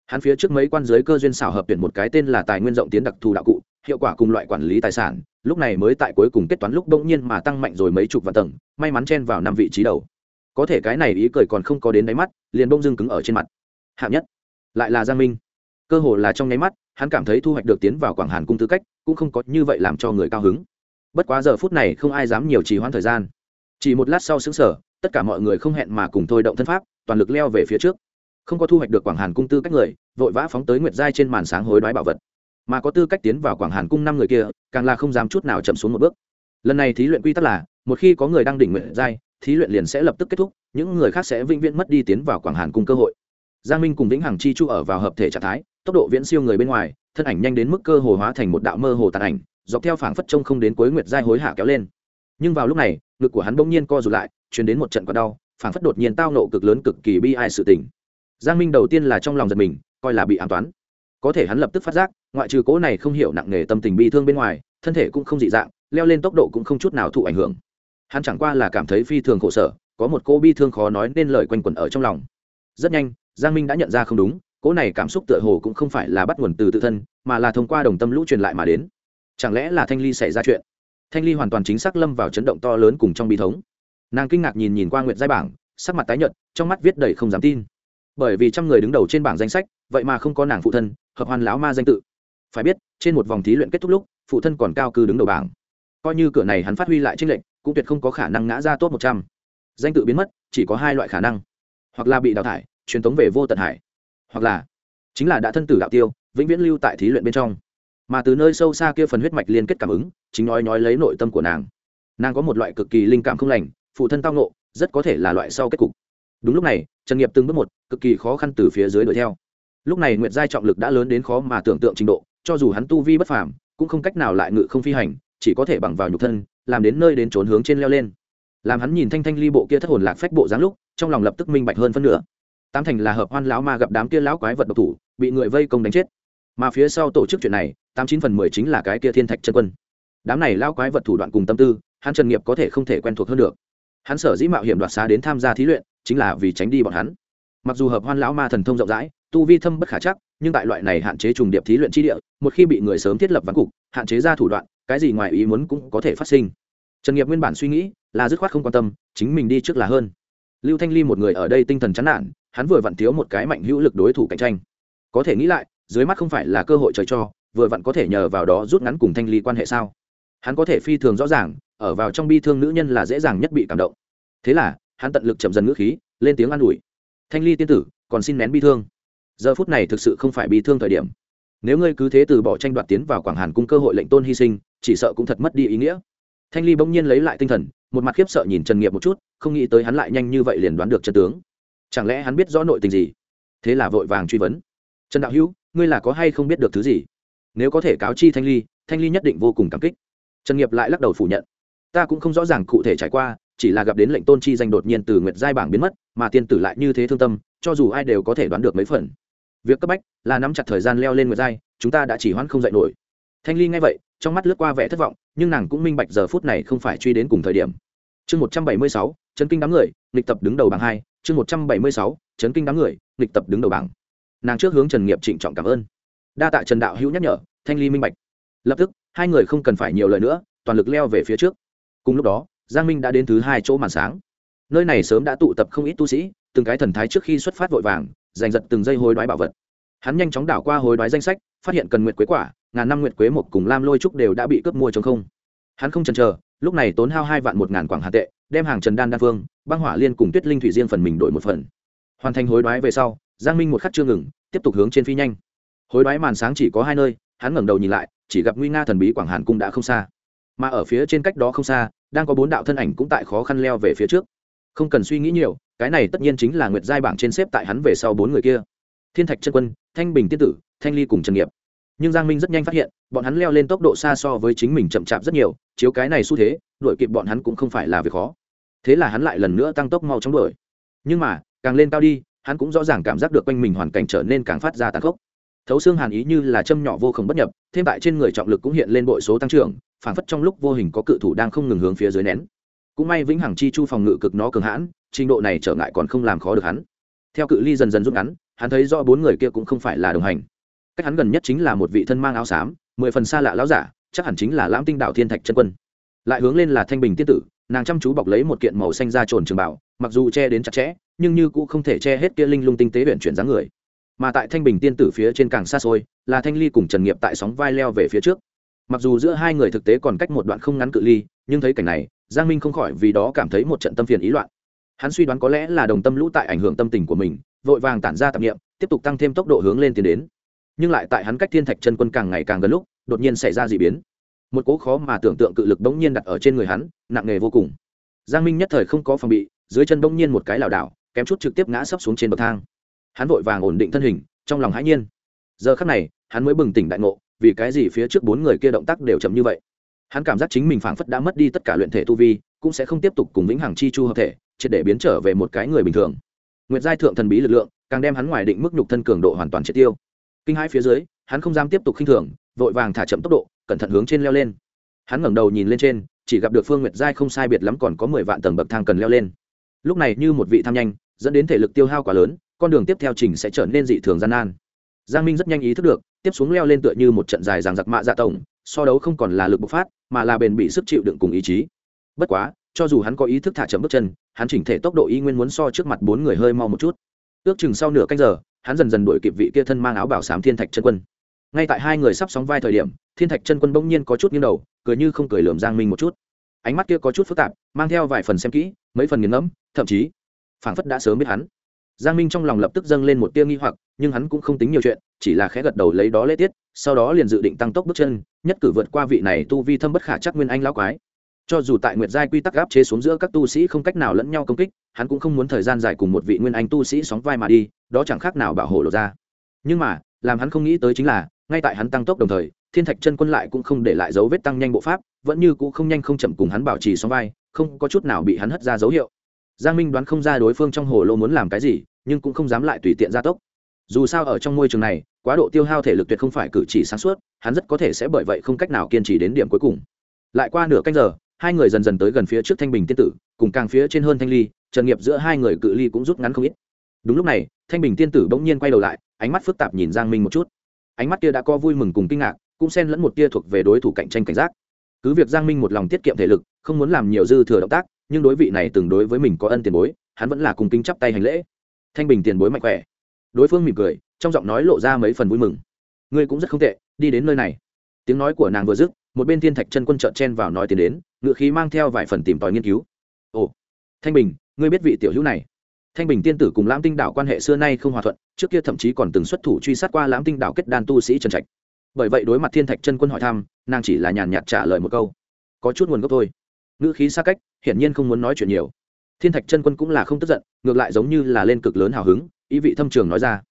[SPEAKER 1] Hắn phía trước mấy quan giới cơ duyên xảo hợp tuyển một cái tên là tài nguyên rộng tiến đặc thù đạo cụ hiệu quả cùng loại quản lý tài sản, lúc này mới tại cuối cùng kết toán lúc bỗng nhiên mà tăng mạnh rồi mấy chục vạn tầng, may mắn chen vào năm vị trí đầu. Có thể cái này ý cười còn không có đến đáy mắt, liền bông dưng cứng ở trên mặt. Hạng nhất, lại là giang minh. Cơ hồ là trong nháy mắt, hắn cảm thấy thu hoạch được tiến vào quảng hàn cung tư cách, cũng không có như vậy làm cho người cao hứng. Bất quá giờ phút này không ai dám nhiều trì hoãn thời gian. Chỉ một lát sau xứng sở tất cả mọi người không hẹn mà cùng thôi động thân pháp, toàn lực leo về phía trước. Không có thu hoạch được quảng hàn cung tư cách người, vội vã phóng tới nguyệt giai trên màn sáng hối đoái bảo vật mà có tư cách tiến vào quảng hàn cung năm người kia, càng là không dám chút nào chậm xuống một bước. Lần này thí luyện quy tắc là, một khi có người đang đỉnh nguyện giai, thí luyện liền sẽ lập tức kết thúc, những người khác sẽ vĩnh viễn mất đi tiến vào quảng hàn cung cơ hội. Giang minh cùng vĩnh hằng chi chu ở vào hợp thể trạng thái, tốc độ viễn siêu người bên ngoài, thân ảnh nhanh đến mức cơ hồ hóa thành một đạo mơ hồ tàn ảnh, dọc theo phảng phất trông không đến cuối nguyệt giai hối hạ kéo lên. Nhưng vào lúc này, ngực của hắn bỗng nhiên co rụt lại chuyển đến một trận quặn đau, phảng phất đột nhiên tao nộ cực lớn cực kỳ bi ai sự tình. Giang minh đầu tiên là trong lòng giật mình, coi là bị an toán có thể hắn lập tức phát giác, ngoại trừ cố này không hiểu nặng nề tâm tình bi thương bên ngoài, thân thể cũng không dị dạng, leo lên tốc độ cũng không chút nào thụ ảnh hưởng. Hắn chẳng qua là cảm thấy phi thường khổ sở, có một cô bi thương khó nói nên lời quanh quẩn ở trong lòng. Rất nhanh, giang minh đã nhận ra không đúng cỗ này cảm xúc tựa hồ cũng không phải là bắt nguồn từ tự thân, mà là thông qua đồng tâm lũ truyền lại mà đến. Chẳng lẽ là thanh ly xảy ra chuyện? Thanh ly hoàn toàn chính xác lâm vào chấn động to lớn cùng trong bi thống. Nàng kinh ngạc nhìn nhìn qua nguyện giai bảng, sắc mặt tái nhợt, trong mắt viết đầy không dám tin. Bởi vì trăm người đứng đầu trên bảng danh sách vậy mà không có nàng phụ thân, hợp hoàn lão ma danh tự. Phải biết, trên một vòng thí luyện kết thúc lúc, phụ thân còn cao cư đứng đầu bảng. Coi như cửa này hắn phát huy lại trinh lệnh cũng tuyệt không có khả năng ngã ra tốt một trăm. Danh tự biến mất, chỉ có hai loại khả năng. Hoặc là bị đào thải, truyền tống về vô tận hải. Hoặc là, chính là đã thân tử đạo tiêu, vĩnh viễn lưu tại thí luyện bên trong. Mà từ nơi sâu xa kia phần huyết mạch liên kết cảm ứng, chính nói nói lấy nội tâm của nàng. Nàng có một loại cực kỳ linh cảm không lành, phụ thân tao nộ rất có thể là loại sau kết cục. Đúng lúc này, trần nghiệp từng bước một, cực kỳ khó khăn từ phía dưới đuổi theo lúc này nguyệt giai trọng lực đã lớn đến khó mà tưởng tượng trình độ, cho dù hắn tu vi bất phàm, cũng không cách nào lại ngự không phi hành, chỉ có thể bằng vào nhục thân, làm đến nơi đến trốn hướng trên leo lên. Làm hắn nhìn thanh thanh ly bộ kia thất hồn lạc phách bộ dáng lúc, trong lòng lập tức minh bạch hơn phân nửa. Tám thành là hợp hoan lão ma gặp đám kia lão quái vật độc thủ, bị người vây công đánh chết. Mà phía sau tổ chức chuyện này, tám chín phần mười chính là cái kia thiên thạch chân quân. Đám này lão quái vật thủ đoạn cùng tâm tư, hắn trần nghiệp có thể không thể quen thuộc hơn được. Hắn sở dĩ mạo hiểm đoạt xá đến tham gia thí luyện, chính là vì tránh đi bọn hắn. Mặc dù hợp hoan lão ma thần thông rộng rãi tu vi thâm bất khả chắc, nhưng tại loại này hạn chế trùng điệp thí luyện chi địa, một khi bị người sớm thiết lập ván cục, hạn chế ra thủ đoạn, cái gì ngoài ý muốn cũng có thể phát sinh. Trần nghiệp nguyên bản suy nghĩ là dứt khoát không quan tâm, chính mình đi trước là hơn. Lưu thanh ly một người ở đây tinh thần chán nản, hắn vừa vặn thiếu một cái mạnh hữu lực đối thủ cạnh tranh. Có thể nghĩ lại, dưới mắt không phải là cơ hội trời cho, vừa vặn có thể nhờ vào đó rút ngắn cùng thanh ly quan hệ sao? Hắn có thể phi thường rõ ràng, ở vào trong bi thương nữ nhân là dễ dàng nhất bị cảm động. Thế là, hắn tận lực chậm dần ngữ khí, lên tiếng an ủi. Thanh ly tiên tử, còn xin nén bi thương giờ phút này thực sự không phải bị thương thời điểm. Nếu ngươi cứ thế từ bỏ tranh đoạt tiến vào quảng hàn cung cơ hội lệnh tôn hy sinh, chỉ sợ cũng thật mất đi ý nghĩa. Thanh ly bỗng nhiên lấy lại tinh thần, một mặt khiếp sợ nhìn trần nghiệp một chút, không nghĩ tới hắn lại nhanh như vậy liền đoán được chân tướng. Chẳng lẽ hắn biết rõ nội tình gì? Thế là vội vàng truy vấn. Trần đạo hữu, ngươi là có hay không biết được thứ gì? Nếu có thể cáo chi thanh ly thanh ly nhất định vô cùng cảm kích. Trần nghiệp lại lắc đầu phủ nhận. Ta cũng không rõ ràng cụ thể trải qua, chỉ là gặp đến lệnh tôn chi danh đột nhiên từ nguyệt giai bảng biến mất, mà tiên tử lại như thế thương tâm, cho dù ai đều có thể đoán được mấy phần việc cấp bách là nắm chặt thời gian leo lên nguyệt giai, chúng ta đã chỉ hoãn không dạy nổi. Thanh ly nghe vậy, trong mắt lướt qua vẻ thất vọng, nhưng nàng cũng minh bạch giờ phút này không phải truy đến cùng thời điểm. Chương một trăm bảy mươi sáu, chấn kinh đám người, nghịch tập đứng đầu bảng hai. Chương một trăm bảy mươi sáu, chấn kinh đám người, nghịch tập đứng đầu bảng. Nàng trước hướng trần nghiệp trịnh trọng cảm ơn. Đa tạ trần đạo hữu nhắc nhở, thanh ly minh bạch. Lập tức, hai người không cần phải nhiều lời nữa, toàn lực leo về phía trước. Cùng lúc đó, giang minh đã đến thứ hai chỗ màn sáng. Nơi này sớm đã tụ tập không ít tu sĩ, từng cái thần thái trước khi xuất phát vội vàng giành giật từng giây hối đoái bảo vật. Hắn nhanh chóng đảo qua hối đoái danh sách, phát hiện cần nguyệt quế quả, ngàn năm nguyệt quế một cùng lam lôi trúc đều đã bị cướp mua chống không. Hắn không chần chờ, lúc này tốn hao hai vạn một ngàn quảng hà tệ, đem hàng trần đan đan phương băng hỏa liên cùng tuyết linh thủy riêng phần mình đổi một phần. Hoàn thành hối đoái về sau, giang minh một khắc chưa ngừng, tiếp tục hướng trên phi nhanh. Hối đoái màn sáng chỉ có hai nơi, hắn ngẩng đầu nhìn lại, chỉ gặp nguy nga thần bí quảng hàn cung đã không xa. Mà ở phía trên cách đó không xa, đang có bốn đạo thân ảnh cũng tại khó khăn leo về phía trước không cần suy nghĩ nhiều, cái này tất nhiên chính là nguyệt giai bảng trên xếp tại hắn về sau bốn người kia. Thiên thạch chân quân, thanh bình tiên tử, thanh ly cùng trần nghiệp. Nhưng giang minh rất nhanh phát hiện, bọn hắn leo lên tốc độ xa so với chính mình chậm chạp rất nhiều, chiếu cái này xu thế, đuổi kịp bọn hắn cũng không phải là việc khó. Thế là hắn lại lần nữa tăng tốc mau chóng đuổi. Nhưng mà, càng lên cao đi, hắn cũng rõ ràng cảm giác được quanh mình hoàn cảnh trở nên càng phát ra tàn khốc. Thấu xương hàn ý như là châm nhỏ vô khổng bất nhập, thêm tại trên người trọng lực cũng hiện lên bội số tăng trưởng phản phất trong lúc vô hình có cự thủ đang không ngừng hướng phía dưới nén cũng may vĩnh hằng chi chu phòng ngự cực nó cường hãn, trình độ này trở ngại còn không làm khó được hắn. Theo cự ly dần dần rút ngắn, hắn thấy rõ bốn người kia cũng không phải là đồng hành. Cách hắn gần nhất chính là một vị thân mang áo xám, mười phần xa lạ láo giả, chắc hẳn chính là lãm tinh đạo thiên thạch chân quân. Lại hướng lên là thanh bình tiên tử, nàng chăm chú bọc lấy một kiện màu xanh ra trồn trường bảo mặc dù che đến chặt chẽ, nhưng như cũng không thể che hết kia linh lung tinh tế huyện chuyển dáng người. Mà tại thanh bình tiên tử phía trên càng xa xôi, là thanh ly cùng trần nghiệp tại sóng vai leo về phía trước. Mặc dù giữa hai người thực tế còn cách một đoạn không ngắn cự ly nhưng thấy cảnh này, giang minh không khỏi vì đó cảm thấy một trận tâm phiền ý loạn. Hắn suy đoán có lẽ là đồng tâm lũ tại ảnh hưởng tâm tình của mình, vội vàng tản ra tạp nghiệm tiếp tục tăng thêm tốc độ hướng lên tiến đến. Nhưng lại tại hắn cách thiên thạch chân quân càng ngày càng gần lúc, đột nhiên xảy ra d ị biến. Một cố khó mà tưởng tượng cự lực bỗng nhiên đặt ở trên người hắn, nặng nề vô cùng. Giang minh nhất thời không có phòng bị, dưới chân bỗng nhiên một cái lảo đảo, kém chút trực tiếp ngã sấp xuống trên bậc thang. Hắn vội vàng ổn định thân hình, trong lòng hãi nhiên. Giờ khắc này, hắn mới bừng tỉnh đại ngộ, vì cái gì phía trước bốn người kia động tác đều chậm như vậy? Hắn cảm giác chính mình phảng phất đã mất đi tất cả luyện thể tu vi, cũng sẽ không tiếp tục cùng vĩnh hằng chi chu hợp thể, triệt để biến trở về một cái người bình thường. Nguyệt giai thượng thần bí lực lượng, càng đem hắn ngoài định mức nhục thân cường độ hoàn toàn triệt tiêu. Kinh hai phía dưới, hắn không dám tiếp tục khinh thường, vội vàng thả chậm tốc độ, cẩn thận hướng trên leo lên. Hắn ngẩng đầu nhìn lên trên, chỉ gặp được phương nguyệt giai không sai biệt lắm còn có mười vạn tầng bậc thang cần leo lên. Lúc này như một vị tham nhanh, dẫn đến thể lực tiêu hao quá lớn, con đường tiếp theo trình sẽ trở nên dị thường gian nan. Giang minh rất nhanh ý thức được, tiếp xuống leo lên tựa như một trận dài ràng giặc mạ dạ tổng so đấu không còn là lực bộc phát, mà là bền bị sức chịu đựng cùng ý chí. Bất quá, cho dù hắn có ý thức thả chậm bước chân, hắn chỉnh thể tốc độ y nguyên muốn so trước mặt bốn người hơi mau một chút. Ước chừng sau nửa canh giờ, hắn dần dần đuổi kịp vị kia thân mang áo bảo sám thiên thạch chân quân. Ngay tại hai người sắp sóng vai thời điểm, thiên thạch chân quân bỗng nhiên có chút nghiêng đầu, cười như không cười lườm giang minh một chút. Ánh mắt kia có chút phức tạp, mang theo vài phần xem kỹ, mấy phần nghiền ngẫm, thậm chí, phảng phất đã sớm biết hắn. Giang minh trong lòng lập tức dâng lên một tia nghi hoặc, nhưng hắn cũng không tính nhiều chuyện, chỉ là khẽ gật đầu lấy đó lễ tiết sau đó liền dự định tăng tốc bước chân, nhất cử vượt qua vị này tu vi thâm bất khả chắc nguyên anh lão quái. Cho dù tại nguyệt giai quy tắc gáp chế xuống giữa các tu sĩ không cách nào lẫn nhau công kích, hắn cũng không muốn thời gian dài cùng một vị nguyên anh tu sĩ sóng vai mà đi, đó chẳng khác nào bảo hộ lột ra. Nhưng mà, làm hắn không nghĩ tới chính là, ngay tại hắn tăng tốc đồng thời, thiên thạch chân quân lại cũng không để lại dấu vết tăng nhanh bộ pháp, vẫn như cũ không nhanh không chậm cùng hắn bảo trì sóng vai, không có chút nào bị hắn hất ra dấu hiệu. Giang minh đoán không ra đối phương trong hồ lô muốn làm cái gì, nhưng cũng không dám lại tùy tiện gia tốc. Dù sao ở trong môi trường này quá độ tiêu hao thể lực tuyệt không phải cử chỉ sáng suốt, hắn rất có thể sẽ bởi vậy không cách nào kiên trì đến điểm cuối cùng. Lại qua nửa canh giờ, hai người dần dần tới gần phía trước thanh bình tiên tử, cùng càng phía trên hơn thanh ly, trần nghiệp giữa hai người cự ly cũng rút ngắn không ít. Đúng lúc này, thanh bình tiên tử bỗng nhiên quay đầu lại, ánh mắt phức tạp nhìn giang minh một chút. Ánh mắt kia đã có vui mừng cùng kinh ngạc, cũng xen lẫn một tia thuộc về đối thủ cạnh tranh cảnh giác. Cứ việc giang minh một lòng tiết kiệm thể lực, không muốn làm nhiều dư thừa động tác, nhưng đối vị này từng đối với mình có ân tiền bối, hắn vẫn là cùng kính chắp tay hành lễ. Thanh bình tiền bối mạnh khỏe. Đối phương mỉm cười trong giọng nói lộ ra mấy phần vui mừng. Ngươi cũng rất không tệ, đi đến nơi này. Tiếng nói của nàng vừa dứt, một bên thiên thạch chân quân trợn chen vào nói tiến đến, ngựa khí mang theo vài phần tìm tòi nghiên cứu. Ồ, thanh bình, ngươi biết vị tiểu hữu này. Thanh bình tiên tử cùng lãm tinh đảo quan hệ xưa nay không hòa thuận, trước kia thậm chí còn từng xuất thủ truy sát qua lãm tinh đảo kết đan tu sĩ trần trạch. Bởi vậy đối mặt thiên thạch chân quân hỏi thăm, nàng chỉ là nhàn nhạt trả lời một câu. Có chút nguồn gốc thôi. Ngữ khí xa cách, hiển nhiên không muốn nói chuyện nhiều. Thiên thạch chân quân cũng là không tức giận, ngược lại giống như là lên cực lớn hào hứng, ý vị thâm trường nói ra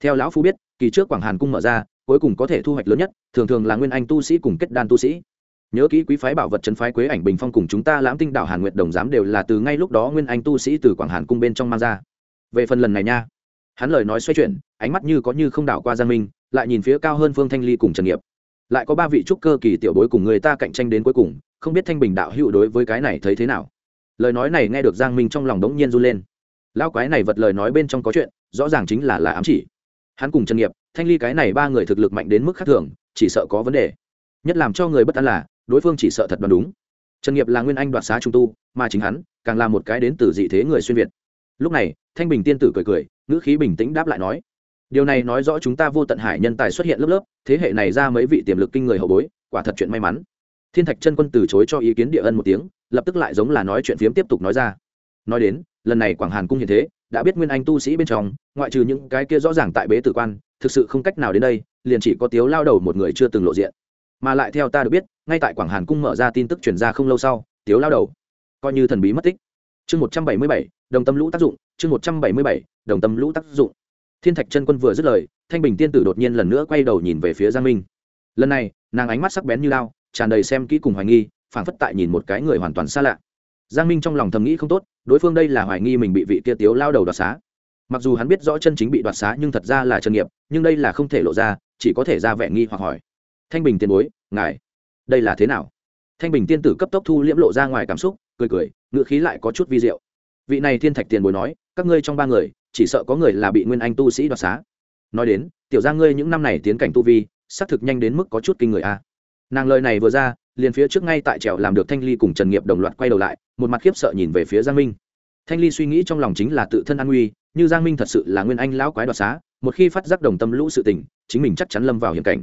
[SPEAKER 1] theo lão phu biết, kỳ trước quảng hàn cung mở ra, cuối cùng có thể thu hoạch lớn nhất, thường thường là nguyên anh tu sĩ cùng kết đan tu sĩ. Nhớ kỹ quý phái bảo vật trấn phái quế ảnh bình phong cùng chúng ta lãm tinh đảo hàn nguyệt đồng giám đều là từ ngay lúc đó nguyên anh tu sĩ từ quảng hàn cung bên trong mang ra. Về phần lần này nha, hắn lời nói xoay chuyển, ánh mắt như có như không đảo qua giang minh, lại nhìn phía cao hơn phương thanh ly cùng trần nghiệp. Lại có ba vị trúc cơ kỳ tiểu bối cùng người ta cạnh tranh đến cuối cùng, không biết thanh bình đạo hữu đối với cái này thấy thế nào. Lời nói này nghe được giang minh trong lòng đống nhiên run lên. Lao quái này vật lời nói bên trong có chuyện, rõ ràng chính là là ám chỉ hắn cùng trần nghiệp, thanh ly cái này ba người thực lực mạnh đến mức khác thường, chỉ sợ có vấn đề. Nhất làm cho người bất an là, đối phương chỉ sợ thật đoán đúng. Trần nghiệp là nguyên anh đoạt xá trung tu, mà chính hắn, càng là một cái đến từ dị thế người xuyên việt. Lúc này, thanh bình tiên tử cười cười, ngữ khí bình tĩnh đáp lại nói, điều này nói rõ chúng ta vô tận hải nhân tài xuất hiện lớp lớp, thế hệ này ra mấy vị tiềm lực kinh người hậu bối, quả thật chuyện may mắn. Thiên thạch chân quân từ chối cho ý kiến địa ân một tiếng, lập tức lại giống là nói chuyện phiếm tiếp tục nói ra. Nói đến, lần này quảng hàn cung hiện thế đã biết nguyên anh tu sĩ bên trong, ngoại trừ những cái kia rõ ràng tại bế tử quan, thực sự không cách nào đến đây, liền chỉ có tiếu lao đầu một người chưa từng lộ diện. Mà lại theo ta được biết, ngay tại quảng hàn cung mở ra tin tức chuyển ra không lâu sau, tiếu lao đầu coi như thần bí mất tích. Chương một trăm bảy mươi bảy, đồng tâm lũ tác dụng, chương một trăm bảy mươi bảy, đồng tâm lũ tác dụng. Thiên thạch chân quân vừa dứt lời, thanh bình tiên tử đột nhiên lần nữa quay đầu nhìn về phía giang minh. Lần này, nàng ánh mắt sắc bén như lao, tràn đầy xem kỹ cùng hoài nghi, phảng phất tại nhìn một cái người hoàn toàn xa lạ giang minh trong lòng thầm nghĩ không tốt, đối phương đây là hoài nghi mình bị vị kia tiếu lao đầu đoạt xá. Mặc dù hắn biết rõ chân chính bị đoạt xá nhưng thật ra là trần nghiệp, nhưng đây là không thể lộ ra, chỉ có thể ra vẻ nghi hoặc hỏi. Thanh bình tiền bối, ngài, đây là thế nào? Thanh bình tiên tử cấp tốc thu liễm lộ ra ngoài cảm xúc, cười cười ngựa khí lại có chút vi diệu. Vị này thiên thạch tiền bối nói, các ngươi trong ba người, chỉ sợ có người là bị nguyên anh tu sĩ đoạt xá. Nói đến, tiểu ra ngươi những năm này tiến cảnh tu vi, xác thực nhanh đến mức có chút kinh người a. Nàng lời này vừa ra liền phía trước ngay tại trèo làm được thanh ly cùng trần nghiệp đồng loạt quay đầu lại, một mặt khiếp sợ nhìn về phía giang minh. Thanh ly suy nghĩ trong lòng chính là tự thân an nguy, như giang minh thật sự là nguyên anh lão quái đoạt xá, một khi phát giác đồng tâm lũ sự tình, chính mình chắc chắn lâm vào hiểm cảnh.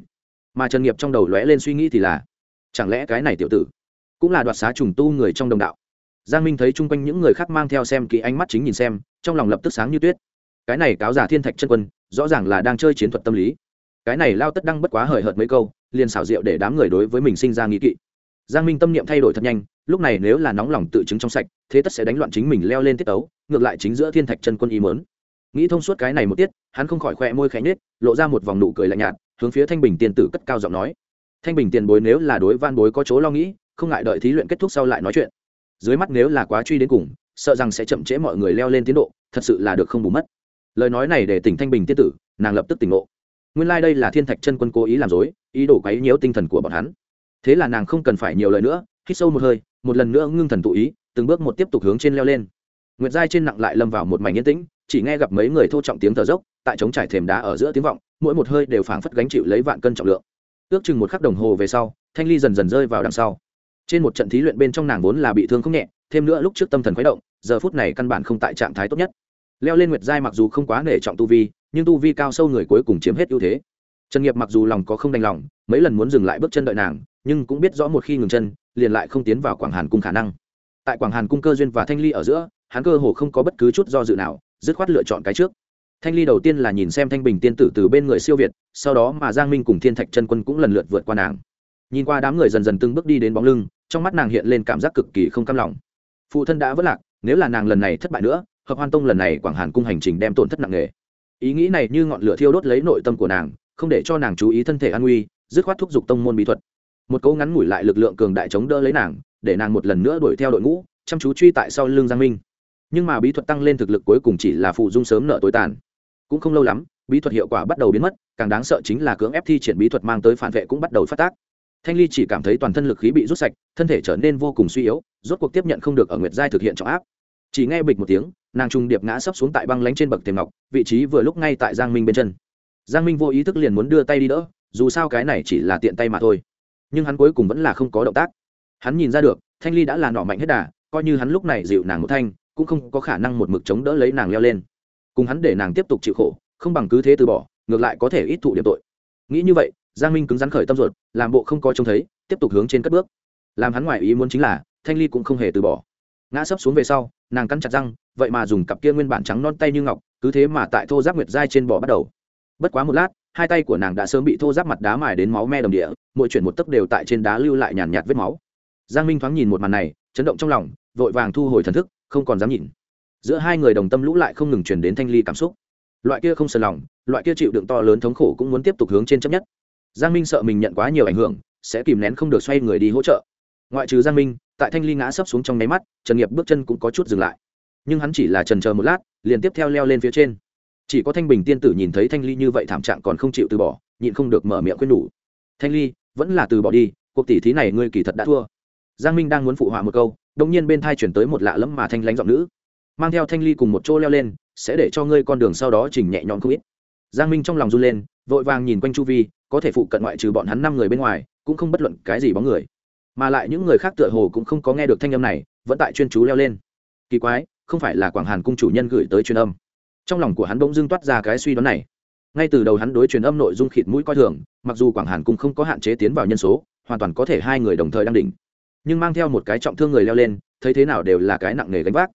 [SPEAKER 1] Mà trần nghiệp trong đầu lóe lên suy nghĩ thì là, chẳng lẽ cái này tiểu tử cũng là đoạt xá trùng tu người trong đồng đạo? Giang minh thấy chung quanh những người khác mang theo xem kỹ ánh mắt chính nhìn xem, trong lòng lập tức sáng như tuyết. Cái này cáo giả thiên thạch chân quân, rõ ràng là đang chơi chiến thuật tâm lý. Cái này lao tất đăng bất quá hời hợt mấy câu, liền xảo diệu để đám người đối với mình sinh ra nghĩ kỵ giang minh tâm niệm thay đổi thật nhanh, lúc này nếu là nóng lòng tự chứng trong sạch, thế tất sẽ đánh loạn chính mình leo lên tiết tấu. ngược lại chính giữa thiên thạch chân quân ý mớn nghĩ thông suốt cái này một tiết, hắn không khỏi khoe môi khẽ nhết lộ ra một vòng nụ cười lạnh nhạt, hướng phía thanh bình tiền tử cất cao giọng nói. Thanh bình tiền bối nếu là đối van bối có chỗ lo nghĩ, không ngại đợi thí luyện kết thúc sau lại nói chuyện. Dưới mắt nếu là quá truy đến cùng, sợ rằng sẽ chậm trễ mọi người leo lên tiến độ, thật sự là được không bù mất. Lời nói này để tỉnh thanh bình tiên tử, nàng lập tức tỉnh ngộ. Nguyên lai、like、đây là thiên thạch chân quân cố ý làm dối, ý đồ quấy nhiễu tinh thần của bọn hắn thế là nàng không cần phải nhiều lời nữa, hít sâu một hơi, một lần nữa ngưng thần tụ ý, từng bước một tiếp tục hướng trên leo lên. Nguyệt giai trên nặng lại lâm vào một mảnh yên tĩnh, chỉ nghe gặp mấy người thô trọng tiếng thở dốc, tại trống trải thềm đá ở giữa tiếng vọng, mỗi một hơi đều phảng phất gánh chịu lấy vạn cân trọng lượng. Ước chừng một khắc đồng hồ về sau, thanh ly dần dần rơi vào đằng sau. Trên một trận thí luyện bên trong nàng vốn là bị thương không nhẹ, thêm nữa lúc trước tâm thần khuấy động, giờ phút này căn bản không tại trạng thái tốt nhất. Leo lên nguyệt giai mặc dù không quá nể trọng tu vi, nhưng tu vi cao sâu người cuối cùng chiếm hết ưu thế. Trần nghiệp mặc dù lòng có không đành lòng, mấy lần muốn dừng lại bước chân đợi nàng nhưng cũng biết rõ một khi ngừng chân, liền lại không tiến vào quảng hàn cung khả năng. Tại quảng hàn cung cơ duyên và thanh ly ở giữa, hắn cơ hồ không có bất cứ chút do dự nào, dứt khoát lựa chọn cái trước. Thanh ly đầu tiên là nhìn xem thanh bình tiên tử từ bên người siêu việt, sau đó mà giang minh cùng thiên thạch chân quân cũng lần lượt vượt qua nàng. Nhìn qua đám người dần dần từng bước đi đến bóng lưng, trong mắt nàng hiện lên cảm giác cực kỳ không cam lòng. Phụ thân đã vất lạc, nếu là nàng lần này thất bại nữa, hợp hoan tông lần này quảng hàn cung hành trình đem tổn thất nặng nề. Ý nghĩ này như ngọn lửa thiêu đốt lấy nội tâm của nàng, không để cho nàng chú ý thân thể an nguy, dứt khoát thúc giục tông môn bí thuật một cỗ ngắn ngủi lại lực lượng cường đại chống đỡ lấy nàng, để nàng một lần nữa đuổi theo đội ngũ, chăm chú truy tại sau lưng giang minh. Nhưng mà bí thuật tăng lên thực lực cuối cùng chỉ là phụ dung sớm nợ tối tàn. Cũng không lâu lắm, bí thuật hiệu quả bắt đầu biến mất, càng đáng sợ chính là cưỡng ép thi triển bí thuật mang tới phản vệ cũng bắt đầu phát tác. Thanh ly chỉ cảm thấy toàn thân lực khí bị rút sạch, thân thể trở nên vô cùng suy yếu, rốt cuộc tiếp nhận không được ở nguyệt giai thực hiện trọng áp. Chỉ nghe bịch một tiếng, nàng trung điệp ngã sấp xuống tại băng lánh trên bậc thềm ngọc, vị trí vừa lúc ngay tại giang minh bên chân. Giang minh vô ý thức liền muốn đưa tay đi đỡ, dù sao cái này chỉ là tiện tay mà thôi nhưng hắn cuối cùng vẫn là không có động tác. Hắn nhìn ra được, thanh ly đã là nọ mạnh hết đà, coi như hắn lúc này dịu nàng một thanh, cũng không có khả năng một mực chống đỡ lấy nàng leo lên. Cùng hắn để nàng tiếp tục chịu khổ, không bằng cứ thế từ bỏ, ngược lại có thể ít thụ điểm tội. Nghĩ như vậy, giang minh cứng rắn khởi tâm ruột, làm bộ không coi trông thấy, tiếp tục hướng trên cất bước. Làm hắn ngoài ý muốn chính là, thanh ly cũng không hề từ bỏ. Ngã sấp xuống về sau, nàng cắn chặt răng, vậy mà dùng cặp kia nguyên bản trắng non tay như ngọc, cứ thế mà tại thô giáp nguyệt dai trên bò bắt đầu. Bất quá một lát hai tay của nàng đã sớm bị thô giáp mặt đá mài đến máu me đồng địa, mỗi chuyển một tấc đều tại trên đá lưu lại nhàn nhạt vết máu. Giang minh thoáng nhìn một màn này, chấn động trong lòng, vội vàng thu hồi thần thức, không còn dám nhìn. Giữa hai người đồng tâm lũ lại không ngừng truyền đến thanh ly cảm xúc. Loại kia không sờ lòng, loại kia chịu đựng to lớn thống khổ cũng muốn tiếp tục hướng trên chấp nhất. Giang minh sợ mình nhận quá nhiều ảnh hưởng, sẽ kìm nén không được xoay người đi hỗ trợ. Ngoại trừ giang minh, tại thanh ly ngã sấp xuống trong nháy mắt, trần nghiệp bước chân cũng có chút dừng lại. Nhưng hắn chỉ là trần chờ một lát, liền tiếp theo leo lên phía trên chỉ có thanh bình tiên tử nhìn thấy thanh ly như vậy thảm trạng còn không chịu từ bỏ, nhịn không được mở miệng khuyên nhủ. Thanh ly, vẫn là từ bỏ đi, cuộc tỷ thí này ngươi kỳ thật đã thua. Giang minh đang muốn phụ họa một câu đông nhiên bên thai chuyển tới một lạ lẫm mà thanh lãnh giọng nữ. Mang theo thanh ly cùng một chỗ leo lên, sẽ để cho ngươi con đường sau đó chỉnh nhẹ nhõm không ít. Giang minh trong lòng run lên, vội vàng nhìn quanh chu vi, có thể phụ cận ngoại trừ bọn hắn năm người bên ngoài, cũng không bất luận cái gì bóng người. Mà lại những người khác tựa hồ cũng không có nghe được thanh âm này, vẫn tại chuyên chú leo lên. Kỳ quái, không phải là quảng hàn cung chủ nhân gửi tới truyền âm trong lòng của hắn bỗng dưng toát ra cái suy đoán này. Ngay từ đầu hắn đối truyền âm nội dung khịt mũi coi thường, mặc dù quảng hàn cung không có hạn chế tiến vào nhân số, hoàn toàn có thể hai người đồng thời đang đỉnh. Nhưng mang theo một cái trọng thương người leo lên, thấy thế nào đều là cái nặng nề gánh vác.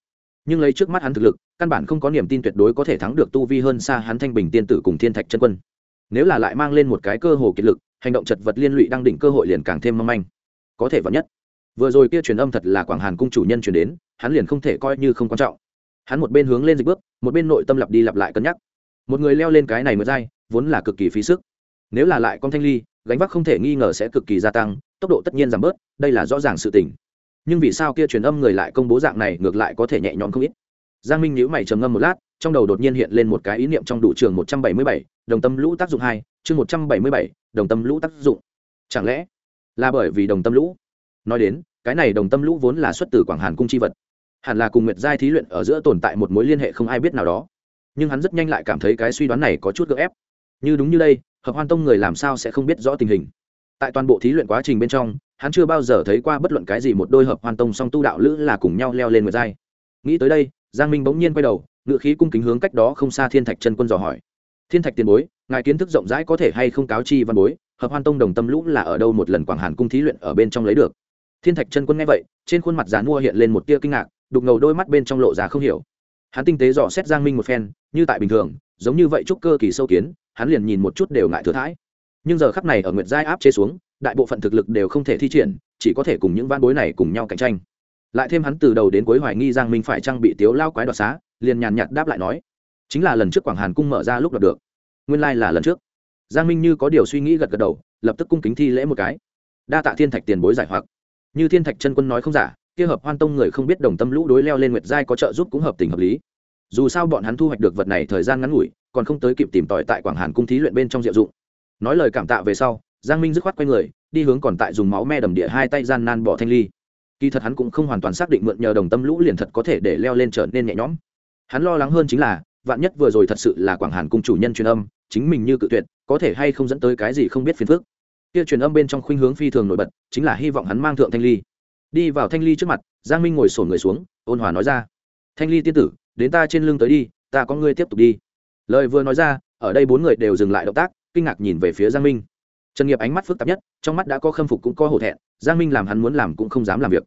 [SPEAKER 1] Nhưng lấy trước mắt hắn thực lực, căn bản không có niềm tin tuyệt đối có thể thắng được tu vi hơn xa hắn thanh bình tiên tử cùng thiên thạch chân quân. Nếu là lại mang lên một cái cơ hồ kiệt lực, hành động chật vật liên lụy đang đỉnh cơ hội liền càng thêm mong manh. Có thể vẫn nhất. Vừa rồi kia truyền âm thật là quảng hàn cung chủ nhân truyền đến, hắn liền không thể coi như không quan trọng hắn một bên hướng lên dịch bước, một bên nội tâm lặp đi lặp lại cân nhắc. Một người leo lên cái này mới dai, vốn là cực kỳ phí sức. Nếu là lại con thanh ly, gánh vác không thể nghi ngờ sẽ cực kỳ gia tăng, tốc độ tất nhiên giảm bớt, đây là rõ ràng sự tình. Nhưng vì sao kia truyền âm người lại công bố dạng này ngược lại có thể nhẹ nhõm không ít? Giang minh nhữ mày trầm ngâm một lát, trong đầu đột nhiên hiện lên một cái ý niệm trong đủ trường một trăm bảy mươi bảy, đồng tâm lũ tác dụng hai, chương một trăm bảy mươi bảy, đồng tâm lũ tác dụng. Chẳng lẽ là bởi vì đồng tâm lũ? Nói đến, cái này đồng tâm lũ vốn là xuất từ quảng hàn cung chi vật hẳn là cùng nguyệt giai thí luyện ở giữa tồn tại một mối liên hệ không ai biết nào đó. Nhưng hắn rất nhanh lại cảm thấy cái suy đoán này có chút gợ ép. Như đúng như đây, hợp hoan tông người làm sao sẽ không biết rõ tình hình? Tại toàn bộ thí luyện quá trình bên trong, hắn chưa bao giờ thấy qua bất luận cái gì một đôi hợp hoan tông song tu đạo lữ là cùng nhau leo lên nguyệt giai. Nghĩ tới đây, giang minh bỗng nhiên quay đầu, ngựa khí cung kính hướng cách đó không xa thiên thạch chân quân dò hỏi. Thiên thạch tiền bối, ngài kiến thức rộng rãi có thể hay không cáo chi văn bối, hợp hoan tông đồng tâm lũ là ở đâu một lần quảng hàn cung thí luyện ở bên trong lấy được? Thiên thạch chân quân nghe vậy, trên khuôn mặt dán mua hiện lên một tia kinh ngạc đục ngầu đôi mắt bên trong lộ ra không hiểu. Hắn tinh tế dò xét giang minh một phen, như tại bình thường, giống như vậy trúc cơ kỳ sâu kiến, hắn liền nhìn một chút đều ngại thừa thãi. Nhưng giờ khắc này ở nguyệt giai áp chế xuống, đại bộ phận thực lực đều không thể thi triển, chỉ có thể cùng những van bối này cùng nhau cạnh tranh. Lại thêm hắn từ đầu đến cuối hoài nghi giang minh phải trang bị tiếu lao quái đoạt xá, liền nhàn nhạt đáp lại nói, chính là lần trước quảng hàn cung mở ra lúc đoạt được. Nguyên lai、like、là lần trước. Giang minh như có điều suy nghĩ gật gật đầu, lập tức cung kính thi lễ một cái. Đa tạ thiên thạch tiền bối giải hoặc. Như thiên thạch chân quân nói không giả kia hợp hoan tông người không biết đồng tâm lũ đối leo lên nguyệt giai có trợ giúp cũng hợp tình hợp lý. Dù sao bọn hắn thu hoạch được vật này thời gian ngắn ngủi, còn không tới kịp tìm tòi tại quảng hàn cung thí luyện bên trong diệu dụng. Nói lời cảm tạ về sau, giang minh dứt khoát quay người, đi hướng còn tại dùng máu me đầm địa hai tay gian nan bỏ thanh ly. Kỳ thật hắn cũng không hoàn toàn xác định mượn nhờ đồng tâm lũ liền thật có thể để leo lên trở nên nhẹ nhõm. Hắn lo lắng hơn chính là, vạn nhất vừa rồi thật sự là quảng hàn cung chủ nhân truyền âm, chính mình như cự tuyệt, có thể hay không dẫn tới cái gì không biết phiền phức. Kia truyền âm bên trong khuynh hướng phi thường nổi bật, chính là hy vọng hắn mang thượng thanh ly đi vào thanh ly trước mặt, giang minh ngồi sổn người xuống, ôn hòa nói ra. Thanh ly tiên tử, đến ta trên lưng tới đi, ta có ngươi tiếp tục đi. Lời vừa nói ra, ở đây bốn người đều dừng lại động tác, kinh ngạc nhìn về phía giang minh. Trần nghiệp ánh mắt phức tạp nhất, trong mắt đã có khâm phục cũng có hổ thẹn, giang minh làm hắn muốn làm cũng không dám làm việc.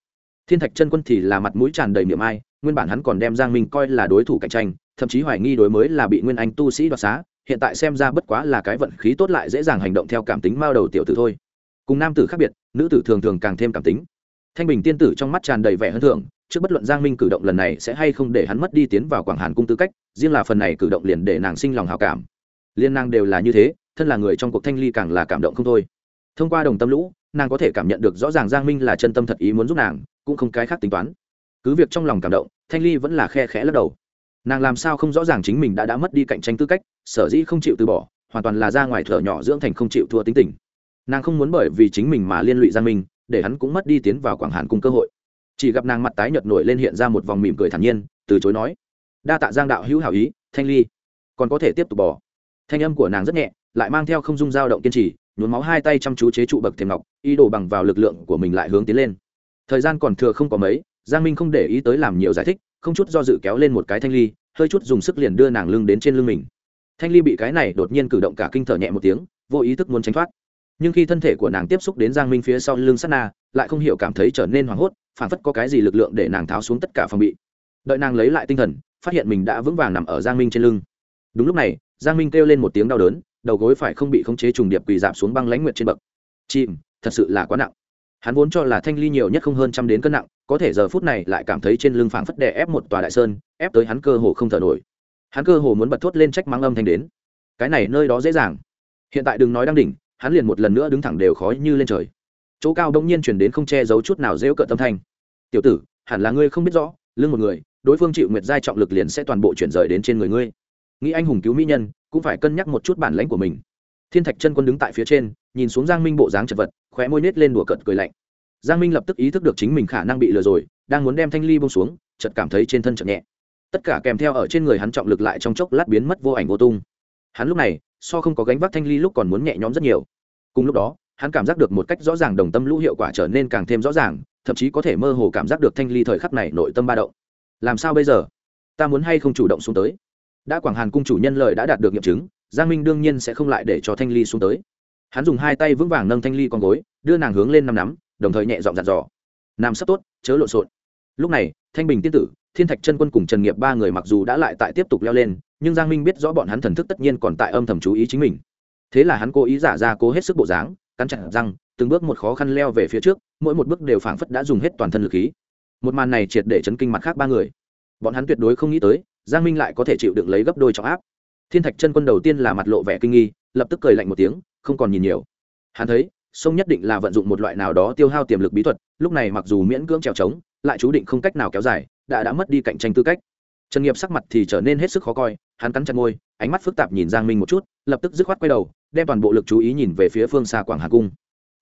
[SPEAKER 1] Thiên thạch chân quân thì là mặt mũi tràn đầy miệng ai, nguyên bản hắn còn đem giang minh coi là đối thủ cạnh tranh, thậm chí hoài nghi đối mới là bị nguyên anh tu sĩ đoạt xá, hiện tại xem ra bất quá là cái vận khí tốt lại dễ dàng hành động theo cảm tính mao đầu tiểu tử thôi. Cùng nam tử khác biệt, nữ tử thường thường càng thêm cảm tính thanh bình tiên tử trong mắt tràn đầy vẻ hơn thường trước bất luận giang minh cử động lần này sẽ hay không để hắn mất đi tiến vào quảng hàn cung tư cách, riêng là phần này cử động liền để nàng sinh lòng hào cảm. Liên nàng đều là như thế, thân là người trong cuộc thanh ly càng là cảm động không thôi. Thông qua đồng tâm lũ, nàng có thể cảm nhận được rõ ràng giang minh là chân tâm thật ý muốn giúp nàng, cũng không cái khác tính toán. Cứ việc trong lòng cảm động, thanh ly vẫn là khe khẽ lắc đầu. Nàng làm sao không rõ ràng chính mình đã đã mất đi cạnh tranh tư cách, sở dĩ không chịu từ bỏ, hoàn toàn là ra ngoài thở nhỏ dưỡng thành không chịu thua tính tình. Nàng không muốn bởi vì chính mình mà liên lụy giang minh để hắn cũng mất đi tiến vào quảng hàn cùng cơ hội. Chỉ gặp nàng mặt tái nhợt nổi lên hiện ra một vòng mỉm cười thản nhiên, từ chối nói, đa tạ giang đạo hữu hảo ý, thanh ly. Còn có thể tiếp tục bỏ thanh âm của nàng rất nhẹ, lại mang theo không dung dao động kiên trì, nhuốm máu hai tay chăm chú chế trụ bậc thềm ngọc, ý đồ bằng vào lực lượng của mình lại hướng tiến lên. Thời gian còn thừa không có mấy, giang minh không để ý tới làm nhiều giải thích, không chút do dự kéo lên một cái thanh ly, hơi chút dùng sức liền đưa nàng lưng đến trên lưng mình. Thanh ly bị cái này đột nhiên cử động cả kinh thở nhẹ một tiếng, vô ý thức muốn tránh thoát nhưng khi thân thể của nàng tiếp xúc đến giang minh phía sau lưng sắt na, lại không hiểu cảm thấy trở nên hoảng hốt phản phất có cái gì lực lượng để nàng tháo xuống tất cả phòng bị. Đợi nàng lấy lại tinh thần, phát hiện mình đã vững vàng nằm ở giang minh trên lưng. Đúng lúc này, giang minh kêu lên một tiếng đau đớn, đầu gối phải không bị khống chế trùng điệp quỳ dạp xuống băng lãnh nguyệt trên bậc. Chìm, thật sự là quá nặng. Hắn vốn cho là thanh ly nhiều nhất không hơn trăm đến cân nặng, có thể giờ phút này lại cảm thấy trên lưng phảng phất đè ép một tòa đại sơn, ép tới hắn cơ hồ không thở nổi. Hắn cơ hồ muốn bật thốt lên trách mắng âm thanh đến. Cái này nơi đó dễ dàng. Hiện tại đừng nói đang đỉnh hắn liền một lần nữa đứng thẳng đều khó như lên trời. Chỗ cao đông nhiên chuyển đến không che giấu chút nào rêu cợt tâm thanh. Tiểu tử, hẳn là ngươi không biết rõ, lưng một người, đối phương chịu nguyệt giai trọng lực liền sẽ toàn bộ chuyển rời đến trên người ngươi. Nghĩ anh hùng cứu mỹ nhân, cũng phải cân nhắc một chút bản lãnh của mình. Thiên thạch chân quân đứng tại phía trên, nhìn xuống giang minh bộ dáng chật vật, khóe môi nết lên đùa cợt cười lạnh. Giang minh lập tức ý thức được chính mình khả năng bị lừa rồi, đang muốn đem thanh ly bông xuống, chợt cảm thấy trên thân chợt nhẹ. Tất cả kèm theo ở trên người hắn trọng lực lại trong chốc lát biến mất vô ảnh vô tung. Hắn lúc này so không có gánh vác thanh ly lúc còn muốn nhẹ nhõm rất nhiều. Cùng lúc đó, hắn cảm giác được một cách rõ ràng đồng tâm lũ hiệu quả trở nên càng thêm rõ ràng, thậm chí có thể mơ hồ cảm giác được thanh ly thời khắc này nội tâm ba động. Làm sao bây giờ? Ta muốn hay không chủ động xuống tới? Đã quảng hàn cung chủ nhân lời đã đạt được nghiệm chứng, giang minh đương nhiên sẽ không lại để cho thanh ly xuống tới. Hắn dùng hai tay vững vàng nâng thanh ly con gối, đưa nàng hướng lên năm nắm, đồng thời nhẹ dọn dặn dò. Nam sắp tốt, chớ lộn xộn. Lúc này, thanh bình tiên tử, thiên thạch chân quân cùng trần nghiệp ba người mặc dù đã lại tại tiếp tục leo lên nhưng giang minh biết rõ bọn hắn thần thức tất nhiên còn tại âm thầm chú ý chính mình. Thế là hắn cố ý giả ra cố hết sức bộ dáng, cắn chặt răng, từng bước một khó khăn leo về phía trước, mỗi một bước đều phảng phất đã dùng hết toàn thân lực khí. Một màn này triệt để chấn kinh mặt khác ba người. Bọn hắn tuyệt đối không nghĩ tới, giang minh lại có thể chịu đựng lấy gấp đôi trọng áp. Thiên thạch chân quân đầu tiên là mặt lộ vẻ kinh nghi, lập tức cười lạnh một tiếng, không còn nhìn nhiều. Hắn thấy, sông nhất định là vận dụng một loại nào đó tiêu hao tiềm lực bí thuật, lúc này mặc dù miễn cưỡng trèo trống, lại chú định không cách nào kéo dài, đã đã mất đi cạnh tranh tư cách. Trần nghiệp sắc mặt thì trở nên hết sức khó coi hắn cắn chặt môi, ánh mắt phức tạp nhìn giang minh một chút, lập tức dứt khoát quay đầu, đem toàn bộ lực chú ý nhìn về phía phương xa quảng hà cung.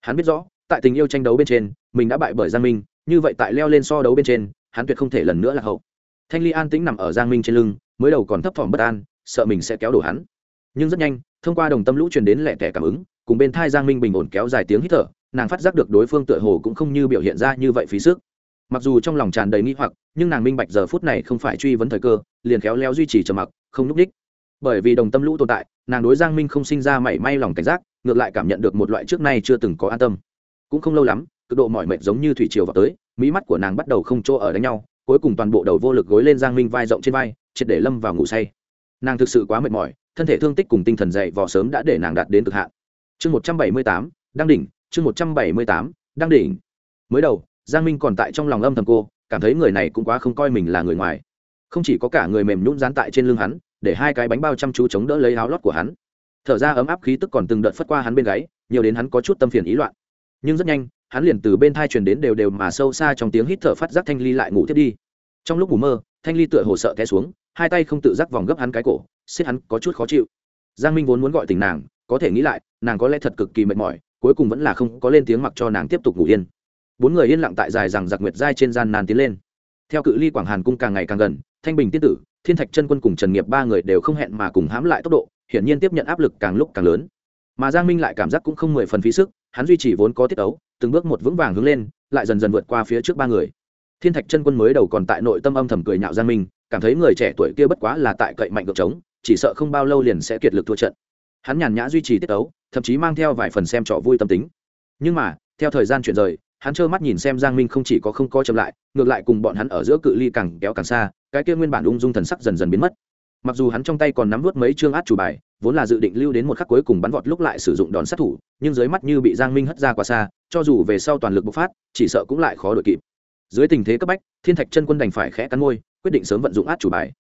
[SPEAKER 1] Hắn biết rõ, tại tình yêu tranh đấu bên trên, mình đã bại bởi giang minh, như vậy tại leo lên so đấu bên trên, hắn tuyệt không thể lần nữa là hậu. Thanh ly an tĩnh nằm ở giang minh trên lưng, mới đầu còn thấp thỏm bất an, sợ mình sẽ kéo đổ hắn. Nhưng rất nhanh, thông qua đồng tâm lũ truyền đến lẹ tẻ cảm ứng, cùng bên thai giang minh bình ổn kéo dài tiếng hít thở, nàng phát giác được đối phương tựa hồ cũng không như biểu hiện ra như vậy phí sức. Mặc dù trong lòng tràn đầy nghi hoặc, nhưng nàng minh bạch giờ phút này không phải truy vấn thời cơ, liền khéo léo duy trì trầm mặc không núp đích bởi vì đồng tâm lũ tồn tại, nàng đối giang minh không sinh ra mảy may lòng cảnh giác, ngược lại cảm nhận được một loại trước nay chưa từng có an tâm. Cũng không lâu lắm, cực độ mỏi mệt giống như thủy triều vào tới, mỹ mắt của nàng bắt đầu không chỗ ở đánh nhau, cuối cùng toàn bộ đầu vô lực gối lên giang minh vai rộng trên vai, triệt để lâm vào ngủ say. Nàng thực sự quá mệt mỏi, thân thể thương tích cùng tinh thần dậy vò sớm đã để nàng đạt đến cực hạn. Chương một trăm bảy mươi tám, đăng đỉnh, chương một trăm bảy mươi tám, đăng đỉnh. Mới đầu, giang minh còn tại trong lòng âm thầm cô, cảm thấy người này cũng quá không coi mình là người ngoài không chỉ có cả người mềm nhún dán tại trên lưng hắn, để hai cái bánh bao chăm chú chống đỡ lấy áo lót của hắn. Thở ra ấm áp khí tức còn từng đợt phất qua hắn bên gáy, nhiều đến hắn có chút tâm phiền ý loạn. Nhưng rất nhanh, hắn liền từ bên thai truyền đến đều đều mà sâu xa trong tiếng hít thở phát giác thanh ly lại ngủ thiết đi. Trong lúc ngủ mơ, thanh ly tựa hồ sợ té xuống, hai tay không tự giác vòng gấp hắn cái cổ, xiết hắn có chút khó chịu. Giang minh vốn muốn gọi tỉnh nàng, có thể nghĩ lại, nàng có lẽ thật cực kỳ mệt mỏi, cuối cùng vẫn là không có lên tiếng mặc cho nàng tiếp tục ngủ yên. Bốn người yên lặng tại dài rằng giặc nguyệt giai trên gian nan tiến lên. Theo cự ly quảng hàn cung càng ngày càng gần thanh bình tiên tử, thiên thạch chân quân cùng trần nghiệp ba người đều không hẹn mà cùng hãm lại tốc độ, hiển nhiên tiếp nhận áp lực càng lúc càng lớn. Mà giang minh lại cảm giác cũng không mười phần phí sức, hắn duy trì vốn có tiết ấu, từng bước một vững vàng hướng lên, lại dần dần vượt qua phía trước ba người. Thiên thạch chân quân mới đầu còn tại nội tâm âm thầm cười nhạo giang minh, cảm thấy người trẻ tuổi kia bất quá là tại cậy mạnh cực trống, chỉ sợ không bao lâu liền sẽ kiệt lực thua trận. Hắn nhàn nhã duy trì tiết ấu, thậm chí mang theo vài phần xem trò vui tâm tính. Nhưng mà, theo thời gian chuyển rời hắn trơ mắt nhìn xem giang minh không chỉ có không co chậm lại, ngược lại cùng bọn hắn ở giữa cự ly càng kéo càng xa, cái kia nguyên bản ung dung thần sắc dần dần biến mất. Mặc dù hắn trong tay còn nắm vớt mấy chương át chủ bài, vốn là dự định lưu đến một khắc cuối cùng bắn vọt lúc lại sử dụng đòn sát thủ, nhưng dưới mắt như bị giang minh hất ra quá xa, cho dù về sau toàn lực bộc phát, chỉ sợ cũng lại khó đội kịp. Dưới tình thế cấp bách, thiên thạch chân quân đành phải khẽ cắn môi, quyết định sớm vận dụng át chủ bài.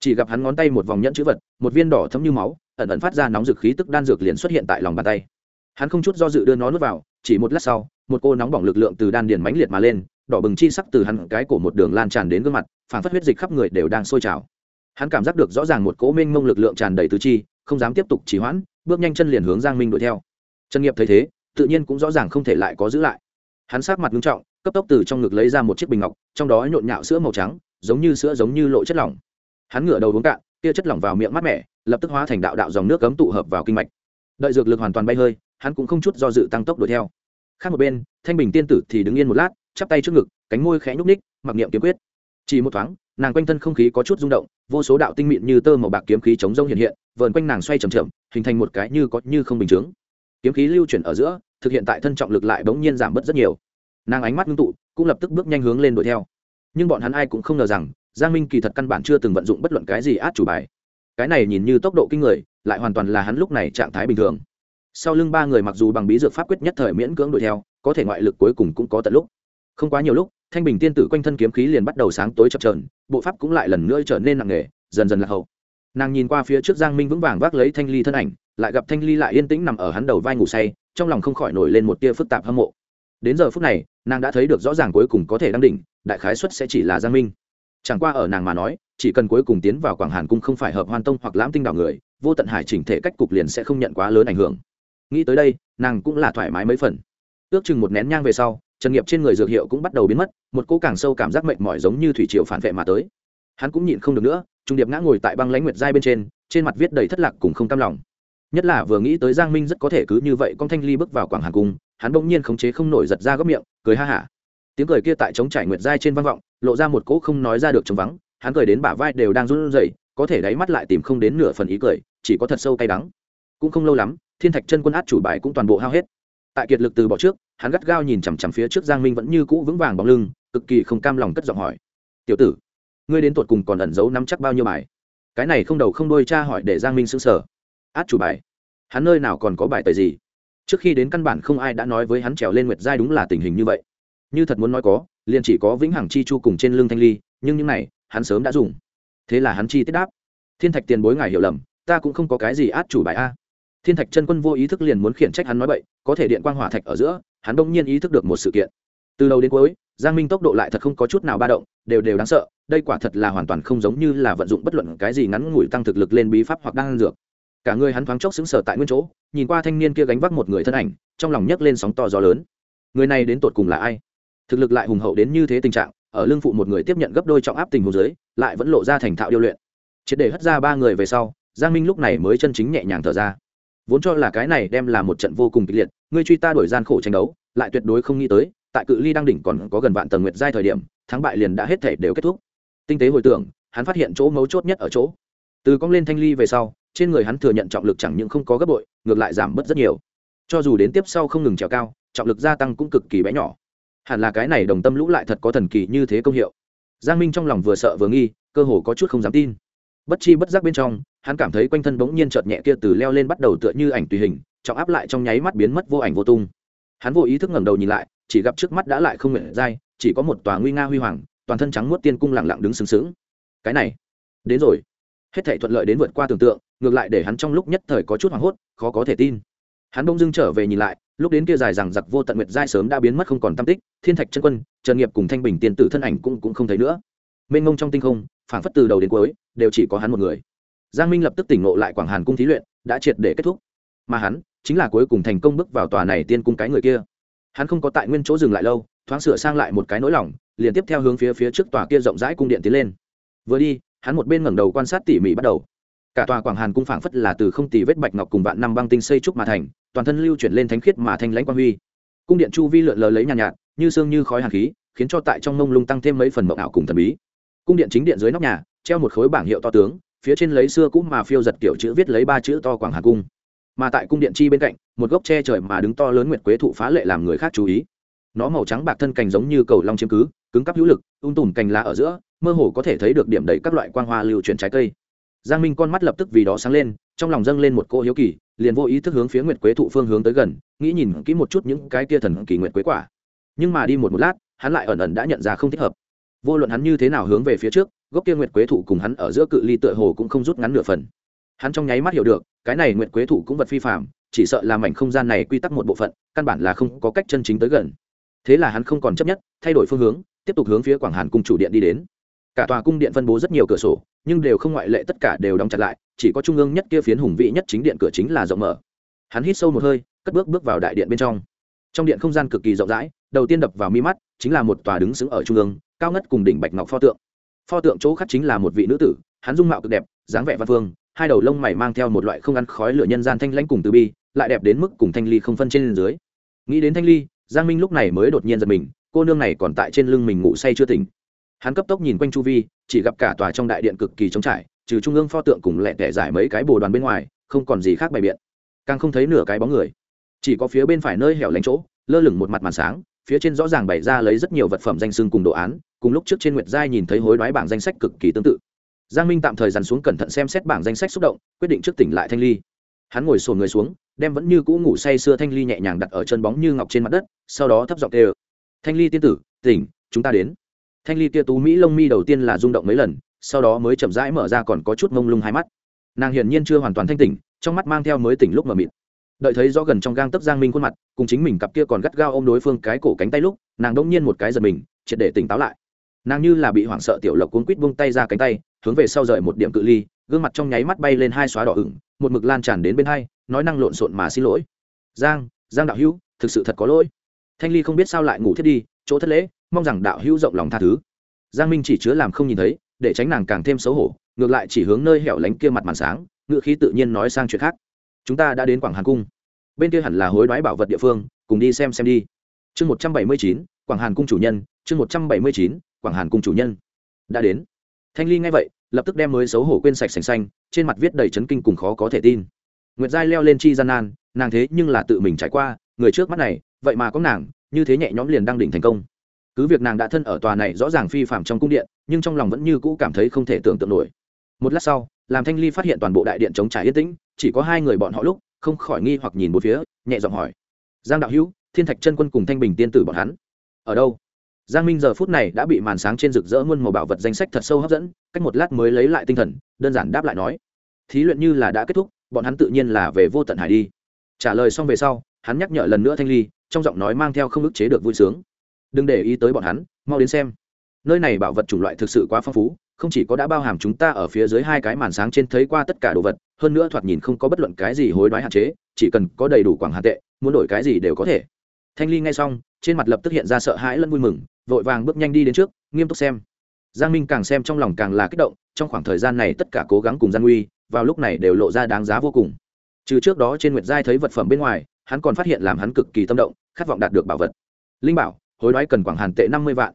[SPEAKER 1] Chỉ gặp hắn ngón tay một vòng nhẫn chữ vật, một viên đỏ thấm như máu, ẩn ẩn phát ra nóng dực khí tức đan dược liền xuất hiện tại lòng bàn tay. Hắn không chút do dự đưa nó nuốt vào, chỉ một lát sau một cô nóng bỏng lực lượng từ đan điền mãnh liệt mà lên, đỏ bừng chi sắc từ hắn cái cổ một đường lan tràn đến gương mặt phản phất huyết dịch khắp người đều đang sôi trào. Hắn cảm giác được rõ ràng một cỗ mênh mông lực lượng tràn đầy tứ chi, không dám tiếp tục trì hoãn, bước nhanh chân liền hướng giang minh đuổi theo. Trần nghiệp thấy thế, tự nhiên cũng rõ ràng không thể lại có giữ lại. Hắn sát mặt nghiêm trọng, cấp tốc từ trong ngực lấy ra một chiếc bình ngọc, trong đó nhộn nhạo sữa màu trắng, giống như sữa giống như lộ chất lỏng. Hắn ngửa đầu uống cạn kia chất lỏng vào miệng mát mẻ, lập tức hóa thành đạo đạo dòng nước cấm tụ hợp vào kinh mạch. Đợi dược lực hoàn toàn bay hơi, hắn cũng không chút do dự tăng tốc đuổi theo khác một bên, thanh bình tiên tử thì đứng yên một lát, chắp tay trước ngực, cánh môi khẽ nhúc ních mặc niệm kiếm quyết. Chỉ một thoáng, nàng quanh thân không khí có chút rung động, vô số đạo tinh mịn như tơ màu bạc kiếm khí chống rông hiện hiện, vờn quanh nàng xoay chầm chậm, hình thành một cái như có như không bình chướng. Kiếm khí lưu chuyển ở giữa, thực hiện tại thân trọng lực lại bỗng nhiên giảm bớt rất nhiều. Nàng ánh mắt ngưng tụ, cũng lập tức bước nhanh hướng lên đuổi theo. Nhưng bọn hắn ai cũng không ngờ rằng, giang minh kỳ thật căn bản chưa từng vận dụng bất luận cái gì át chủ bài. Cái này nhìn như tốc độ kinh người, lại hoàn toàn là hắn lúc này trạng thái bình thường sau lưng ba người mặc dù bằng bí dược pháp quyết nhất thời miễn cưỡng đuổi theo, có thể ngoại lực cuối cùng cũng có tận lúc. Không quá nhiều lúc, thanh bình tiên tử quanh thân kiếm khí liền bắt đầu sáng tối chập trờn bộ pháp cũng lại lần nữa trở nên nặng nề, dần dần lạc hậu. Nàng nhìn qua phía trước giang minh vững vàng vác lấy thanh ly thân ảnh, lại gặp thanh ly lại yên tĩnh nằm ở hắn đầu vai ngủ say, trong lòng không khỏi nổi lên một tia phức tạp hâm mộ. Đến giờ phút này, nàng đã thấy được rõ ràng cuối cùng có thể đăng đỉnh, đại khái xuất sẽ chỉ là giang minh. Chẳng qua ở nàng mà nói, chỉ cần cuối cùng tiến vào quảng hàn cung không phải hợp hoan tông hoặc lãm tinh đảo người, vô tận hải chỉnh thể cách cục liền sẽ không nhận quá lớn ảnh hưởng nghĩ tới đây, nàng cũng là thoải mái mấy phần. Ước chừng một nén nhang về sau, trần nghiệp trên người dược hiệu cũng bắt đầu biến mất, một cỗ càng sâu cảm giác mệt mỏi giống như thủy triều phản vệ mà tới. Hắn cũng nhịn không được nữa, trung điệp ngã ngồi tại băng lãnh nguyệt giai bên trên trên mặt viết đầy thất lạc cùng không cam lòng. Nhất là vừa nghĩ tới giang minh rất có thể cứ như vậy con thanh ly bước vào quảng hàn cung, hắn bỗng nhiên khống chế không nổi giật ra góc miệng, cười ha hả. Tiếng cười kia tại chống trải nguyệt giai trên vang vọng, lộ ra một cỗ không nói ra được trống vắng, hắn cười đến bả vai đều đang run rẩy, có thể đáy mắt lại tìm không đến nửa phần ý cười, chỉ có thật sâu cay đắng cũng không lâu lắm, thiên thạch chân quân át chủ bài cũng toàn bộ hao hết. Tại kiệt lực từ bỏ trước, hắn gắt gao nhìn chằm chằm phía trước giang minh vẫn như cũ vững vàng bóng lưng, cực kỳ không cam lòng cất giọng hỏi. Tiểu tử, ngươi đến tột cùng còn ẩn giấu nắm chắc bao nhiêu bài? Cái này không đầu không đôi cha hỏi để giang minh sững sờ. Át chủ bài? Hắn nơi nào còn có bài tời gì? Trước khi đến căn bản không ai đã nói với hắn trèo lên nguyệt giai đúng là tình hình như vậy. Như thật muốn nói có, liền chỉ có vĩnh hằng chi chu cùng trên lưng thanh ly, nhưng những này, hắn sớm đã dùng. Thế là hắn chi tiết đáp. Thiên thạch tiền bối ngài hiểu lầm, ta cũng không có cái gì át chủ bài a thiên thạch chân quân vô ý thức liền muốn khiển trách hắn nói bậy, có thể điện quang hỏa thạch ở giữa, hắn đông nhiên ý thức được một sự kiện. Từ đầu đến cuối, giang minh tốc độ lại thật không có chút nào ba động, đều đều đáng sợ, đây quả thật là hoàn toàn không giống như là vận dụng bất luận cái gì ngắn ngủi tăng thực lực lên bí pháp hoặc đang dược. Cả người hắn thoáng chốc xứng sở tại nguyên chỗ, nhìn qua thanh niên kia gánh vác một người thân ảnh, trong lòng nhấc lên sóng to gió lớn. Người này đến tột cùng là ai? Thực lực lại hùng hậu đến như thế tình trạng, ở lưng phụ một người tiếp nhận gấp đôi trọng áp tình hồ dưới, lại vẫn lộ ra thành thạo điêu luyện. Triệt để hất ra ba người về sau, giang minh lúc này mới chân chính nhẹ nhàng thở ra vốn cho là cái này đem là một trận vô cùng kịch liệt, ngươi truy ta đổi gian khổ tranh đấu, lại tuyệt đối không nghĩ tới, tại cự ly đang đỉnh còn có gần vạn tầng nguyệt giai thời điểm, thắng bại liền đã hết thể đều kết thúc. Tinh tế hồi tưởng, hắn phát hiện chỗ mấu chốt nhất ở chỗ. Từ cong lên thanh ly về sau, trên người hắn thừa nhận trọng lực chẳng những không có gấp bội, ngược lại giảm bớt rất nhiều. Cho dù đến tiếp sau không ngừng trèo cao, trọng lực gia tăng cũng cực kỳ bé nhỏ. Hẳn là cái này đồng tâm lũ lại thật có thần kỳ như thế công hiệu. Giang minh trong lòng vừa sợ vừa nghi, cơ hồ có chút không dám tin bất chi bất giác bên trong, hắn cảm thấy quanh thân bỗng nhiên chợt nhẹ kia từ leo lên bắt đầu tựa như ảnh tùy hình, trọng áp lại trong nháy mắt biến mất vô ảnh vô tung. Hắn vô ý thức ngẩng đầu nhìn lại, chỉ gặp trước mắt đã lại không nguyện dai, chỉ có một tòa nguy nga huy hoàng, toàn thân trắng muốt tiên cung lặng lặng đứng sừng sững. Cái này, đến rồi. Hết thảy thuận lợi đến vượt qua tưởng tượng, ngược lại để hắn trong lúc nhất thời có chút hoảng hốt, khó có thể tin. Hắn bỗng dưng trở về nhìn lại, lúc đến kia dài rằng giặc vô tận nguyệt giai sớm đã biến mất không còn tâm tích, thiên thạch chân quân, trần nghiệp cùng thanh bình tiên tử thân ảnh cũng cũng không thấy nữa. Mênh mông trong tinh không phảng phất từ đầu đến cuối đều chỉ có hắn một người. Giang minh lập tức tỉnh ngộ lại quảng hàn cung thí luyện đã triệt để kết thúc. Mà hắn chính là cuối cùng thành công bước vào tòa này tiên cung cái người kia. Hắn không có tại nguyên chỗ dừng lại lâu thoáng sửa sang lại một cái nỗi lòng liền tiếp theo hướng phía phía trước tòa kia rộng rãi cung điện tiến lên. Vừa đi hắn một bên ngẩng đầu quan sát tỉ mỉ bắt đầu. Cả tòa quảng hàn cung phảng phất là từ không tì vết bạch ngọc cùng vạn năm băng tinh xây trúc mà thành toàn thân lưu chuyển lên thánh khiết mà thanh lãnh quang huy. Cung điện chu vi lượn lờ lấy nhàn nhạt, nhạt như sương như khói hàn khí khiến cho tại trong mông lung tăng thêm mấy phần mộng ảo cùng thần bí cung điện chính điện dưới nóc nhà, treo một khối bảng hiệu to tướng, phía trên lấy xưa cũ mà phiêu giật kiểu chữ viết lấy ba chữ to quảng hà cung. Mà tại cung điện chi bên cạnh, một gốc tre trời mà đứng to lớn nguyệt quế thụ phá lệ làm người khác chú ý. Nó màu trắng bạc thân cành giống như cầu long chiếm cứ, cứng cắp hữu lực, ung tùm cành lá ở giữa, mơ hồ có thể thấy được điểm đầy các loại quang hoa lưu chuyển trái cây. Giang minh con mắt lập tức vì đó sáng lên, trong lòng dâng lên một cô hiếu kỳ, liền vô ý thức hướng phía nguyệt quế thụ phương hướng tới gần, nghĩ nhìn kỹ một chút những cái kia thần kỳ nguyệt quế quả. Nhưng mà đi một một lát, hắn lại ẩn ẩn đã nhận ra không thích hợp vô luận hắn như thế nào hướng về phía trước, gốc kia nguyệt quế thụ cùng hắn ở giữa cự ly tựa hồ cũng không rút ngắn nửa phần. Hắn trong nháy mắt hiểu được, cái này nguyệt quế thụ cũng vật phi phạm chỉ sợ làm mảnh không gian này quy tắc một bộ phận, căn bản là không có cách chân chính tới gần. Thế là hắn không còn chấp nhất, thay đổi phương hướng, tiếp tục hướng phía quảng hàn cung chủ điện đi đến. Cả tòa cung điện phân bố rất nhiều cửa sổ, nhưng đều không ngoại lệ tất cả đều đóng chặt lại, chỉ có trung ương nhất kia phiến hùng vị nhất chính điện cửa chính là rộng mở. Hắn hít sâu một hơi, cất bước bước vào đại điện bên trong. Trong điện không gian cực kỳ rộng rãi, đầu tiên đập vào mi mắt, chính là một tòa đứng xứng ở trung ương cao ngất cùng đỉnh bạch ngọc pho tượng. Pho tượng chỗ khắc chính là một vị nữ tử, hắn dung mạo cực đẹp, dáng vẻ văn phương, hai đầu lông mày mang theo một loại không ăn khói lửa nhân gian thanh lãnh cùng từ bi, lại đẹp đến mức cùng thanh ly không phân trên dưới. Nghĩ đến thanh ly, giang minh lúc này mới đột nhiên giật mình, cô nương này còn tại trên lưng mình ngủ say chưa tỉnh. Hắn cấp tốc nhìn quanh chu vi, chỉ gặp cả tòa trong đại điện cực kỳ trống trải, trừ trung ương pho tượng cùng lẹ tẻ giải mấy cái bồ đoàn bên ngoài, không còn gì khác bày biện. Càng không thấy nửa cái bóng người. Chỉ có phía bên phải nơi hẻo lánh chỗ, lơ lửng một mặt màn sáng, phía trên rõ ràng bày ra lấy rất nhiều vật phẩm danh sưng cùng đồ án cùng lúc trước trên nguyệt giai nhìn thấy hối đoái bảng danh sách cực kỳ tương tự. Giang minh tạm thời dằn xuống cẩn thận xem xét bảng danh sách xúc động, quyết định trước tỉnh lại thanh ly. Hắn ngồi sổ người xuống, đem vẫn như cũ ngủ say sưa thanh ly nhẹ nhàng đặt ở chân bóng như ngọc trên mặt đất, sau đó thấp giọng tê thanh ly tiên tử, tỉnh, chúng ta đến. Thanh ly kia tú mỹ lông mi đầu tiên là rung động mấy lần, sau đó mới chậm rãi mở ra còn có chút mông lung hai mắt. Nàng hiển nhiên chưa hoàn toàn thanh tỉnh, trong mắt mang theo mới tỉnh lúc mờ mịt. Đợi thấy rõ gần trong gang tấc giang minh khuôn mặt, cùng chính mình cặp kia còn gắt gao ôm đối phương cái cổ cánh tay lúc, nàng đông nhiên một cái giật mình, triệt để tỉnh táo lại nàng như là bị hoảng sợ tiểu lộc cuốn quít buông tay ra cánh tay, hướng về sau rời một điểm cự ly, gương mặt trong nháy mắt bay lên hai xóa đỏ ửng, một mực lan tràn đến bên hai, nói năng lộn xộn mà xin lỗi. Giang giang đạo hữu, thực sự thật có lỗi. Thanh ly không biết sao lại ngủ thiết đi, chỗ thất lễ, mong rằng đạo hữu rộng lòng tha thứ. Giang minh chỉ chứa làm không nhìn thấy, để tránh nàng càng thêm xấu hổ, ngược lại chỉ hướng nơi hẻo lánh kia mặt màn sáng ngựa khí tự nhiên nói sang chuyện khác. Chúng ta đã đến quảng hàn cung. Bên kia hẳn là hối đoái bảo vật địa phương, cùng đi xem xem đi. Chương một trăm bảy mươi chín, quảng hàn cung chủ nhân, chương một trăm bảy mươi chín quảng hàn cung chủ nhân. Đã đến. Thanh ly nghe vậy, lập tức đem mới xấu hổ quên sạch sành xanh, trên mặt viết đầy chấn kinh cùng khó có thể tin. Nguyệt giai leo lên chi gian nan, nàng thế nhưng là tự mình trải qua, người trước mắt này, vậy mà có nàng, như thế nhẹ nhõm liền đăng đỉnh thành công. Cứ việc nàng đã thân ở tòa này rõ ràng phi phạm trong cung điện, nhưng trong lòng vẫn như cũ cảm thấy không thể tưởng tượng nổi. Một lát sau, làm thanh ly phát hiện toàn bộ đại điện chống trải yên tĩnh, chỉ có hai người bọn họ lúc, không khỏi nghi hoặc nhìn một phía, nhẹ giọng hỏi. Giang đạo hữu, thiên thạch chân quân cùng thanh bình tiên tử bọn hắn, ở đâu? Giang minh giờ phút này đã bị màn sáng trên rực rỡ muôn màu bảo vật danh sách thật sâu hấp dẫn, cách một lát mới lấy lại tinh thần, đơn giản đáp lại nói, thí luyện như là đã kết thúc, bọn hắn tự nhiên là về vô tận hải đi. Trả lời xong về sau, hắn nhắc nhở lần nữa thanh ly, trong giọng nói mang theo không ức chế được vui sướng, đừng để ý tới bọn hắn, mau đến xem. Nơi này bảo vật chủng loại thực sự quá phong phú, không chỉ có đã bao hàm chúng ta ở phía dưới hai cái màn sáng trên thấy qua tất cả đồ vật, hơn nữa thoạt nhìn không có bất luận cái gì hối đoái hạn chế, chỉ cần có đầy đủ quảng hạn tệ, muốn đổi cái gì đều có thể. Thanh ly nghe xong trên mặt lập tức hiện ra sợ hãi lẫn vui mừng, vội vàng bước nhanh đi đến trước, nghiêm túc xem. Giang minh càng xem trong lòng càng là kích động, trong khoảng thời gian này tất cả cố gắng cùng gian nguy, vào lúc này đều lộ ra đáng giá vô cùng. Trừ trước đó trên nguyệt giai thấy vật phẩm bên ngoài, hắn còn phát hiện làm hắn cực kỳ tâm động, khát vọng đạt được bảo vật. Linh bảo, hối đoái cần quảng hàn tệ năm mươi vạn.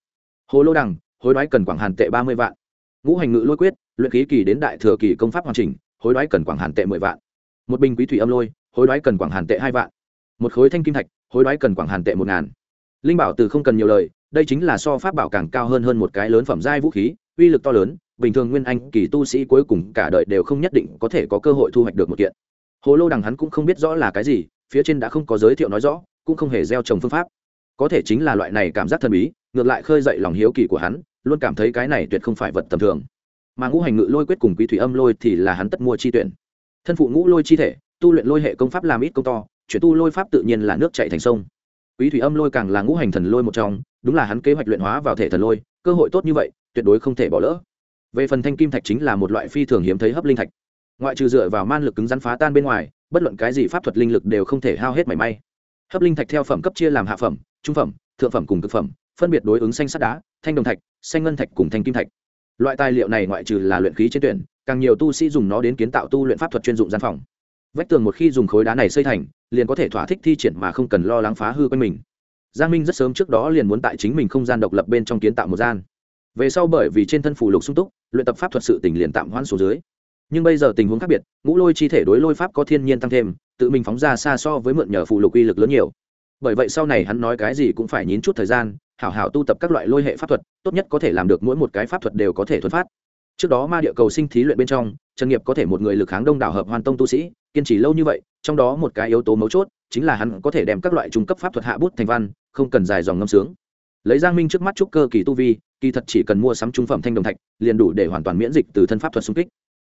[SPEAKER 1] Hồ lô đằng, hối đoái cần quảng hàn tệ ba mươi vạn. Ngũ hành ngự lôi quyết, luyện khí kỳ đến đại thừa kỳ công pháp hoàn chỉnh, hối đoái cần quảng hàn tệ mười vạn. Một bình quý thủy âm lôi, hối đoái cần quảng hàn tệ hai vạn. Một khối thanh kim thạch, hối đoái cần quảng hàn tệ một ngàn linh bảo từ không cần nhiều lời, đây chính là so pháp bảo càng cao hơn hơn một cái lớn phẩm giai vũ khí, uy lực to lớn, bình thường nguyên anh kỳ tu sĩ cuối cùng cả đời đều không nhất định có thể có cơ hội thu hoạch được một kiện. Hồ lô đằng hắn cũng không biết rõ là cái gì, phía trên đã không có giới thiệu nói rõ, cũng không hề gieo trồng phương pháp. Có thể chính là loại này cảm giác thần bí, ngược lại khơi dậy lòng hiếu kỳ của hắn, luôn cảm thấy cái này tuyệt không phải vật tầm thường. Mà ngũ hành ngự lôi quyết cùng quý thủy âm lôi thì là hắn tất mua chi tuyển. Thân phụ ngũ lôi chi thể, tu luyện lôi hệ công pháp làm ít công to, chuyển tu lôi pháp tự nhiên là nước chạy thành sông quý thủy âm lôi càng là ngũ hành thần lôi một trong, đúng là hắn kế hoạch luyện hóa vào thể thần lôi, cơ hội tốt như vậy, tuyệt đối không thể bỏ lỡ. Về phần thanh kim thạch chính là một loại phi thường hiếm thấy hấp linh thạch. Ngoại trừ dựa vào man lực cứng rắn phá tan bên ngoài, bất luận cái gì pháp thuật linh lực đều không thể hao hết mảy may. Hấp linh thạch theo phẩm cấp chia làm hạ phẩm, trung phẩm, thượng phẩm cùng cực phẩm, phân biệt đối ứng xanh sắt đá, thanh đồng thạch, xanh ngân thạch cùng thanh kim thạch. Loại tài liệu này ngoại trừ là luyện khí trên tuyển, càng nhiều tu sĩ dùng nó đến kiến tạo tu luyện pháp thuật chuyên dụng gian phòng vách tường một khi dùng khối đá này xây thành, liền có thể thỏa thích thi triển mà không cần lo lắng phá hư quanh mình. Giang minh rất sớm trước đó liền muốn tại chính mình không gian độc lập bên trong kiến tạo một gian. Về sau bởi vì trên thân phủ lục sung túc, luyện tập pháp thuật sự tỉnh liền tạm hoãn số dưới. Nhưng bây giờ tình huống khác biệt, ngũ lôi chi thể đối lôi pháp có thiên nhiên tăng thêm, tự mình phóng ra xa so với mượn nhờ phụ lục uy lực lớn nhiều. Bởi vậy sau này hắn nói cái gì cũng phải nhín chút thời gian, hảo hảo tu tập các loại lôi hệ pháp thuật, tốt nhất có thể làm được mỗi một cái pháp thuật đều có thể thuần phát trước đó ma địa cầu sinh thí luyện bên trong, trần nghiệp có thể một người lực kháng đông đảo hợp hoàn tông tu sĩ, kiên trì lâu như vậy, trong đó một cái yếu tố mấu chốt chính là hắn có thể đem các loại trung cấp pháp thuật hạ bút thành văn, không cần dài dòng ngâm sướng. Lấy giang minh trước mắt trúc cơ kỳ tu vi, kỳ thật chỉ cần mua sắm trung phẩm thanh đồng thạch, liền đủ để hoàn toàn miễn dịch từ thân pháp thuật xung kích.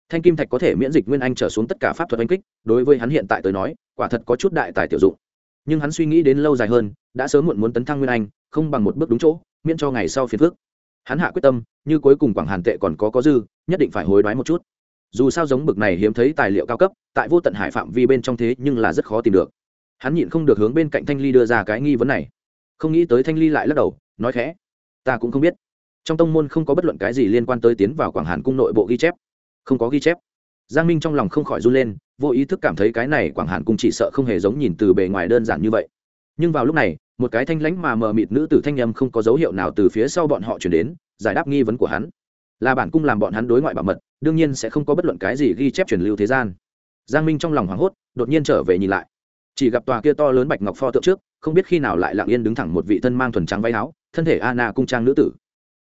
[SPEAKER 1] Thanh kim thạch có thể miễn dịch nguyên anh trở xuống tất cả pháp thuật oanh kích, đối với hắn hiện tại tới nói, quả thật có chút đại tài tiểu dụng. Nhưng hắn suy nghĩ đến lâu dài hơn, đã sớm muộn muốn tấn thăng nguyên anh, không bằng một bước đúng chỗ, miễn cho ngày sau phiền phước hắn hạ quyết tâm, như cuối cùng quảng hàn tệ còn có có dư, nhất định phải hối đoái một chút. Dù sao giống bực này hiếm thấy tài liệu cao cấp, tại vô tận hải phạm vi bên trong thế nhưng là rất khó tìm được. Hắn nhịn không được hướng bên cạnh thanh ly đưa ra cái nghi vấn này. Không nghĩ tới thanh ly lại lắc đầu, nói khẽ, ta cũng không biết. Trong tông môn không có bất luận cái gì liên quan tới tiến vào quảng hàn cung nội bộ ghi chép. Không có ghi chép. Giang minh trong lòng không khỏi run lên, vô ý thức cảm thấy cái này quảng hàn cung chỉ sợ không hề giống nhìn từ bề ngoài đơn giản như vậy nhưng vào lúc này, một cái thanh lãnh mà mờ mịt nữ tử thanh âm không có dấu hiệu nào từ phía sau bọn họ chuyển đến, giải đáp nghi vấn của hắn. Là bản cung làm bọn hắn đối ngoại bảo mật, đương nhiên sẽ không có bất luận cái gì ghi chép truyền lưu thế gian. Giang minh trong lòng hoảng hốt, đột nhiên trở về nhìn lại. Chỉ gặp tòa kia to lớn bạch ngọc pho tượng trước, không biết khi nào lại lặng yên đứng thẳng một vị thân mang thuần trắng váy áo, thân thể Anna cung trang nữ tử.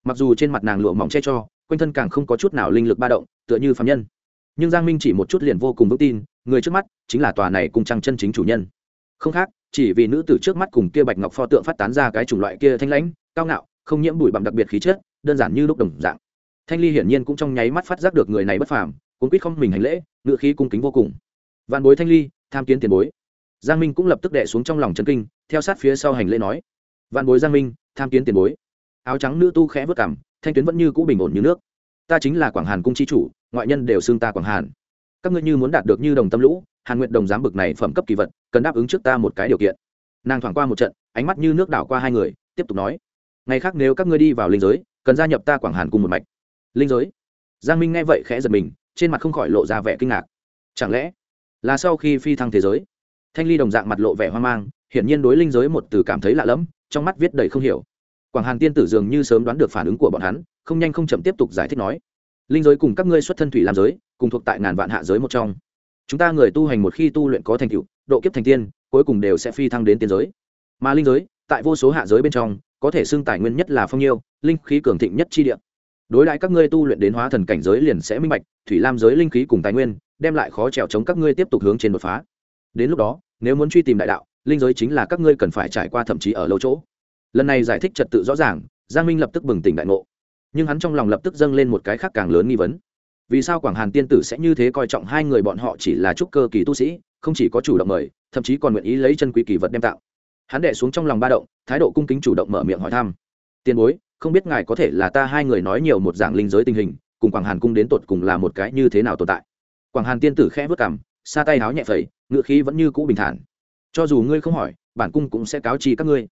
[SPEAKER 1] Mặc dù trên mặt nàng lụa mỏng che cho, quanh thân càng không có chút nào linh lực ba động, tựa như phạm nhân. Nhưng giang minh chỉ một chút liền vô cùng vững tin, người trước mắt chính là tòa này cung trang chân chính chủ nhân. Không khác chỉ vì nữ tử trước mắt cùng kia bạch ngọc pho tượng phát tán ra cái chủng loại kia thanh lãnh, cao ngạo, không nhiễm bụi bặm đặc biệt khí chất, đơn giản như lúc đồng dạng. Thanh ly hiển nhiên cũng trong nháy mắt phát giác được người này bất phàm cũng quýt không mình hành lễ ngự khí cung kính vô cùng. Vạn bối thanh ly, tham kiến tiền bối. Giang minh cũng lập tức đệ xuống trong lòng chân kinh, theo sát phía sau hành lễ nói. Vạn bối giang minh, tham kiến tiền bối. Áo trắng nữ tu khẽ vất cảm thanh tuyến vẫn như cũ bình ổn như nước. Ta chính là quảng hàn cung chi chủ, ngoại nhân đều xưng ta quảng hàn các ngươi như muốn đạt được như đồng tâm lũ, hàn nguyện đồng giám bực này phẩm cấp kỳ vật, cần đáp ứng trước ta một cái điều kiện. Nàng thoảng qua một trận, ánh mắt như nước đảo qua hai người, tiếp tục nói. Ngày khác nếu các ngươi đi vào linh giới, cần gia nhập ta quảng hàn cùng một mạch. Linh giới? Giang minh nghe vậy khẽ giật mình, trên mặt không khỏi lộ ra vẻ kinh ngạc. Chẳng lẽ là sau khi phi thăng thế giới? Thanh ly đồng dạng mặt lộ vẻ hoang mang, hiển nhiên đối linh giới một từ cảm thấy lạ lẫm, trong mắt viết đầy không hiểu. Quảng hàn tiên tử dường như sớm đoán được phản ứng của bọn hắn, không nhanh không chậm tiếp tục giải thích nói. Linh giới cùng các ngươi xuất thân thủy làm giới cùng thuộc tại ngàn vạn hạ giới một trong. Chúng ta người tu hành một khi tu luyện có thành tựu, độ kiếp thành tiên, cuối cùng đều sẽ phi thăng đến tiên giới. Mà linh giới, tại vô số hạ giới bên trong, có thể xưng tài nguyên nhất là phong nhiêu, linh khí cường thịnh nhất chi địa. Đối lại các ngươi tu luyện đến hóa thần cảnh giới liền sẽ minh bạch, thủy lam giới linh khí cùng tài nguyên, đem lại khó trèo chống các ngươi tiếp tục hướng trên đột phá. Đến lúc đó, nếu muốn truy tìm đại đạo, linh giới chính là các ngươi cần phải trải qua thậm chí ở lâu chỗ. Lần này giải thích trật tự rõ ràng, giang minh lập tức bừng tỉnh đại ngộ. Nhưng hắn trong lòng lập tức dâng lên một cái khác càng lớn nghi vấn vì sao quảng hàn tiên tử sẽ như thế coi trọng hai người bọn họ chỉ là trúc cơ kỳ tu sĩ, không chỉ có chủ động mời, thậm chí còn nguyện ý lấy chân quý kỳ vật đem tạo hắn đệ xuống trong lòng ba động, thái độ cung kính chủ động mở miệng hỏi thăm. Tiền bối, không biết ngài có thể là ta hai người nói nhiều một dạng linh giới tình hình, cùng quảng hàn cung đến tột cùng là một cái như thế nào tồn tại? Quảng hàn tiên tử khẽ vất cảm xa tay háo nhẹ phẩy, ngựa khí vẫn như cũ bình thản. Cho dù ngươi không hỏi, bản cung cũng sẽ cáo trì các ngươi.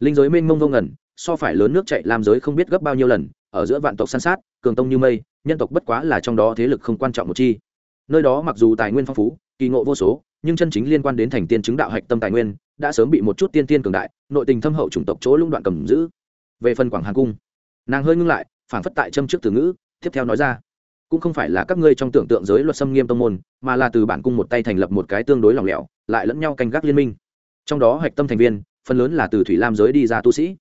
[SPEAKER 1] Linh giới mênh mông vô ngẩn so phải lớn nước chạy làm giới không biết gấp bao nhiêu lần, ở giữa vạn tộc san sát, cường tông như mây nhân tộc bất quá là trong đó thế lực không quan trọng một chi. Nơi đó mặc dù tài nguyên phong phú, kỳ ngộ vô số, nhưng chân chính liên quan đến thành tiên chứng đạo hạch tâm tài nguyên, đã sớm bị một chút tiên tiên cường đại, nội tình thâm hậu chủng tộc chỗ lũng đoạn cầm giữ. Về phần quảng hàn cung, nàng hơi ngưng lại phản phất tại châm trước từ ngữ, tiếp theo nói ra, cũng không phải là các ngươi trong tưởng tượng giới luật xâm nghiêm tông môn, mà là từ bản cung một tay thành lập một cái tương đối lỏng lẻo, lại lẫn nhau canh gác liên minh. Trong đó hạch tâm thành viên, phần lớn là từ thủy lam giới đi ra tu sĩ.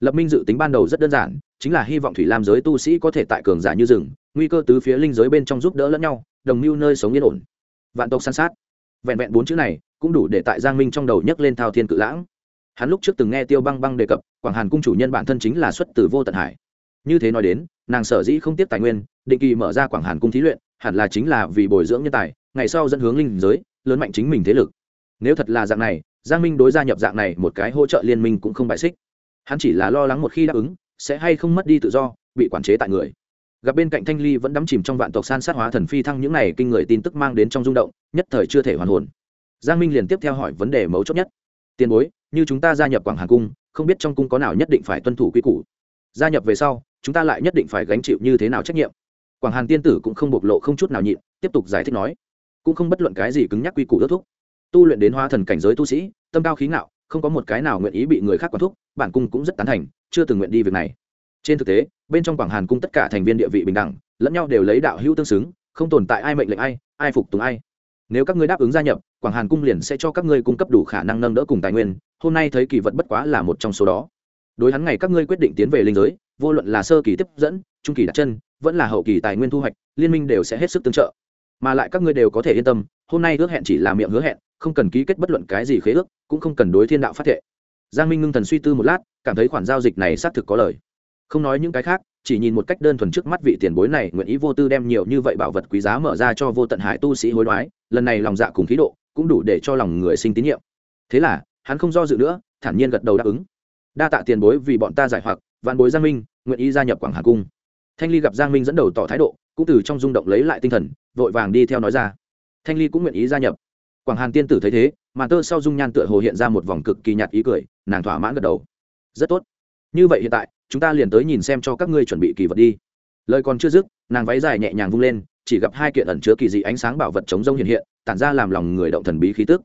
[SPEAKER 1] Lập minh dự tính ban đầu rất đơn giản chính là hy vọng thủy lam giới tu sĩ có thể tại cường giả như rừng, nguy cơ tứ phía linh giới bên trong giúp đỡ lẫn nhau, đồng mưu nơi sống yên ổn. Vạn tộc san sát. Vẹn vẹn bốn chữ này, cũng đủ để tại giang minh trong đầu nhấc lên thao thiên cự lãng. Hắn lúc trước từng nghe tiêu băng băng đề cập, quảng hàn cung chủ nhân bản thân chính là xuất từ vô tận hải. Như thế nói đến, nàng sở dĩ không tiếp tài nguyên, định kỳ mở ra quảng hàn cung thí luyện, hẳn là chính là vì bồi dưỡng nhân tài, ngày sau dẫn hướng linh giới, lớn mạnh chính mình thế lực. Nếu thật là dạng này, giang minh đối gia nhập dạng này một cái hỗ trợ liên minh cũng không bại xích. Hắn chỉ là lo lắng một khi đáp ứng sẽ hay không mất đi tự do, bị quản chế tại người. Gặp bên cạnh thanh ly vẫn đắm chìm trong vạn tộc san sát hóa thần phi thăng những này kinh người tin tức mang đến trong rung động, nhất thời chưa thể hoàn hồn. Giang minh liền tiếp theo hỏi vấn đề mấu chốt nhất. Tiền bối, như chúng ta gia nhập quảng hà cung, không biết trong cung có nào nhất định phải tuân thủ quy củ. Gia nhập về sau, chúng ta lại nhất định phải gánh chịu như thế nào trách nhiệm? Quảng hàn tiên tử cũng không bộc lộ không chút nào nhịn, tiếp tục giải thích nói. Cũng không bất luận cái gì cứng nhắc quy củ ước thúc. Tu luyện đến hóa thần cảnh giới tu sĩ, tâm cao khí ngạo không có một cái nào nguyện ý bị người khác quản thúc, bản cung cũng rất tán thành, chưa từng nguyện đi việc này. Trên thực tế, bên trong quảng hàn cung tất cả thành viên địa vị bình đẳng, lẫn nhau đều lấy đạo hữu tương xứng, không tồn tại ai mệnh lệnh ai ai phục tùng ai. Nếu các ngươi đáp ứng gia nhập, quảng hàn cung liền sẽ cho các ngươi cung cấp đủ khả năng nâng đỡ cùng tài nguyên, hôm nay thấy kỳ vật bất quá là một trong số đó. Đối hắn ngày các ngươi quyết định tiến về linh giới, vô luận là sơ kỳ tiếp dẫn, trung kỳ đặt chân, vẫn là hậu kỳ tài nguyên thu hoạch, liên minh đều sẽ hết sức tương trợ mà lại các ngươi đều có thể yên tâm, hôm nay ước hẹn chỉ là miệng hứa hẹn, không cần ký kết bất luận cái gì khế ước, cũng không cần đối thiên đạo phát thệ. Giang minh ngưng thần suy tư một lát, cảm thấy khoản giao dịch này xác thực có lời. Không nói những cái khác, chỉ nhìn một cách đơn thuần trước mắt vị tiền bối này nguyện ý vô tư đem nhiều như vậy bảo vật quý giá mở ra cho vô tận hải tu sĩ hối đoái, lần này lòng dạ cùng khí độ, cũng đủ để cho lòng người sinh tín nhiệm. Thế là, hắn không do dự nữa, thản nhiên gật đầu đáp ứng. Đa tạ tiền bối vì bọn ta giải hoặc, vạn bối giang minh, nguyện ý gia nhập quảng hà cung thanh ly gặp giang minh dẫn đầu tỏ thái độ, cũng từ trong rung động lấy lại tinh thần, vội vàng đi theo nói ra. Thanh ly cũng nguyện ý gia nhập. Quảng hàn tiên tử thấy thế mà tơ sau dung nhan tựa hồ hiện ra một vòng cực kỳ nhạt ý cười, nàng thỏa mãn gật đầu. Rất tốt. Như vậy hiện tại, chúng ta liền tới nhìn xem cho các ngươi chuẩn bị kỳ vật đi. Lời còn chưa dứt, nàng váy dài nhẹ nhàng vung lên, chỉ gặp hai kiện ẩn chứa kỳ dị ánh sáng bảo vật chống rông hiện hiện, tản ra làm lòng người động thần bí khí tức.